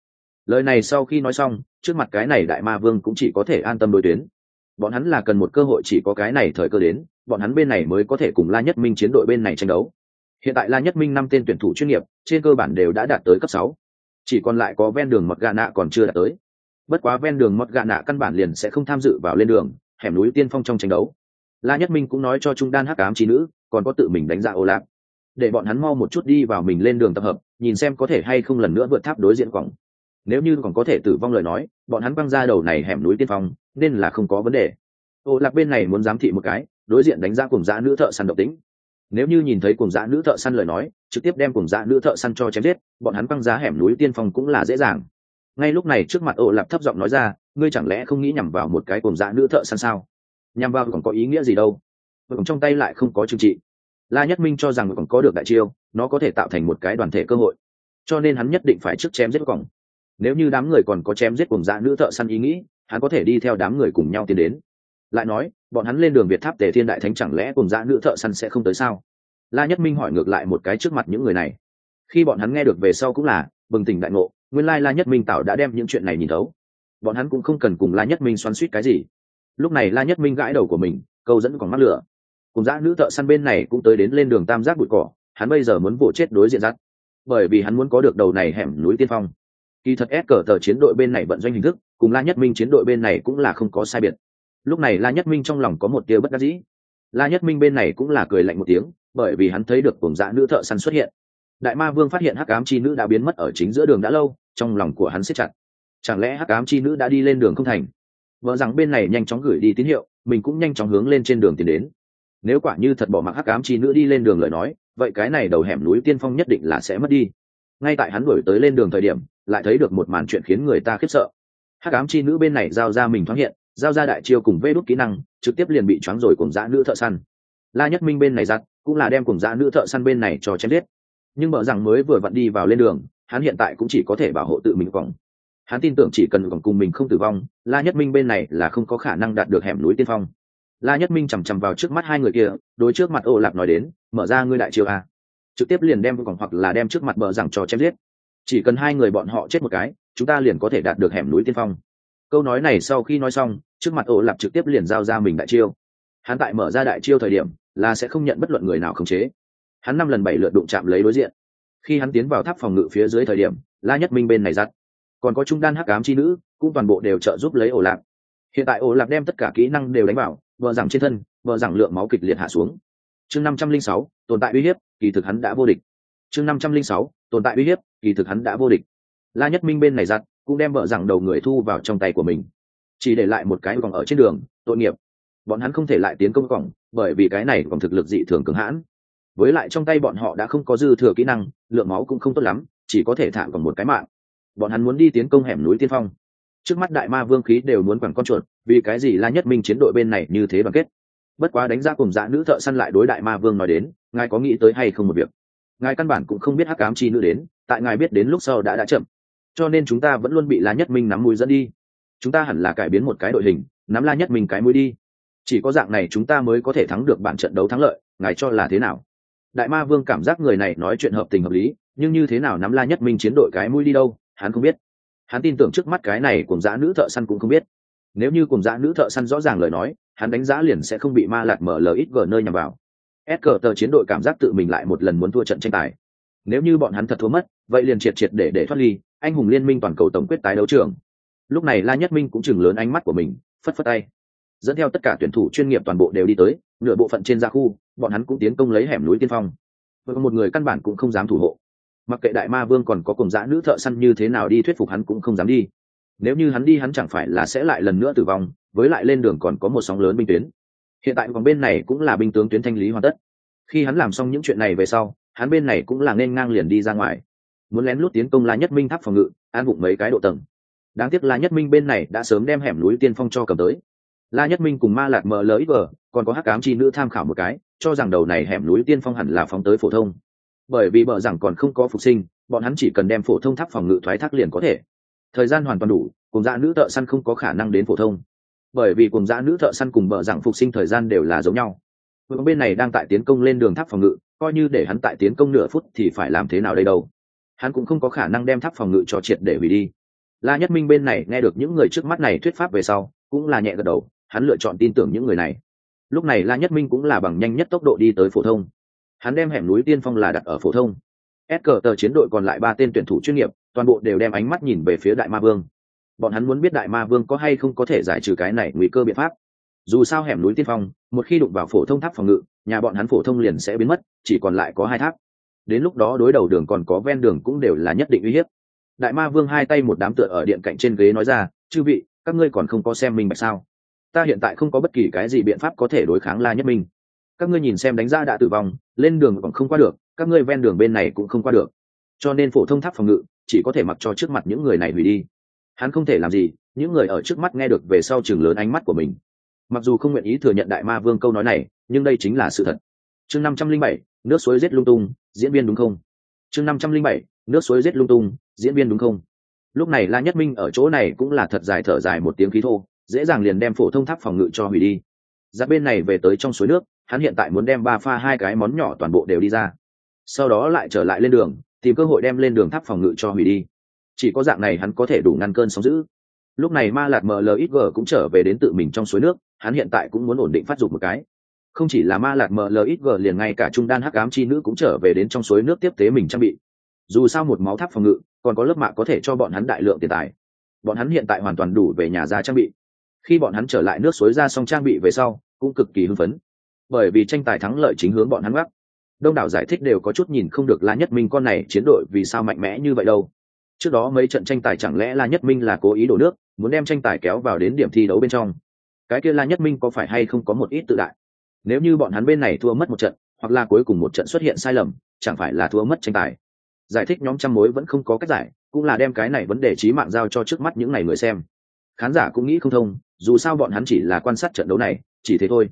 Lời này sau khi nói xong, trước mặt cái này đại ma vương cũng chỉ có thể an tâm đối tuyến. Bọn hắn là cần một cơ hội chỉ có cái này thời cơ đến, bọn hắn bên này mới có thể cùng la nhất minh chiến đội bên này tranh đấu. Hiện tại la nhất minh năm tên tuyển thủ chuyên nghiệp, trên cơ bản đều đã đạt tới cấp sáu. Chỉ còn lại có ven đường mật gà nạ còn chưa đạt tới. Bất quá ven đường mật gà nạ căn bản liền sẽ không tham dự vào lên đường, hẻm núi tiên phong trong tranh đấu. La nhất minh cũng nói cho trung đan hắc ám trí nữ, còn có tự mình đánh giá ô lạc để bọn hắn mau một chút đi vào mình lên đường tập hợp, nhìn xem có thể hay không lần nữa vượt tháp đối diện quỏng nếu như còn có thể tử vong lời nói, bọn hắn băng ra đầu này hẻm núi tiên phong, nên là không có vấn đề. Ô lạc bên này muốn giám thị một cái, đối diện đánh giá cùng dã nữ thợ săn độc tính. Nếu như nhìn thấy cùng dã nữ thợ săn lời nói, trực tiếp đem cùng dã nữ thợ săn cho chém giết, bọn hắn băng giá hẻm núi tiên phong cũng là dễ dàng. Ngay lúc này trước mặt ô lạc thấp giọng nói ra, ngươi chẳng lẽ không nghĩ nhằm vào một cái cùng dã nữ thợ săn sao? Nhằm vào còn có ý nghĩa gì đâu? Còn trong tay lại không có chương trị la nhất minh cho rằng còn có được đại chiêu, nó có thể tạo thành một cái đoàn thể cơ hội. Cho nên hắn nhất định phải trước chém giết cổng nếu như đám người còn có chém giết cùng dã nữ thợ săn ý nghĩ, hắn có thể đi theo đám người cùng nhau tiến đến. Lại nói, bọn hắn lên đường việt tháp tề thiên đại thánh chẳng lẽ cùng dã nữ thợ săn sẽ không tới sao? La nhất minh hỏi ngược lại một cái trước mặt những người này. Khi bọn hắn nghe được về sau cũng là, bừng tỉnh đại ngộ, nguyên lai la nhất minh tạo đã đem những chuyện này nhìn thấu. Bọn hắn cũng không cần cùng la nhất minh xoắn suýt cái gì. Lúc này la nhất minh gãi đầu của mình, câu dẫn còn mắc lửa. Cùng dã nữ thợ săn bên này cũng tới đến lên đường tam giác bụi cỏ, hắn bây giờ muốn vỗ chết đối diện rắt bởi vì hắn muốn có được đầu này hẻm núi tiên phong kỳ thật s cờ tờ chiến đội bên này vận doanh hình thức, cùng la nhất minh chiến đội bên này cũng là không có sai biệt. Lúc này la nhất minh trong lòng có một tia bất đắc dĩ. La nhất minh bên này cũng là cười lạnh một tiếng, bởi vì hắn thấy được cùng dã nữ thợ săn xuất hiện. Đại ma vương phát hiện hắc ám chi nữ đã biến mất ở chính giữa đường đã lâu, trong lòng của hắn siết chặt. Chẳng lẽ hắc ám chi nữ đã đi lên đường không thành? Vợ rằng bên này nhanh chóng gửi đi tín hiệu, mình cũng nhanh chóng hướng lên trên đường tiến đến. Nếu quả như thật bỏ mặc hắc ám chi nữ đi lên đường lời nói, vậy cái này đầu hẻm núi tiên phong nhất định là sẽ mất đi ngay tại hắn đuổi tới lên đường thời điểm, lại thấy được một màn chuyện khiến người ta khiếp sợ. Hắc ám chi nữ bên này giao ra mình thoáng hiện, giao ra đại chiêu cùng vê đốt kỹ năng, trực tiếp liền bị choáng rồi cùng dã nữ thợ săn. La nhất minh bên này giặt, cũng là đem cùng dã nữ thợ săn bên này cho chém giết. Nhưng mở rằng mới vừa vặn đi vào lên đường, hắn hiện tại cũng chỉ có thể bảo hộ tự mình vòng hắn tin tưởng chỉ cần vòng cùng mình không tử vong, la nhất minh bên này là không có khả năng đạt được hẻm núi tiên phong. La nhất minh chằm chằm vào trước mắt hai người kia, đối trước mặt ô lạc nói đến, mở ra ngươi đại chiêu a trực tiếp liền đem còn hoặc là đem trước mặt bờ rằng cho chém giết. Chỉ cần hai người bọn họ chết một cái, chúng ta liền có thể đạt được hẻm núi tiên phong. Câu nói này sau khi nói xong, trước mặt ổ lạp trực tiếp liền giao ra mình đại chiêu. Hắn tại mở ra đại chiêu thời điểm, là sẽ không nhận bất luận người nào khống chế. Hắn năm lần bảy lượt đụng chạm lấy đối diện. Khi hắn tiến vào tháp phòng ngự phía dưới thời điểm, la nhất minh bên này giặt còn có trung đan hắc ám chi nữ, cũng toàn bộ đều trợ giúp lấy ổ lạp. Hiện tại ổ lạp đem tất cả kỹ năng đều đánh vào vợ rằng trên thân vợ rằng lượng máu kịch liệt hạ xuống. Chương năm trăm linh sáu, tồn tại uy hiếp kỳ thực hắn đã vô địch. Chương năm trăm linh sáu, tồn tại uy hiếp, kỳ thực hắn đã vô địch. La nhất minh bên này giặt, cũng đem vợ rằng đầu người thu vào trong tay của mình. Chỉ để lại một cái vòng ở trên đường, tội nghiệp. Bọn hắn không thể lại tiến công cổng bởi vì cái này vòng thực lực dị thường cứng hãn. Với lại trong tay bọn họ đã không có dư thừa kỹ năng, lượng máu cũng không tốt lắm, chỉ có thể thả còn một cái mạng. Bọn hắn muốn đi tiến công hẻm núi tiên phong. Trước mắt đại ma vương khí đều muốn quẳng con chuột, vì cái gì la nhất minh chiến đội bên này như thế đoàn kết? Bất quá đánh giá cùng dã nữ thợ săn lại đối đại ma vương nói đến, ngài có nghĩ tới hay không một việc? Ngài căn bản cũng không biết hắc cám chi nữ đến, tại ngài biết đến lúc sau đã đã chậm. Cho nên chúng ta vẫn luôn bị la nhất minh nắm mũi dẫn đi. Chúng ta hẳn là cải biến một cái đội hình, nắm la nhất minh cái mũi đi. Chỉ có dạng này chúng ta mới có thể thắng được bản trận đấu thắng lợi, ngài cho là thế nào? Đại ma vương cảm giác người này nói chuyện hợp tình hợp lý, nhưng như thế nào nắm la nhất minh chiến đội cái mũi đi đâu, hắn không biết. Hắn tin tưởng trước mắt cái này cùng dã nữ thợ săn cũng không biết. Nếu như cùng dã nữ thợ săn rõ ràng lời nói hắn đánh giá liền sẽ không bị ma lạt mở lời ít gờ nơi nhằm vào. S cờ tờ chiến đội cảm giác tự mình lại một lần muốn thua trận tranh tài. Nếu như bọn hắn thật thua mất, vậy liền triệt triệt để để thoát ly, anh hùng liên minh toàn cầu tổng quyết tái đấu trường. Lúc này la nhất minh cũng chừng lớn ánh mắt của mình, phất phất tay. Dẫn theo tất cả tuyển thủ chuyên nghiệp toàn bộ đều đi tới, nửa bộ phận trên gia khu, bọn hắn cũng tiến công lấy hẻm núi tiên phong. Và một người căn bản cũng không dám thủ hộ. Mặc kệ đại ma vương còn có cùng dã nữ thợ săn như thế nào đi thuyết phục hắn cũng không dám đi. Nếu như hắn đi hắn chẳng phải là sẽ lại lần nữa tử vong với lại lên đường còn có một sóng lớn binh tuyến. Hiện tại vòng bên này cũng là binh tướng tuyến thanh lý hoàn tất. Khi hắn làm xong những chuyện này về sau, hắn bên này cũng là nên ngang liền đi ra ngoài. Muốn lén lút tiến công la nhất minh tháp phòng ngự, an bụng mấy cái độ tầng. Đáng tiếc la nhất minh bên này đã sớm đem hẻm núi tiên phong cho cầm tới. La nhất minh cùng ma lạc mờ lỡ ít vờ, còn có hắc ám chi nữ tham khảo một cái, cho rằng đầu này hẻm núi tiên phong hẳn là phóng tới phổ thông. Bởi vì bờ rằng còn không có phục sinh, bọn hắn chỉ cần đem phổ thông tháp phòng ngự thoái thác liền có thể. Thời gian hoàn toàn đủ, cùng dạ nữ thợ săn không có khả năng đến phổ thông bởi vì cùng dã nữ thợ săn cùng bờ rằng phục sinh thời gian đều là giống nhau. Vương bên này đang tại tiến công lên đường tháp phòng ngự, coi như để hắn tại tiến công nửa phút thì phải làm thế nào đây đâu? Hắn cũng không có khả năng đem tháp phòng ngự cho triệt để hủy đi. La nhất minh bên này nghe được những người trước mắt này thuyết pháp về sau, cũng là nhẹ gật đầu, hắn lựa chọn tin tưởng những người này. Lúc này la nhất minh cũng là bằng nhanh nhất tốc độ đi tới phổ thông. Hắn đem hẻm núi tiên phong là đặt ở phổ thông. S cờ tờ chiến đội còn lại ba tên tuyển thủ chuyên nghiệp, toàn bộ đều đem ánh mắt nhìn về phía đại ma vương bọn hắn muốn biết đại ma vương có hay không có thể giải trừ cái này nguy cơ biện pháp. Dù sao hẻm núi tiên phong, một khi đụng vào phổ thông tháp phòng ngự, nhà bọn hắn phổ thông liền sẽ biến mất, chỉ còn lại có hai tháp. Đến lúc đó đối đầu đường còn có ven đường cũng đều là nhất định uy hiếp. Đại ma vương hai tay một đám tựa ở điện cạnh trên ghế nói ra, chư vị, các ngươi còn không có xem mình bạch sao? Ta hiện tại không có bất kỳ cái gì biện pháp có thể đối kháng la nhất minh. Các ngươi nhìn xem đánh ra đã tử vong, lên đường còn không qua được, các ngươi ven đường bên này cũng không qua được. Cho nên phổ thông tháp phòng ngự, chỉ có thể mặc cho trước mặt những người này hủy đi hắn không thể làm gì, những người ở trước mắt nghe được về sau chừng lớn ánh mắt của mình. Mặc dù không nguyện ý thừa nhận đại ma vương câu nói này, nhưng đây chính là sự thật. Chương năm trăm linh bảy, nước suối rết lung tung, diễn viên đúng không? Chương năm trăm linh bảy, nước suối rết lung tung, diễn viên đúng không? Lúc này la nhất minh ở chỗ này cũng là thật dài thở dài một tiếng khí thô, dễ dàng liền đem phổ thông tháp phòng ngự cho hủy đi. Ra bên này về tới trong suối nước, hắn hiện tại muốn đem ba pha hai cái món nhỏ toàn bộ đều đi ra. Sau đó lại trở lại lên đường, tìm cơ hội đem lên đường tháp phòng ngự cho hủy đi chỉ có dạng này hắn có thể đủ ngăn cơn sóng giữ lúc này ma lạt mlxg cũng trở về đến tự mình trong suối nước, hắn hiện tại cũng muốn ổn định phát dục một cái. Không chỉ là ma lạt mlxg liền ngay cả trung đan hắc ám chi nữ cũng trở về đến trong suối nước tiếp tế mình trang bị. Dù sao một máu tháp phòng ngự, còn có lớp mạ có thể cho bọn hắn đại lượng tiền tài. Bọn hắn hiện tại hoàn toàn đủ về nhà ra trang bị. Khi bọn hắn trở lại nước suối ra xong trang bị về sau, cũng cực kỳ hưng phấn. Bởi vì tranh tài thắng lợi chính hướng bọn hắn gấp. đông đảo giải thích đều có chút nhìn không được la nhất minh con này chiến đội vì sao mạnh mẽ như vậy đâu trước đó mấy trận tranh tài chẳng lẽ la nhất minh là cố ý đổ nước, muốn đem tranh tài kéo vào đến điểm thi đấu bên trong? Cái kia la nhất minh có phải hay không có một ít tự đại? Nếu như bọn hắn bên này thua mất một trận, hoặc là cuối cùng một trận xuất hiện sai lầm, chẳng phải là thua mất tranh tài? Giải thích nhóm trăm mối vẫn không có cách giải, cũng là đem cái này vấn đề trí mạng giao cho trước mắt những ngày người xem. Khán giả cũng nghĩ không thông, dù sao bọn hắn chỉ là quan sát trận đấu này, chỉ thế thôi.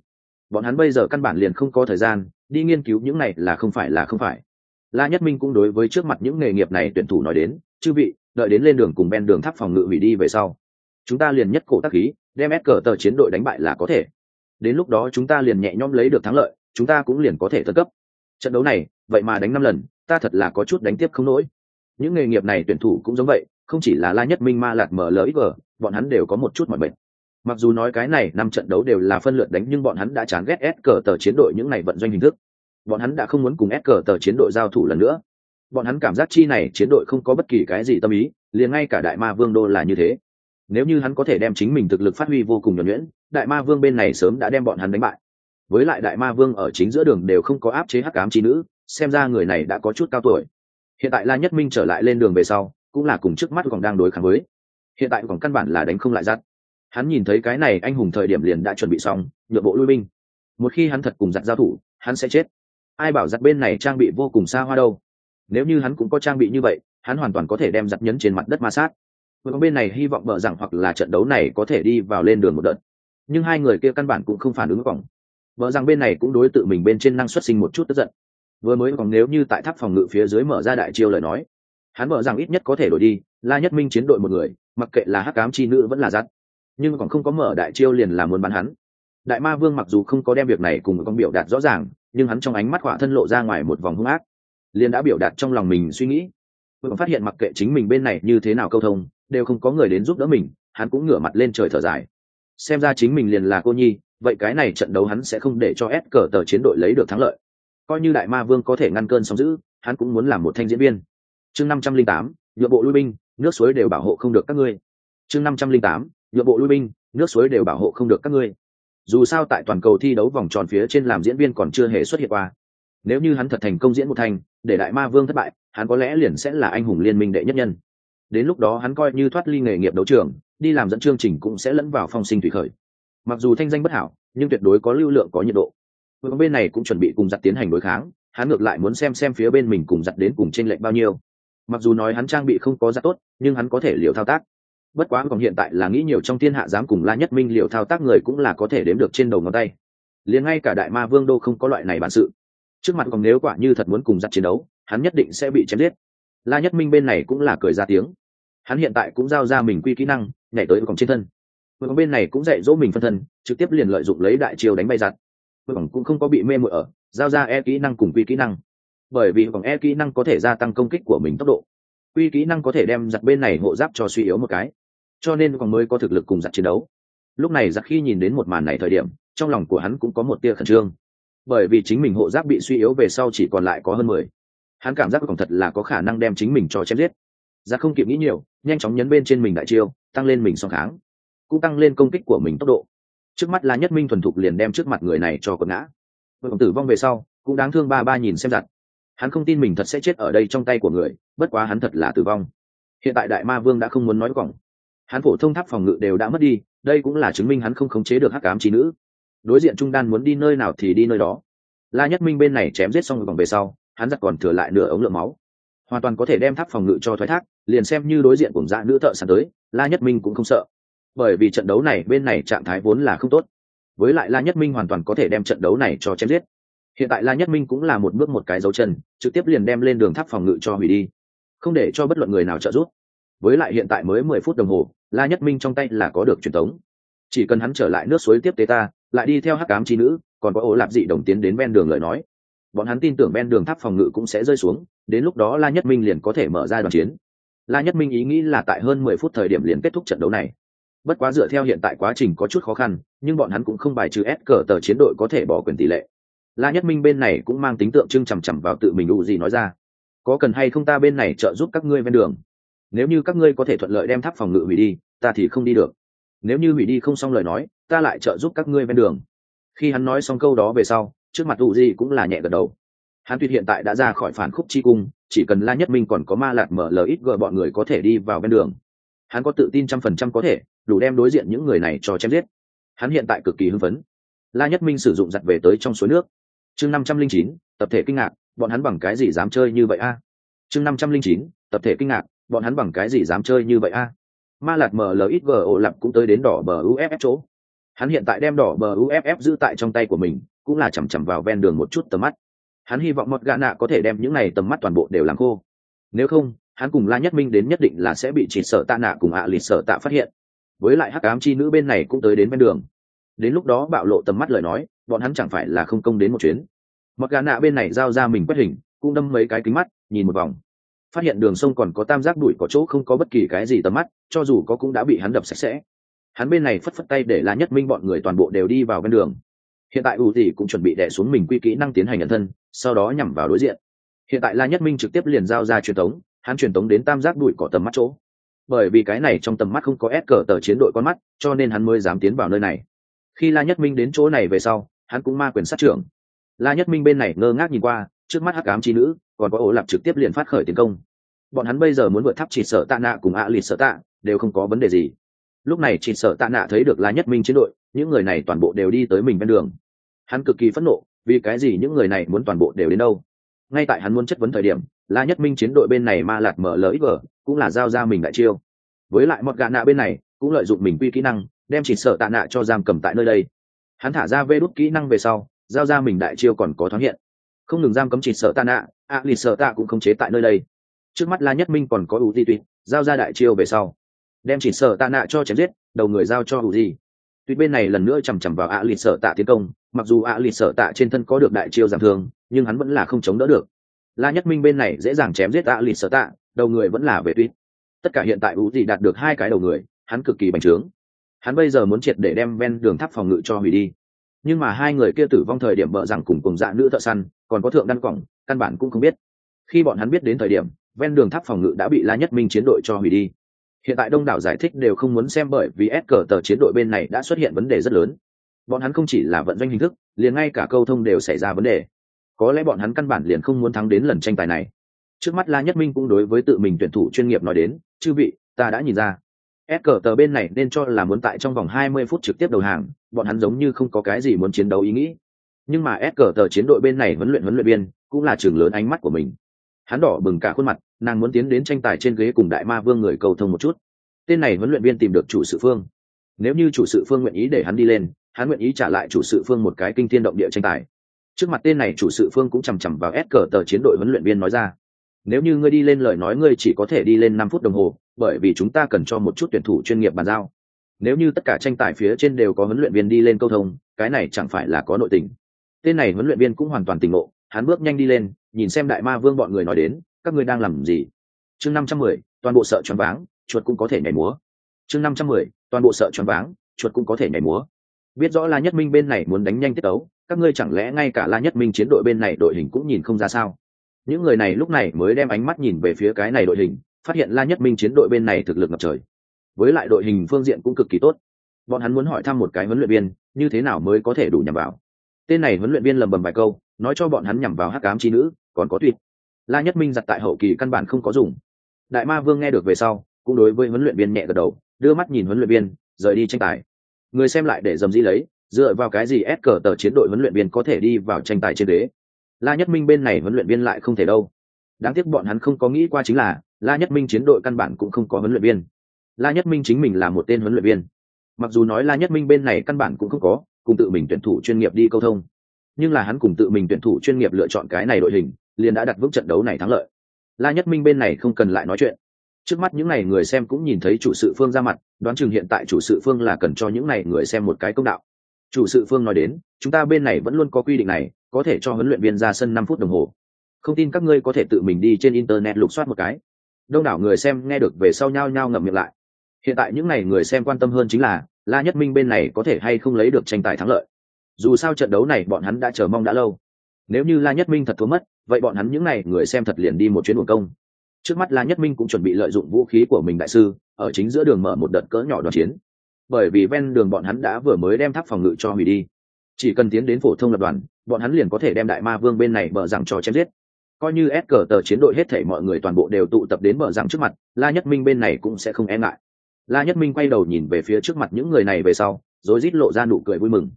Bọn hắn bây giờ căn bản liền không có thời gian, đi nghiên cứu những này là không phải là không phải. La nhất minh cũng đối với trước mặt những nghề nghiệp này tuyển thủ nói đến chư vị, đợi đến lên đường cùng ben đường tháp phòng ngự hủy đi về sau, chúng ta liền nhất cổ tác khí, đem ép cờ tờ chiến đội đánh bại là có thể. Đến lúc đó chúng ta liền nhẹ nhõm lấy được thắng lợi, chúng ta cũng liền có thể thất cấp. Trận đấu này, vậy mà đánh năm lần, ta thật là có chút đánh tiếp không nổi. Những nghề nghiệp này tuyển thủ cũng giống vậy, không chỉ là la nhất minh, ma lạc mở lỡ ít vờ bọn hắn đều có một chút mọi bệnh mặc dù nói cái này năm trận đấu đều là phân lượt đánh, nhưng bọn hắn đã chán ghét ép cờ tờ chiến đội những này vận doanh hình thức. Bọn hắn đã không muốn cùng ép cờ tờ chiến đội giao thủ lần nữa bọn hắn cảm giác chi này chiến đội không có bất kỳ cái gì tâm ý, liền ngay cả đại ma vương đô là như thế. Nếu như hắn có thể đem chính mình thực lực phát huy vô cùng nhuẩn nhuyễn, đại ma vương bên này sớm đã đem bọn hắn đánh bại. Với lại đại ma vương ở chính giữa đường đều không có áp chế hắc ám chi nữ, xem ra người này đã có chút cao tuổi. Hiện tại la nhất minh trở lại lên đường về sau, cũng là cùng trước mắt còn đang đối kháng với. Hiện tại còn căn bản là đánh không lại giặt hắn nhìn thấy cái này anh hùng thời điểm liền đã chuẩn bị xong nhựa bộ lui binh. Một khi hắn thật cùng giặt giao thủ, hắn sẽ chết. Ai bảo giặt bên này trang bị vô cùng xa hoa đâu? Nếu như hắn cũng có trang bị như vậy, hắn hoàn toàn có thể đem giặt nhấn trên mặt đất ma sát. Vừa bên này hy vọng bờ rằng hoặc là trận đấu này có thể đi vào lên đường một đợt. Nhưng hai người kia căn bản cũng không phản ứng vòng. Vợ rằng bên này cũng đối tự mình bên trên năng xuất sinh một chút tức giận. Vừa mới còn nếu như tại tháp phòng ngự phía dưới mở ra đại chiêu lời nói, hắn vợ rằng ít nhất có thể đổi đi, la nhất minh chiến đội một người, mặc kệ là hắc cám chi nữ vẫn là giặt nhưng còn không có mở đại chiêu liền là muốn bắn hắn. Đại ma vương mặc dù không có đem việc này cùng con biểu đạt rõ ràng, nhưng hắn trong ánh mắt hỏa thân lộ ra ngoài một vòng hung ác liền đã biểu đạt trong lòng mình suy nghĩ. Vừa phát hiện mặc kệ chính mình bên này như thế nào câu thông, đều không có người đến giúp đỡ mình, hắn cũng ngửa mặt lên trời thở dài. Xem ra chính mình liền là cô nhi, vậy cái này trận đấu hắn sẽ không để cho ép cờ tờ chiến đội lấy được thắng lợi. Coi như đại ma vương có thể ngăn cơn sóng giữ hắn cũng muốn làm một thanh diễn viên. Chương năm trăm linh tám nhựa bộ lui binh, nước suối đều bảo hộ không được các ngươi. Chương năm trăm linh tám nhựa bộ lui binh, nước suối đều bảo hộ không được các ngươi. Dù sao tại toàn cầu thi đấu vòng tròn phía trên làm diễn viên còn chưa hề xuất hiện qua nếu như hắn thật thành công diễn một thành, để đại ma vương thất bại, hắn có lẽ liền sẽ là anh hùng liên minh đệ nhất nhân. Đến lúc đó hắn coi như thoát ly nghề nghiệp đấu trường, đi làm dẫn chương trình cũng sẽ lẫn vào phong sinh thủy khởi. Mặc dù thanh danh bất hảo, nhưng tuyệt đối có lưu lượng, có nhiệt độ. Vương bên này cũng chuẩn bị cùng giặt tiến hành đối kháng, hắn ngược lại muốn xem xem phía bên mình cùng giặt đến cùng t r ê n lệch bao nhiêu. Mặc dù nói hắn trang bị không có giặt tốt, nhưng hắn có thể liều thao tác. Bất quá còn hiện tại là nghĩ nhiều trong thiên hạ dám cùng la nhất minh liều thao tác người cũng là có thể đếm được trên đầu ngón tay. Liền ngay cả đại ma vương đô không có loại này bản sự trước mặt còn nếu quả như thật muốn cùng giặt chiến đấu, hắn nhất định sẽ bị chém giết. La nhất minh bên này cũng là cười ra tiếng. Hắn hiện tại cũng giao ra mình quy kỹ năng, nhảy tới vòng trên thân. Vương bên này cũng dạy dỗ mình phân thân, trực tiếp liền lợi dụng lấy đại chiều đánh bay giặt vương cũng không có bị mê mội ở, giao ra e kỹ năng cùng quy kỹ năng. Bởi vì vòng e kỹ năng có thể gia tăng công kích của mình tốc độ. Quy kỹ năng có thể đem giặt bên này hộ giáp cho suy yếu một cái. Cho nên còn mới có thực lực cùng giặt chiến đấu. Lúc này giặc khi nhìn đến một màn này thời điểm, trong lòng của hắn cũng có một tia khẩn trương bởi vì chính mình hộ giáp bị suy yếu về sau chỉ còn lại có hơn mười. Hắn cảm giác còn thật là có khả năng đem chính mình cho chém giết. Giặc không kịp nghĩ nhiều, nhanh chóng nhấn bên trên mình đại chiêu, tăng lên mình song kháng. Cũng tăng lên công kích của mình tốc độ. Trước mắt là nhất minh thuần thục liền đem trước mặt người này cho quật ngã. Vợ tử vong về sau, cũng đáng thương ba ba nhìn xem giặt hắn không tin mình thật sẽ chết ở đây trong tay của người, bất quá hắn thật là tử vong. Hiện tại đại ma vương đã không muốn nói cỏng hắn phổ thông tháp phòng ngự đều đã mất đi, đây cũng là chứng minh hắn không khống chế được hắc ám trí nữ đối diện trung đan muốn đi nơi nào thì đi nơi đó. La nhất minh bên này chém giết xong vòng về sau, hắn giặc còn thừa lại nửa ống lượng máu. Hoàn toàn có thể đem tháp phòng ngự cho thoái thác, liền xem như đối diện cùng dạ nữ thợ sàn tới, la nhất minh cũng không sợ. Bởi vì trận đấu này bên này trạng thái vốn là không tốt. Với lại la nhất minh hoàn toàn có thể đem trận đấu này cho chém giết. Hiện tại la nhất minh cũng là một bước một cái dấu chân, trực tiếp liền đem lên đường tháp phòng ngự cho hủy đi. Không để cho bất luận người nào trợ giúp. Với lại hiện tại mới mười phút đồng hồ, la nhất minh trong tay là có được truyền thống. Chỉ cần hắn trở lại nước suối tiếp tế ta lại đi theo hắc cám trí nữ, còn có ổ lạp dị đồng tiến đến ven đường lời nói. Bọn hắn tin tưởng ven đường tháp phòng ngự cũng sẽ rơi xuống, đến lúc đó la nhất minh liền có thể mở ra đoàn chiến. La nhất minh ý nghĩ là tại hơn mười phút thời điểm liền kết thúc trận đấu này. Bất quá dựa theo hiện tại quá trình có chút khó khăn, nhưng bọn hắn cũng không bài trừ ép cờ tờ chiến đội có thể bỏ quyền tỷ lệ. La nhất minh bên này cũng mang tính tượng trưng chằm chằm vào tự mình u gì nói ra. Có cần hay không ta bên này trợ giúp các ngươi ven đường? Nếu như các ngươi có thể thuận lợi đem tháp phòng ngự hủy đi, ta thì không đi được nếu như hủy đi không xong lời nói, ta lại trợ giúp các ngươi ven đường. Khi hắn nói xong câu đó về sau, trước mặt u di cũng là nhẹ gật đầu. Hắn tuyệt hiện tại đã ra khỏi phản khúc chi cung, chỉ cần la nhất minh còn có ma lạt mở lời ít gợi bọn người có thể đi vào ven đường. Hắn có tự tin trăm phần trăm có thể, đủ đem đối diện những người này cho chém giết. Hắn hiện tại cực kỳ hưng phấn. La nhất minh sử dụng giặt về tới trong suối nước. Chương năm trăm linh chín, tập thể kinh ngạc, bọn hắn bằng cái gì dám chơi như vậy a? Chương năm trăm linh chín, tập thể kinh ngạc, bọn hắn bằng cái gì dám chơi như vậy a? Ma lạt mlxgo ổ lặp cũng tới đến đỏ bờ uff chỗ. Hắn hiện tại đem đỏ bờ uff giữ tại trong tay của mình, cũng là chằm chằm vào ven đường một chút tầm mắt. Hắn hy vọng mọt gã nạ có thể đem những này tầm mắt toàn bộ đều làm khô. Nếu không, hắn cùng la nhất minh đến nhất định là sẽ bị chỉ sợ tạ nạ cùng ạ à lịt sợ tạ phát hiện. Với lại hắc ám chi nữ bên này cũng tới đến ven đường. Đến lúc đó bạo lộ tầm mắt lời nói, bọn hắn chẳng phải là không công đến một chuyến. Mọt gà nạ bên này giao ra mình quét hình, cũng đâm mấy cái kính mắt, nhìn một vòng phát hiện đường sông còn có tam giác đuổi có chỗ không có bất kỳ cái gì tầm mắt, cho dù có cũng đã bị hắn đập sạch sẽ. Hắn bên này phất phất tay để la nhất minh bọn người toàn bộ đều đi vào bên đường. Hiện tại ủ tỷ cũng chuẩn bị đẻ xuống mình quy kỹ năng tiến hành nhận thân, sau đó nhằm vào đối diện. Hiện tại la nhất minh trực tiếp liền giao ra truyền thống hắn truyền tống đến tam giác đuổi cỏ tầm mắt chỗ. Bởi vì cái này trong tầm mắt không có ép cờ tờ chiến đội con mắt, cho nên hắn mới dám tiến vào nơi này. Khi la nhất minh đến chỗ này về sau, hắn cũng ma quyền sát trưởng. La nhất minh bên này ngơ ngác nhìn qua trước mắt hắc ám chi nữ, còn có ổ lạp trực tiếp liền phát khởi tiến công. Bọn hắn bây giờ muốn vượt tháp chỉ sợ tạ nạ cùng ạ à lịt sợ tạ, đều không có vấn đề gì. Lúc này chỉ sợ tạ nạ thấy được la nhất minh chiến đội, những người này toàn bộ đều đi tới mình bên đường. Hắn cực kỳ phẫn nộ, vì cái gì những người này muốn toàn bộ đều đến đâu? Ngay tại hắn muốn chất vấn thời điểm la nhất minh chiến đội bên này ma lạt mở lỡ vở cũng là giao ra mình đại chiêu. Với lại một gạ nạ bên này, cũng lợi dụng mình quy kỹ năng, đem chỉ sợ tạ nạ cho giam cầm tại nơi đây. Hắn thả ra vê đốt kỹ năng về sau, giao ra mình đại chiêu còn có thoáng hiện không ngừng giam cấm chỉ sợ tạ nạ, ạ lì sợ tạ cũng không chế tại nơi đây. Trước mắt la nhất minh còn có ưu ti tuyệt, giao ra đại chiêu về sau. Đem chỉ sợ tạ nạ cho chém giết, đầu người giao cho ưu gì. Tuyệt bên này lần nữa chằm chằm vào ạ lì sợ tạ tiến công, mặc dù ạ lì sợ tạ trên thân có được đại chiêu giảm thương, nhưng hắn vẫn là không chống đỡ được. La nhất minh bên này dễ dàng chém giết ạ lì sợ tạ đầu người vẫn là về tuyết tất cả hiện tại ưu gì đạt được hai cái đầu người, hắn cực kỳ bành trướng. Hắn bây giờ muốn triệt để đem ven đường tháp phòng ngự cho hủy đi nhưng mà hai người kia tử vong thời điểm bợ rằng cùng cùng dạ nữ thợ săn, còn có thượng đăng cổng căn bản cũng không biết. Khi bọn hắn biết đến thời điểm, ven đường tháp phòng ngự đã bị la nhất minh chiến đội cho hủy đi. Hiện tại đông đảo giải thích đều không muốn xem bởi vì s cờ tờ chiến đội bên này đã xuất hiện vấn đề rất lớn. Bọn hắn không chỉ là vận doanh hình thức, liền ngay cả câu thông đều xảy ra vấn đề. Có lẽ bọn hắn căn bản liền không muốn thắng đến lần tranh tài này. Trước mắt la nhất minh cũng đối với tự mình tuyển thủ chuyên nghiệp nói đến, chư vị, ta đã nhìn ra. S cờ tờ bên này nên cho là muốn tại trong vòng 20 phút trực tiếp đầu hàng bọn hắn giống như không có cái gì muốn chiến đấu ý nghĩ. Nhưng mà ép cờ tờ chiến đội bên này huấn luyện huấn luyện viên cũng là trường lớn ánh mắt của mình. Hắn đỏ bừng cả khuôn mặt, nàng muốn tiến đến tranh tài trên ghế cùng đại ma vương người cầu thông một chút. Tên này huấn luyện viên tìm được chủ sự phương. Nếu như chủ sự phương nguyện ý để hắn đi lên, hắn nguyện ý trả lại chủ sự phương một cái kinh thiên động địa tranh tài. Trước mặt tên này chủ sự phương cũng chằm chằm vào ép cờ tờ chiến đội huấn luyện viên nói ra. Nếu như ngươi đi lên lời nói ngươi chỉ có thể đi lên năm phút đồng hồ, bởi vì chúng ta cần cho một chút tuyển thủ chuyên nghiệp bàn giao nếu như tất cả tranh tài phía trên đều có huấn luyện viên đi lên câu thông cái này chẳng phải là có nội tình. Tên này huấn luyện viên cũng hoàn toàn tỉnh ngộ hắn bước nhanh đi lên nhìn xem đại ma vương bọn người nói đến các ngươi đang làm gì? Chương năm trăm mười toàn bộ sợ choáng váng chuột cũng có thể nhảy múa. Chương năm trăm mười toàn bộ sợ choáng váng chuột cũng có thể nhảy múa. Biết rõ la nhất minh bên này muốn đánh nhanh tiết tấu, các ngươi chẳng lẽ ngay cả la nhất minh chiến đội bên này đội hình cũng nhìn không ra sao? Những người này lúc này mới đem ánh mắt nhìn về phía cái này đội hình phát hiện la nhất minh chiến đội bên này thực lực ngập trời với lại đội hình phương diện cũng cực kỳ tốt. Bọn hắn muốn hỏi thăm một cái huấn luyện viên, như thế nào mới có thể đủ nhằm vào. Tên này huấn luyện viên lầm bầm vài câu, nói cho bọn hắn nhằm vào hắc cám chi nữ, còn có tuyệt. La nhất minh giặt tại hậu kỳ căn bản không có dùng. Đại ma vương nghe được về sau, cũng đối với huấn luyện viên nhẹ gật đầu, đưa mắt nhìn huấn luyện viên, rời đi tranh tài. Người xem lại để dầm dĩ lấy, dựa vào cái gì ép cờ tờ chiến đội huấn luyện viên có thể đi vào tranh tài trên đế? La nhất minh bên này huấn luyện viên lại không thể đâu. Đáng tiếc bọn hắn không có nghĩ qua chính là, la nhất minh chiến đội căn bản cũng không có huấn luyện viên la nhất minh chính mình là một tên huấn luyện viên. Mặc dù nói la nhất minh bên này căn bản cũng không có cùng tự mình tuyển thủ chuyên nghiệp đi câu thông, nhưng là hắn cùng tự mình tuyển thủ chuyên nghiệp lựa chọn cái này đội hình, liền đã đặt vững trận đấu này thắng lợi. La nhất minh bên này không cần lại nói chuyện. Trước mắt những n à y người xem cũng nhìn thấy chủ sự phương ra mặt, đoán chừng hiện tại chủ sự phương là cần cho những n à y người xem một cái công đạo. Chủ sự phương nói đến, chúng ta bên này vẫn luôn có quy định này, có thể cho huấn luyện viên ra sân năm phút đồng hồ. Không tin các ngươi có thể tự mình đi trên internet lục soát một cái. Đông đảo người xem nghe được về sau nhao nhao ngậm miệng lại hiện tại những n à y người xem quan tâm hơn chính là, la nhất minh bên này có thể hay không lấy được tranh tài thắng lợi. Dù sao trận đấu này bọn hắn đã chờ mong đã lâu. Nếu như la nhất minh thật thua mất, vậy bọn hắn những n à y người xem thật liền đi một chuyến buồn công. Trước mắt la nhất minh cũng chuẩn bị lợi dụng vũ khí của mình đại sư, ở chính giữa đường mở một đợt cỡ nhỏ đoàn chiến. Bởi vì ven đường bọn hắn đã vừa mới đem tháp phòng ngự cho hủy đi. Chỉ cần tiến đến phổ thông lập đoàn, bọn hắn liền có thể đem đại ma vương bên này bờ rằng cho chém giết. Coi như ép cờ tờ chiến đội hết thể mọi người toàn bộ đều tụ tập đến bờ rằng trước mặt, la nhất minh bên này cũng sẽ không e ngại la nhất minh quay đầu nhìn về phía trước mặt những người này về sau, rồi rít lộ ra nụ cười vui mừng.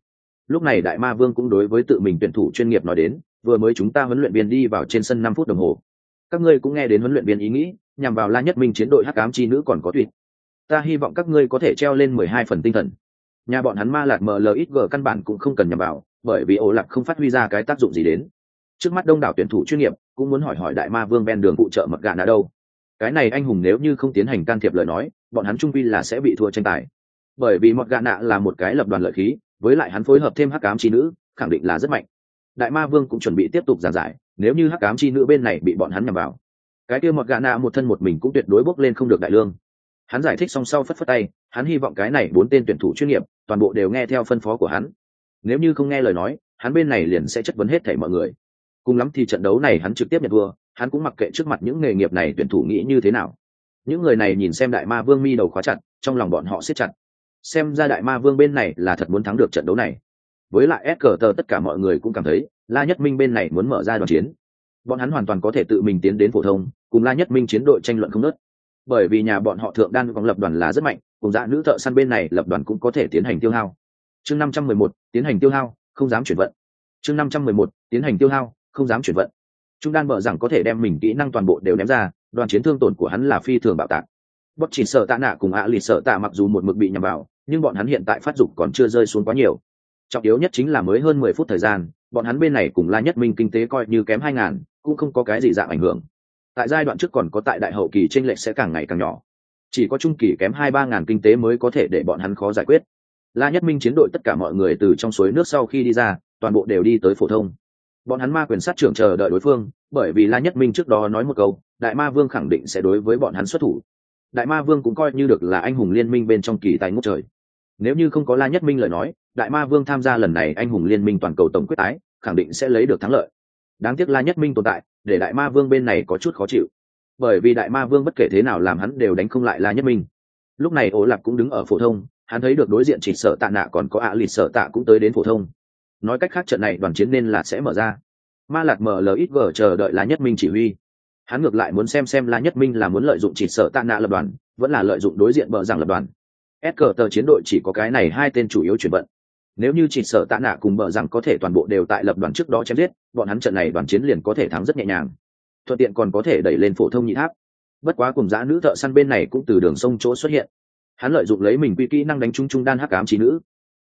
Lúc này đại ma vương cũng đối với tự mình tuyển thủ chuyên nghiệp nói đến, vừa mới chúng ta huấn luyện viên đi vào trên sân năm phút đồng hồ. Các ngươi cũng nghe đến huấn luyện viên ý nghĩ, nhằm vào la nhất minh chiến đội hắc ám chi nữ còn có tuyệt. Ta hy vọng các ngươi có thể treo lên mười hai phần tinh thần. Nhà bọn hắn ma lạc mlxg căn bản cũng không cần nhằm vào, bởi vì ổ lạc không phát huy ra cái tác dụng gì đến. Trước mắt đông đảo tuyển thủ chuyên nghiệp cũng muốn hỏi hỏi đại ma vương ven đường phụ trợ mật gà đã đâu. Cái này anh hùng nếu như không tiến hành can thiệp lời nói bọn hắn trung vi là sẽ bị thua tranh tài. Bởi vì mọt gà nạ là một cái lập đoàn lợi khí, với lại hắn phối hợp thêm hắc cám chi nữ, khẳng định là rất mạnh. Đại ma vương cũng chuẩn bị tiếp tục giảng giải, nếu như hắc cám chi nữ bên này bị bọn hắn nhằm vào. Cái kia mọt gà nạ một thân một mình cũng tuyệt đối bốc lên không được đại lương. Hắn giải thích xong sau phất phất tay, hắn hy vọng cái này bốn tên tuyển thủ chuyên nghiệp, toàn bộ đều nghe theo phân phó của hắn. Nếu như không nghe lời nói, hắn bên này liền sẽ chất vấn hết thảy mọi người. Cùng lắm thì trận đấu này hắn trực tiếp nhận thua, hắn cũng mặc kệ trước mặt những nghề nghiệp này tuyển thủ nghĩ như thế nào những người này nhìn xem đại ma vương mi đầu khóa chặt, trong lòng bọn họ siết chặt. Xem ra đại ma vương bên này là thật muốn thắng được trận đấu này. Với lại s cờ tờ tất cả mọi người cũng cảm thấy, la nhất minh bên này muốn mở ra đoàn chiến. Bọn hắn hoàn toàn có thể tự mình tiến đến phổ thông, cùng la nhất minh chiến đội tranh luận không nớt bởi vì nhà bọn họ thượng đan vòng lập đoàn là rất mạnh, cùng dạ nữ thợ săn bên này lập đoàn cũng có thể tiến hành tiêu hao. Chương năm trăm mười một, tiến hành tiêu hao, không dám chuyển vận. Chương năm trăm mười một, tiến hành tiêu hao, không dám chuyển vận. Trung đan mở rằng có thể đem mình kỹ năng toàn bộ đều ném ra đoàn chiến thương tổn của hắn là phi thường bạo tạc. Bất chỉ sợ tạ nạ cùng ạ lì sợ tạ mặc dù một mực bị nhầm vào, nhưng bọn hắn hiện tại phát dục còn chưa rơi xuống quá nhiều. Trọng yếu nhất chính là mới hơn mười phút thời gian, bọn hắn bên này cùng la nhất minh kinh tế coi như kém hai ngàn, cũng không có cái gì dạng ảnh hưởng. Tại giai đoạn trước còn có tại đại hậu kỳ tranh lệch sẽ càng ngày càng nhỏ. Chỉ có trung kỳ kém hai ba ngàn kinh tế mới có thể để bọn hắn khó giải quyết. La nhất minh chiến đội tất cả mọi người từ trong suối nước sau khi đi ra, toàn bộ đều đi tới phổ thông. Bọn hắn ma quyền sát trưởng chờ đợi đối phương, bởi vì la nhất minh trước đó nói một câu đại ma vương khẳng định sẽ đối với bọn hắn xuất thủ. Đại ma vương cũng coi như được là anh hùng liên minh bên trong kỳ tài ngốc trời. Nếu như không có la nhất minh lời nói, đại ma vương tham gia lần này anh hùng liên minh toàn cầu tổng quyết tái, khẳng định sẽ lấy được thắng lợi. Đáng tiếc la nhất minh tồn tại, để đại ma vương bên này có chút khó chịu. Bởi vì đại ma vương bất kể thế nào làm hắn đều đánh không lại la nhất minh. Lúc này ổ lạc cũng đứng ở phổ thông, hắn thấy được đối diện chỉ sợ tạ nạ còn có ạ à lịt sợ tạ cũng tới đến phổ thông. Nói cách khác trận này đoàn chiến nên là sẽ mở ra. Ma lạc mở lời ít vờ chờ đợi la nhất minh chỉ huy hắn ngược lại muốn xem xem la nhất minh là muốn lợi dụng chỉ sợ tạ nạ lập đoàn, vẫn là lợi dụng đối diện bờ rằng lập đoàn. S cờ tờ chiến đội chỉ có cái này hai tên chủ yếu chuyển vận. Nếu như chỉ sợ tạ nạ cùng bờ rằng có thể toàn bộ đều tại lập đoàn trước đó chém giết, bọn hắn trận này đoàn chiến liền có thể thắng rất nhẹ nhàng. Thuận tiện còn có thể đẩy lên phổ thông nhị tháp. Bất quá cùng giã nữ thợ săn bên này cũng từ đường sông chỗ xuất hiện. Hắn lợi dụng lấy mình quy kỹ năng đánh trung trung đan hắc ám chi nữ.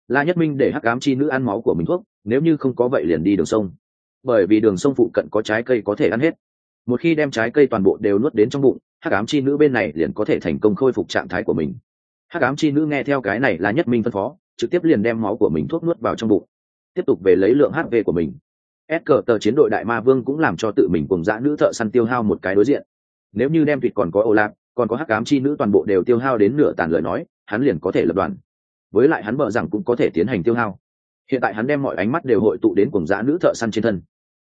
La nhất minh để hắc ám chi nữ ăn máu của mình thuốc, nếu như không có vậy liền đi đường sông. Bởi vì đường sông phụ cận có trái cây có thể ăn hết một khi đem trái cây toàn bộ đều nuốt đến trong bụng, hắc ám chi nữ bên này liền có thể thành công khôi phục trạng thái của mình. Hắc ám chi nữ nghe theo cái này là nhất minh phân phó, trực tiếp liền đem máu của mình thuốc nuốt vào trong bụng, tiếp tục về lấy lượng hp của mình. S cờ tờ chiến đội đại ma vương cũng làm cho tự mình cùng dã nữ thợ săn tiêu hao một cái đối diện. Nếu như đem thịt còn có ô lạc còn có hắc ám chi nữ toàn bộ đều tiêu hao đến nửa tàn lời nói, hắn liền có thể lập đoàn. Với lại hắn bợ rằng cũng có thể tiến hành tiêu hao. Hiện tại hắn đem mọi ánh mắt đều hội tụ đến cùng dã nữ thợ săn trên thân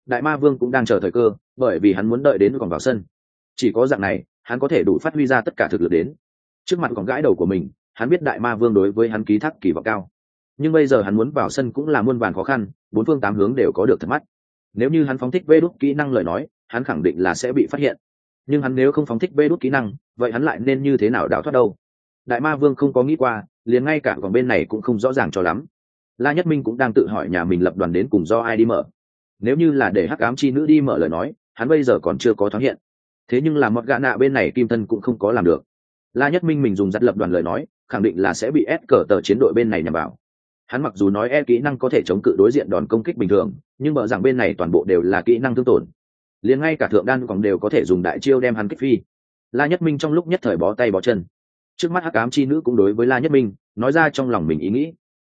đại ma vương cũng đang chờ thời cơ, bởi vì hắn muốn đợi đến còn vào sân. Chỉ có dạng này, hắn có thể đủ phát huy ra tất cả thực lực đến. Trước mặt còn gãi đầu của mình, hắn biết đại ma vương đối với hắn ký thác kỳ vọng cao. Nhưng bây giờ hắn muốn vào sân cũng là muôn vàn khó khăn, bốn phương tám hướng đều có được thật mắt. Nếu như hắn phóng thích vê đốt kỹ năng lời nói, hắn khẳng định là sẽ bị phát hiện. Nhưng hắn nếu không phóng thích vê đốt kỹ năng, vậy hắn lại nên như thế nào đào thoát đâu? Đại ma vương không có nghĩ qua, liền ngay cả còn bên này cũng không rõ ràng cho lắm. La nhất minh cũng đang tự hỏi nhà mình lập đoàn đến cùng do ai đi mở nếu như là để hắc ám chi nữ đi mở lời nói, hắn bây giờ còn chưa có thoáng hiện. Thế nhưng là mọt gã nạ bên này kim thân cũng không có làm được. La nhất minh mình dùng giặt lập đoàn lời nói, khẳng định là sẽ bị ép cờ tờ chiến đội bên này nhằm vào. Hắn mặc dù nói e kỹ năng có thể chống cự đối diện đòn công kích bình thường, nhưng mở rằng bên này toàn bộ đều là kỹ năng thương tổn. Liền ngay cả thượng đan còn đều có thể dùng đại chiêu đem hắn kích phi. La nhất minh trong lúc nhất thời bó tay bó chân. Trước mắt hắc ám chi nữ cũng đối với la nhất minh, nói ra trong lòng mình ý nghĩ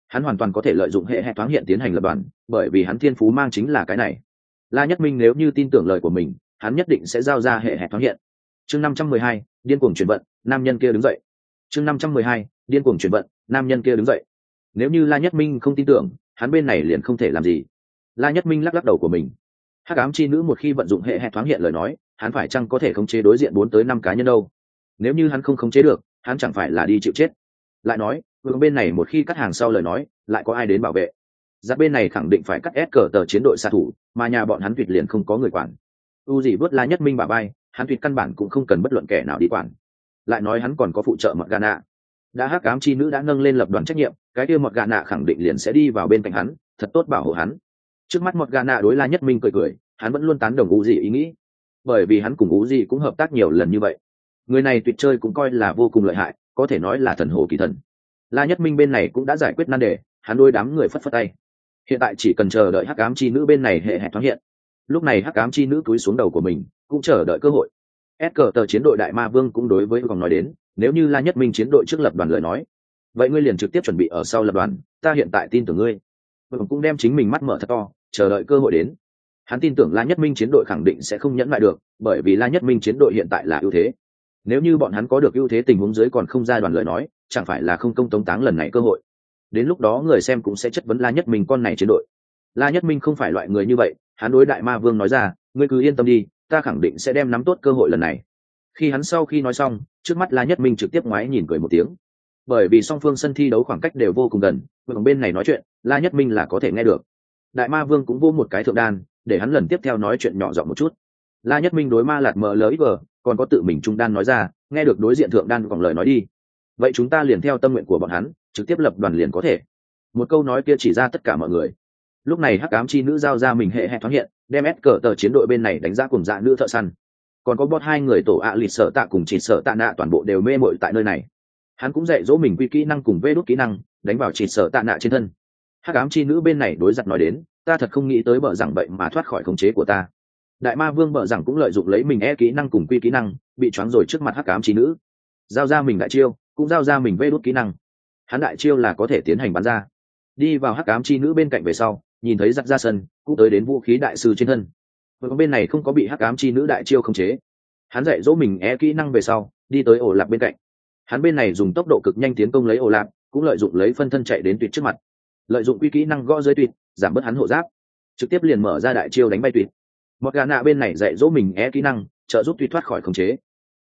hắn hoàn toàn có thể lợi dụng hệ hệ thoáng hiện tiến hành lập đoàn, bởi vì hắn thiên phú mang chính là cái này. La nhất minh nếu như tin tưởng lời của mình, hắn nhất định sẽ giao ra hệ hệ thoáng hiện. Chương năm trăm mười hai, điên cuồng chuyển vận, nam nhân kia đứng dậy. Chương năm trăm mười hai, điên cuồng chuyển vận, nam nhân kia đứng dậy. Nếu như la nhất minh không tin tưởng, hắn bên này liền không thể làm gì. La nhất minh lắc lắc đầu của mình. Hắc ám chi nữ một khi vận dụng hệ hệ thoáng hiện lời nói, hắn phải chăng có thể khống chế đối diện bốn tới năm cá nhân đâu? Nếu như hắn không khống chế được, hắn chẳng phải là đi chịu chết. Lại nói hướng bên này một khi cắt hàng sau lời nói, lại có ai đến bảo vệ? Giáp bên này khẳng định phải cắt ép cờ tờ chiến đội xạ thủ, mà nhà bọn hắn tuyệt liền không có người quản. U gì vớt la nhất minh bà bay, hắn tuyệt căn bản cũng không cần bất luận kẻ nào đi quản. Lại nói hắn còn có phụ trợ mọt gà nạ. Đã hắc cám chi nữ đã nâng lên lập đoàn trách nhiệm, cái kia mọt gà nạ khẳng định liền sẽ đi vào bên cạnh hắn, thật tốt bảo hộ hắn. Trước mắt mọt gà nạ đối la nhất minh cười cười, hắn vẫn luôn tán đồng u gì ý nghĩ. Bởi vì hắn cùng u gì cũng hợp tác nhiều lần như vậy. Người này tuyệt chơi cũng coi là vô cùng lợi hại, có thể nói là thần hồ kỳ thần la nhất minh bên này cũng đã giải quyết nan đề, hắn đôi đám người phất phất tay. Hiện tại chỉ cần chờ đợi hắc ám chi nữ bên này hệ hẹn thoáng hiện. Lúc này hắc ám chi nữ cúi xuống đầu của mình, cũng chờ đợi cơ hội. S cờ tờ chiến đội đại ma vương cũng đối với vòng nói đến, nếu như la nhất minh chiến đội trước lập đoàn lời nói, vậy ngươi liền trực tiếp chuẩn bị ở sau lập đoàn, ta hiện tại tin tưởng ngươi. Vâng cũng đem chính mình mắt mở thật to, chờ đợi cơ hội đến. Hắn tin tưởng la nhất minh chiến đội khẳng định sẽ không nhẫn lại được, bởi vì la nhất minh chiến đội hiện tại là ưu thế. Nếu như bọn hắn có được ưu thế tình huống dưới còn không ra đoàn lời nói chẳng phải là không công tống táng lần này cơ hội. Đến lúc đó người xem cũng sẽ chất vấn la nhất minh con này chiến đội. La nhất minh không phải loại người như vậy, hắn đối đại ma vương nói ra, ngươi cứ yên tâm đi, ta khẳng định sẽ đem nắm tốt cơ hội lần này. Khi hắn sau khi nói xong, trước mắt la nhất minh trực tiếp ngoái nhìn cười một tiếng. Bởi vì song phương sân thi đấu khoảng cách đều vô cùng gần vòng bên này nói chuyện, la nhất minh là có thể nghe được. Đại ma vương cũng vô một cái thượng đan, để hắn lần tiếp theo nói chuyện nhỏ giọng một chút. La nhất minh đối ma lạt mờ lỡ vờ còn có tự mình trung đan nói ra, nghe được đối diện thượng đan còn lời nói đi vậy chúng ta liền theo tâm nguyện của bọn hắn, trực tiếp lập đoàn liền có thể. Một câu nói kia chỉ ra tất cả mọi người. Lúc này hắc ám chi nữ giao ra mình hệ hệ thoáng hiện, đem ép cờ tờ chiến đội bên này đánh giá cùng dạ nữ thợ săn. Còn có bót hai người tổ ạ à lịt sợ tạ cùng chỉ sợ tạ nạ toàn bộ đều mê mội tại nơi này. Hắn cũng dạy dỗ mình quy kỹ năng cùng vê đốt kỹ năng, đánh vào chỉ sợ tạ nạ trên thân. Hắc ám chi nữ bên này đối giặt nói đến, ta thật không nghĩ tới bờ rằng vậy mà thoát khỏi khống chế của ta. Đại ma vương bờ rằng cũng lợi dụng lấy mình e kỹ năng cùng quy kỹ năng, bị choáng rồi trước mặt hắc ám chi nữ. Giao ra mình đại chiêu cũng giao ra mình vê đốt kỹ năng. Hắn đại chiêu là có thể tiến hành bắn ra. Đi vào hắc ám chi nữ bên cạnh về sau, nhìn thấy giặc ra sân, cũng tới đến vũ khí đại sư trên thân. Và bên này không có bị hắc ám chi nữ đại chiêu khống chế. Hắn dạy dỗ mình é kỹ năng về sau, đi tới ổ lạc bên cạnh. Hắn bên này dùng tốc độ cực nhanh tiến công lấy ổ lạc cũng lợi dụng lấy phân thân chạy đến tuyệt trước mặt. Lợi dụng quy kỹ năng gõ dưới tuyệt, giảm bớt hắn hộ giáp. Trực tiếp liền mở ra đại chiêu đánh bay tuyệt. Một gà nạ bên này dạy dỗ mình é kỹ năng, trợ giúp tuyệt thoát khỏi khống chế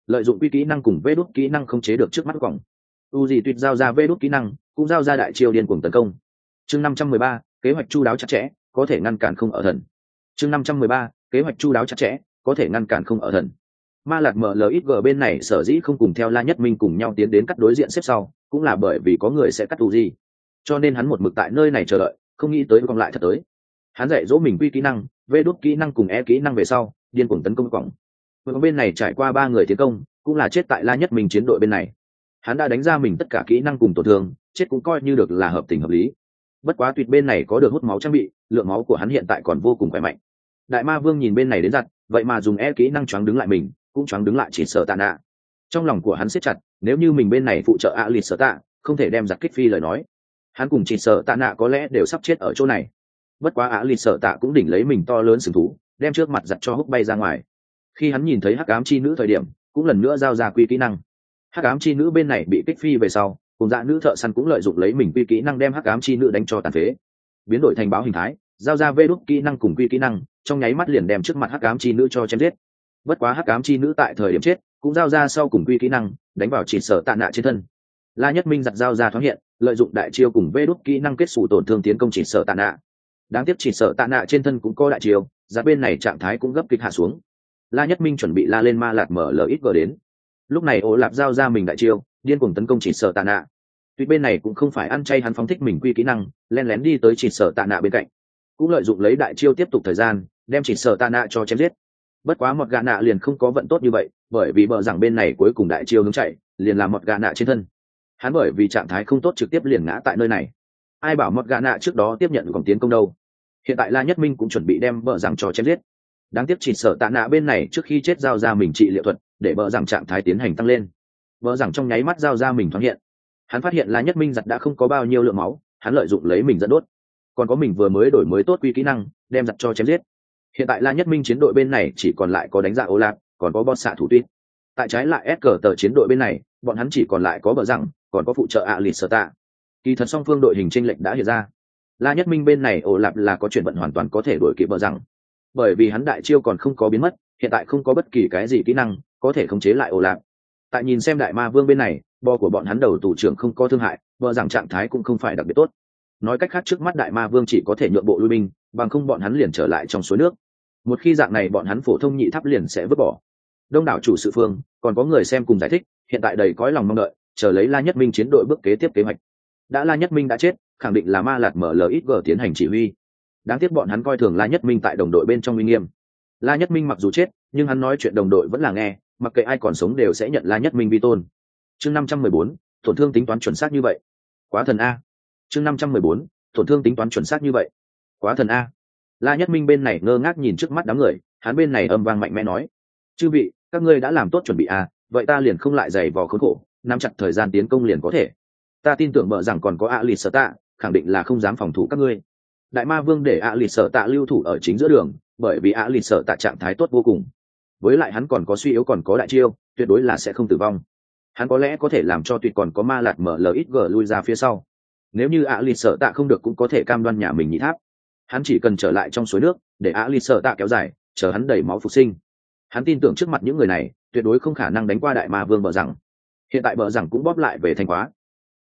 lợi dụng quy kỹ năng cùng vê đốt kỹ năng không chế được trước mắt cổng u gì tuyệt giao ra vê đốt kỹ năng, cũng giao ra đại triều điên cuồng tấn công. Chương năm trăm mười ba, kế hoạch chu đáo chặt chẽ, có thể ngăn cản không ở thần. Chương năm trăm mười ba, kế hoạch chu đáo chặt chẽ, có thể ngăn cản không ở thần. Ma lạc mở mlxg bên này sở dĩ không cùng theo la nhất minh cùng nhau tiến đến cắt đối diện xếp sau, cũng là bởi vì có người sẽ cắt u gì cho nên hắn một mực tại nơi này chờ đợi, không nghĩ tới còn lại thật tới. Hắn dạy dỗ mình quy kỹ năng, vê đốt kỹ năng cùng e kỹ năng về sau, điên cuồng tấn công cổng vừa bên này trải qua ba người tiến công, cũng là chết tại la nhất mình chiến đội bên này. Hắn đã đánh ra mình tất cả kỹ năng cùng tổn thương, chết cũng coi như được là hợp tình hợp lý. Bất quá tuyệt bên này có được hút máu trang bị, lượng máu của hắn hiện tại còn vô cùng khỏe mạnh. Đại ma vương nhìn bên này đến giặt, vậy mà dùng e kỹ năng choáng đứng lại mình, cũng choáng đứng lại chỉ sợ tạ nạ. Trong lòng của hắn siết chặt, nếu như mình bên này phụ trợ ạ lịt sợ tạ, không thể đem giặt kích phi lời nói. Hắn cùng chỉ sợ tạ nạ có lẽ đều sắp chết ở chỗ này. Bất quá ạ lịt sợ tạ cũng đỉnh lấy mình to lớn sừng thú, đem trước mặt giặt cho húc bay ra ngoài khi hắn nhìn thấy hắc ám chi nữ thời điểm, cũng lần nữa giao ra quy kỹ năng. Hắc ám chi nữ bên này bị kích phi về sau, cùng dạ nữ thợ săn cũng lợi dụng lấy mình quy kỹ năng đem hắc ám chi nữ đánh cho tàn phế. Biến đổi thành báo hình thái, giao ra vê đúc kỹ năng cùng quy kỹ năng, trong nháy mắt liền đem trước mặt hắc ám chi nữ cho chém giết. Bất quá hắc ám chi nữ tại thời điểm chết, cũng giao ra sau cùng quy kỹ năng, đánh vào chỉ sở tạ nạ trên thân. La nhất minh giặt giao ra thoáng hiện, lợi dụng đại chiêu cùng vê đúc kỹ năng kết xù tổn thương tiến công chỉ sở tạ nạ. Đáng tiếc chỉ sở tạ nạ trên thân cũng có đại chiêu giá bên này trạng thái cũng gấp kịch hạ xuống la nhất minh chuẩn bị la lên ma lạt mở lỡ ít vờ đến. Lúc này ô lạp giao ra mình đại chiêu, điên cuồng tấn công chỉ sở tạ nạ. Tuy bên này cũng không phải ăn chay hắn phóng thích mình quy kỹ năng len lén đi tới chỉ sở tạ nạ bên cạnh. Cũng lợi dụng lấy đại chiêu tiếp tục thời gian, đem chỉ sở tạ nạ cho chém giết. Bất quá một gà nạ liền không có vận tốt như vậy, bởi vì bờ rằng bên này cuối cùng đại chiêu hướng chạy, liền làm một gà nạ trên thân. Hắn bởi vì trạng thái không tốt trực tiếp liền ngã tại nơi này. Ai bảo một gà nạ trước đó tiếp nhận còn tiến công đâu? Hiện tại la nhất minh cũng chuẩn bị đem bờ rằng cho chém giết đáng tiếc chỉ sợ tạ nạ bên này trước khi chết giao ra mình trị liệu thuật, để bờ rằng trạng thái tiến hành tăng lên. Bờ rằng trong nháy mắt giao ra mình thoáng hiện. Hắn phát hiện la nhất minh giặt đã không có bao nhiêu lượng máu, hắn lợi dụng lấy mình dẫn đốt. Còn có mình vừa mới đổi mới tốt quy kỹ năng, đem giặt cho chém giết. Hiện tại la nhất minh chiến đội bên này chỉ còn lại có đánh dạ ô lạc còn có bọt xạ thủ tuyết. Tại trái lại s cờ tờ chiến đội bên này, bọn hắn chỉ còn lại có bờ rằng, còn có phụ trợ ạ à lịt sở tạ. Kỳ thật song phương đội hình tranh lệch đã hiện ra. La nhất minh bên này ổ lạp là có chuyển vận hoàn toàn có thể đổi kịp bờ rằng bởi vì hắn đại chiêu còn không có biến mất, hiện tại không có bất kỳ cái gì kỹ năng có thể khống chế lại ổ lạc tại nhìn xem đại ma vương bên này, bo của bọn hắn đầu tù trưởng không có thương hại vợ rằng trạng thái cũng không phải đặc biệt tốt. Nói cách khác trước mắt đại ma vương chỉ có thể nhượng bộ lui binh, bằng không bọn hắn liền trở lại trong suối nước. Một khi dạng này bọn hắn phổ thông nhị tháp liền sẽ vứt bỏ. Đông đảo chủ sự phương, còn có người xem cùng giải thích, hiện tại đầy cõi lòng mong đợi, chờ lấy la nhất minh chiến đội bước kế tiếp kế hoạch. Đã la nhất minh đã chết, khẳng định là ma lạt mở lxg tiến hành chỉ huy đáng tiếc bọn hắn coi thường la nhất minh tại đồng đội bên trong uy nghiêm. La nhất minh mặc dù chết, nhưng hắn nói chuyện đồng đội vẫn là nghe, mặc kệ ai còn sống đều sẽ nhận la nhất minh vi tôn. Chương năm trăm mười bốn, tổn thương tính toán chuẩn xác như vậy. Quá thần a. Chương năm trăm mười bốn, tổn thương tính toán chuẩn xác như vậy. Quá thần a. La nhất minh bên này ngơ ngác nhìn trước mắt đám người, hắn bên này âm vang mạnh mẽ nói. Chư vị, các ngươi đã làm tốt chuẩn bị a, vậy ta liền không lại giày vò khốn khổ, nắm chặt thời gian tiến công liền có thể. Ta tin tưởng mợ rằng còn có ạ lì sở tạ, khẳng định là không dám phòng thủ các ngươi đại ma vương để ạ lịch sở tạ lưu thủ ở chính giữa đường, bởi vì ạ lịch sở tạ trạng thái tốt vô cùng. Với lại hắn còn có suy yếu còn có đại chiêu, tuyệt đối là sẽ không tử vong. Hắn có lẽ có thể làm cho tuyệt còn có ma lạt mở ít gờ lui ra phía sau. Nếu như ạ lịch sợ tạ không được cũng có thể cam đoan nhà mình nhị tháp. Hắn chỉ cần trở lại trong suối nước, để ạ lịch sợ tạ kéo dài, chờ hắn đẩy máu phục sinh. Hắn tin tưởng trước mặt những người này, tuyệt đối không khả năng đánh qua đại ma vương bờ rằng hiện tại bờ rằng cũng bóp lại về thanh hóa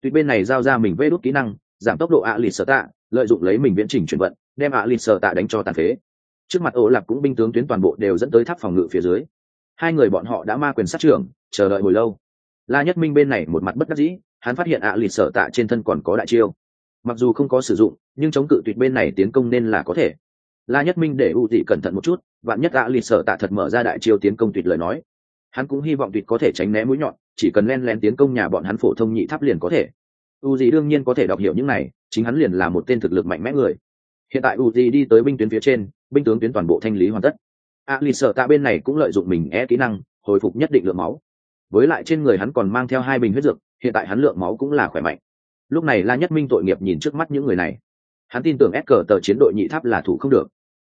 tuyệt bên này giao ra mình vê đốt kỹ năng, giảm tốc độ ạ lịch sợ tạ lợi dụng lấy mình viễn trình chuyển vận, đem ạ lịt sợ tạ đánh cho tàn phế. Trước mặt ô lạp cũng binh tướng tuyến toàn bộ đều dẫn tới tháp phòng ngự phía dưới. Hai người bọn họ đã ma quyền sát trưởng, chờ đợi hồi lâu. La nhất minh bên này một mặt bất đắc dĩ, hắn phát hiện ạ à sợ sở tạ trên thân còn có đại chiêu. Mặc dù không có sử dụng, nhưng chống cự tuyệt bên này tiến công nên là có thể. La nhất minh để ưu thị cẩn thận một chút, vạn nhất ạ à sợ sở tạ thật mở ra đại chiêu tiến công tuyệt lời nói. Hắn cũng hy vọng tuyệt có thể tránh né mũi nhọn, chỉ cần len len tiến công nhà bọn hắn phổ thông nhị tháp liền có thể u dị đương nhiên có thể đọc hiểu những này, chính hắn liền là một tên thực lực mạnh mẽ người. Hiện tại u dị đi tới binh tuyến phía trên, binh tướng tuyến toàn bộ thanh lý hoàn tất. A lì sợ tạ bên này cũng lợi dụng mình é kỹ năng, hồi phục nhất định lượng máu. Với lại trên người hắn còn mang theo hai bình huyết dược, hiện tại hắn lượng máu cũng là khỏe mạnh. Lúc này la nhất minh tội nghiệp nhìn trước mắt những người này. Hắn tin tưởng ép cờ tờ chiến đội nhị tháp là thủ không được.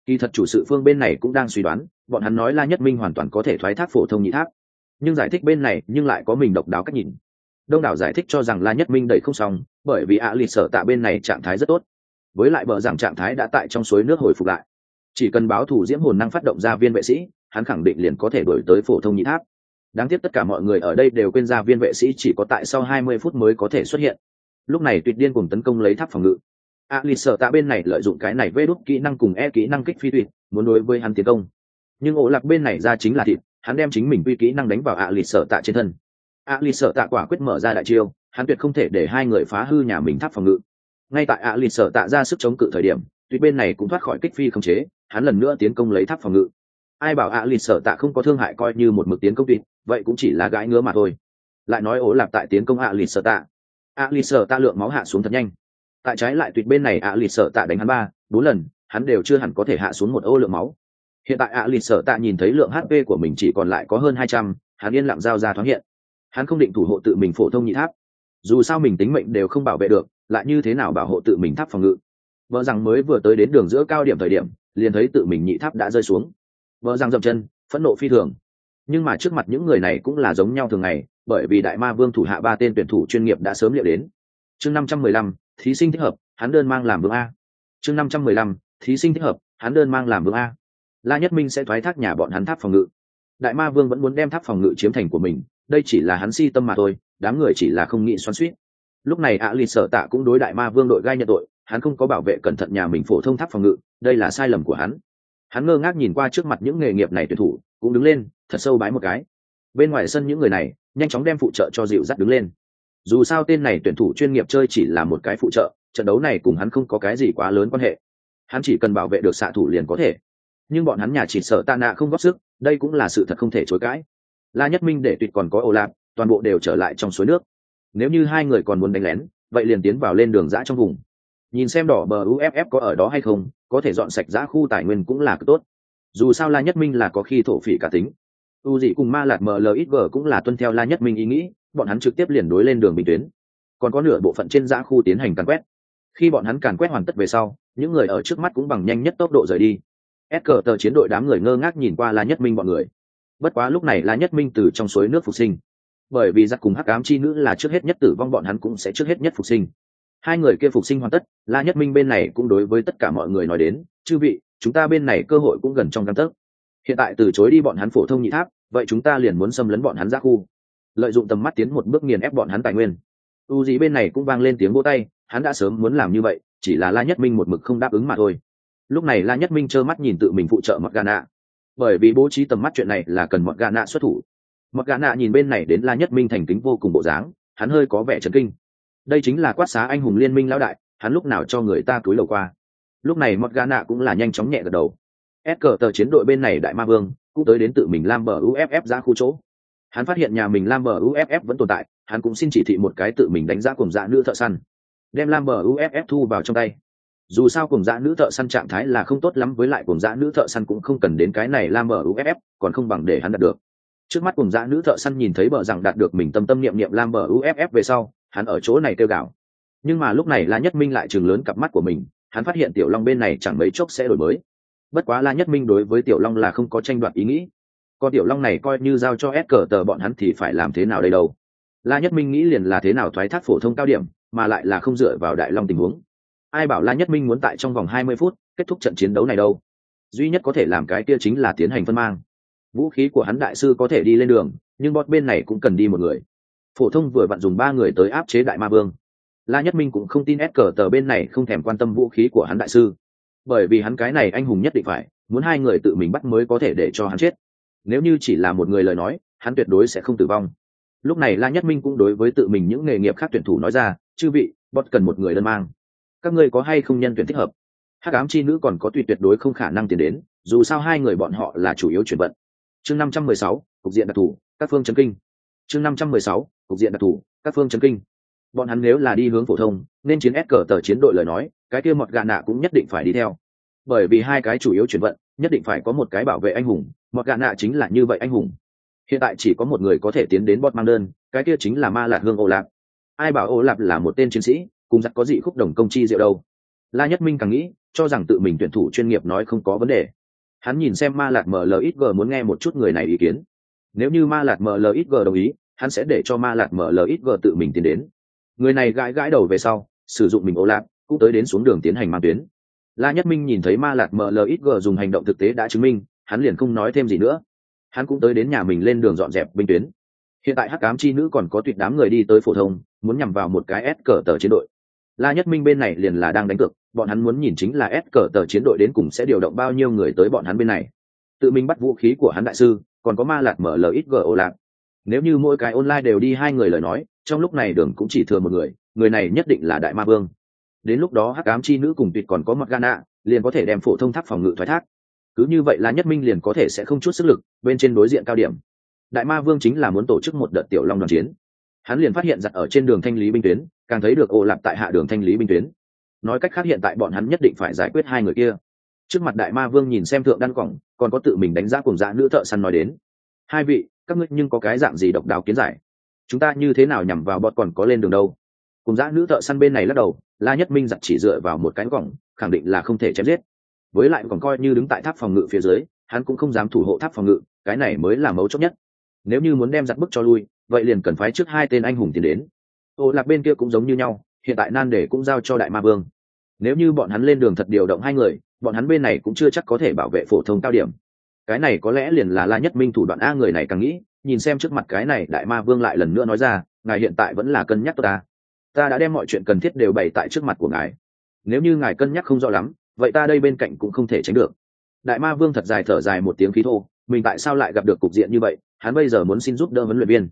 Kỳ thật chủ sự phương bên này cũng đang suy đoán, bọn hắn nói la nhất minh hoàn toàn có thể thoái thác phổ thông nhị tháp. Nhưng giải thích bên này nhưng lại có mình độc đáo cách nhìn đông đảo giải thích cho rằng la nhất minh đẩy không xong, bởi vì ạ à lì sở tạ bên này trạng thái rất tốt. Với lại bờ rằng trạng thái đã tại trong suối nước hồi phục lại. Chỉ cần báo thủ diễm hồn năng phát động ra viên vệ sĩ, hắn khẳng định liền có thể đổi tới phổ thông nhị tháp. Đáng tiếc tất cả mọi người ở đây đều quên ra viên vệ sĩ chỉ có tại sau 20 phút mới có thể xuất hiện. Lúc này tuyệt điên cùng tấn công lấy tháp phòng ngự. A lì sợ tạ bên này lợi dụng cái này vê đúc kỹ năng cùng e kỹ năng kích phi tuyệt muốn đối với hắn tiến công. Nhưng ổ lạc bên này ra chính là thịt, hắn đem chính mình quy kỹ năng đánh vào a lì sợ tạ trên thân ạ lì sợ tạ quả quyết mở ra đại chiêu, hắn tuyệt không thể để hai người phá hư nhà mình tháp phòng ngự. Ngay tại ạ lì sợ tạ ra sức chống cự thời điểm tuyệt bên này cũng thoát khỏi kích phi không chế, hắn lần nữa tiến công lấy tháp phòng ngự. Ai bảo ạ lì sợ tạ không có thương hại coi như một mực tiến công tuyệt, vậy cũng chỉ là gãi ngứa mà thôi. Lại nói ố lạp tại tiến công ạ lì sợ tạ. Ạ lì sợ tạ lượng máu hạ xuống thật nhanh. Tại trái lại tuyệt bên này ạ lì sợ tạ đánh hắn ba, bốn lần, hắn đều chưa hẳn có thể hạ xuống một ô lượng máu. Hiện tại ạ lì sợ tạ nhìn thấy lượng hp của mình chỉ còn lại có hơn hai trăm, hắn yên lặng giao ra thoáng hiện hắn không định thủ hộ tự mình phổ thông nhị tháp. Dù sao mình tính mệnh đều không bảo vệ được, lại như thế nào bảo hộ tự mình tháp phòng ngự? Vợ rằng mới vừa tới đến đường giữa cao điểm thời điểm, liền thấy tự mình nhị tháp đã rơi xuống. Vợ rằng dậm chân, phẫn nộ phi thường. Nhưng mà trước mặt những người này cũng là giống nhau thường ngày, bởi vì đại ma vương thủ hạ ba tên tuyển thủ chuyên nghiệp đã sớm liệu đến. Chương năm trăm mười lăm, thí sinh thích hợp, hắn đơn mang làm vương a. Chương năm trăm mười lăm, thí sinh thích hợp, hắn đơn mang làm vương a. La nhất minh sẽ thoái thác nhà bọn hắn tháp phòng ngự. Đại ma vương vẫn muốn đem tháp phòng ngự chiếm thành của mình đây chỉ là hắn si tâm mà thôi, đám người chỉ là không nghĩ xoắn suýt lúc này ạ lì sợ tạ cũng đối đại ma vương đội gai nhận tội, hắn không có bảo vệ cẩn thận nhà mình phổ thông tháp phòng ngự, đây là sai lầm của hắn. Hắn ngơ ngác nhìn qua trước mặt những nghề nghiệp này tuyển thủ, cũng đứng lên, thật sâu bái một cái. Bên ngoài sân những người này, nhanh chóng đem phụ trợ cho dịu dắt đứng lên. Dù sao tên này tuyển thủ chuyên nghiệp chơi chỉ là một cái phụ trợ, trận đấu này cùng hắn không có cái gì quá lớn quan hệ. Hắn chỉ cần bảo vệ được xạ thủ liền có thể. Nhưng bọn hắn nhà chỉ sợ tạ nạ không góp sức, đây cũng là sự thật không thể chối cãi la nhất minh để tuyệt còn có ổ lạp toàn bộ đều trở lại trong suối nước. Nếu như hai người còn muốn đánh lén, vậy liền tiến vào lên đường giã trong vùng. Nhìn xem đỏ bờ uff có ở đó hay không, có thể dọn sạch giã khu tài nguyên cũng là cực tốt. Dù sao la nhất minh là có khi thổ phỉ cả tính. U dị cùng ma lạt mlxg cũng là tuân theo la nhất minh ý nghĩ, bọn hắn trực tiếp liền đối lên đường bình tuyến. Còn có nửa bộ phận trên giã khu tiến hành càn quét. Khi bọn hắn càn quét hoàn tất về sau, những người ở trước mắt cũng bằng nhanh nhất tốc độ rời đi. Ép cờ tờ chiến đội đám người ngơ ngác nhìn qua la nhất minh bọn người bất quá lúc này la nhất minh từ trong suối nước phục sinh. Bởi vì giặc cùng hắc ám chi nữ là trước hết nhất tử vong, bọn hắn cũng sẽ trước hết nhất phục sinh. Hai người kia phục sinh hoàn tất la nhất minh bên này cũng đối với tất cả mọi người nói đến, chư vị, chúng ta bên này cơ hội cũng gần trong căn tấc. Hiện tại từ chối đi bọn hắn phổ thông nhị tháp, vậy chúng ta liền muốn xâm lấn bọn hắn ra khu. Lợi dụng tầm mắt tiến một bước nghiền ép bọn hắn tài nguyên. U dĩ bên này cũng vang lên tiếng vô tay, hắn đã sớm muốn làm như vậy, chỉ là la nhất minh một mực không đáp ứng mà thôi. Lúc này la nhất minh trơ mắt nhìn tự mình phụ trợ mặc gà nạ bởi vì bố trí tầm mắt chuyện này là cần mọt gà nạ xuất thủ. Mọt gà nạ nhìn bên này đến la nhất minh thành kính vô cùng bộ dáng, hắn hơi có vẻ chấn kinh. Đây chính là quát xá anh hùng liên minh lão đại, hắn lúc nào cho người ta túi lầu qua. Lúc này mọt gà nạ cũng là nhanh chóng nhẹ gật đầu. Ép cờ tờ chiến đội bên này đại ma vương, cũng tới đến tự mình lam bờ uff ra khu chỗ. Hắn phát hiện nhà mình lam bờ uff vẫn tồn tại, hắn cũng xin chỉ thị một cái tự mình đánh giá cùng dạ nữ thợ săn. Đem lam bờ uff thu vào trong tay dù sao cùng dã nữ thợ săn trạng thái là không tốt lắm, với lại cùng dã nữ thợ săn cũng không cần đến cái này lam mở uff còn không bằng để hắn đạt được. Trước mắt cùng dã nữ thợ săn nhìn thấy bờ rằng đạt được mình tâm tâm niệm niệm lam mở uff về sau, hắn ở chỗ này kêu gạo nhưng mà lúc này la nhất minh lại chừng lớn cặp mắt của mình, hắn phát hiện tiểu long bên này chẳng mấy chốc sẽ đổi mới. Bất quá la nhất minh đối với tiểu long là không có tranh đoạt ý nghĩ. Còn tiểu long này coi như giao cho s cờ tờ bọn hắn thì phải làm thế nào đây đâu? La nhất minh nghĩ liền là thế nào thoái thác phổ thông cao điểm, mà lại là không dựa vào đại long tình huống ai bảo la nhất minh muốn tại trong vòng hai mươi phút kết thúc trận chiến đấu này đâu? Duy nhất có thể làm cái kia chính là tiến hành phân mang. Vũ khí của hắn đại sư có thể đi lên đường, nhưng bọt bên này cũng cần đi một người. Phổ thông vừa vặn dùng ba người tới áp chế đại ma vương. La nhất minh cũng không tin ép cờ tờ bên này không thèm quan tâm vũ khí của hắn đại sư. Bởi vì hắn cái này anh hùng nhất định phải, muốn hai người tự mình bắt mới có thể để cho hắn chết. Nếu như chỉ là một người lời nói, hắn tuyệt đối sẽ không tử vong. Lúc này la nhất minh cũng đối với tự mình những nghề nghiệp khác tuyển thủ nói ra, chư vị bọt cần một người đơn mang các ngươi có hay không nhân tuyển thích hợp? Hắc ám chi nữ còn có tùy tuyệt đối không khả năng tiến đến, dù sao hai người bọn họ là chủ yếu chuyển vận. Chương năm trăm mười sáu, cục diện đặc thù, các phương chấn kinh. Chương năm trăm mười sáu, cục diện đặc thù, các phương chấn kinh. Bọn hắn nếu là đi hướng phổ thông, nên chiến ép cờ tờ chiến đội lời nói, cái kia mọt gà nạ cũng nhất định phải đi theo. Bởi vì hai cái chủ yếu chuyển vận, nhất định phải có một cái bảo vệ anh hùng, mọt gà nạ chính là như vậy anh hùng. Hiện tại chỉ có một người có thể tiến đến bọt mang đơn cái kia chính là ma lạc hương ô lạp ai bảo ô lạp là một tên chiến sĩ? Cùng giặc có dị khúc đồng công chi diệu đâu. La nhất minh càng nghĩ, cho rằng tự mình tuyển thủ chuyên nghiệp nói không có vấn đề. Hắn nhìn xem ma lạc mlxg muốn nghe một chút người này ý kiến. Nếu như ma lạc mlxg đồng ý, hắn sẽ để cho ma lạc mlxg tự mình tiến đến. Người này gãi gãi đầu về sau, sử dụng mình ô lạc cũng tới đến xuống đường tiến hành mang tuyến. La nhất minh nhìn thấy ma lạc mlxg dùng hành động thực tế đã chứng minh, hắn liền không nói thêm gì nữa. Hắn cũng tới đến nhà mình lên đường dọn dẹp binh tuyến. Hiện tại hắc cám chi nữ còn có tuyệt đám người đi tới phổ thông, muốn nhằm vào một cái s cờ tờ chiến đội la nhất minh bên này liền là đang đánh cược, bọn hắn muốn nhìn chính là s cờ tờ chiến đội đến cùng sẽ điều động bao nhiêu người tới bọn hắn bên này. Tự mình bắt vũ khí của hắn đại sư, còn có ma lạc mở ít lxg lạc nếu như mỗi cái online đều đi hai người lời nói, trong lúc này đường cũng chỉ thừa một người người này nhất định là đại ma vương. Đến lúc đó hắc ám chi nữ cùng tuyệt còn có mặt gana, liền có thể đem phổ thông tháp phòng ngự thoái thác. Cứ như vậy là nhất minh liền có thể sẽ không chút sức lực bên trên đối diện cao điểm. Đại ma vương chính là muốn tổ chức một đợt tiểu long đoàn chiến. Hắn liền phát hiện giặt ở trên đường thanh lý binh tuyến càng thấy được ô lạp tại hạ đường thanh lý binh tuyến. Nói cách khác hiện tại bọn hắn nhất định phải giải quyết hai người kia. Trước mặt đại ma vương nhìn xem thượng đan cổng còn có tự mình đánh giá cùng dạ nữ thợ săn nói đến. Hai vị, các ngươi nhưng có cái dạng gì độc đáo kiến giải? Chúng ta như thế nào nhằm vào bọn còn có lên đường đâu? Cùng dã nữ thợ săn bên này lắc đầu, la nhất minh giặt chỉ dựa vào một cánh cổng khẳng định là không thể chém giết. Với lại còn coi như đứng tại tháp phòng ngự phía dưới, hắn cũng không dám thủ hộ tháp phòng ngự, cái này mới là mấu chốt nhất. Nếu như muốn đem giặt bức cho lui, vậy liền cần phái trước hai tên anh hùng tiến đến ô lạc bên kia cũng giống như nhau, hiện tại nan để cũng giao cho đại ma vương. Nếu như bọn hắn lên đường thật điều động hai người, bọn hắn bên này cũng chưa chắc có thể bảo vệ phổ thông cao điểm. Cái này có lẽ liền là la nhất minh thủ đoạn a người này càng nghĩ, nhìn xem trước mặt cái này đại ma vương lại lần nữa nói ra, ngài hiện tại vẫn là cân nhắc ta. Ta đã đem mọi chuyện cần thiết đều bày tại trước mặt của ngài. Nếu như ngài cân nhắc không rõ lắm, vậy ta đây bên cạnh cũng không thể tránh được. Đại ma vương thật dài thở dài một tiếng khí thô, mình tại sao lại gặp được cục diện như vậy? Hắn bây giờ muốn xin giúp đỡ huấn luyện viên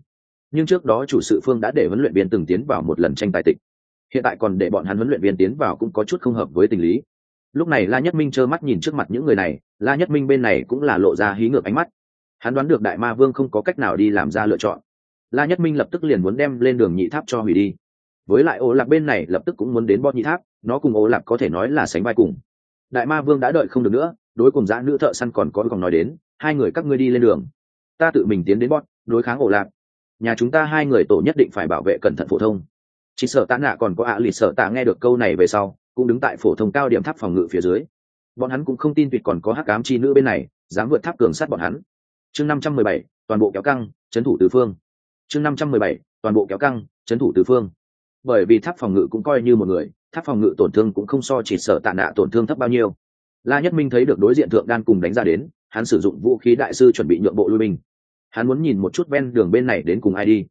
nhưng trước đó chủ sự phương đã để huấn luyện viên từng tiến vào một lần tranh tài tịch. Hiện tại còn để bọn hắn huấn luyện viên tiến vào cũng có chút không hợp với tình lý. Lúc này la nhất minh trơ mắt nhìn trước mặt những người này, la nhất minh bên này cũng là lộ ra hí ngược ánh mắt. Hắn đoán được đại ma vương không có cách nào đi làm ra lựa chọn. La nhất minh lập tức liền muốn đem lên đường nhị tháp cho hủy đi. Với lại ô lạc bên này lập tức cũng muốn đến bot nhị tháp, nó cùng ô lạc có thể nói là sánh vai cùng. Đại ma vương đã đợi không được nữa, đối cùng dã nữ thợ săn còn có còn nói đến, hai người các ngươi đi lên đường. Ta tự mình tiến đến bot đối kháng ô lạc nhà chúng ta hai người tổ nhất định phải bảo vệ cẩn thận phổ thông. Chỉ sợ tạ nạ còn có ạ à lì sợ tạ nghe được câu này về sau, cũng đứng tại phổ thông cao điểm tháp phòng ngự phía dưới. Bọn hắn cũng không tin tuyệt còn có hắc cám chi nữ bên này, dám vượt tháp cường sát bọn hắn. Chương năm trăm mười bảy, toàn bộ kéo căng trấn thủ tứ phương. Chương năm trăm mười bảy, toàn bộ kéo căng trấn thủ tứ phương. Bởi vì tháp phòng ngự cũng coi như một người, tháp phòng ngự tổn thương cũng không so chỉ sợ tạ nạ tổn thương thấp bao nhiêu. La nhất minh thấy được đối diện thượng đan cùng đánh ra đến, hắn sử dụng vũ khí đại sư chuẩn bị nhượng bộ lui binh hắn muốn nhìn một chút ven đường bên này đến cùng ai đi.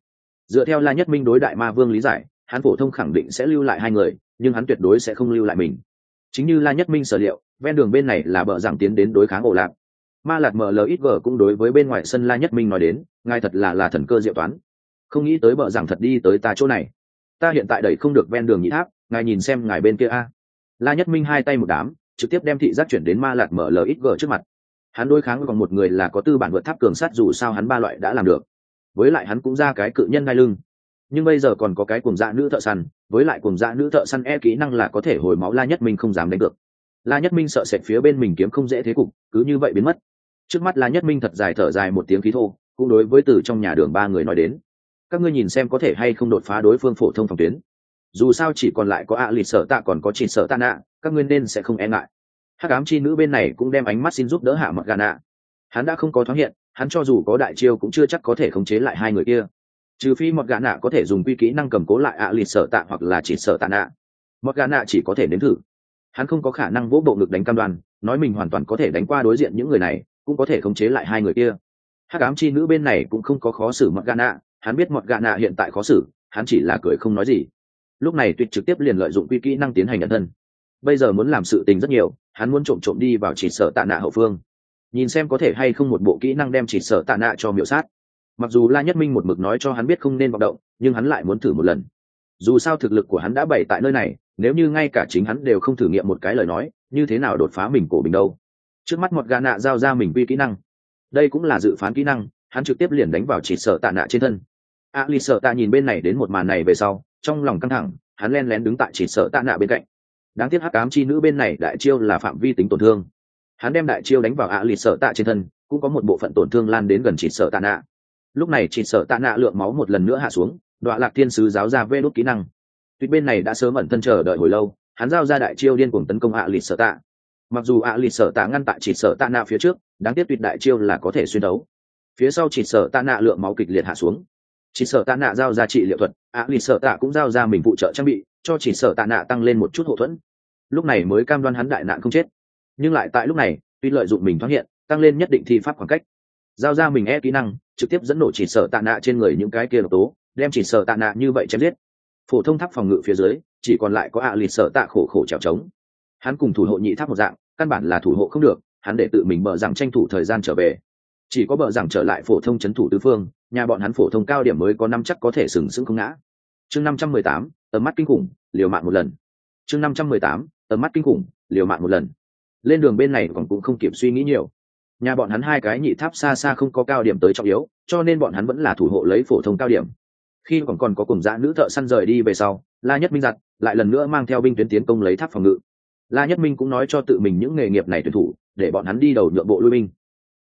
Dựa theo la nhất minh đối đại ma vương lý giải, hắn phổ thông khẳng định sẽ lưu lại hai người, nhưng hắn tuyệt đối sẽ không lưu lại mình. Chính như la nhất minh sở liệu, ven đường bên này là bờ giảng tiến đến đối kháng ổ lạc. Ma lạc mlxg cũng đối với bên ngoài sân la nhất minh nói đến, ngài thật là là thần cơ diệu toán. Không nghĩ tới bờ giảng thật đi tới ta chỗ này. Ta hiện tại đẩy không được ven đường nhị tháp, ngài nhìn xem ngài bên kia a. La nhất minh hai tay một đám, trực tiếp đem thị giác chuyển đến ma lạc mlxg trước mặt hắn đối kháng còn một người là có tư bản vượt tháp cường sát dù sao hắn ba loại đã làm được. Với lại hắn cũng ra cái cự nhân đai lưng. Nhưng bây giờ còn có cái cùng dạ nữ thợ săn, với lại cùng dạ nữ thợ săn e kỹ năng là có thể hồi máu la nhất minh không dám đánh được la nhất minh sợ sệt phía bên mình kiếm không dễ thế cục, cứ như vậy biến mất. Trước mắt la nhất minh thật dài thở dài một tiếng khí thô, cũng đối với từ trong nhà đường ba người nói đến. Các ngươi nhìn xem có thể hay không đột phá đối phương phổ thông phòng tuyến. Dù sao chỉ còn lại có ạ à lịt sợ tạ còn có chỉ sợ tạ nạ, các ngươi nên sẽ không e ngại hắc ám chi nữ bên này cũng đem ánh mắt xin giúp đỡ hạ mặt gà nạ. Hắn đã không có thoáng hiện, hắn cho dù có đại chiêu cũng chưa chắc có thể khống chế lại hai người kia. Trừ phi một gà nạ có thể dùng quy kỹ năng cầm cố lại ạ à lịt sợ tạ hoặc là chỉ sợ tạ nạ. Một gà nạ chỉ có thể nếm thử. Hắn không có khả năng vỗ bộ ngực đánh cam đoan, nói mình hoàn toàn có thể đánh qua đối diện những người này, cũng có thể khống chế lại hai người kia. Hắc ám chi nữ bên này cũng không có khó xử mọt gà nạ, hắn biết mọt gà nạ hiện tại khó xử, hắn chỉ là cười không nói gì. Lúc này tuyệt trực tiếp liền lợi dụng quy kỹ năng tiến hành nhận thân. Bây giờ muốn làm sự tình rất nhiều hắn muốn trộm trộm đi vào chỉ sợ tạ nạ hậu phương. Nhìn xem có thể hay không một bộ kỹ năng đem chỉ sợ tạ nạ cho miểu sát. Mặc dù la nhất minh một mực nói cho hắn biết không nên vọng động, nhưng hắn lại muốn thử một lần. Dù sao thực lực của hắn đã bày tại nơi này, nếu như ngay cả chính hắn đều không thử nghiệm một cái lời nói, như thế nào đột phá mình cổ bình đâu? Trước mắt một gà nạ giao ra mình quy kỹ năng. Đây cũng là dự phán kỹ năng, hắn trực tiếp liền đánh vào chỉ sợ tạ nạ trên thân. A lì sợ tạ nhìn bên này đến một màn này về sau, trong lòng căng thẳng, hắn len lén đứng tại chỉ sợ tạ nạ bên cạnh đáng tiếc hắc ám chi nữ bên này đại chiêu là phạm vi tính tổn thương. Hắn đem đại chiêu đánh vào ạ à lịt sợ tạ trên thân, cũng có một bộ phận tổn thương lan đến gần chỉ sợ tạ nạ. Lúc này chỉ sợ tạ nạ lượng máu một lần nữa hạ xuống, đọa lạc thiên sứ giáo ra vê đốt kỹ năng. Tuy bên này đã sớm ẩn thân chờ đợi hồi lâu, hắn giao ra đại chiêu điên cuồng tấn công ạ lì sợ tạ. Mặc dù ạ lì sợ tạ ngăn tại chỉ sợ tạ nạ phía trước, đáng tiếc tuyệt đại chiêu là có thể xuyên đấu. Phía sau chỉ sợ tạ nạ lượng máu kịch liệt hạ xuống. Chỉ sợ tạ nạ giao ra trị liệu thuật, ạ lì sợ tạ cũng giao ra mình phụ trợ trang bị, cho chỉ sợ tạ nạ tăng lên một chút hậu thuẫn lúc này mới cam đoan hắn đại nạn không chết. Nhưng lại tại lúc này, tuy lợi dụng mình thoát hiện, tăng lên nhất định thi pháp khoảng cách. Giao ra mình e kỹ năng, trực tiếp dẫn nổ chỉ sợ tạ nạ trên người những cái kia độc tố, đem chỉ sợ tạ nạ như vậy chém giết. Phổ thông tháp phòng ngự phía dưới, chỉ còn lại có ạ lịt sợ tạ khổ khổ trèo trống hắn cùng thủ hộ nhị tháp một dạng, căn bản là thủ hộ không được, hắn để tự mình bờ rằng tranh thủ thời gian trở về. Chỉ có bờ rằng trở lại phổ thông c h ấ n thủ tứ phương, nhà bọn hắn phổ thông cao điểm mới có năm chắc có thể sừng sững không ngã. Chương năm trăm mười tám, tầm mắt kinh khủng, liều mạng một lần. Chương năm trăm mười tám tầm mắt kinh khủng, liều mạng một lần. Lên đường bên này còn cũng không kịp suy nghĩ nhiều. Nhà bọn hắn hai cái nhị tháp xa xa không có cao điểm tới trọng yếu, cho nên bọn hắn vẫn là thủ hộ lấy phổ thông cao điểm. Khi còn còn có cùng dã nữ thợ săn rời đi về sau, la nhất minh giặt, lại lần nữa mang theo binh tuyến tiến công lấy tháp phòng ngự. La nhất minh cũng nói cho tự mình những nghề nghiệp này tuyển thủ, để bọn hắn đi đầu nhượng bộ lui binh.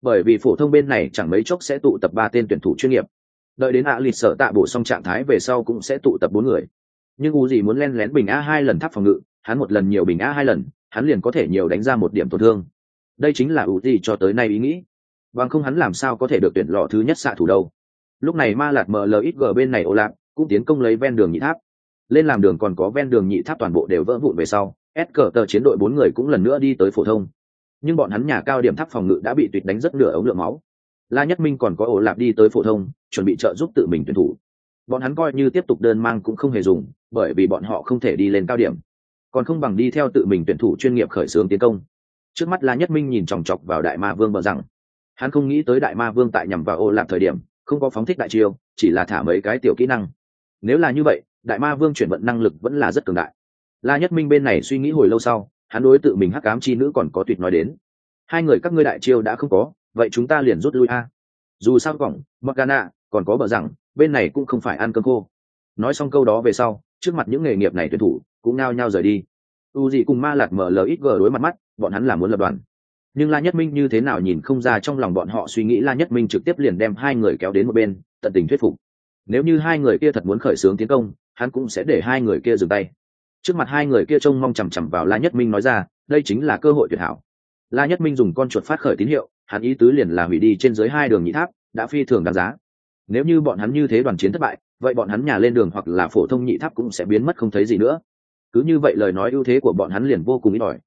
Bởi vì phổ thông bên này chẳng mấy chốc sẽ tụ tập ba tên tuyển thủ chuyên nghiệp. Đợi đến ạ à lịch sở tạ bổ xong trạng thái về sau cũng sẽ tụ tập bốn người. Nhưng u gì muốn len lén bình a hai lần tháp phòng ngự hắn một lần nhiều bình a hai lần, hắn liền có thể nhiều đánh ra một điểm tổn thương. Đây chính là ưu ti cho tới nay ý nghĩ. Bằng không hắn làm sao có thể được tuyển lọ thứ nhất xạ thủ đâu. Lúc này ma lạt mlxg bên này ô lạc, cũng tiến công lấy ven đường nhị tháp. Lên làm đường còn có ven đường nhị tháp toàn bộ đều vỡ vụn về sau, s cờ tờ chiến đội bốn người cũng lần nữa đi tới phổ thông. Nhưng bọn hắn nhà cao điểm tháp phòng ngự đã bị tuyệt đánh rất nửa ống lượng máu. La nhất minh còn có ổ lạp đi tới phổ thông, chuẩn bị trợ giúp tự mình tuyển thủ. Bọn hắn coi như tiếp tục đơn mang cũng không hề dùng, bởi vì bọn họ không thể đi lên cao điểm còn không bằng đi theo tự mình tuyển thủ chuyên nghiệp khởi xướng tiến công. Trước mắt la nhất minh nhìn chòng chọc vào đại ma vương bờ rằng, hắn không nghĩ tới đại ma vương tại nhằm vào ô lạc thời điểm, không có phóng thích đại chiêu, chỉ là thả mấy cái tiểu kỹ năng. Nếu là như vậy, đại ma vương chuyển vận năng lực vẫn là rất cường đại. La nhất minh bên này suy nghĩ hồi lâu sau, hắn đối tự mình hắc cám chi nữ còn có tuyệt nói đến. Hai người các ngươi đại chiêu đã không có, vậy chúng ta liền rút lui a. Dù sao cổng morgana còn có bờ rằng, bên này cũng không phải ăn cơm khô. Nói xong câu đó về sau, trước mặt những nghề nghiệp này tuyển thủ cũng nao nhao rời đi. U gì cùng ma lạt mở lời ít gờ đối mặt mắt, bọn hắn là muốn lập đoàn. Nhưng la nhất minh như thế nào nhìn không ra trong lòng bọn họ suy nghĩ la nhất minh trực tiếp liền đem hai người kéo đến một bên, tận tình thuyết phục. Nếu như hai người kia thật muốn khởi xướng tiến công, hắn cũng sẽ để hai người kia dừng tay. Trước mặt hai người kia trông mong chằm chằm vào la nhất minh nói ra, đây chính là cơ hội tuyệt hảo. La nhất minh dùng con chuột phát khởi tín hiệu, hắn ý tứ liền là hủy đi trên dưới hai đường nhị tháp, đã phi thường đáng giá. Nếu như bọn hắn như thế đoàn chiến thất bại, vậy bọn hắn nhà lên đường hoặc là phổ thông nhị tháp cũng sẽ biến mất không thấy gì nữa cứ như vậy lời nói ưu thế của bọn hắn liền vô cùng ít ỏi.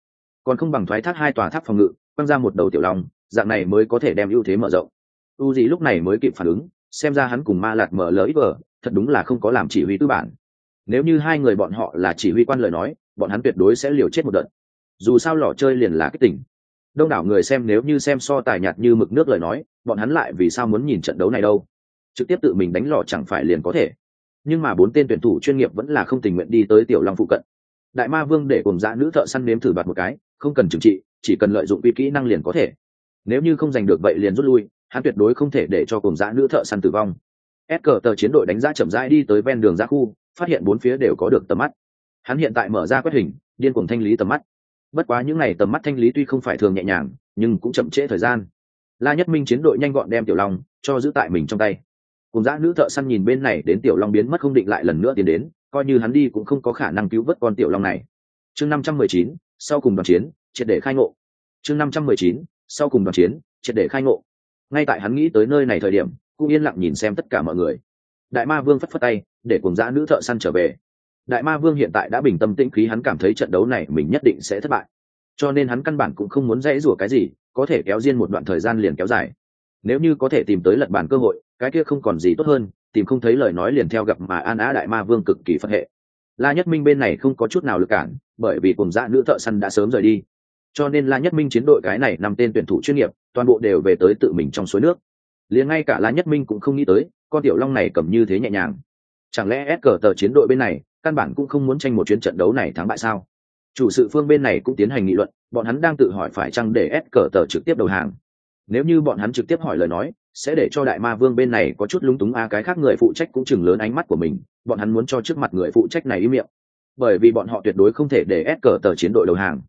Còn không bằng thoái thác hai tòa tháp phòng ngự, quăng ra một đầu tiểu long, dạng này mới có thể đem ưu thế mở rộng. U dị lúc này mới kịp phản ứng, xem ra hắn cùng ma lạt mở lỡ ít vờ, thật đúng là không có làm chỉ huy tư bản. Nếu như hai người bọn họ là chỉ huy quan lời nói, bọn hắn tuyệt đối sẽ liều chết một đợt. Dù sao lò chơi liền là cái tỉnh đông đảo người xem nếu như xem so tài nhạt như mực nước lời nói, bọn hắn lại vì sao muốn nhìn trận đấu này đâu? Trực tiếp tự mình đánh lò chẳng phải liền có thể. Nhưng mà bốn tên tuyển thủ chuyên nghiệp vẫn là không tình nguyện đi tới tiểu long phụ cận đại ma vương để cùng dã nữ thợ săn nếm thử bạt một cái, không cần trừng trị, chỉ cần lợi dụng uy kỹ năng liền có thể. Nếu như không giành được vậy liền rút lui, hắn tuyệt đối không thể để cho cùng dã nữ thợ săn tử vong. S cờ tờ chiến đội đánh giá chậm rãi đi tới ven đường ra khu, phát hiện bốn phía đều có được tầm mắt. Hắn hiện tại mở ra quét hình, điên cuồng thanh lý tầm mắt. Bất quá những n à y tầm mắt thanh lý tuy không phải thường nhẹ nhàng, nhưng cũng chậm trễ thời gian. La nhất minh chiến đội nhanh gọn đem tiểu long cho giữ tại mình trong tay. Cùng dã nữ thợ săn nhìn bên này đến tiểu long biến mất không định lại lần nữa tiến đến coi như hắn đi cũng không có khả năng cứu vớt con tiểu long này. Chương năm trăm mười chín, sau cùng đoàn chiến, triệt để khai ngộ. Chương năm trăm mười chín, sau cùng đoàn chiến, triệt để khai ngộ. Ngay tại hắn nghĩ tới nơi này thời điểm, cũng yên lặng nhìn xem tất cả mọi người. Đại ma vương phất phất tay, để cùng dã nữ thợ săn trở về. Đại ma vương hiện tại đã bình tâm tĩnh khí, hắn cảm thấy trận đấu này mình nhất định sẽ thất bại. Cho nên hắn căn bản cũng không muốn dễ rủa cái gì, có thể kéo riêng một đoạn thời gian liền kéo dài nếu như có thể tìm tới lật bàn cơ hội, cái kia không còn gì tốt hơn, tìm không thấy lời nói liền theo gặp mà an á đại ma vương cực kỳ phật hệ. La nhất minh bên này không có chút nào lực cản, bởi vì cùng dã nữ thợ săn đã sớm rời đi. Cho nên la nhất minh chiến đội cái này nằm tên tuyển thủ chuyên nghiệp, toàn bộ đều về tới tự mình trong suối nước. Liền ngay cả la nhất minh cũng không nghĩ tới, con tiểu long này cầm như thế nhẹ nhàng. Chẳng lẽ ép cờ tờ chiến đội bên này, căn bản cũng không muốn tranh một chuyến trận đấu này thắng bại sao? Chủ sự phương bên này cũng tiến hành nghị luận, bọn hắn đang tự hỏi phải chăng để ép cờ tờ trực tiếp đầu hàng nếu như bọn hắn trực tiếp hỏi lời nói, sẽ để cho đại ma vương bên này có chút lúng túng, a, cái khác người phụ trách cũng chừng lớn ánh mắt của mình, bọn hắn muốn cho trước mặt người phụ trách này im miệng. Bởi vì bọn họ tuyệt đối không thể để ép cờ tờ chiến đội đầu hàng.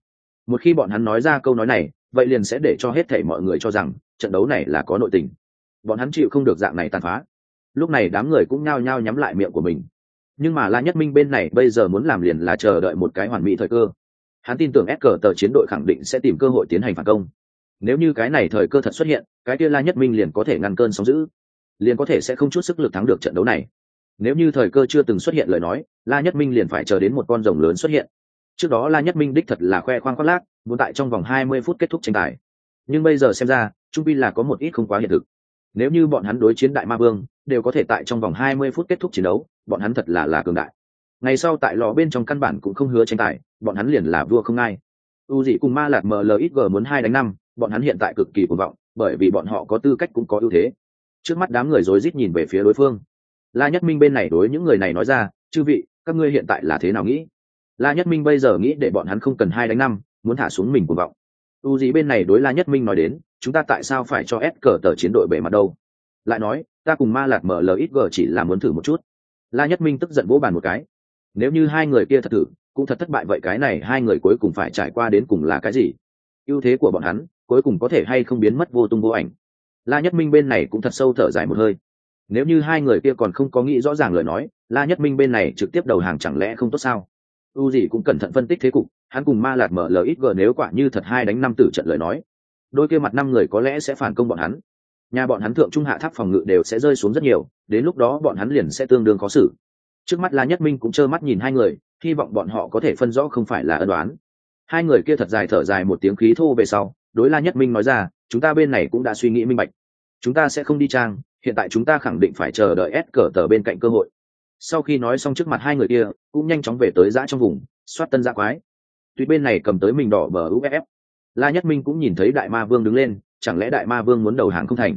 Một khi bọn hắn nói ra câu nói này, vậy liền sẽ để cho hết thảy mọi người cho rằng, trận đấu này là có nội tình. Bọn hắn chịu không được dạng này tàn phá. Lúc này đám người cũng nhao nhao nhắm lại miệng của mình. Nhưng mà la nhất minh bên này bây giờ muốn làm liền là chờ đợi một cái hoàn mỹ thời cơ. Hắn tin tưởng ép cờ tờ chiến đội khẳng định sẽ tìm cơ hội tiến hành phản công nếu như cái này thời cơ thật xuất hiện, cái kia la nhất minh liền có thể ngăn cơn sóng giữ liền có thể sẽ không chút sức lực thắng được trận đấu này. Nếu như thời cơ chưa từng xuất hiện lời nói, la nhất minh liền phải chờ đến một con rồng lớn xuất hiện. Trước đó la nhất minh đích thật là khoe khoang khoác lác, muốn tại trong vòng hai mươi phút kết thúc tranh tài. Nhưng bây giờ xem ra, trung pi là có một ít không quá hiện thực. Nếu như bọn hắn đối chiến đại ma vương, đều có thể tại trong vòng hai mươi phút kết thúc chiến đấu, bọn hắn thật là là cường đại. Ngày sau tại lò bên trong căn bản cũng không hứa tranh tài, bọn hắn liền là vua không ai u dị cùng ma lạc mlxg muốn hai đánh năm, bọn hắn hiện tại cực kỳ cuồng vọng, bởi vì bọn họ có tư cách cũng có ưu thế. Trước mắt đám người rối rít nhìn về phía đối phương. La nhất minh bên này đối những người này nói ra, chư vị, các ngươi hiện tại là thế nào nghĩ? La nhất minh bây giờ nghĩ để bọn hắn không cần hai đánh năm, muốn thả xuống mình cuồng vọng. U dị bên này đối la nhất minh nói đến, chúng ta tại sao phải cho s cờ tờ chiến đội bề mặt đâu? Lại nói, ta cùng ma lạc mlxg chỉ là muốn thử một chút. La nhất minh tức giận vỗ bàn một cái. Nếu như hai người kia thật thử cũng thật thất bại, vậy cái này hai người cuối cùng phải trải qua đến cùng là cái gì? Ưu thế của bọn hắn, cuối cùng có thể hay không biến mất vô tung vô ảnh? La nhất minh bên này cũng thật sâu thở dài một hơi. Nếu như hai người kia còn không có nghĩ rõ ràng lời nói, la nhất minh bên này trực tiếp đầu hàng chẳng lẽ không tốt sao? U gì cũng cẩn thận phân tích thế cục, hắn cùng ma lạt mở lời ít gờ nếu quả như thật hai đánh năm tử trận lời nói, đôi kia mặt năm người có lẽ sẽ phản công bọn hắn. Nhà bọn hắn thượng trung hạ tháp phòng ngự đều sẽ rơi xuống rất nhiều, đến lúc đó bọn hắn liền sẽ tương đương khó xử. Trước mắt la nhất minh cũng trơ mắt nhìn hai người hy vọng bọn họ có thể phân rõ không phải là ân đoán hai người kia thật dài thở dài một tiếng khí thô về sau, đối la nhất minh nói ra, chúng ta bên này cũng đã suy nghĩ minh bạch. Chúng ta sẽ không đi trang, hiện tại chúng ta khẳng định phải chờ đợi ép cờ tờ bên cạnh cơ hội. Sau khi nói xong trước mặt hai người kia, cũng nhanh chóng về tới giã trong vùng, soát tân giã quái. Tuy bên này cầm tới mình đỏ bờ uff la nhất minh cũng nhìn thấy đại ma vương đứng lên, chẳng lẽ đại ma vương muốn đầu hàng không thành?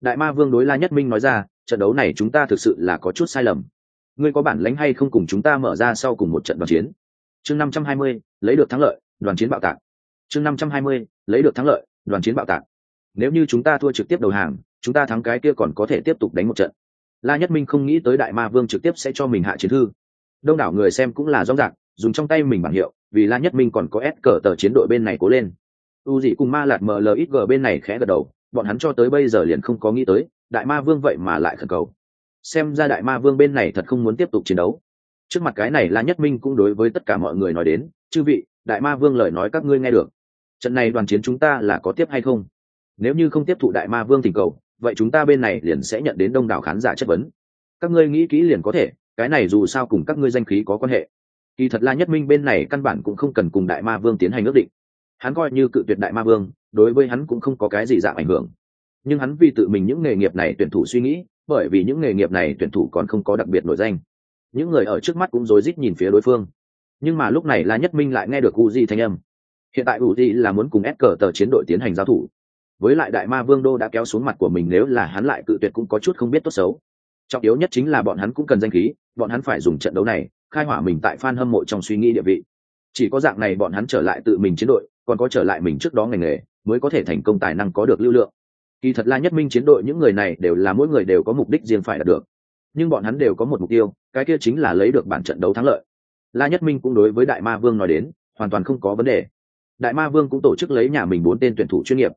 Đại ma vương đối la nhất minh nói ra, trận đấu này chúng ta thực sự là có chút sai lầm ngươi có bản lãnh hay không cùng chúng ta mở ra sau cùng một trận đoàn chiến? Chương năm trăm hai mươi, lấy được thắng lợi, đoàn chiến bạo tạc. Chương năm trăm hai mươi, lấy được thắng lợi, đoàn chiến bạo tạc. Nếu như chúng ta thua trực tiếp đầu hàng, chúng ta thắng cái kia còn có thể tiếp tục đánh một trận. La nhất minh không nghĩ tới đại ma vương trực tiếp sẽ cho mình hạ chiến thư. Đông đảo người xem cũng là rõ ràng, dùng trong tay mình bảng hiệu, vì la nhất minh còn có ép cờ tờ chiến đội bên này cố lên. U dị cùng ma lạt mlxg bên này khẽ gật đầu, bọn hắn cho tới bây giờ liền không có nghĩ tới, đại ma vương vậy mà lại khẩn cầu xem ra đại ma vương bên này thật không muốn tiếp tục chiến đấu. Trước mặt cái này la nhất minh cũng đối với tất cả mọi người nói đến, chư vị, đại ma vương lời nói các ngươi nghe được. Trận này đoàn chiến chúng ta là có tiếp hay không? Nếu như không tiếp thụ đại ma vương tình cầu, vậy chúng ta bên này liền sẽ nhận đến đông đảo khán giả chất vấn. Các ngươi nghĩ kỹ liền có thể, cái này dù sao cùng các ngươi danh khí có quan hệ. Kỳ thật la nhất minh bên này căn bản cũng không cần cùng đại ma vương tiến hành ước định. Hắn coi như cự tuyệt đại ma vương, đối với hắn cũng không có cái gì dạng ảnh hưởng. Nhưng hắn vì tự mình những nghề nghiệp này tuyển thủ suy nghĩ bởi vì những nghề nghiệp này tuyển thủ còn không có đặc biệt nổi danh. Những người ở trước mắt cũng rối rít nhìn phía đối phương. Nhưng mà lúc này la nhất minh lại nghe được u di thanh âm. Hiện tại u di là muốn cùng ép cờ tờ chiến đội tiến hành giao thủ. Với lại đại ma vương đô đã kéo xuống mặt của mình nếu là hắn lại cự tuyệt cũng có chút không biết tốt xấu. Trọng yếu nhất chính là bọn hắn cũng cần danh khí, bọn hắn phải dùng trận đấu này, khai hỏa mình tại f a n hâm mộ trong suy nghĩ địa vị. Chỉ có dạng này bọn hắn trở lại tự mình chiến đội, còn có trở lại mình trước đó ngành nghề, mới có thể thành công tài năng có được lưu lượng kỳ thật la nhất minh chiến đội những người này đều là mỗi người đều có mục đích riêng phải đạt được. Nhưng bọn hắn đều có một mục tiêu, cái kia chính là lấy được bản trận đấu thắng lợi. La nhất minh cũng đối với đại ma vương nói đến, hoàn toàn không có vấn đề. Đại ma vương cũng tổ chức lấy nhà mình bốn tên tuyển thủ chuyên nghiệp.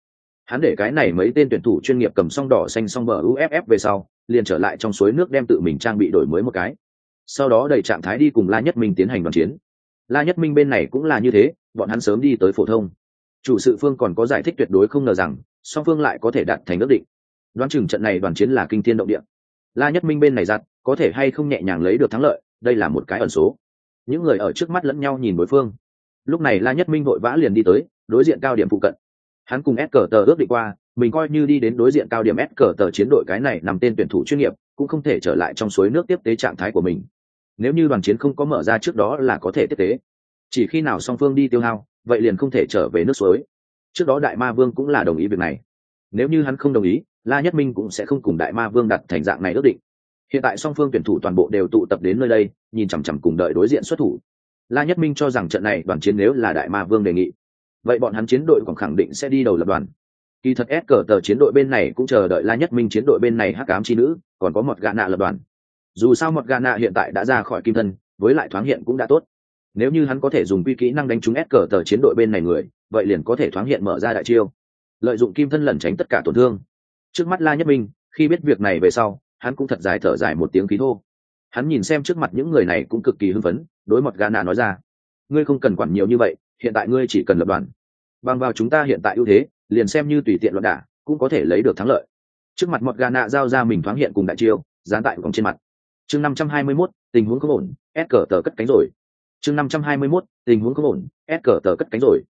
Hắn để cái này mấy tên tuyển thủ chuyên nghiệp cầm song đỏ xanh song bờ uff về sau, liền trở lại trong suối nước đem tự mình trang bị đổi mới một cái. Sau đó đẩy trạng thái đi cùng la nhất minh tiến hành đoàn chiến. La nhất minh bên này cũng là như thế, bọn hắn sớm đi tới phổ thông. Chủ sự phương còn có giải thích tuyệt đối không ngờ rằng song phương lại có thể đạt thành ước định. Đoán chừng trận này đoàn chiến là kinh thiên động địa. La nhất minh bên này giặt, có thể hay không nhẹ nhàng lấy được thắng lợi, đây là một cái ẩn số. Những người ở trước mắt lẫn nhau nhìn đối phương. Lúc này la nhất minh vội vã liền đi tới, đối diện cao điểm phụ cận. Hắn cùng s cờ tờ ước định qua, mình coi như đi đến đối diện cao điểm s cờ tờ chiến đội cái này nằm tên tuyển thủ chuyên nghiệp, cũng không thể trở lại trong suối nước tiếp tế trạng thái của mình. Nếu như đoàn chiến không có mở ra trước đó là có thể tiếp tế. Chỉ khi nào song phương đi tiêu hao, vậy liền không thể trở về nước suối trước đó đại ma vương cũng là đồng ý việc này. Nếu như hắn không đồng ý, la nhất minh cũng sẽ không cùng đại ma vương đặt thành dạng này ước định. Hiện tại song phương tuyển thủ toàn bộ đều tụ tập đến nơi đây, nhìn chằm chằm cùng đợi đối diện xuất thủ. La nhất minh cho rằng trận này đoàn chiến nếu là đại ma vương đề nghị, vậy bọn hắn chiến đội còn khẳng định sẽ đi đầu lập đoàn. Kỳ thật ép cờ tờ chiến đội bên này cũng chờ đợi la nhất minh chiến đội bên này hắc cám chi nữ, còn có một gạ nạ lập đoàn. Dù sao một gạ nạ hiện tại đã ra khỏi kim thân, với lại thoáng hiện cũng đã tốt nếu như hắn có thể dùng quy kỹ năng đánh trúng s cờ tờ chiến đội bên này người, vậy liền có thể thoáng hiện mở ra đại chiêu. Lợi dụng kim thân lẩn tránh tất cả tổn thương. Trước mắt la nhất minh, khi biết việc này về sau, hắn cũng thật dài thở dài một tiếng khí thô. Hắn nhìn xem trước mặt những người này cũng cực kỳ hưng phấn, đối mặt gà nạ nói ra, ngươi không cần quản nhiều như vậy, hiện tại ngươi chỉ cần lập đoàn. Bằng vào chúng ta hiện tại ưu thế, liền xem như tùy tiện loạn đả, cũng có thể lấy được thắng lợi. Trước mặt mọt gà nạ giao ra mình thoáng hiện cùng đại chiêu, dán tại vòng trên mặt. Chương năm trăm hai mươi mốt, tình huống không ổn ép cờ tờ cất cánh rồi chương năm trăm hai mươi 521, tình huống không ổn ép cờ tờ cất cánh rồi.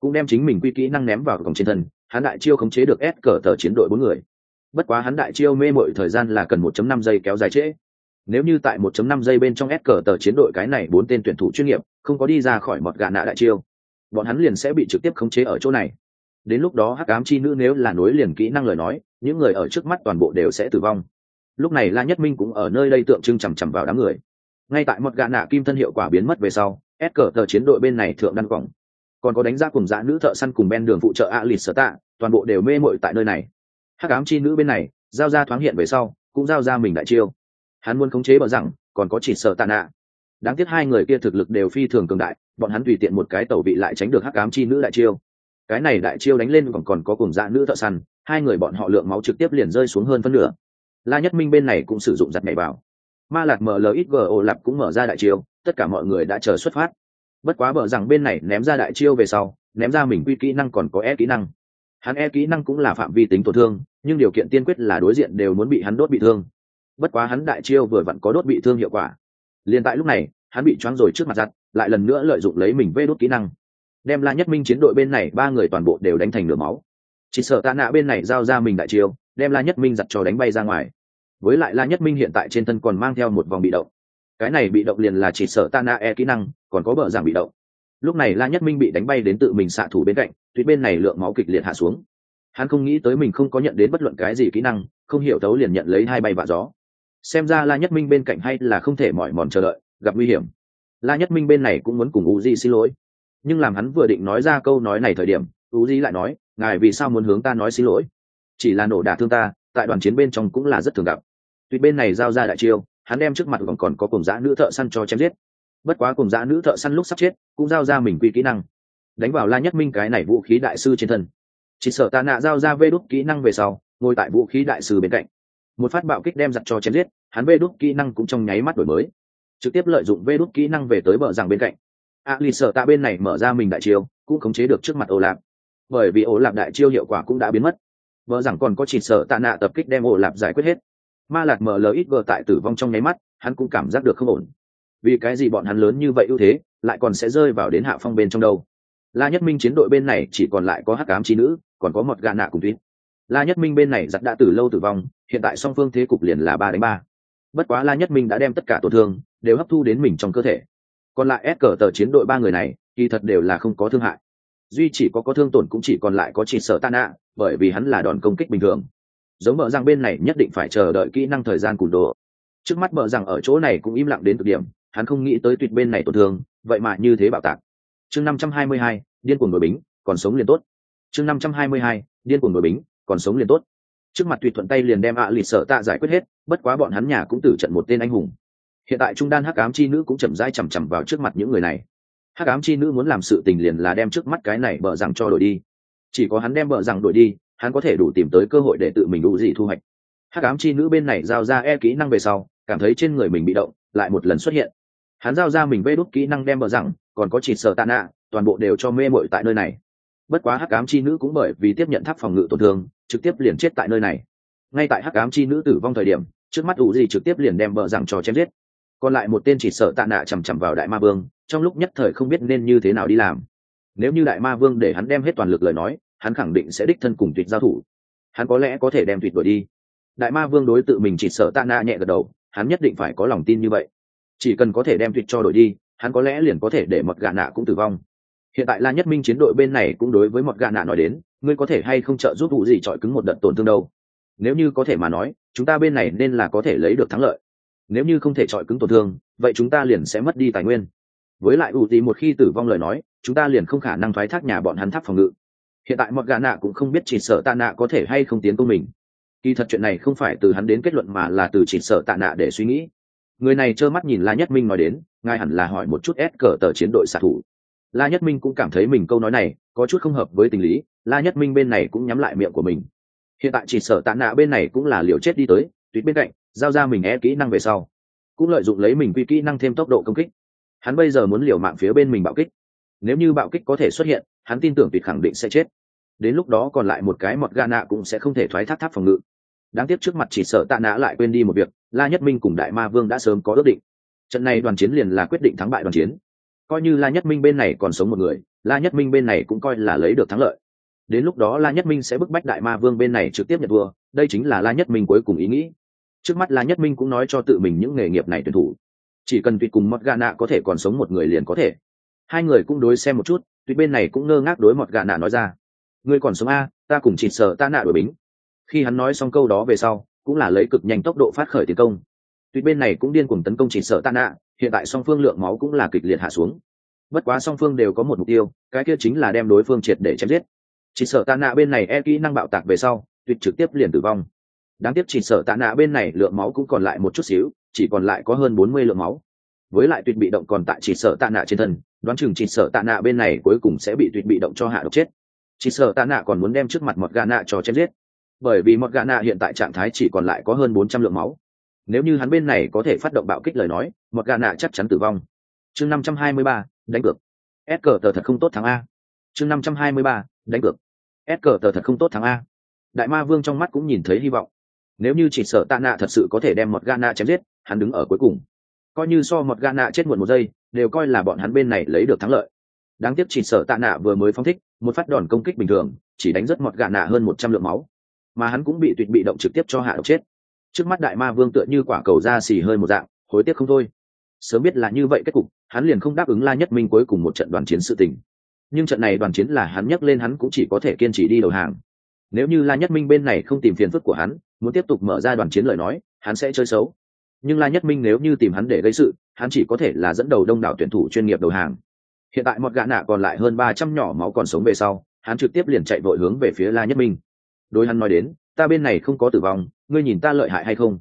Cũng đem chính mình quy kỹ năng ném vào cổng trên thân hắn đại chiêu khống chế được ép cờ tờ chiến đội bốn người. Bất quá hắn đại chiêu mê mội thời gian là cần 1.5 giây kéo dài trễ. Nếu như tại 1.5 giây bên trong ép cờ tờ chiến đội cái này bốn tên tuyển thủ chuyên nghiệp không có đi ra khỏi mọt gà nạ đại chiêu bọn hắn liền sẽ bị trực tiếp khống chế ở chỗ này. Đến lúc đó hắc ám chi nữ nếu là nối liền kỹ năng lời nói những người ở trước mắt toàn bộ đều sẽ tử vong. Lúc này la nhất minh cũng ở nơi đây tượng trưng chằm chằm vào đám người ngay tại một gã nạ kim thân hiệu quả biến mất về sau ép cờ tờ chiến đội bên này thượng đăng quỏng còn có đánh giá cùng dã nữ thợ săn cùng ben đường phụ trợ a lịt sở tạ, toàn bộ đều mê mội tại nơi này. Hắc ám chi nữ bên này, giao ra thoáng hiện về sau, cũng giao ra mình đại chiêu. Hắn muốn khống chế bờ rằng còn có chỉ sợ tạ nạ. Đáng tiếc hai người kia thực lực đều phi thường cường đại, bọn hắn tùy tiện một cái tẩu vị lại tránh được hắc ám chi nữ đại chiêu. Cái này đại chiêu đánh lên còn còn có cùng dạ nữ thợ săn, hai người bọn họ lượng máu trực tiếp liền rơi xuống hơn phân nửa. La nhất minh bên này cũng sử dụng giặt nhảy vào ma lạc mlxgo lạp cũng mở ra đại chiêu, tất cả mọi người đã chờ xuất phát. Bất quá bờ rằng bên này ném ra đại chiêu về sau, ném ra mình quy kỹ năng còn có e kỹ năng. Hắn e kỹ năng cũng là phạm vi tính tổn thương, nhưng điều kiện tiên quyết là đối diện đều muốn bị hắn đốt bị thương. Bất quá hắn đại chiêu vừa vặn có đốt bị thương hiệu quả. Liền tại lúc này, hắn bị choáng rồi trước mặt giặt, lại lần nữa lợi dụng lấy mình vê đốt kỹ năng. Đem la nhất minh chiến đội bên này ba người toàn bộ đều đánh thành nửa máu. Chỉ sợ tạ nạ bên này giao ra mình đại chiêu, đem la nhất minh giặt cho đánh bay ra ngoài với lại la nhất minh hiện tại trên thân còn mang theo một vòng bị động. Cái này bị động liền là chỉ sợ ta na e kỹ năng, còn có bờ giảm bị động. Lúc này la nhất minh bị đánh bay đến tự mình xạ thủ bên cạnh tuyệt bên này lượng máu kịch liệt hạ xuống. Hắn không nghĩ tới mình không có nhận đến bất luận cái gì kỹ năng, không hiểu thấu liền nhận lấy hai bay vạ gió. Xem ra la nhất minh bên cạnh hay là không thể mỏi mòn chờ đợi, gặp nguy hiểm. La nhất minh bên này cũng muốn cùng u di xin lỗi. Nhưng làm hắn vừa định nói ra câu nói này thời điểm u di lại nói, ngài vì sao muốn hướng ta nói xin lỗi? Chỉ là nổ đả thương ta, tại đoàn chiến bên trong cũng là rất thường gặp tuy bên này giao ra đại chiêu, hắn đem trước mặt vòng còn có cùng dã nữ thợ săn cho chém giết. Bất quá cùng dã nữ thợ săn lúc sắp chết, cũng giao ra mình quy kỹ năng. Đánh vào la nhất minh cái này vũ khí đại sư trên thân. Chỉ sợ ta nạ giao ra vê đúc kỹ năng về sau, ngồi tại vũ khí đại sư bên cạnh. Một phát bạo kích đem giặt cho chém giết, hắn vê đúc kỹ năng cũng trong nháy mắt đổi mới. Trực tiếp lợi dụng vê đúc kỹ năng về tới bờ rằng bên cạnh. A lì sợ tạ bên này mở ra mình đại chiêu, cũng khống chế được trước mặt ô lạp. Bởi vì ô lạp đại chiêu hiệu quả cũng đã biến mất. Vợ rằng còn có chỉ sợ tạ nạ tập kích đem ô lạp giải quyết hết ma lạc mở lời ít vờ tại tử vong trong nháy mắt, hắn cũng cảm giác được không ổn. Vì cái gì bọn hắn lớn như vậy ưu thế, lại còn sẽ rơi vào đến hạ phong bên trong đâu? La nhất minh chiến đội bên này chỉ còn lại có hắc ám trí nữ, còn có một gà nạ cùng tuyết. La nhất minh bên này giặt đã từ lâu tử vong, hiện tại song phương thế cục liền là ba đánh ba. Bất quá la nhất minh đã đem tất cả tổn thương đều hấp thu đến mình trong cơ thể. Còn lại ép cờ tờ chiến đội ba người này, kỳ thật đều là không có thương hại. Duy chỉ có có thương tổn cũng chỉ còn lại có chỉ sợ tan ạ bởi vì hắn là đòn công kích bình thường giống mở rằng bên này nhất định phải chờ đợi kỹ năng thời gian cùn đồ. Trước mắt mở rằng ở chỗ này cũng im lặng đến cực điểm, hắn không nghĩ tới tuyệt bên này tổn thương, vậy mà như thế bạo tạc. Chương năm trăm hai mươi hai, điên cuồng đội bính, còn sống liền tốt. Chương năm trăm hai mươi hai, điên cuồng đội bính, còn sống liền tốt. Trước mặt tuyệt thuận tay liền đem ạ à lịt sợ tạ giải quyết hết, bất quá bọn hắn nhà cũng tử trận một tên anh hùng. Hiện tại trung đan hắc ám chi nữ cũng chậm rãi chằm chằm vào trước mặt những người này. Hắc ám chi nữ muốn làm sự tình liền là đem trước mắt cái này bợ rằng cho đổi đi. Chỉ có hắn đem bợ rằng đổi đi hắn có thể đủ tìm tới cơ hội để tự mình đủ gì thu hoạch. Hắc ám chi nữ bên này giao ra e kỹ năng về sau, cảm thấy trên người mình bị động, lại một lần xuất hiện. Hắn giao ra mình vê đốt kỹ năng đem bờ rằng còn có chỉ sợ tạ nạ, toàn bộ đều cho mê mội tại nơi này. Bất quá hắc ám chi nữ cũng bởi vì tiếp nhận tháp phòng ngự tổn thương, trực tiếp liền chết tại nơi này. Ngay tại hắc ám chi nữ tử vong thời điểm, trước mắt ủ gì trực tiếp liền đem bờ rằng cho chém giết. Còn lại một tên chỉ sợ tạ nạ chằm chằm vào đại ma vương, trong lúc nhất thời không biết nên như thế nào đi làm. Nếu như đại ma vương để hắn đem hết toàn lực lời nói hắn khẳng định sẽ đích thân cùng tuyệt giao thủ. Hắn có lẽ có thể đem tuyệt đuổi đi. Đại ma vương đối tự mình chỉ sợ tạ nạ nhẹ gật đầu, hắn nhất định phải có lòng tin như vậy. Chỉ cần có thể đem tuyệt cho đổi đi, hắn có lẽ liền có thể để mọt gà nạ cũng tử vong. Hiện tại la nhất minh chiến đội bên này cũng đối với mọt gà nạ nói đến, ngươi có thể hay không trợ giúp vụ gì trọi cứng một đợt tổn thương đâu? Nếu như có thể mà nói, chúng ta bên này nên là có thể lấy được thắng lợi. Nếu như không thể trọi cứng tổn thương, vậy chúng ta liền sẽ mất đi tài nguyên. Với lại ủ tì một khi tử vong lời nói, chúng ta liền không khả năng thoái thác nhà bọn hắn tháp phòng ngự hiện tại mọi gà nạ cũng không biết chỉ sợ tạ nạ có thể hay không tiến công mình. Kỳ thật chuyện này không phải từ hắn đến kết luận mà là từ chỉ sợ tạ nạ để suy nghĩ. Người này trơ mắt nhìn la nhất minh nói đến ngài hẳn là hỏi một chút ép cờ tờ chiến đội xạ thủ. La nhất minh cũng cảm thấy mình câu nói này có chút không hợp với tình lý, la nhất minh bên này cũng nhắm lại miệng của mình. Hiện tại chỉ sợ tạ nạ bên này cũng là liều chết đi tới, tuyệt bên cạnh, giao ra mình e kỹ năng về sau. Cũng lợi dụng lấy mình quy kỹ năng thêm tốc độ công kích. Hắn bây giờ muốn liều mạng phía bên mình bạo kích nếu như bạo kích có thể xuất hiện, hắn tin tưởng tuyệt khẳng định sẽ chết. Đến lúc đó còn lại một cái mọt ga nạ cũng sẽ không thể thoái thác tháp phòng ngự. Đáng tiếc trước mặt chỉ sợ tạ nã lại quên đi một việc, la nhất minh cùng đại ma vương đã sớm có ước định. Trận này đoàn chiến liền là quyết định thắng bại đoàn chiến. Coi như la nhất minh bên này còn sống một người, la nhất minh bên này cũng coi là lấy được thắng lợi. Đến lúc đó la nhất minh sẽ bức bách đại ma vương bên này trực tiếp nhận vua đây chính là la nhất minh cuối cùng ý nghĩ. Trước mắt la nhất minh cũng nói cho tự mình những nghề nghiệp này tuyển thủ. Chỉ cần tuyệt cùng mọt gà nạ có thể còn sống một người liền có thể hai người cũng đối xem một chút, tuy bên này cũng ngơ ngác đối mọt gà nạ nói ra. Ngươi còn sống a, ta cùng chỉ sợ ta nạ đổi bính. Khi hắn nói xong câu đó về sau, cũng là lấy cực nhanh tốc độ phát khởi tiến công. Tuy bên này cũng điên cuồng tấn công chỉ sợ ta nạ, hiện tại song phương lượng máu cũng là kịch liệt hạ xuống. Bất quá song phương đều có một mục tiêu, cái kia chính là đem đối phương triệt để chém giết. Chỉ sợ tạ nạ bên này e kỹ năng bạo tạc về sau tuyệt trực tiếp liền tử vong. Đáng tiếc chỉ sợ tạ nạ bên này lượng máu cũng còn lại một chút xíu, chỉ còn lại có hơn bốn mươi lượng máu với lại tuyệt bị động còn tại chỉ sợ tạ nạ trên thân, đoán chừng chỉ sợ tạ nạ bên này cuối cùng sẽ bị tuyệt bị động cho hạ độc chết. Chỉ sợ tạ nạ còn muốn đem trước mặt một gà nạ cho chém giết. Bởi vì một gà nạ hiện tại trạng thái chỉ còn lại có hơn bốn trăm lượng máu. Nếu như hắn bên này có thể phát động bạo kích lời nói một gà nạ chắc chắn tử vong. Chương năm trăm hai mươi ba, đánh cược. S cờ tờ thật không tốt thằng a. Chương năm trăm hai mươi ba, đánh cược. S cờ tờ thật không tốt thằng a. Đại ma vương trong mắt cũng nhìn thấy hy vọng. Nếu như chỉ sợ tạ nạ thật sự có thể đem một nạ chém giết, hắn đứng ở cuối cùng coi như so một gana chết muộn một giây, đều coi là bọn hắn bên này lấy được thắng lợi. Đáng tiếc chỉ sợ tạ nạ vừa mới phóng thích, một phát đòn công kích bình thường, chỉ đánh rất một gã nạ hơn một trăm lượng máu. Mà hắn cũng bị tuyệt bị động trực tiếp cho hạ độc chết. Trước mắt đại ma vương tựa như quả cầu ra xì hơi một dạng, hối tiếc không thôi. Sớm biết là như vậy kết cục, hắn liền không đáp ứng la nhất minh cuối cùng một trận đoàn chiến sự tình. Nhưng trận này đoàn chiến là hắn nhắc lên hắn cũng chỉ có thể kiên trì đi đầu hàng. Nếu như la nhất minh bên này không tìm phiền phức của hắn, muốn tiếp tục mở ra đoàn chiến lời nói, hắn sẽ chơi xấu nhưng la nhất minh nếu như tìm hắn để gây sự, hắn chỉ có thể là dẫn đầu đông đảo tuyển thủ chuyên nghiệp đầu hàng. Hiện tại một gã nạ còn lại hơn ba trăm nhỏ máu còn sống về sau, hắn trực tiếp liền chạy vội hướng về phía la nhất minh. Đối hắn nói đến, ta bên này không có tử vong, ngươi nhìn ta lợi hại hay không?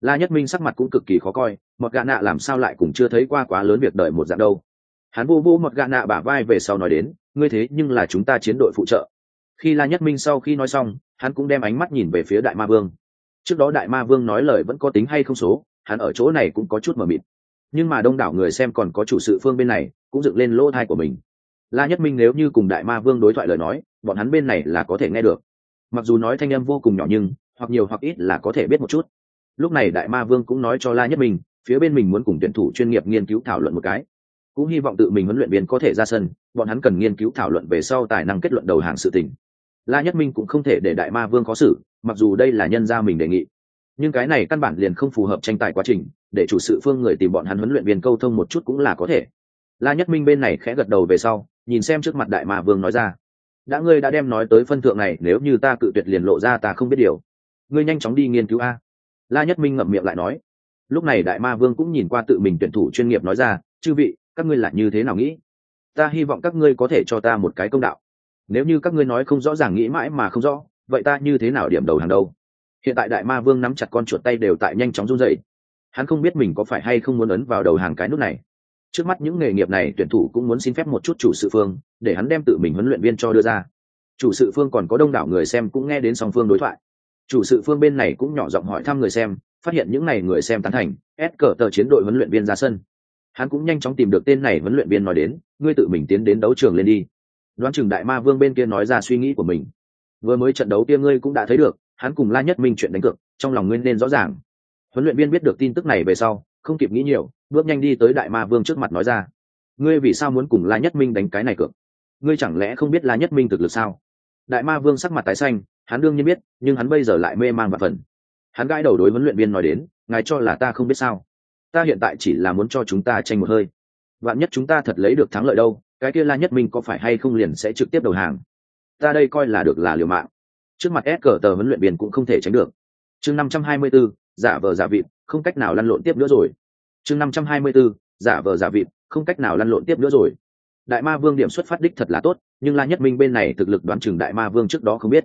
La nhất minh sắc mặt cũng cực kỳ khó coi một gã nạ làm sao lại cũng chưa thấy qua quá lớn việc đợi một dạng đâu. Hắn vô vô một gã nạ bả vai về sau nói đến, ngươi thế nhưng là chúng ta chiến đội phụ trợ. Khi la nhất minh sau khi nói xong, hắn cũng đem ánh mắt nhìn về phía đại ma vương. Trước đó đại ma vương nói lời vẫn có tính hay không số hắn ở chỗ này cũng có chút mờ mịt. Nhưng mà đông đảo người xem còn có chủ sự phương bên này, cũng dựng lên lỗ thai của mình. La nhất minh nếu như cùng đại ma vương đối thoại lời nói, bọn hắn bên này là có thể nghe được. Mặc dù nói thanh âm vô cùng nhỏ nhưng, hoặc nhiều hoặc ít là có thể biết một chút. Lúc này đại ma vương cũng nói cho la nhất minh, phía bên mình muốn cùng tuyển thủ chuyên nghiệp nghiên cứu thảo luận một cái. Cũng hy vọng tự mình huấn luyện viên có thể ra sân, bọn hắn cần nghiên cứu thảo luận về sau tài năng kết luận đầu hàng sự tình. La nhất minh cũng không thể để đại ma vương khó xử, mặc dù đây là nhân gia mình đề nghị nhưng cái này căn bản liền không phù hợp tranh tài quá trình, để chủ sự phương người tìm bọn hắn huấn luyện viên câu thông một chút cũng là có thể. La nhất minh bên này khẽ gật đầu về sau, nhìn xem trước mặt đại ma vương nói ra, đã ngươi đã đem nói tới phân thượng này, nếu như ta cự tuyệt liền lộ ra ta không biết điều. Ngươi nhanh chóng đi nghiên cứu a. La nhất minh ngậm miệng lại nói. Lúc này đại ma vương cũng nhìn qua tự mình tuyển thủ chuyên nghiệp nói ra, chư vị, các ngươi là như thế nào nghĩ? Ta hy vọng các ngươi có thể cho ta một cái công đạo. Nếu như các ngươi nói không rõ ràng nghĩ mãi mà không rõ, vậy ta như thế nào điểm đầu hàng đâu hiện tại đại ma vương nắm chặt con chuột tay đều tại nhanh chóng run dậy hắn không biết mình có phải hay không muốn ấn vào đầu hàng cái nút này. Trước mắt những nghề nghiệp này, tuyển thủ cũng muốn xin phép một chút chủ sự phương, để hắn đem tự mình huấn luyện viên cho đưa ra. Chủ sự phương còn có đông đảo người xem cũng nghe đến song phương đối thoại. Chủ sự phương bên này cũng nhỏ giọng hỏi thăm người xem, phát hiện những n à y người xem tán thành, ép cờ tờ chiến đội huấn luyện viên ra sân. Hắn cũng nhanh chóng tìm được tên này huấn luyện viên nói đến, ngươi tự mình tiến đến đấu trường lên đi. Đoán chừng đại ma vương bên kia nói ra suy nghĩ của mình. Vừa mới trận đấu kia ngươi cũng đã thấy được hắn cùng la nhất minh chuyện đánh cược, trong lòng Nguyên nên rõ ràng. Huấn luyện viên biết được tin tức này về sau, không kịp nghĩ nhiều, bước nhanh đi tới đại ma vương trước mặt nói ra. Ngươi vì sao muốn cùng la nhất minh đánh cái này cược? Ngươi chẳng lẽ không biết la nhất minh thực lực sao? Đại ma vương sắc mặt tái xanh, hắn đương nhiên biết, nhưng hắn bây giờ lại mê man và phần. Hắn gãi đầu đối huấn luyện viên nói đến, ngài cho là ta không biết sao? Ta hiện tại chỉ là muốn cho chúng ta tranh một hơi. Vạn nhất chúng ta thật lấy được thắng lợi đâu, cái kia la nhất minh có phải hay không liền sẽ trực tiếp đầu hàng? Ta đây coi là được là liều mạng trước mặt s cờ tờ huấn luyện viên cũng không thể tránh được. Chương năm trăm hai mươi 524, giả vờ giả vịt không cách nào lăn lộn tiếp nữa rồi. Chương năm trăm hai mươi 524, giả vờ giả vịt không cách nào lăn lộn tiếp nữa rồi. Đại ma vương điểm xuất phát đích thật là tốt nhưng la nhất minh bên này thực lực đoán chừng đại ma vương trước đó không biết.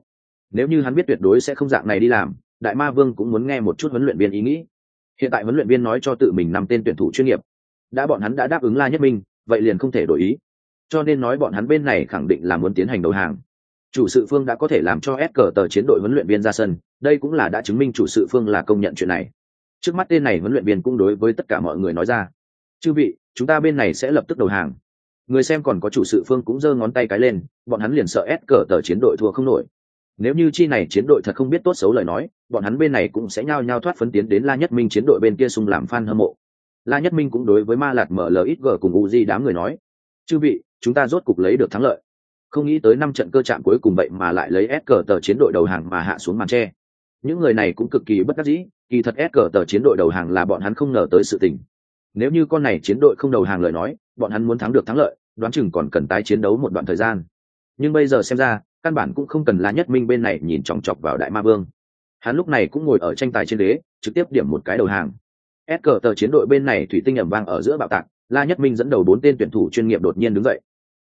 Nếu như hắn biết tuyệt đối sẽ không dạng này đi làm đại ma vương cũng muốn nghe một chút huấn luyện viên ý nghĩ. Hiện tại huấn luyện viên nói cho tự mình năm tên tuyển thủ chuyên nghiệp. Đã bọn hắn đã đáp ứng la nhất minh vậy liền không thể đổi ý. Cho nên nói bọn hắn bên này khẳng định là muốn tiến hành đầu hàng chủ sự phương đã có thể làm cho s cờ tờ chiến đội huấn luyện viên ra sân, đây cũng là đã chứng minh chủ sự phương là công nhận chuyện này. Trước mắt tên này huấn luyện viên cũng đối với tất cả mọi người nói ra. Chư vị, chúng ta bên này sẽ lập tức đầu hàng. Người xem còn có chủ sự phương cũng giơ ngón tay cái lên, bọn hắn liền sợ ép cờ tờ chiến đội thua không nổi. Nếu như chi này chiến đội thật không biết tốt xấu lời nói, bọn hắn bên này cũng sẽ nhao nhao thoát phấn tiến đến la nhất minh chiến đội bên kia xung làm fan hâm mộ. La nhất minh cũng đối với ma lạt mở ít g cùng uzi đám người nói, chư vị, chúng ta rốt cục lấy được thắng lợi không nghĩ tới năm trận cơ trạng cuối cùng vậy mà lại lấy s cờ tờ chiến đội đầu hàng mà hạ xuống màn tre. Những người này cũng cực kỳ bất đắc dĩ, kỳ thật s cờ tờ chiến đội đầu hàng là bọn hắn không ngờ tới sự tình. Nếu như con này chiến đội không đầu hàng lời nói, bọn hắn muốn thắng được thắng lợi, đoán chừng còn cần tái chiến đấu một đoạn thời gian. Nhưng bây giờ xem ra, căn bản cũng không cần la nhất minh bên này nhìn chòng chọc vào đại ma vương. Hắn lúc này cũng ngồi ở tranh tài trên đế trực tiếp điểm một cái đầu hàng. S cờ tờ chiến đội bên này thủy tinh ẩm vang ở giữa bạo tạc, la nhất minh dẫn đầu bốn tên tuyển thủ chuyên nghiệp đột nhiên đứng dậy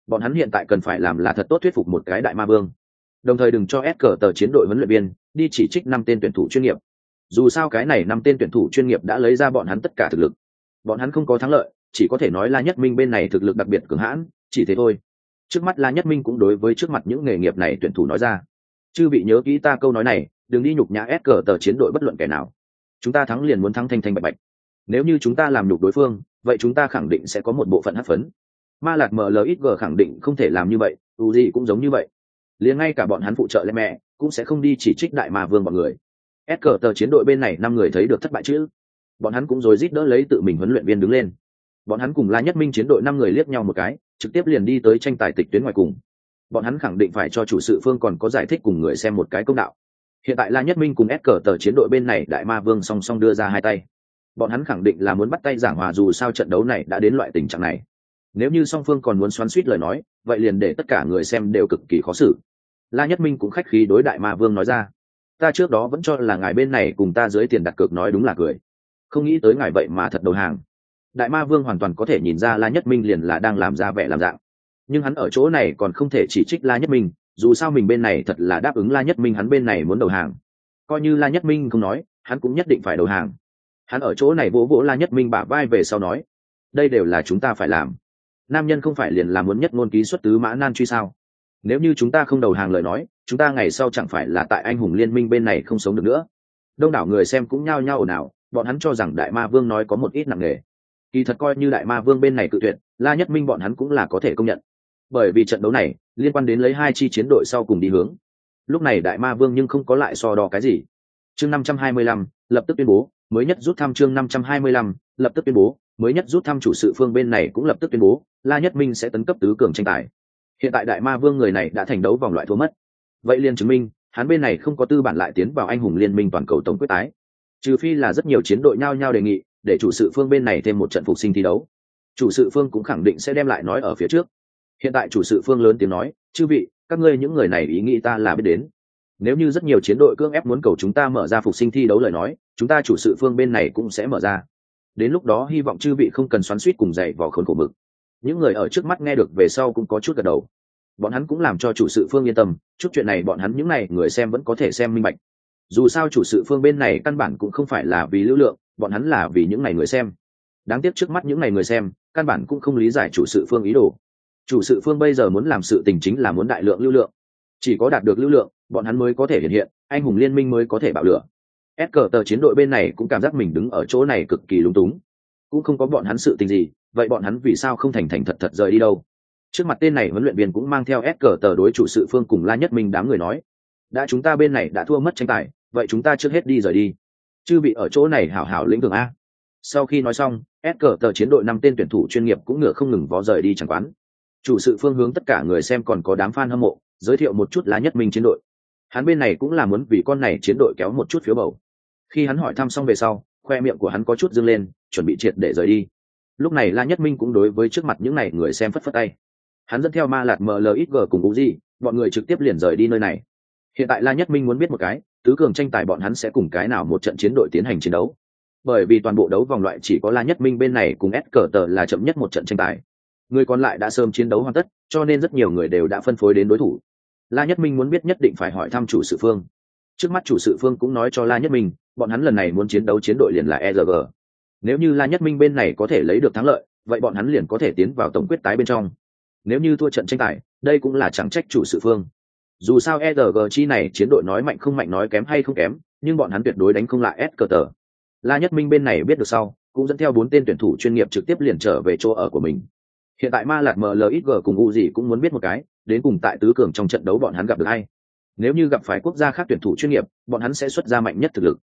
bọn hắn hiện tại cần phải làm là thật tốt thuyết phục một cái đại ma vương. Đồng thời đừng cho ép cờ tờ chiến đội huấn luyện viên đi chỉ trích năm tên tuyển thủ chuyên nghiệp. Dù sao cái này năm tên tuyển thủ chuyên nghiệp đã lấy ra bọn hắn tất cả thực lực. Bọn hắn không có thắng lợi, chỉ có thể nói la nhất minh bên này thực lực đặc biệt cường hãn, chỉ thế thôi. Trước mắt la nhất minh cũng đối với trước mặt những nghề nghiệp này tuyển thủ nói ra. Chư bị nhớ kỹ ta câu nói này, đừng đi nhục nhã ép cờ tờ chiến đội bất luận kẻ nào. Chúng ta thắng liền muốn thắng thanh thanh bạch bạch. Nếu như chúng ta làm nhục đối phương, vậy chúng ta khẳng định sẽ có một bộ phận hấp phấn ma lạc mlxg khẳng định không thể làm như vậy, u gì cũng giống như vậy. Liền ngay cả bọn hắn phụ trợ lẽ mẹ, cũng sẽ không đi chỉ trích đại ma vương bọn người. S cờ tờ chiến đội bên này năm người thấy được thất bại chứ bọn hắn cũng rồi rít đỡ lấy tự mình huấn luyện viên đứng lên. Bọn hắn cùng la nhất minh chiến đội năm người liếc nhau một cái, trực tiếp liền đi tới tranh tài tịch tuyến ngoài cùng. Bọn hắn khẳng định phải cho chủ sự phương còn có giải thích cùng người xem một cái công đạo. Hiện tại la nhất minh cùng s cờ tờ chiến đội bên này đại ma vương song song đưa ra hai tay. Bọn hắn khẳng định là muốn bắt tay giảng hòa dù sao trận đấu này đã đến loại tình trạng này nếu như song phương còn muốn xoắn suýt lời nói, vậy liền để tất cả người xem đều cực kỳ khó xử. La nhất minh cũng khách khí đối đại ma vương nói ra. Ta trước đó vẫn cho là ngài bên này cùng ta dưới tiền đặt cược nói đúng là cười. Không nghĩ tới ngài vậy mà thật đầu hàng. Đại ma vương hoàn toàn có thể nhìn ra la nhất minh liền là đang làm ra vẻ làm dạng. Nhưng hắn ở chỗ này còn không thể chỉ trích la nhất minh, dù sao mình bên này thật là đáp ứng la nhất minh hắn bên này muốn đầu hàng. Coi như la nhất minh không nói, hắn cũng nhất định phải đầu hàng. Hắn ở chỗ này vỗ vỗ la nhất minh bả vai về sau nói, đây đều là chúng ta phải làm nam nhân không phải liền là muốn nhất ngôn ký xuất tứ mã nan truy sao? Nếu như chúng ta không đầu hàng lời nói, chúng ta ngày sau chẳng phải là tại anh hùng liên minh bên này không sống được nữa? Đông đảo người xem cũng nhao nhao ồn ào, bọn hắn cho rằng đại ma vương nói có một ít nặng nề. Kỳ thật coi như đại ma vương bên này cự tuyệt, la nhất minh bọn hắn cũng là có thể công nhận. Bởi vì trận đấu này, liên quan đến lấy hai chi chiến đội sau cùng đi hướng. Lúc này đại ma vương nhưng không có lại so đo cái gì. Chương năm trăm hai mươi lăm, lập tức tuyên bố mới nhất rút thăm chương năm trăm hai mươi lăm, lập tức tuyên bố, mới nhất rút thăm chủ sự phương bên này cũng lập tức tuyên bố, la nhất minh sẽ tấn cấp tứ cường tranh tài. Hiện tại đại ma vương người này đã thành đấu vòng loại thua mất. Vậy liền chứng minh, hắn bên này không có tư bản lại tiến vào anh hùng liên minh toàn cầu tổng quyết tái. Trừ phi là rất nhiều chiến đội nhao nhao đề nghị, để chủ sự phương bên này thêm một trận phục sinh thi đấu. Chủ sự phương cũng khẳng định sẽ đem lại nói ở phía trước. Hiện tại chủ sự phương lớn tiếng nói, chư vị, các ngươi những người này ý nghĩ ta là biết đến nếu như rất nhiều chiến đội cưỡng ép muốn cầu chúng ta mở ra phục sinh thi đấu lời nói, chúng ta chủ sự phương bên này cũng sẽ mở ra. Đến lúc đó hy vọng chư vị không cần xoắn suýt cùng dạy vỏ khốn khổ mực. Những người ở trước mắt nghe được về sau cũng có chút gật đầu. Bọn hắn cũng làm cho chủ sự phương yên tâm, chút chuyện này bọn hắn những n à y người xem vẫn có thể xem minh bạch. Dù sao chủ sự phương bên này căn bản cũng không phải là vì lưu lượng, bọn hắn là vì những n à y người xem. Đáng tiếc trước mắt những n à y người xem, căn bản cũng không lý giải chủ sự phương ý đồ. Chủ sự phương bây giờ muốn làm sự tình chính là muốn đại lượng lưu lượng. Chỉ có đạt được lưu lượng bọn hắn mới có thể hiện hiện, anh hùng liên minh mới có thể bạo lửa. S cờ tờ chiến đội bên này cũng cảm giác mình đứng ở chỗ này cực kỳ lung túng. Cũng không có bọn hắn sự tình gì, vậy bọn hắn vì sao không thành thành thật thật rời đi đâu? Trước mặt tên này huấn luyện viên cũng mang theo s cờ tờ đối chủ sự phương cùng la nhất minh đám người nói, đã chúng ta bên này đã thua mất tranh tài, vậy chúng ta trước hết đi rời đi. Chứ bị ở chỗ này hảo hảo lĩnh cường a. Sau khi nói xong, s cờ tờ chiến đội năm tên tuyển thủ chuyên nghiệp cũng ngựa không ngừng vó rời đi chẳng quán. Chủ sự phương hướng tất cả người xem còn có đám f a n hâm mộ, giới thiệu một chút lá nhất minh chiến đội hắn bên này cũng là muốn vì con này chiến đội kéo một chút phiếu bầu. Khi hắn hỏi thăm xong về sau, khoe miệng của hắn có chút dâng lên, chuẩn bị triệt để rời đi. Lúc này la nhất minh cũng đối với trước mặt những n à y người xem phất phất tay. Hắn dẫn theo ma lạt mlxg cùng cú di, bọn người trực tiếp liền rời đi nơi này. Hiện tại la nhất minh muốn biết một cái, tứ cường tranh tài bọn hắn sẽ cùng cái nào một trận chiến đội tiến hành chiến đấu. Bởi vì toàn bộ đấu vòng loại chỉ có la nhất minh bên này cùng s cờ tờ là chậm nhất một trận tranh tài. Người còn lại đã sớm chiến đấu hoàn tất, cho nên rất nhiều người đều đã phân phối đến đối thủ la nhất minh muốn biết nhất định phải hỏi thăm chủ sự phương. Trước mắt chủ sự phương cũng nói cho la nhất minh, bọn hắn lần này muốn chiến đấu chiến đội liền là erg nếu như la nhất minh bên này có thể lấy được thắng lợi, vậy bọn hắn liền có thể tiến vào tổng quyết tái bên trong. Nếu như thua trận tranh tài, đây cũng là chẳng trách chủ sự phương. Dù sao erg chi này chiến đội nói mạnh không mạnh nói kém hay không kém, nhưng bọn hắn tuyệt đối đánh không lại s cờ tờ la nhất minh bên này biết được sau, cũng dẫn theo bốn tên tuyển thủ chuyên nghiệp trực tiếp liền trở về chỗ ở của mình. Hiện tại ma lạc mlxg cùng u gì cũng muốn biết một cái đến cùng tại tứ cường trong trận đấu bọn hắn gặp được hay nếu như gặp phải quốc gia khác tuyển thủ chuyên nghiệp, bọn hắn sẽ xuất ra mạnh nhất thực lực.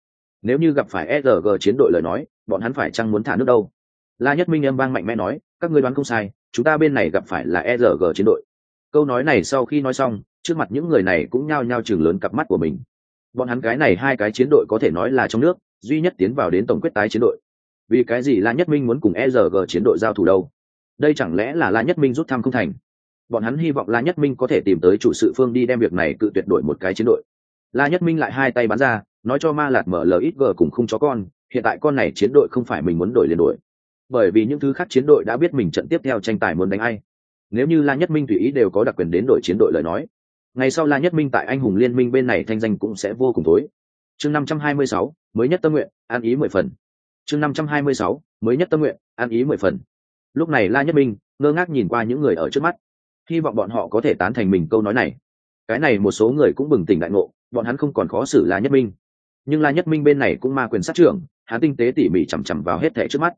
Nếu như gặp phải erg chiến đội lời nói, bọn hắn phải chăng muốn thả nước đâu? La nhất minh âm vang mạnh mẽ nói, các ngươi đoán không sai, chúng ta bên này gặp phải là erg chiến đội. Câu nói này sau khi nói xong, trước mặt những người này cũng nhao nhao chừng lớn cặp mắt của mình. Bọn hắn cái này hai cái chiến đội có thể nói là trong nước, duy nhất tiến vào đến tổng quyết tái chiến đội. Vì cái gì la nhất minh muốn cùng erg chiến đội giao thủ đâu? Đây chẳng lẽ là la nhất minh rút thăm không thành? Bọn hắn hy vọng la nhất minh có thể tìm tới chủ sự phương đi đem việc này cự tuyệt đổi một cái chiến đội. La nhất minh lại hai tay bắn ra, nói cho ma lạt mở ít gờ cùng không chó con, hiện tại con này chiến đội không phải mình muốn đổi liền đổi. Bởi vì những thứ khác chiến đội đã biết mình trận tiếp theo tranh tài muốn đánh ai. Nếu như la nhất minh tùy ý đều có đặc quyền đến đội chiến đội lời nói, ngày sau la nhất minh tại anh hùng liên minh bên này thanh danh cũng sẽ vô cùng tối chương năm trăm hai mươi sáu, mới nhất tâm nguyện, an ý mười phần. Chương năm trăm hai mươi sáu, mới nhất tâm nguyện, an ý mười phần. Lúc này la nhất minh ngơ ngác nhìn qua những người ở trước mắt hy vọng bọn họ có thể tán thành mình câu nói này. Cái này một số người cũng bừng tỉnh đại ngộ, bọn hắn không còn khó xử la nhất minh. Nhưng la nhất minh bên này cũng ma quyền sát trưởng, hắn tinh tế tỉ mỉ chằm chằm vào hết thẻ trước mắt.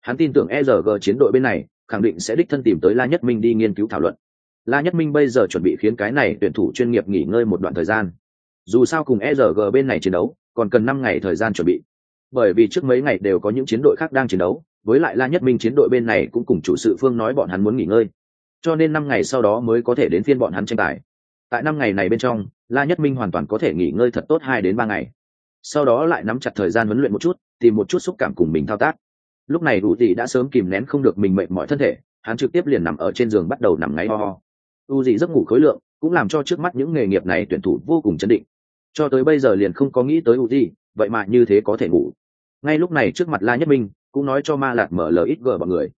Hắn tin tưởng erg chiến đội bên này, khẳng định sẽ đích thân tìm tới la nhất minh đi nghiên cứu thảo luận. La nhất minh bây giờ chuẩn bị khiến cái này tuyển thủ chuyên nghiệp nghỉ ngơi một đoạn thời gian. Dù sao cùng erg bên này chiến đấu, còn cần năm ngày thời gian chuẩn bị. Bởi vì trước mấy ngày đều có những chiến đội khác đang chiến đấu, với lại la nhất minh chiến đội bên này cũng cùng chủ sự phương nói bọn hắn muốn nghỉ ngơi cho nên năm ngày sau đó mới có thể đến phiên bọn hắn tranh tài. Tại năm ngày này bên trong, la nhất minh hoàn toàn có thể nghỉ ngơi thật tốt hai đến ba ngày. Sau đó lại nắm chặt thời gian huấn luyện một chút, tìm một chút xúc cảm cùng mình thao tác. Lúc này u dị đã sớm kìm nén không được mình mệnh mọi thân thể, hắn trực tiếp liền nằm ở trên giường bắt đầu nằm ngáy ho ho. U dị giấc ngủ khối lượng, cũng làm cho trước mắt những nghề nghiệp này tuyển thủ vô cùng chấn định. Cho tới bây giờ liền không có nghĩ tới u dị vậy mà như thế có thể ngủ. Ngay lúc này trước mặt la nhất minh, cũng nói cho ma lạt mở lời ít gờ bọn người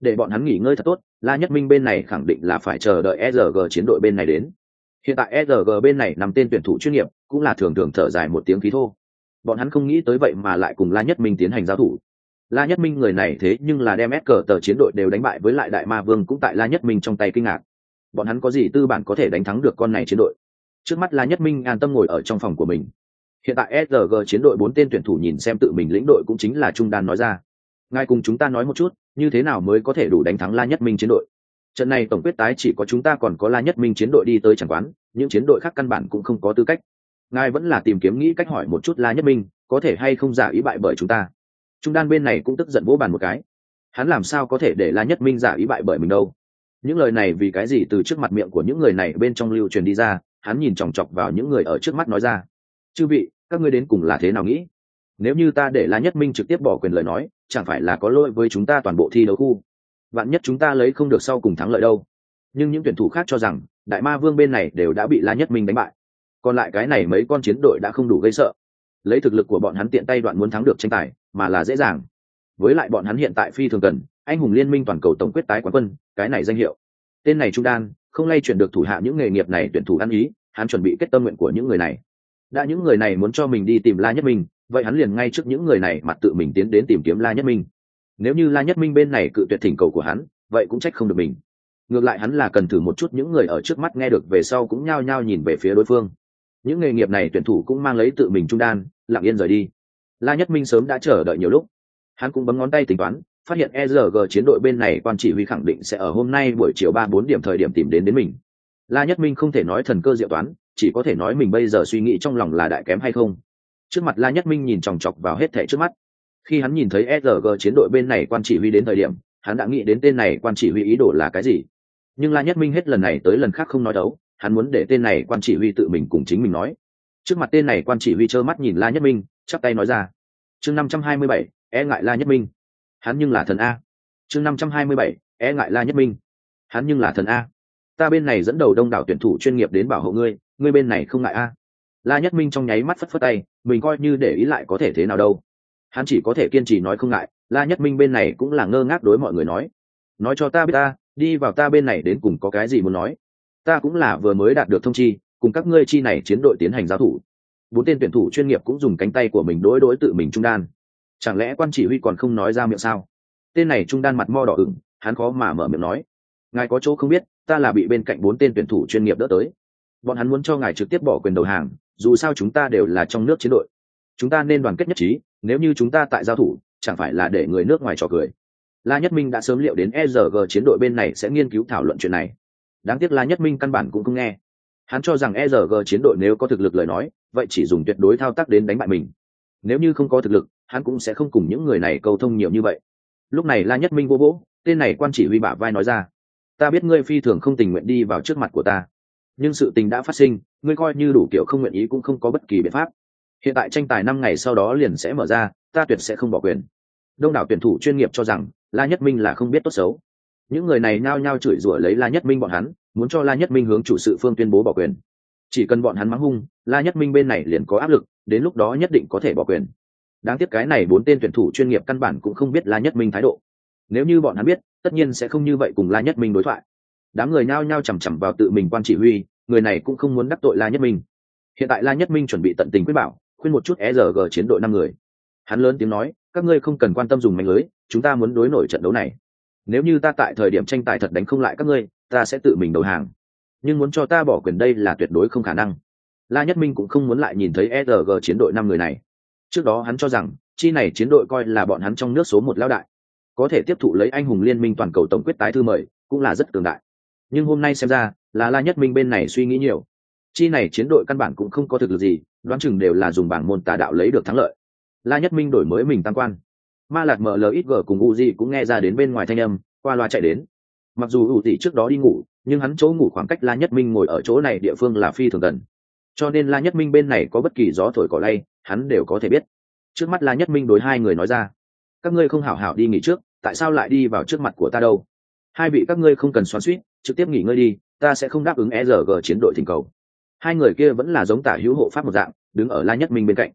để bọn hắn nghỉ ngơi thật tốt, la nhất minh bên này khẳng định là phải chờ đợi sg chiến đội bên này đến. Hiện tại sg bên này nằm tên tuyển thủ chuyên nghiệp, cũng là thường thường thở dài một tiếng khí thô. Bọn hắn không nghĩ tới vậy mà lại cùng la nhất minh tiến hành giao thủ. La nhất minh người này thế nhưng là đem ép cờ tờ chiến đội đều đánh bại với lại đại ma vương cũng tại la nhất minh trong tay kinh ngạc. Bọn hắn có gì tư bản có thể đánh thắng được con này chiến đội? Trước mắt la nhất minh an tâm ngồi ở trong phòng của mình. Hiện tại sg chiến đội bốn tên tuyển thủ nhìn xem tự mình lĩnh đội cũng chính là trung đan nói ra ngài cùng chúng ta nói một chút, như thế nào mới có thể đủ đánh thắng la nhất minh chiến đội? Trận này tổng quyết tái chỉ có chúng ta còn có la nhất minh chiến đội đi tới chẳng quán, những chiến đội khác căn bản cũng không có tư cách. Ngài vẫn là tìm kiếm nghĩ cách hỏi một chút la nhất minh, có thể hay không giả ý bại bởi chúng ta? Trung đan bên này cũng tức giận vỗ bàn một cái. Hắn làm sao có thể để la nhất minh giả ý bại bởi mình đâu? Những lời này vì cái gì từ trước mặt miệng của những người này bên trong lưu truyền đi ra, hắn nhìn chòng chọc vào những người ở trước mắt nói ra. Chư vị, các ngươi đến cùng là thế nào nghĩ? Nếu như ta để la nhất minh trực tiếp bỏ quyền lời nói, chẳng phải là có lỗi với chúng ta toàn bộ thi đấu khu? Vạn nhất chúng ta lấy không được sau cùng thắng lợi đâu? Nhưng những tuyển thủ khác cho rằng, đại ma vương bên này đều đã bị la nhất minh đánh bại. Còn lại cái này mấy con chiến đội đã không đủ gây sợ. Lấy thực lực của bọn hắn tiện tay đoạn muốn thắng được tranh tài, mà là dễ dàng. Với lại bọn hắn hiện tại phi thường cần, anh hùng liên minh toàn cầu tổng quyết tái quán quân, cái này danh hiệu. Tên này trung đan, không lay chuyển được thủ hạ những nghề nghiệp này tuyển thủ ăn ý, hắn chuẩn bị kết tâm nguyện của những người này. Đã những người này muốn cho mình đi tìm la nhất minh vậy hắn liền ngay trước những người này mặt tự mình tiến đến tìm kiếm la nhất minh. Nếu như la nhất minh bên này cự tuyệt thỉnh cầu của hắn, vậy cũng trách không được mình. Ngược lại hắn là cần thử một chút những người ở trước mắt nghe được về sau cũng nhao nhao nhìn về phía đối phương. Những nghề nghiệp này tuyển thủ cũng mang lấy tự mình trung đan, lặng yên rời đi. La nhất minh sớm đã chờ đợi nhiều lúc. Hắn cũng bấm ngón tay tính toán, phát hiện erg chiến đội bên này quan chỉ huy khẳng định sẽ ở hôm nay buổi chiều ba bốn điểm thời điểm tìm đến đến mình. La nhất minh không thể nói thần cơ diệu toán, chỉ có thể nói mình bây giờ suy nghĩ trong lòng là đại kém hay không trước mặt la nhất minh nhìn chòng chọc vào hết thẻ trước mắt. Khi hắn nhìn thấy sg chiến đội bên này quan chỉ huy đến thời điểm, hắn đã nghĩ đến tên này quan chỉ huy ý đồ là cái gì. Nhưng la nhất minh hết lần này tới lần khác không nói đấu, hắn muốn để tên này quan chỉ huy tự mình cùng chính mình nói. Trước mặt tên này quan chỉ huy trơ mắt nhìn la nhất minh, chắp tay nói ra. Chương năm trăm hai mươi bảy e ngại la nhất minh. Hắn nhưng là thần a. Chương năm trăm hai mươi bảy e ngại la nhất minh. Hắn nhưng là thần a. Ta bên này dẫn đầu đông đảo tuyển thủ chuyên nghiệp đến bảo hộ ngươi ngươi bên này không ngại a la nhất minh trong nháy mắt phất phất tay, mình coi như để ý lại có thể thế nào đâu. Hắn chỉ có thể kiên trì nói không ngại, la nhất minh bên này cũng là ngơ ngác đối mọi người nói. Nói cho ta biết ta, đi vào ta bên này đến cùng có cái gì muốn nói. Ta cũng là vừa mới đạt được thông chi, cùng các ngươi chi này chiến đội tiến hành giao thủ. Bốn tên tuyển thủ chuyên nghiệp cũng dùng cánh tay của mình đối đối tự mình trung đan. Chẳng lẽ quan chỉ huy còn không nói ra miệng sao? Tên này trung đan mặt mo đỏ ửng, hắn khó mà mở miệng nói. Ngài có chỗ không biết, ta là bị bên cạnh bốn tên tuyển thủ chuyên nghiệp đỡ tới. Bọn hắn muốn cho ngài trực tiếp bỏ quyền đầu hàng dù sao chúng ta đều là trong nước chiến đội. Chúng ta nên đoàn kết nhất trí, nếu như chúng ta tại giao thủ, chẳng phải là để người nước ngoài trò cười. La nhất minh đã sớm liệu đến erg chiến đội bên này sẽ nghiên cứu thảo luận chuyện này. Đáng tiếc la nhất minh căn bản cũng không nghe. Hắn cho rằng erg chiến đội nếu có thực lực lời nói, vậy chỉ dùng tuyệt đối thao tác đến đánh bại mình. Nếu như không có thực lực, hắn cũng sẽ không cùng những người này cầu thông nhiều như vậy. Lúc này la nhất minh vô vỗ, tên này quan chỉ huy bả vai nói ra, ta biết ngươi phi thường không tình nguyện đi vào trước mặt của ta, nhưng sự tình đã phát sinh ngươi coi như đủ kiểu không nguyện ý cũng không có bất kỳ biện pháp. Hiện tại tranh tài năm ngày sau đó liền sẽ mở ra, ta tuyệt sẽ không bỏ quyền. Đông đảo tuyển thủ chuyên nghiệp cho rằng, la nhất minh là không biết tốt xấu. Những người này nhao nhao chửi rủa lấy la nhất minh bọn hắn, muốn cho la nhất minh hướng chủ sự phương tuyên bố bỏ quyền. Chỉ cần bọn hắn mắng hung, la nhất minh bên này liền có áp lực, đến lúc đó nhất định có thể bỏ quyền. Đáng tiếc cái này bốn tên tuyển thủ chuyên nghiệp căn bản cũng không biết la nhất minh thái độ. Nếu như bọn hắn biết, tất nhiên sẽ không như vậy cùng la nhất minh đối thoại. Đám người nhao nhao chằm chằm vào tự mình quan chỉ huy người này cũng không muốn đắc tội la nhất minh. Hiện tại la nhất minh chuẩn bị tận tình quyết bảo, khuyên một chút e rg chiến đội năm người. Hắn lớn tiếng nói, các ngươi không cần quan tâm dùng mạnh lưới, chúng ta muốn đối nổi trận đấu này. Nếu như ta tại thời điểm tranh tài thật đánh không lại các ngươi, ta sẽ tự mình đầu hàng. Nhưng muốn cho ta bỏ quyền đây là tuyệt đối không khả năng. La nhất minh cũng không muốn lại nhìn thấy E R G chiến đội năm người này. Trước đó hắn cho rằng, chi này chiến đội coi là bọn hắn trong nước số một lao đại. Có thể tiếp thụ lấy anh hùng liên minh toàn cầu tổng quyết tái thư mời, cũng là rất cường đại nhưng hôm nay xem ra là la nhất minh bên này suy nghĩ nhiều. Chi này chiến đội căn bản cũng không có thực lực gì, đoán chừng đều là dùng bảng môn tà đạo lấy được thắng lợi. La nhất minh đổi mới mình tam quan. Ma lạc mlxg cùng u di cũng nghe ra đến bên ngoài thanh âm, qua loa chạy đến. Mặc dù u di trước đó đi ngủ, nhưng hắn chỗ ngủ khoảng cách la nhất minh ngồi ở chỗ này địa phương là phi thường gần. Cho nên la nhất minh bên này có bất kỳ gió thổi cỏ lay, hắn đều có thể biết. Trước mắt la nhất minh đối hai người nói ra, các ngươi không hảo hảo đi nghỉ trước, tại sao lại đi vào trước mặt của ta đâu? Hai vị các ngươi không cần xoắn suýt trực tiếp nghỉ ngơi đi, ta sẽ không đáp ứng e rg chiến đội thỉnh cầu. Hai người kia vẫn là giống tả hữu hộ pháp một dạng, đứng ở la nhất minh bên cạnh.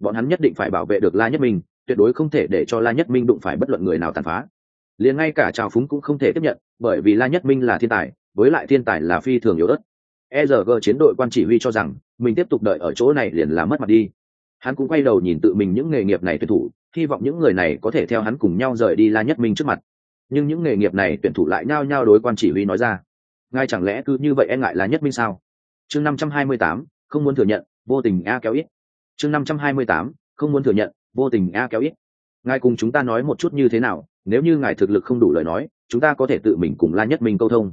Bọn hắn nhất định phải bảo vệ được la nhất minh, tuyệt đối không thể để cho la nhất minh đụng phải bất luận người nào tàn phá. Liền ngay cả trào phúng cũng không thể tiếp nhận, bởi vì la nhất minh là thiên tài, với lại thiên tài là phi thường yếu ớt. G chiến đội quan chỉ huy cho rằng, mình tiếp tục đợi ở chỗ này liền là mất mặt đi. Hắn cũng quay đầu nhìn tự mình những nghề nghiệp này tuyển thủ, hy vọng những người này có thể theo hắn cùng nhau rời đi la nhất minh trước mặt nhưng những nghề nghiệp này tuyển thủ lại nhao nhao đối quan chỉ huy nói ra. Ngay chẳng lẽ cứ như vậy e ngại là nhất minh sao? Chương năm trăm hai mươi tám, không muốn thừa nhận, vô tình a kéo ít. Chương năm trăm hai mươi tám, không muốn thừa nhận, vô tình a kéo ít. Ngài cùng chúng ta nói một chút như thế nào, nếu như ngài thực lực không đủ lời nói, chúng ta có thể tự mình cùng la nhất minh câu thông.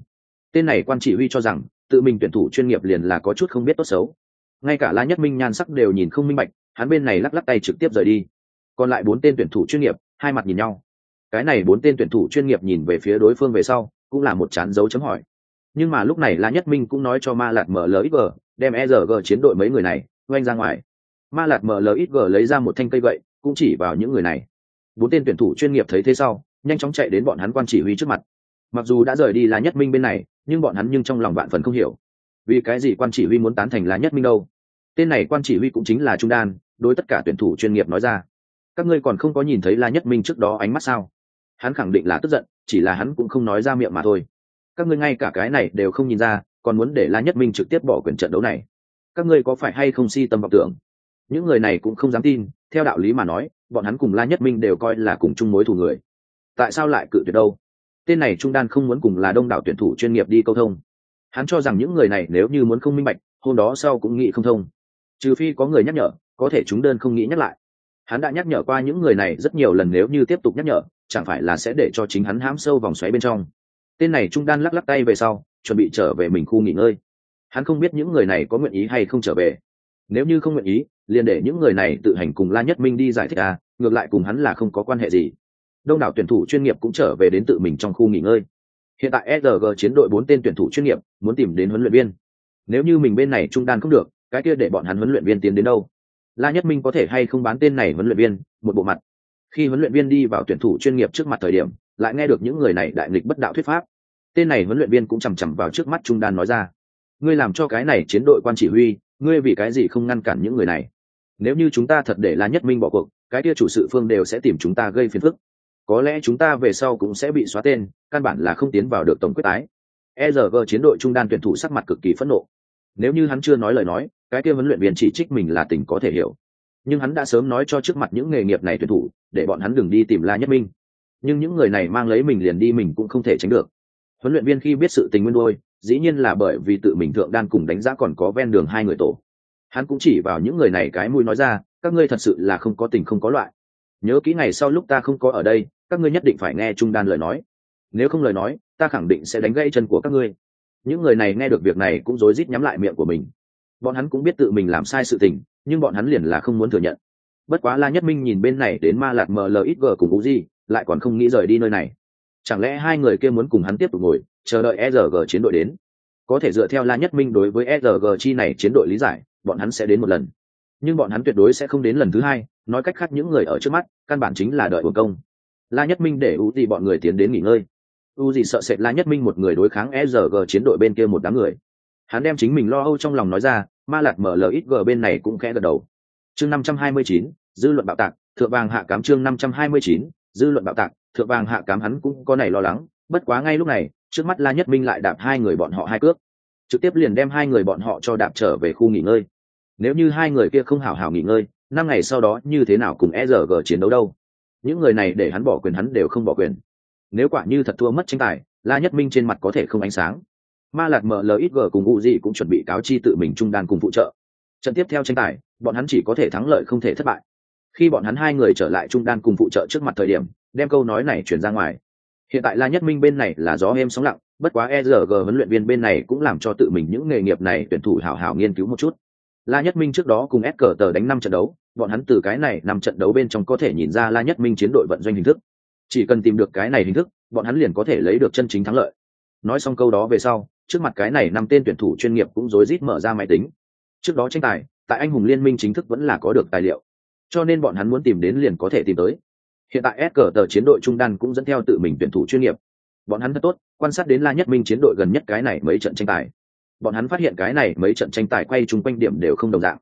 Tên này quan chỉ huy cho rằng, tự mình tuyển thủ chuyên nghiệp liền là có chút không biết tốt xấu. Ngay cả la nhất minh nhan sắc đều nhìn không minh bạch, hắn bên này lắc lắc tay trực tiếp rời đi. Còn lại bốn tên tuyển thủ chuyên nghiệp, hai mặt nhìn nhau cái này bốn tên tuyển thủ chuyên nghiệp nhìn về phía đối phương về sau, cũng là một chán dấu chấm hỏi. Nhưng mà lúc này la nhất minh cũng nói cho ma lạt mở mlxg đem erg chiến đội mấy người này oanh ra ngoài. Ma lạt mở mlxg lấy ra một thanh cây gậy, cũng chỉ vào những người này. Bốn tên tuyển thủ chuyên nghiệp thấy thế sau, nhanh chóng chạy đến bọn hắn quan chỉ huy trước mặt. Mặc dù đã rời đi là nhất minh bên này, nhưng bọn hắn nhưng trong lòng vạn phần không hiểu. Vì cái gì quan chỉ huy muốn tán thành là nhất minh đâu? Tên này quan chỉ huy cũng chính là trung đan, đối tất cả tuyển thủ chuyên nghiệp nói ra. Các ngươi còn không có nhìn thấy la nhất minh trước đó ánh mắt sao? Hắn khẳng định là tức giận, chỉ là hắn cũng không nói ra miệng mà thôi. Các ngươi ngay cả cái này đều không nhìn ra, còn muốn để la nhất minh trực tiếp bỏ quyền trận đấu này. Các ngươi có phải hay không si tâm vọng tưởng? Những người này cũng không dám tin, theo đạo lý mà nói, bọn hắn cùng la nhất minh đều coi là cùng chung mối thù người. Tại sao lại cự tuyệt đâu? Tên này trung đan không muốn cùng là đông đảo tuyển thủ chuyên nghiệp đi câu thông. Hắn cho rằng những người này nếu như muốn không minh bạch, hôm đó sau cũng nghĩ không thông. Trừ phi có người nhắc nhở, có thể chúng đơn không nghĩ nhắc lại hắn đã nhắc nhở qua những người này rất nhiều lần nếu như tiếp tục nhắc nhở, chẳng phải là sẽ để cho chính hắn hãm sâu vòng xoáy bên trong. Tên này trung đan lắc lắc tay về sau, chuẩn bị trở về mình khu nghỉ ngơi. Hắn không biết những người này có nguyện ý hay không trở về. Nếu như không nguyện ý, liền để những người này tự hành cùng la nhất minh đi giải thích à ngược lại cùng hắn là không có quan hệ gì. Đông đảo tuyển thủ chuyên nghiệp cũng trở về đến tự mình trong khu nghỉ ngơi. Hiện tại sg chiến đội bốn tên tuyển thủ chuyên nghiệp, muốn tìm đến huấn luyện viên. Nếu như mình bên này trung đan không được, cái kia để bọn hắn huấn luyện viên tiến đến đâu? La nhất minh có thể hay không bán tên này huấn luyện viên, một bộ mặt. Khi huấn luyện viên đi vào tuyển thủ chuyên nghiệp trước mặt thời điểm, lại nghe được những người này đại nghịch bất đạo thuyết pháp. Tên này huấn luyện viên cũng chằm chằm vào trước mắt trung đan nói ra. Ngươi làm cho cái này chiến đội quan chỉ huy, ngươi vì cái gì không ngăn cản những người này? Nếu như chúng ta thật để la nhất minh bỏ cuộc, cái kia chủ sự phương đều sẽ tìm chúng ta gây phiền phức. Có lẽ chúng ta về sau cũng sẽ bị xóa tên, căn bản là không tiến vào được tổng quyết tái. Erg chiến đội trung đan tuyển thủ sắc mặt cực kỳ phẫn nộ. Nếu như hắn chưa nói lời nói cái kia huấn luyện viên chỉ trích mình là tình có thể hiểu. Nhưng hắn đã sớm nói cho trước mặt những nghề nghiệp này tuyển thủ, để bọn hắn đừng đi tìm la nhất minh. Nhưng những người này mang lấy mình liền đi mình cũng không thể tránh được. Huấn luyện viên khi biết sự tình nguyên đôi, dĩ nhiên là bởi vì tự mình thượng đan cùng đánh giá còn có ven đường hai người tổ. Hắn cũng chỉ vào những người này cái mũi nói ra, các ngươi thật sự là không có tình không có loại. Nhớ kỹ ngày sau lúc ta không có ở đây, các ngươi nhất định phải nghe trung đan lời nói. Nếu không lời nói, ta khẳng định sẽ đánh gãy chân của các ngươi. Những người này nghe được việc này cũng rối rít nhắm lại miệng của mình bọn hắn cũng biết tự mình làm sai sự tình, nhưng bọn hắn liền là không muốn thừa nhận. Bất quá la nhất minh nhìn bên này đến ma lạc mlxg cùng u di, lại còn không nghĩ rời đi nơi này. Chẳng lẽ hai người kia muốn cùng hắn tiếp tục ngồi, chờ đợi e rg chiến đội đến? Có thể dựa theo la nhất minh đối với e rg chi này chiến đội lý giải, bọn hắn sẽ đến một lần. Nhưng bọn hắn tuyệt đối sẽ không đến lần thứ hai, nói cách khác những người ở trước mắt, căn bản chính là đợi hồn công. La nhất minh để u di bọn người tiến đến nghỉ ngơi. U di sợ sệt la nhất minh một người đối kháng e rg chiến đội bên kia một đám người hắn đem chính mình lo âu trong lòng nói ra, ma lạc mở lời ít gờ bên này cũng khẽ gật đầu. Chương năm trăm hai mươi chín, dư luận bạo tạc, thượng vàng hạ cám chương năm trăm hai mươi chín, dư luận bạo tạc, thượng vàng hạ cám hắn cũng có này lo lắng, bất quá ngay lúc này, trước mắt la nhất minh lại đạp hai người bọn họ hai cước. Trực tiếp liền đem hai người bọn họ cho đạp trở về khu nghỉ ngơi. Nếu như hai người kia không hảo hảo nghỉ ngơi, năm ngày sau đó như thế nào cùng e rg chiến đấu đâu? Những người này để hắn bỏ quyền hắn đều không bỏ quyền. Nếu quả như thật thua mất tranh tài, la nhất minh trên mặt có thể không ánh sáng ma lạc mở mlxg cùng u dị cũng chuẩn bị cáo chi tự mình trung đan cùng phụ trợ. Trận tiếp theo tranh tài, bọn hắn chỉ có thể thắng lợi không thể thất bại. Khi bọn hắn hai người trở lại trung đan cùng phụ trợ trước mặt thời điểm, đem câu nói này chuyển ra ngoài. Hiện tại la nhất minh bên này là gió em sóng lặng, bất quá erg huấn luyện viên bên này cũng làm cho tự mình những nghề nghiệp này tuyển thủ hảo hảo nghiên cứu một chút. La nhất minh trước đó cùng s cờ tờ đánh năm trận đấu, bọn hắn từ cái này năm trận đấu bên trong có thể nhìn ra la nhất minh chiến đội vận doanh hình thức. Chỉ cần tìm được cái này hình thức, bọn hắn liền có thể lấy được chân chính thắng lợi. Nói xong câu đó về sau trước mặt cái này năm tên tuyển thủ chuyên nghiệp cũng rối rít mở ra máy tính. Trước đó tranh tài, tại anh hùng liên minh chính thức vẫn là có được tài liệu. Cho nên bọn hắn muốn tìm đến liền có thể tìm tới. Hiện tại s cờ tờ chiến đội trung đan cũng dẫn theo tự mình tuyển thủ chuyên nghiệp. Bọn hắn thật tốt, quan sát đến la nhất minh chiến đội gần nhất cái này mấy trận tranh tài. Bọn hắn phát hiện cái này mấy trận tranh tài quay chung quanh điểm đều không đồng dạng.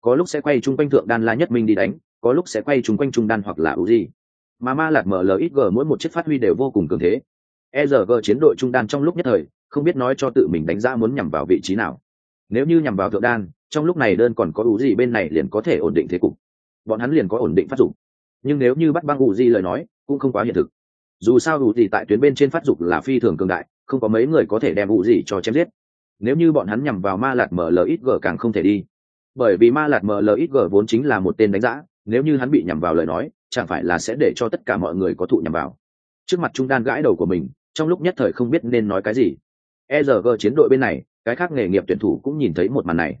Có lúc sẽ quay chung quanh thượng đan la nhất minh đi đánh, có lúc sẽ quay chung quanh trung đan hoặc là u mà ma lạc mlxg mỗi một chiếc phát huy đều vô cùng cường thế. Erg chiến đội trung đan trong lúc nhất thời không biết nói cho tự mình đánh giá muốn nhằm vào vị trí nào. Nếu như nhằm vào thượng đan, trong lúc này đơn còn có ủ gì bên này liền có thể ổn định thế cục. Bọn hắn liền có ổn định phát dục. Nhưng nếu như bắt băng ủ gì lời nói, cũng không quá hiện thực. Dù sao ủ gì tại tuyến bên trên phát dục là phi thường cường đại, không có mấy người có thể đem ủ gì cho chém giết. Nếu như bọn hắn nhằm vào ma lạt mlxg càng không thể đi. Bởi vì ma lạt mlxg vốn chính là một tên đánh giá, nếu như hắn bị nhằm vào lời nói, chẳng phải là sẽ để cho tất cả mọi người có thụ nhằm vào. Trước mặt trung đan gãi đầu của mình, trong lúc nhất thời không biết nên nói cái gì erg chiến đội bên này, cái khác nghề nghiệp tuyển thủ cũng nhìn thấy một màn này.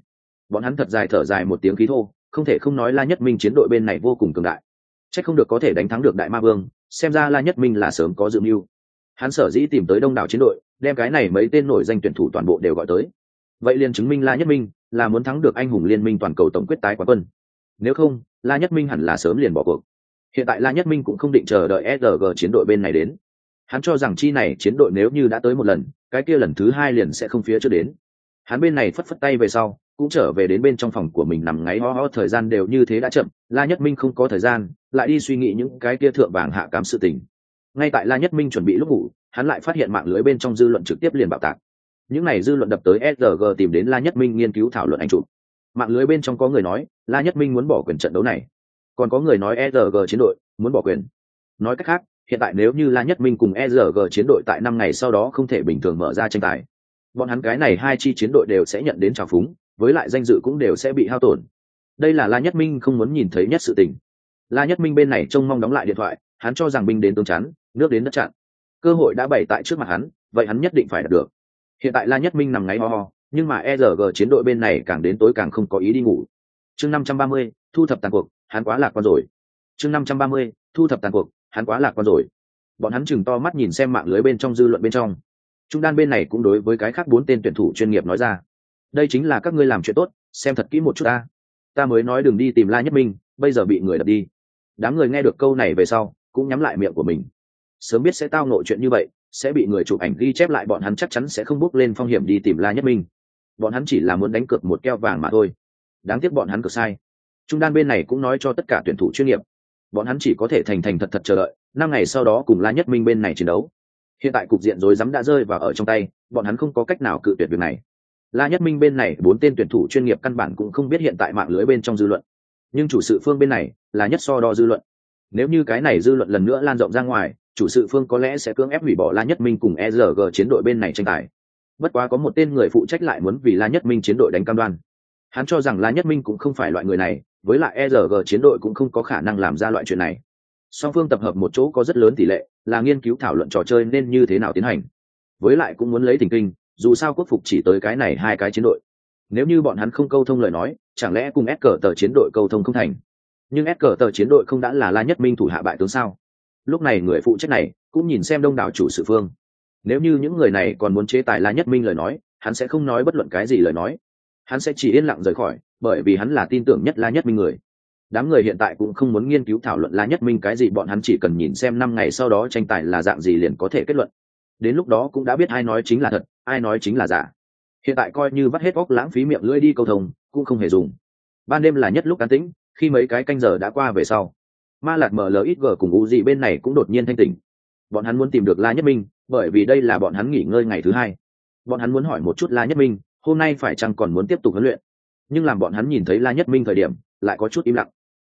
Bọn hắn thật dài thở dài một tiếng khí thô, không thể không nói la nhất minh chiến đội bên này vô cùng cường đại. Chắc không được có thể đánh thắng được đại ma vương, xem ra la nhất minh là sớm có dự mưu. Hắn sở dĩ tìm tới đông đảo chiến đội, đem cái này mấy tên nổi danh tuyển thủ toàn bộ đều gọi tới. Vậy liền chứng minh la nhất minh là muốn thắng được anh hùng liên minh toàn cầu tổng quyết tái quán quân. Nếu không, la nhất minh hẳn là sớm liền bỏ cuộc. Hiện tại la nhất minh cũng không định chờ đợi sg chiến đội bên này đến hắn cho rằng chi này chiến đội nếu như đã tới một lần, cái kia lần thứ hai liền sẽ không phía trước đến. Hắn bên này phất phất tay về sau, cũng trở về đến bên trong phòng của mình nằm ngáy ho ho, thời gian đều như thế đã chậm, la nhất minh không có thời gian, lại đi suy nghĩ những cái kia thượng vàng hạ cám sự tình. Ngay tại la nhất minh chuẩn bị lúc ngủ, hắn lại phát hiện mạng lưới bên trong dư luận trực tiếp liền bạo tạc. Những n à y dư luận đập tới sg tìm đến la nhất minh nghiên cứu thảo luận anh chụp. Mạng lưới bên trong có người nói, la nhất minh muốn bỏ quyền trận đấu này. Còn có người nói sg chiến đội muốn bỏ quyền. Nói cách khác hiện tại nếu như la nhất minh cùng erg chiến đội tại năm ngày sau đó không thể bình thường mở ra tranh tài, bọn hắn cái này hai chi chiến đội đều sẽ nhận đến trào phúng, với lại danh dự cũng đều sẽ bị hao tổn. Đây là la nhất minh không muốn nhìn thấy nhất sự tình. La nhất minh bên này trông mong đóng lại điện thoại, hắn cho rằng binh đến tương chắn, nước đến đất chặn. Cơ hội đã bày tại trước mặt hắn, vậy hắn nhất định phải đạt được. Hiện tại la nhất minh nằm ngáy ho ho, nhưng mà erg chiến đội bên này càng đến tối càng không có ý đi ngủ. Chương năm trăm ba mươi, thu thập tàn cuộc, hắn quá lạc quan rồi. Chương năm trăm ba mươi, thu thập tàn cuộc hắn quá lạc quan rồi. Bọn hắn chừng to mắt nhìn xem mạng lưới bên trong dư luận bên trong. Trung đan bên này cũng đối với cái khác bốn tên tuyển thủ chuyên nghiệp nói ra. Đây chính là các ngươi làm chuyện tốt, xem thật kỹ một chút ta. Ta mới nói đừng đi tìm la nhất minh, bây giờ bị người đập đi. Đám người nghe được câu này về sau, cũng nhắm lại miệng của mình. Sớm biết sẽ tao nội chuyện như vậy, sẽ bị người chụp ảnh ghi chép lại bọn hắn chắc chắn sẽ không bước lên phong hiểm đi tìm la nhất minh. Bọn hắn chỉ là muốn đánh cược một keo vàng mà thôi. Đáng tiếc bọn hắn cược sai. Trung đan bên này cũng nói cho tất cả tuyển thủ chuyên nghiệp bọn hắn chỉ có thể thành thành thật thật chờ đợi, năm ngày sau đó cùng la nhất minh bên này chiến đấu. Hiện tại cục diện rối rắm đã rơi vào ở trong tay, bọn hắn không có cách nào cự tuyệt việc này. La nhất minh bên này, bốn tên tuyển thủ chuyên nghiệp căn bản cũng không biết hiện tại mạng lưới bên trong dư luận. Nhưng chủ sự phương bên này, là nhất so đo dư luận. Nếu như cái này dư luận lần nữa lan rộng ra ngoài, chủ sự phương có lẽ sẽ cưỡng ép hủy bỏ la nhất minh cùng erg chiến đội bên này tranh tài. Bất quá có một tên người phụ trách lại muốn vì la nhất minh chiến đội đánh cam đoan. Hắn cho rằng la nhất minh cũng không phải loại người này với lại erg chiến đội cũng không có khả năng làm ra loại chuyện này. Song phương tập hợp một chỗ có rất lớn tỷ lệ, là nghiên cứu thảo luận trò chơi nên như thế nào tiến hành. Với lại cũng muốn lấy tình kinh, dù sao quốc phục chỉ tới cái này hai cái chiến đội. Nếu như bọn hắn không câu thông lời nói, chẳng lẽ cùng ép cờ tờ chiến đội câu thông không thành? Nhưng ép cờ tờ chiến đội không đã là la nhất minh thủ hạ bại tướng sao? Lúc này người phụ trách này cũng nhìn xem đông đảo chủ sự phương. Nếu như những người này còn muốn chế tài la nhất minh lời nói, hắn sẽ không nói bất luận cái gì lời nói hắn sẽ chỉ yên lặng rời khỏi, bởi vì hắn là tin tưởng nhất la nhất minh người. Đám người hiện tại cũng không muốn nghiên cứu thảo luận la nhất minh cái gì, bọn hắn chỉ cần nhìn xem năm ngày sau đó tranh tài là dạng gì liền có thể kết luận. Đến lúc đó cũng đã biết ai nói chính là thật, ai nói chính là giả. Hiện tại coi như vắt hết óc lãng phí miệng lưỡi đi câu thông, cũng không hề dùng. Ban đêm là nhất lúc cán tĩnh, khi mấy cái canh giờ đã qua về sau, ma lạc mở ít gờ cùng u gì bên này cũng đột nhiên thanh tỉnh. Bọn hắn muốn tìm được la nhất minh, bởi vì đây là bọn hắn nghỉ ngơi ngày thứ hai. Bọn hắn muốn hỏi một chút la nhất minh hôm nay phải chăng còn muốn tiếp tục huấn luyện? Nhưng làm bọn hắn nhìn thấy la nhất minh thời điểm, lại có chút im lặng.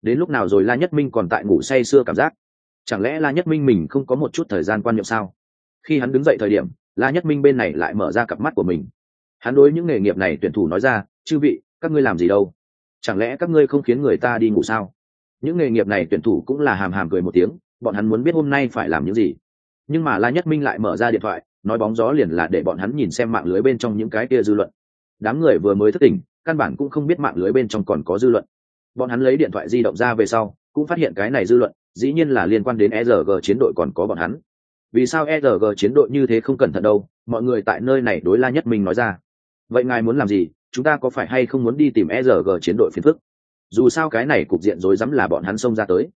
Đến lúc nào rồi la nhất minh còn tại ngủ say sưa cảm giác? Chẳng lẽ la nhất minh mình không có một chút thời gian quan niệm sao? Khi hắn đứng dậy thời điểm, la nhất minh bên này lại mở ra cặp mắt của mình. Hắn đối những nghề nghiệp này tuyển thủ nói ra, chư vị, các ngươi làm gì đâu? Chẳng lẽ các ngươi không khiến người ta đi ngủ sao? Những nghề nghiệp này tuyển thủ cũng là hàm hàm cười một tiếng, bọn hắn muốn biết hôm nay phải làm những gì. Nhưng mà la nhất minh lại mở ra điện thoại nói bóng gió liền là để bọn hắn nhìn xem mạng lưới bên trong những cái kia dư luận. Đám người vừa mới thất tình căn bản cũng không biết mạng lưới bên trong còn có dư luận. Bọn hắn lấy điện thoại di động ra về sau, cũng phát hiện cái này dư luận, dĩ nhiên là liên quan đến erg chiến đội còn có bọn hắn. Vì sao erg chiến đội như thế không cẩn thận đâu? Mọi người tại nơi này đối la nhất minh nói ra. Vậy ngài muốn làm gì? Chúng ta có phải hay không muốn đi tìm erg chiến đội phiền phức? Dù sao cái này cục diện rối rắm là bọn hắn xông ra tới.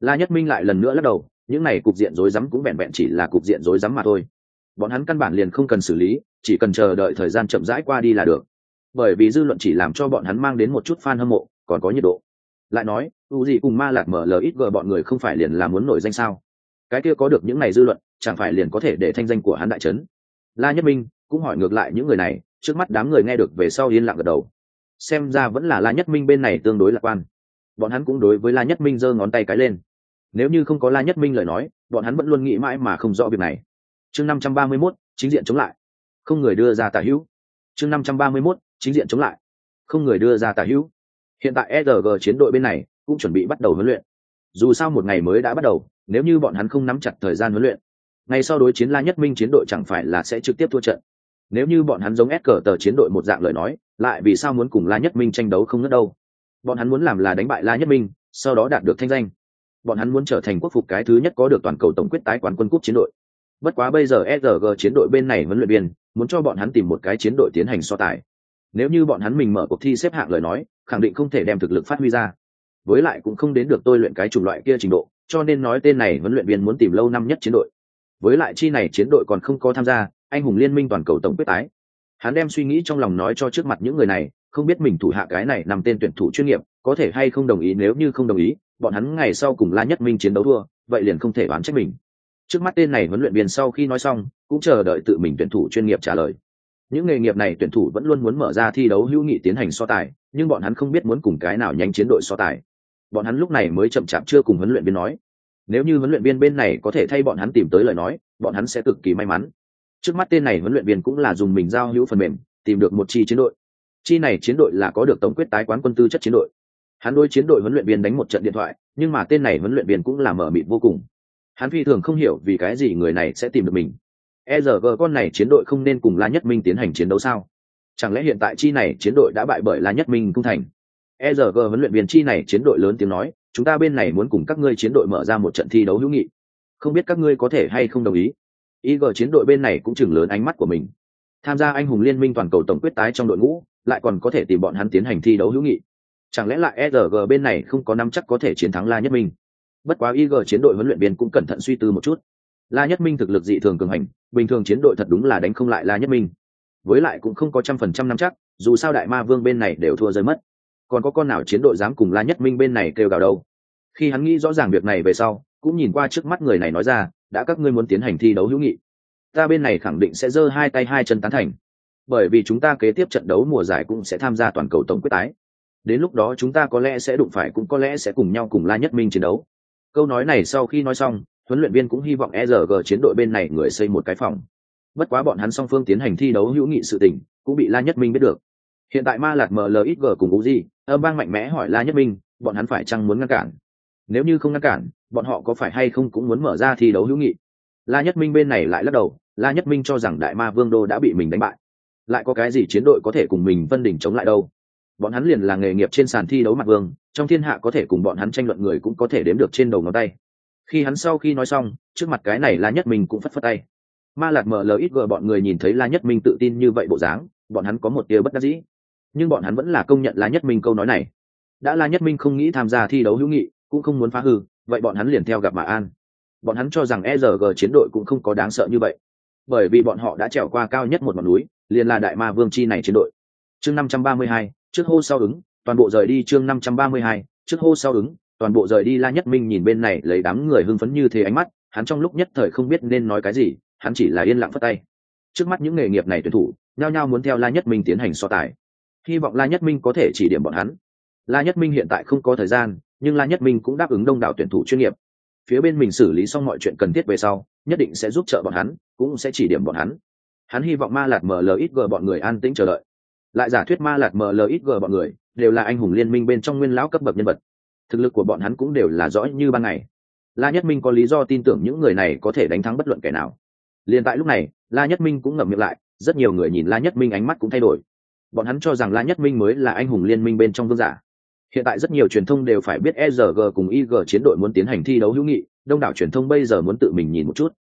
La nhất minh lại lần nữa lắc đầu, những này cục diện rối rắm cũng vẹn vẹn chỉ là cục diện rối rắm mà thôi bọn hắn căn bản liền không cần xử lý, chỉ cần chờ đợi thời gian chậm rãi qua đi là được. Bởi vì dư luận chỉ làm cho bọn hắn mang đến một chút fan hâm mộ, còn có nhiệt độ. Lại nói, u gì cùng ma lạc mở lời ít gờ bọn người không phải liền là muốn nổi danh sao? Cái kia có được những này dư luận, chẳng phải liền có thể để thanh danh của hắn đại trấn la nhất minh cũng hỏi ngược lại những người này, trước mắt đám người nghe được về sau yên lặng gật đầu. Xem ra vẫn là la nhất minh bên này tương đối lạc quan. Bọn hắn cũng đối với la nhất minh giơ ngón tay cái lên. Nếu như không có la nhất minh lời nói, bọn hắn vẫn luôn nghĩ mãi mà không rõ việc này chương năm trăm ba mươi mốt, chính diện chống lại. Không người đưa ra tả hữu. Chương năm trăm ba mươi mốt, chính diện chống lại. Không người đưa ra tả hữu. Hiện tại erg chiến đội bên này cũng chuẩn bị bắt đầu huấn luyện. Dù sao một ngày mới đã bắt đầu, nếu như bọn hắn không nắm chặt thời gian huấn luyện, ngày sau đối chiến la nhất minh chiến đội chẳng phải là sẽ trực tiếp thua trận. Nếu như bọn hắn giống ép cờ tờ chiến đội một dạng lời nói, lại vì sao muốn cùng la nhất minh tranh đấu không ngớt đâu? Bọn hắn muốn làm là đánh bại la nhất minh, sau đó đạt được thanh danh. Bọn hắn muốn trở thành quốc phục cái thứ nhất có được toàn cầu tổng quyết tái quán quân cúp chiến đội bất quá bây giờ sg chiến đội bên này huấn luyện viên, muốn cho bọn hắn tìm một cái chiến đội tiến hành so tài. Nếu như bọn hắn mình mở cuộc thi xếp hạng lời nói, khẳng định không thể đem thực lực phát huy ra. Với lại cũng không đến được tôi luyện cái chủng loại kia trình độ, cho nên nói tên này huấn luyện viên muốn tìm lâu năm nhất chiến đội. Với lại chi này chiến đội còn không có tham gia, anh hùng liên minh toàn cầu tổng quyết tái. Hắn đem suy nghĩ trong lòng nói cho trước mặt những người này, không biết mình thủ hạ cái này nằm tên tuyển thủ chuyên nghiệp, có thể hay không đồng ý, nếu như không đồng ý, bọn hắn ngày sau cùng la nhất minh chiến đấu thua, vậy liền không thể bán trách mình trước mắt tên này huấn luyện viên sau khi nói xong, cũng chờ đợi tự mình tuyển thủ chuyên nghiệp trả lời. Những nghề nghiệp này tuyển thủ vẫn luôn muốn mở ra thi đấu hữu nghị tiến hành so tài, nhưng bọn hắn không biết muốn cùng cái nào nhanh chiến đội so tài. Bọn hắn lúc này mới chậm chạp chưa cùng huấn luyện viên nói. Nếu như huấn luyện viên bên này có thể thay bọn hắn tìm tới lời nói, bọn hắn sẽ cực kỳ may mắn. Trước mắt tên này huấn luyện viên cũng là dùng mình giao hữu phần mềm, tìm được một chi chiến đội. Chi này chiến đội là có được tổng quyết tái quán quân tư chất chiến đội. Hắn đôi chiến đội huấn luyện viên đánh một trận điện thoại, nhưng mà tên này huấn luyện viên cũng là mở mịt vô cùng hắn phi thường không hiểu vì cái gì người này sẽ tìm được mình. E rờ gờ con này chiến đội không nên cùng la nhất minh tiến hành chiến đấu sao? Chẳng lẽ hiện tại chi này chiến đội đã bại bởi la nhất minh cung thành? E rờ gờ huấn luyện viên chi này chiến đội lớn tiếng nói, chúng ta bên này muốn cùng các ngươi chiến đội mở ra một trận thi đấu hữu nghị. Không biết các ngươi có thể hay không đồng ý? Ig chiến đội bên này cũng chừng lớn ánh mắt của mình. Tham gia anh hùng liên minh toàn cầu tổng quyết tái trong đội ngũ, lại còn có thể tìm bọn hắn tiến hành thi đấu hữu nghị. Chẳng lẽ lại g bên này không có năm chắc có thể chiến thắng la nhất minh? Bất quá ig chiến đội huấn luyện viên cũng cẩn thận suy tư một chút. La nhất minh thực lực dị thường cường hành, bình thường chiến đội thật đúng là đánh không lại la nhất minh. Với lại cũng không có trăm phần trăm năm chắc, dù sao đại ma vương bên này đều thua rơi mất. Còn có con nào chiến đội dám cùng la nhất minh bên này kêu gào đâu? Khi hắn nghĩ rõ ràng việc này về sau, cũng nhìn qua trước mắt người này nói ra, đã các ngươi muốn tiến hành thi đấu hữu nghị, ta bên này khẳng định sẽ giơ hai tay hai chân tán thành. Bởi vì chúng ta kế tiếp trận đấu mùa giải cũng sẽ tham gia toàn cầu tổng quyết tái. Đến lúc đó chúng ta có lẽ sẽ đụng phải cũng có lẽ sẽ cùng nhau cùng la nhất minh chiến đấu câu nói này sau khi nói xong, huấn luyện viên cũng hy vọng erg chiến đội bên này người xây một cái phòng. Bất quá bọn hắn song phương tiến hành thi đấu hữu nghị sự tình, cũng bị la nhất minh biết được. Hiện tại ma lạc mlxg cùng uzi âm bang mạnh mẽ hỏi la nhất minh, bọn hắn phải chăng muốn ngăn cản? Nếu như không ngăn cản, bọn họ có phải hay không cũng muốn mở ra thi đấu hữu nghị? La nhất minh bên này lại lắc đầu, la nhất minh cho rằng đại ma vương đô đã bị mình đánh bại. Lại có cái gì chiến đội có thể cùng mình vân đỉnh chống lại đâu? Bọn hắn liền là nghề nghiệp trên sàn thi đấu mặt vương, trong thiên hạ có thể cùng bọn hắn tranh luận người cũng có thể đếm được trên đầu ngón tay. Khi hắn sau khi nói xong, trước mặt cái này la nhất minh cũng phất phất tay. Ma lạt mở lời ít gờ bọn người nhìn thấy la nhất minh tự tin như vậy bộ dáng, bọn hắn có một tia bất đắc dĩ. Nhưng bọn hắn vẫn là công nhận la nhất minh câu nói này. Đã la nhất minh không nghĩ tham gia thi đấu hữu nghị, cũng không muốn phá hư, vậy bọn hắn liền theo gặp mà an. Bọn hắn cho rằng e rg g chiến đội cũng không có đáng sợ như vậy. Bởi vì bọn họ đã trèo qua cao nhất một ngọn núi, liền là đại ma vương chi này chiến đội. Chương năm trăm ba mươi hai trước hô sau ứng, toàn bộ rời đi chương năm trăm ba mươi hai, trước hô sau ứng, toàn bộ rời đi la nhất minh nhìn bên này lấy đám người hưng phấn như thế ánh mắt, hắn trong lúc nhất thời không biết nên nói cái gì, hắn chỉ là yên lặng phất tay. Trước mắt những nghề nghiệp này tuyển thủ, nhao nhao muốn theo la nhất minh tiến hành so tài. Hy vọng la nhất minh có thể chỉ điểm bọn hắn. La nhất minh hiện tại không có thời gian, nhưng la nhất minh cũng đáp ứng đông đảo tuyển thủ chuyên nghiệp. Phía bên mình xử lý xong mọi chuyện cần thiết về sau, nhất định sẽ giúp trợ bọn hắn, cũng sẽ chỉ điểm bọn hắn. Hắn hy vọng ma lạt mlxg bọn người an tĩnh chờ đợi lại giả thuyết ma lạt mlxg bọn người, đều là anh hùng liên minh bên trong nguyên lão cấp bậc nhân vật. Thực lực của bọn hắn cũng đều là rõ như ban ngày. La nhất minh có lý do tin tưởng những người này có thể đánh thắng bất luận kẻ nào. Liền tại lúc này, la nhất minh cũng ngậm miệng lại, rất nhiều người nhìn la nhất minh ánh mắt cũng thay đổi. Bọn hắn cho rằng la nhất minh mới là anh hùng liên minh bên trong vương giả. Hiện tại rất nhiều truyền thông đều phải biết erg cùng ig chiến đội muốn tiến hành thi đấu hữu nghị, đông đảo truyền thông bây giờ muốn tự mình nhìn một chút.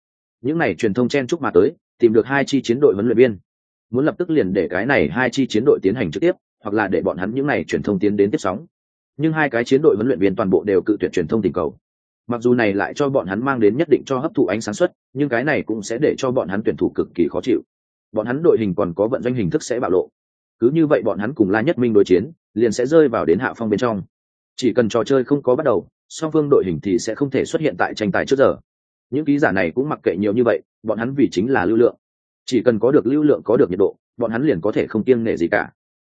Những n à y truyền thông chen chúc mà tới, tìm được hai chi chiến đội huấn luyện viên muốn lập tức liền để cái này hai chi chiến đội tiến hành trực tiếp, hoặc là để bọn hắn những này truyền thông tiến đến tiếp sóng. Nhưng hai cái chiến đội huấn luyện viên toàn bộ đều cự tuyệt truyền thông tình cầu. Mặc dù này lại cho bọn hắn mang đến nhất định cho hấp thụ ánh sáng suất nhưng cái này cũng sẽ để cho bọn hắn tuyển thủ cực kỳ khó chịu. Bọn hắn đội hình còn có vận doanh hình thức sẽ bạo lộ. Cứ như vậy bọn hắn cùng la nhất minh đối chiến, liền sẽ rơi vào đến hạ phong bên trong. Chỉ cần trò chơi không có bắt đầu, song phương đội hình thì sẽ không thể xuất hiện tại tranh tài trước giờ. Những ký giả này cũng mặc kệ nhiều như vậy, bọn hắn vì chính là lưu lượng chỉ cần có được lưu lượng, có được nhiệt độ, bọn hắn liền có thể không kiêng nể gì cả.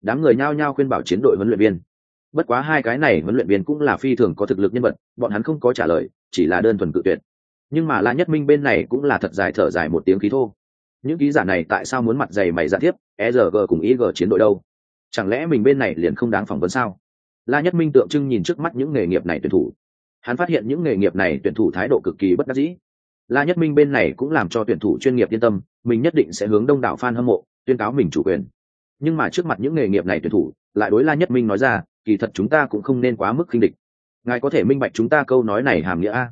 Đám người nhao nhao khuyên bảo chiến đội huấn luyện viên. Bất quá hai cái này huấn luyện viên cũng là phi thường có thực lực nhân vật, bọn hắn không có trả lời, chỉ là đơn thuần cự tuyệt. Nhưng mà la nhất minh bên này cũng là thật dài thở dài một tiếng khí thô. Những ký giả này tại sao muốn mặt dày mày giả tiếp e rờ g cùng g chiến đội đâu? Chẳng lẽ mình bên này liền không đáng phỏng vấn sao? La nhất minh tượng trưng nhìn trước mắt những nghề nghiệp này tuyển thủ. Hắn phát hiện những nghề nghiệp này tuyển thủ thái độ cực kỳ bất đắc dĩ la nhất minh bên này cũng làm cho tuyển thủ chuyên nghiệp yên tâm, mình nhất định sẽ hướng đông đảo fan hâm mộ, tuyên cáo mình chủ quyền. Nhưng mà trước mặt những nghề nghiệp này tuyển thủ, lại đối la nhất minh nói ra, kỳ thật chúng ta cũng không nên quá mức khinh địch. Ngài có thể minh bạch chúng ta câu nói này hàm nghĩa a?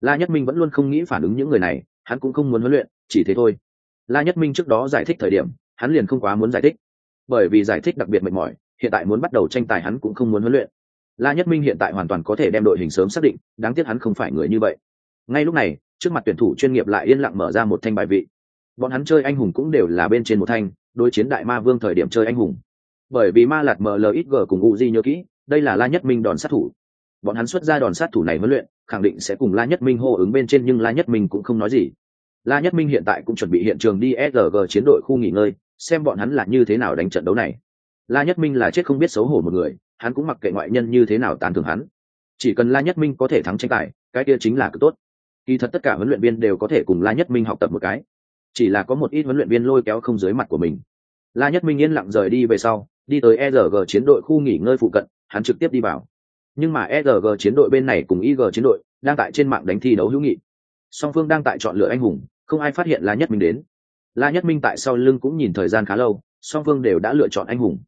La nhất minh vẫn luôn không nghĩ phản ứng những người này, hắn cũng không muốn huấn luyện, chỉ thế thôi. La nhất minh trước đó giải thích thời điểm, hắn liền không quá muốn giải thích. Bởi vì giải thích đặc biệt mệt mỏi, hiện tại muốn bắt đầu tranh tài hắn cũng không muốn huấn luyện. La nhất minh hiện tại hoàn toàn có thể đem đội hình sớm xác định, đáng tiếc hắn không phải người như vậy. Ngay lúc này trước mặt tuyển thủ chuyên nghiệp lại yên lặng mở ra một thanh bài vị. Bọn hắn chơi anh hùng cũng đều là bên trên một thanh, đối chiến đại ma vương thời điểm chơi anh hùng. Bởi vì ma lạt mlxg cùng uzi nhớ kỹ, đây là la nhất minh đòn sát thủ. Bọn hắn xuất ra đòn sát thủ này huấn luyện, khẳng định sẽ cùng la nhất minh hô ứng bên trên nhưng la nhất minh cũng không nói gì. La nhất minh hiện tại cũng chuẩn bị hiện trường đi sg chiến đội khu nghỉ ngơi, xem bọn hắn là như thế nào đánh trận đấu này. La nhất minh là chết không biết xấu hổ một người, hắn cũng mặc kệ ngoại nhân như thế nào tán thưởng hắn. Chỉ cần la nhất minh có thể thắng tranh tài, cái kia chính là cực tốt kỳ thật tất cả huấn luyện viên đều có thể cùng la nhất minh học tập một cái. Chỉ là có một ít huấn luyện viên lôi kéo không dưới mặt của mình. La nhất minh yên lặng rời đi về sau, đi tới erg chiến đội khu nghỉ ngơi phụ cận, hắn trực tiếp đi vào. Nhưng mà erg chiến đội bên này cùng ig chiến đội đang tại trên mạng đánh thi đấu hữu nghị. Song phương đang tại chọn lựa anh hùng, không ai phát hiện la nhất minh đến. La nhất minh tại sau lưng cũng nhìn thời gian khá lâu, song phương đều đã lựa chọn anh hùng.